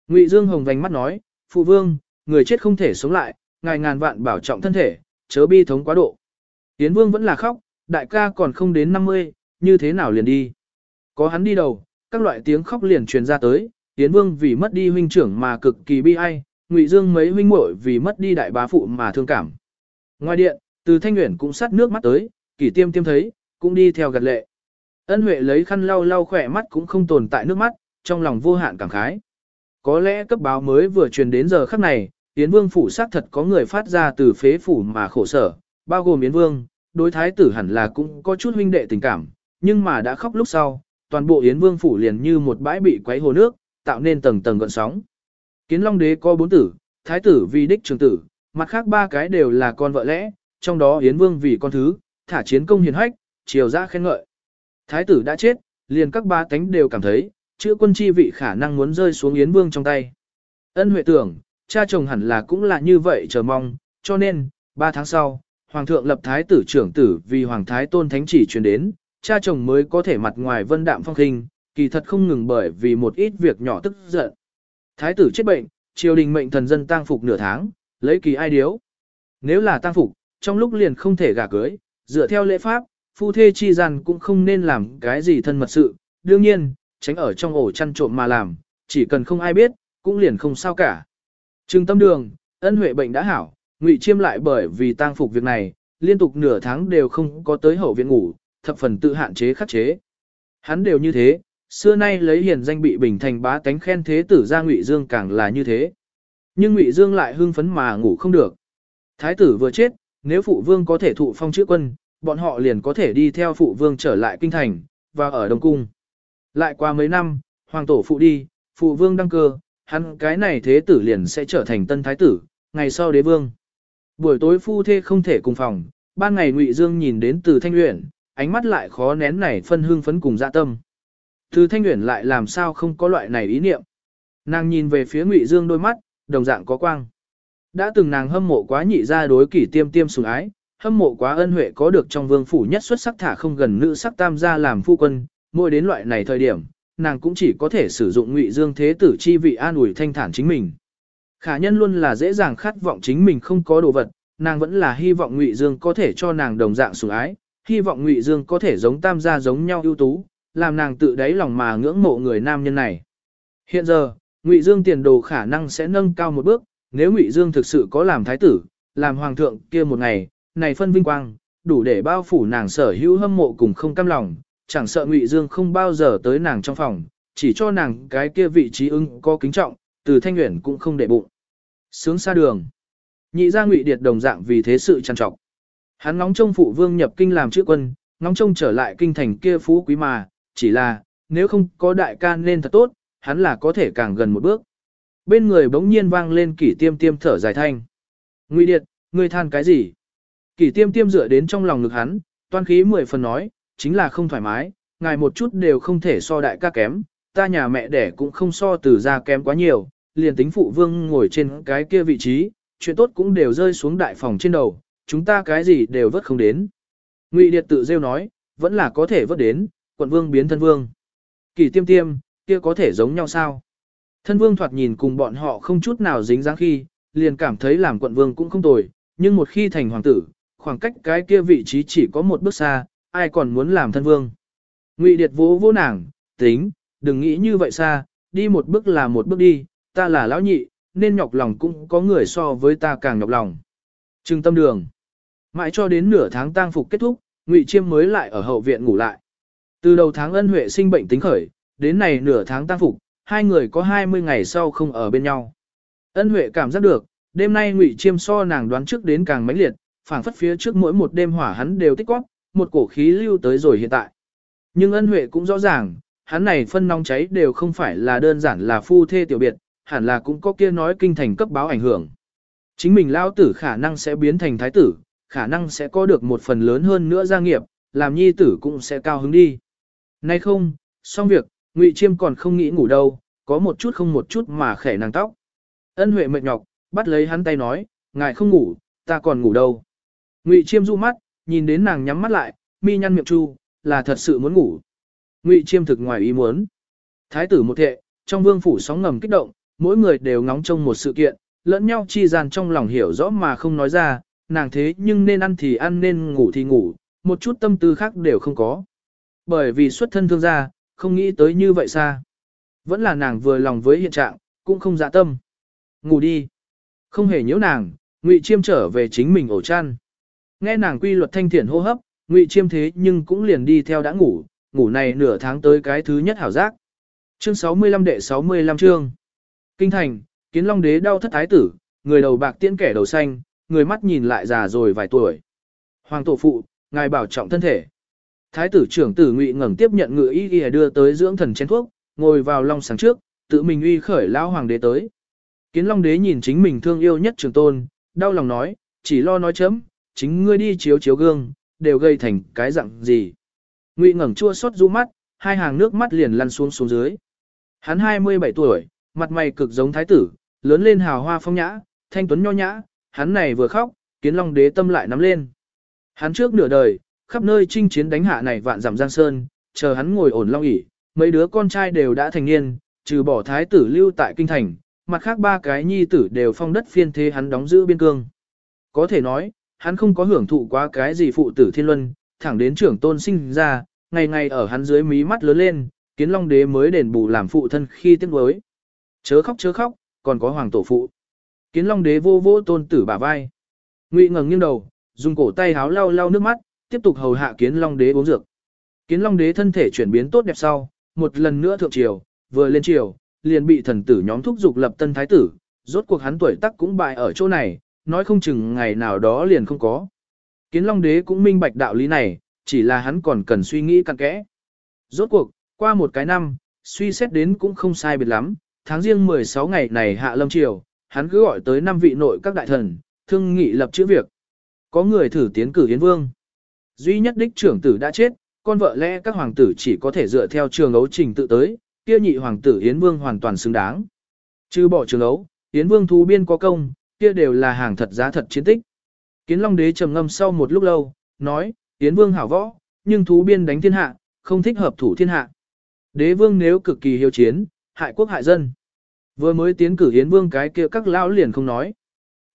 S1: Ngụy Dương Hồng vành mắt nói, phụ vương, người chết không thể sống lại, ngài ngàn vạn bảo trọng thân thể, chớ bi thống quá độ. Tiến vương vẫn là khóc, đại ca còn không đến 50, như thế nào liền đi. Có hắn đi đầu, các loại tiếng khóc liền truyền ra tới, Tiến vương vì mất đi huynh trưởng mà cực kỳ bi ai, Ngụy Dương mấy huynh muội vì mất đi đại bá phụ mà thương cảm. Ngoài điện, từ Thanh nguyện cũng sát nước mắt tới, Kỷ Tiêm Tiêm thấy, cũng đi theo gật lệ. Ân Huệ lấy khăn lau lau khỏe mắt cũng không tồn tại nước mắt, trong lòng vô hạn cảm khái. Có lẽ cấp báo mới vừa truyền đến giờ khắc này, Yến Vương phủ xác thật có người phát ra từ phế phủ mà khổ sở, bao gồm Yến Vương, đối thái tử hẳn là cũng có chút huynh đệ tình cảm, nhưng mà đã khóc lúc sau, toàn bộ Yến Vương phủ liền như một bãi bị quấy hồ nước, tạo nên tầng tầng gợn sóng. Kiến Long Đế có bốn tử, thái tử vì đích trường tử, mặt khác ba cái đều là con vợ lẽ, trong đó Yến Vương vì con thứ, thả chiến công hiền hách, triều ra khen ngợi. Thái tử đã chết, liền các ba tánh đều cảm thấy, chữ quân chi vị khả năng muốn rơi xuống Yến Vương trong tay. Ân Huệ tưởng, cha chồng hẳn là cũng là như vậy chờ mong, cho nên, ba tháng sau, Hoàng thượng lập thái tử trưởng tử vì Hoàng thái tôn thánh chỉ truyền đến, cha chồng mới có thể mặt ngoài vân đạm phong khinh, kỳ thật không ngừng bởi vì một ít việc nhỏ tức giận. Thái tử chết bệnh, triều đình mệnh thần dân tang phục nửa tháng, lấy kỳ ai điếu. Nếu là tang phục, trong lúc liền không thể gả cưới, dựa theo lễ pháp, phu thê chi gian cũng không nên làm cái gì thân mật sự, đương nhiên, tránh ở trong ổ chăn trộm mà làm, chỉ cần không ai biết, cũng liền không sao cả. Trương tâm đường, ân huệ bệnh đã hảo, ngụy chiêm lại bởi vì tang phục việc này, liên tục nửa tháng đều không có tới hậu viện ngủ, thập phần tự hạn chế khắc chế. Hắn đều như thế, xưa nay lấy hiền danh bị bình thành bá tánh khen thế tử ra ngụy dương càng là như thế. Nhưng ngụy dương lại hưng phấn mà ngủ không được. Thái tử vừa chết, nếu phụ vương có thể thụ phong chữ quân, bọn họ liền có thể đi theo phụ vương trở lại kinh thành, và ở Đông Cung. Lại qua mấy năm, hoàng tổ phụ đi, phụ vương đăng cơ, hắn cái này thế tử liền sẽ trở thành tân thái tử, ngày sau đế vương. Buổi tối phu thê không thể cùng phòng, ban ngày Ngụy Dương nhìn đến từ Thanh Uyển, ánh mắt lại khó nén này phân hương phấn cùng dạ tâm. Từ Thanh Uyển lại làm sao không có loại này ý niệm. Nàng nhìn về phía Ngụy Dương đôi mắt, đồng dạng có quang. Đã từng nàng hâm mộ quá nhị ra đối kỷ tiêm tiêm sủng ái, hâm mộ quá ân huệ có được trong vương phủ nhất xuất sắc thả không gần nữ sắc tam gia làm phu quân, mỗi đến loại này thời điểm, nàng cũng chỉ có thể sử dụng ngụy dương thế tử chi vị an ủi thanh thản chính mình. Khả nhân luôn là dễ dàng khát vọng chính mình không có đồ vật, nàng vẫn là hy vọng ngụy dương có thể cho nàng đồng dạng sủng ái, hy vọng ngụy dương có thể giống tam gia giống nhau ưu tú, làm nàng tự đáy lòng mà ngưỡng mộ người nam nhân này. Hiện giờ, ngụy dương tiền đồ khả năng sẽ nâng cao một bước, nếu ngụy dương thực sự có làm thái tử, làm hoàng thượng kia một ngày, này phân vinh quang, đủ để bao phủ nàng sở hữu hâm mộ cùng không cam lòng, chẳng sợ Ngụy Dương không bao giờ tới nàng trong phòng, chỉ cho nàng cái kia vị trí ưng có kính trọng, từ thanh nguyện cũng không để bụng. Sướng xa đường. Nhị ra Ngụy Điệt đồng dạng vì thế sự trăn trọc. Hắn ngóng trông phụ vương nhập kinh làm chữ quân, ngóng trông trở lại kinh thành kia phú quý mà, chỉ là, nếu không có đại ca nên thật tốt, hắn là có thể càng gần một bước. Bên người bỗng nhiên vang lên kỷ tiêm tiêm thở dài thanh. Ngụy Điệt, ngươi than cái gì? Kỷ tiêm tiêm dựa đến trong lòng ngực hắn, toan khí mười phần nói, chính là không thoải mái, ngài một chút đều không thể so đại ca kém, ta nhà mẹ đẻ cũng không so từ ra kém quá nhiều, liền tính phụ vương ngồi trên cái kia vị trí, chuyện tốt cũng đều rơi xuống đại phòng trên đầu, chúng ta cái gì đều vớt không đến. Ngụy Điệt tự rêu nói, vẫn là có thể vớt đến, quận vương biến thân vương. Kỳ tiêm tiêm, kia có thể giống nhau sao? Thân vương thoạt nhìn cùng bọn họ không chút nào dính dáng khi, liền cảm thấy làm quận vương cũng không tồi, nhưng một khi thành hoàng tử, khoảng cách cái kia vị trí chỉ có một bước xa, ai còn muốn làm thân vương. Ngụy Điệt vỗ vỗ nàng, tính, đừng nghĩ như vậy xa, đi một bước là một bước đi, ta là lão nhị, nên nhọc lòng cũng có người so với ta càng nhọc lòng. Trừng tâm đường. Mãi cho đến nửa tháng tang phục kết thúc, Ngụy Chiêm mới lại ở hậu viện ngủ lại. Từ đầu tháng ân huệ sinh bệnh tính khởi, đến này nửa tháng tang phục, hai người có 20 ngày sau không ở bên nhau. Ân huệ cảm giác được, đêm nay Ngụy Chiêm so nàng đoán trước đến càng mãnh liệt, phảng phất phía trước mỗi một đêm hỏa hắn đều tích góp, một cổ khí lưu tới rồi hiện tại. Nhưng ân huệ cũng rõ ràng, hắn này phân nóng cháy đều không phải là đơn giản là phu thê tiểu biệt, hẳn là cũng có kia nói kinh thành cấp báo ảnh hưởng. Chính mình lao tử khả năng sẽ biến thành thái tử, khả năng sẽ có được một phần lớn hơn nữa gia nghiệp, làm nhi tử cũng sẽ cao hứng đi. Nay không, xong việc, Ngụy Chiêm còn không nghĩ ngủ đâu, có một chút không một chút mà khẽ nàng tóc. Ân Huệ mệt nhọc, bắt lấy hắn tay nói, ngài không ngủ, ta còn ngủ đâu. Ngụy Chiêm du mắt, nhìn đến nàng nhắm mắt lại, mi nhăn miệng chu, là thật sự muốn ngủ. Ngụy Chiêm thực ngoài ý muốn. Thái tử một thệ, trong vương phủ sóng ngầm kích động, mỗi người đều ngóng trông một sự kiện, lẫn nhau chi gian trong lòng hiểu rõ mà không nói ra, nàng thế nhưng nên ăn thì ăn nên ngủ thì ngủ, một chút tâm tư khác đều không có. Bởi vì xuất thân thương gia, không nghĩ tới như vậy xa. Vẫn là nàng vừa lòng với hiện trạng, cũng không dạ tâm. Ngủ đi. Không hề nhiễu nàng, Ngụy Chiêm trở về chính mình ổ chăn. Nghe nàng quy luật thanh thiện hô hấp, Ngụy Chiêm thế nhưng cũng liền đi theo đã ngủ, ngủ này nửa tháng tới cái thứ nhất hảo giác. Chương 65 đệ 65 chương. Kinh thành, kiến long đế đau thất thái tử, người đầu bạc tiễn kẻ đầu xanh, người mắt nhìn lại già rồi vài tuổi. Hoàng tổ phụ, ngài bảo trọng thân thể. Thái tử trưởng tử ngụy ngẩng tiếp nhận ngự y y đưa tới dưỡng thần chén thuốc, ngồi vào long sáng trước, tự mình uy khởi lão hoàng đế tới. Kiến long đế nhìn chính mình thương yêu nhất trường tôn, đau lòng nói, chỉ lo nói chấm, chính ngươi đi chiếu chiếu gương, đều gây thành cái dạng gì. Ngụy ngẩng chua xót du mắt, hai hàng nước mắt liền lăn xuống xuống dưới. Hắn 27 tuổi, mặt mày cực giống thái tử, lớn lên hào hoa phong nhã, thanh tuấn nho nhã, hắn này vừa khóc, kiến long đế tâm lại nắm lên. Hắn trước nửa đời, khắp nơi chinh chiến đánh hạ này vạn giảm giang sơn, chờ hắn ngồi ổn long ỷ, mấy đứa con trai đều đã thành niên, trừ bỏ thái tử lưu tại kinh thành, mặt khác ba cái nhi tử đều phong đất phiên thế hắn đóng giữ biên cương. Có thể nói, hắn không có hưởng thụ quá cái gì phụ tử thiên luân, thẳng đến trưởng tôn sinh ra, ngày ngày ở hắn dưới mí mắt lớn lên, kiến long đế mới đền bù làm phụ thân khi tiếc nuối. Chớ khóc chớ khóc, còn có hoàng tổ phụ. Kiến long đế vô vô tôn tử bả vai. Ngụy ngẩng nghiêng đầu, dùng cổ tay háo lau lau nước mắt, tiếp tục hầu hạ kiến long đế uống dược. Kiến long đế thân thể chuyển biến tốt đẹp sau, một lần nữa thượng triều, vừa lên triều, liền bị thần tử nhóm thúc dục lập tân thái tử, rốt cuộc hắn tuổi tác cũng bại ở chỗ này, nói không chừng ngày nào đó liền không có. Kiến long đế cũng minh bạch đạo lý này, chỉ là hắn còn cần suy nghĩ cặn kẽ. Rốt cuộc, qua một cái năm, suy xét đến cũng không sai biệt lắm, tháng riêng 16 ngày này hạ lâm triều, hắn cứ gọi tới năm vị nội các đại thần, thương nghị lập chữ việc. Có người thử tiến cử Yến Vương. Duy nhất đích trưởng tử đã chết, con vợ lẽ các hoàng tử chỉ có thể dựa theo trường ấu trình tự tới, kia nhị hoàng tử Yến Vương hoàn toàn xứng đáng. Trừ bỏ trường ấu, Yến Vương thú biên có công, kia đều là hàng thật giá thật chiến tích. Kiến Long Đế trầm ngâm sau một lúc lâu, nói, Yến Vương hảo võ, nhưng thú biên đánh thiên hạ, không thích hợp thủ thiên hạ. Đế Vương nếu cực kỳ hiếu chiến, hại quốc hại dân. Vừa mới tiến cử Yến Vương cái kia các lão liền không nói.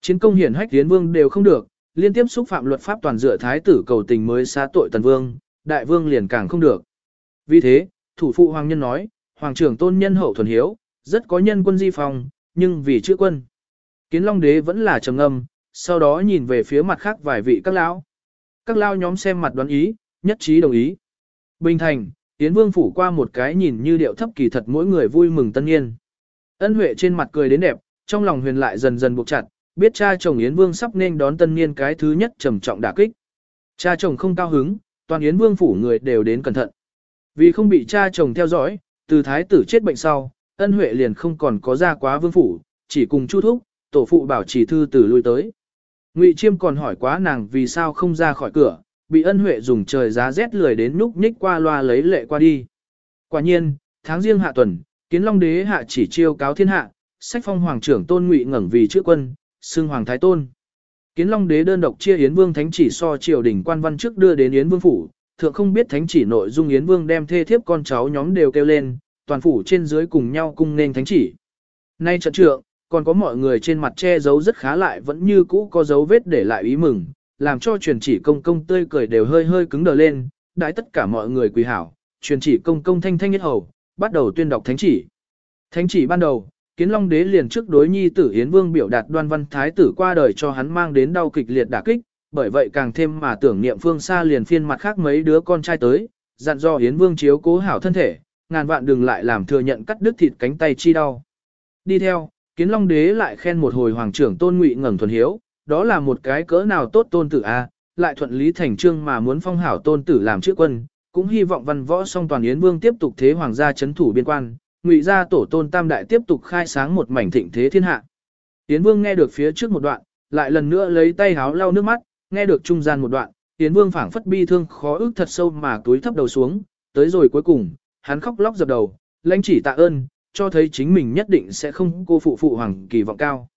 S1: Chiến công hiển hách Yến Vương đều không được, liên tiếp xúc phạm luật pháp toàn dựa thái tử cầu tình mới xá tội Tần Vương, Đại Vương liền càng không được. Vì thế, thủ phụ Hoàng Nhân nói, Hoàng trưởng tôn nhân hậu thuần hiếu, rất có nhân quân di phòng, nhưng vì chữ quân. Kiến Long Đế vẫn là trầm âm, sau đó nhìn về phía mặt khác vài vị các lão. Các lão nhóm xem mặt đoán ý, nhất trí đồng ý. Bình thành, Yến Vương phủ qua một cái nhìn như điệu thấp kỳ thật mỗi người vui mừng tân niên. Ân Huệ trên mặt cười đến đẹp, trong lòng huyền lại dần dần buộc chặt, biết cha chồng Yến Vương sắp nên đón tân niên cái thứ nhất trầm trọng đả kích. Cha chồng không cao hứng, toàn Yến Vương phủ người đều đến cẩn thận. Vì không bị cha chồng theo dõi, từ thái tử chết bệnh sau, Ân Huệ liền không còn có ra quá vương phủ, chỉ cùng Chu Thúc, tổ phụ bảo chỉ thư từ lui tới. Ngụy Chiêm còn hỏi quá nàng vì sao không ra khỏi cửa, bị ân huệ dùng trời giá rét lười đến núp nhích qua loa lấy lệ qua đi. Quả nhiên, tháng riêng hạ tuần, kiến long đế hạ chỉ chiêu cáo thiên hạ, sách phong hoàng trưởng tôn ngụy ngẩng vì chữ quân, xưng hoàng thái tôn. Kiến long đế đơn độc chia Yến Vương thánh chỉ so triều đình quan văn trước đưa đến Yến Vương phủ, thượng không biết thánh chỉ nội dung Yến Vương đem thê thiếp con cháu nhóm đều kêu lên, toàn phủ trên dưới cùng nhau cung nên thánh chỉ. Nay trận trượng, còn có mọi người trên mặt che giấu rất khá lại vẫn như cũ có dấu vết để lại ý mừng, làm cho truyền chỉ công công tươi cười đều hơi hơi cứng đờ lên, đãi tất cả mọi người quỳ hảo, truyền chỉ công công thanh thanh nhất hầu, bắt đầu tuyên đọc thánh chỉ. Thánh chỉ ban đầu, Kiến Long Đế liền trước đối nhi tử Yến Vương biểu đạt đoan văn thái tử qua đời cho hắn mang đến đau kịch liệt đả kích, bởi vậy càng thêm mà tưởng niệm phương xa liền phiên mặt khác mấy đứa con trai tới, dặn dò Yến Vương chiếu cố hảo thân thể, ngàn vạn đừng lại làm thừa nhận cắt đứt thịt cánh tay chi đau. Đi theo, Kiến Long Đế lại khen một hồi hoàng trưởng Tôn Ngụy ngẩng thuần hiếu, đó là một cái cỡ nào tốt tôn tử a, lại thuận lý thành trương mà muốn phong hảo tôn tử làm chữ quân, cũng hy vọng văn võ song toàn Yến Vương tiếp tục thế hoàng gia chấn thủ biên quan, ngụy gia tổ tôn tam đại tiếp tục khai sáng một mảnh thịnh thế thiên hạ. Yến Vương nghe được phía trước một đoạn, lại lần nữa lấy tay háo lau nước mắt, nghe được trung gian một đoạn, Yến Vương phảng phất bi thương khó ức thật sâu mà túi thấp đầu xuống, tới rồi cuối cùng, hắn khóc lóc dập đầu, lãnh chỉ tạ ơn, cho thấy chính mình nhất định sẽ không cô phụ phụ hoàng kỳ vọng cao.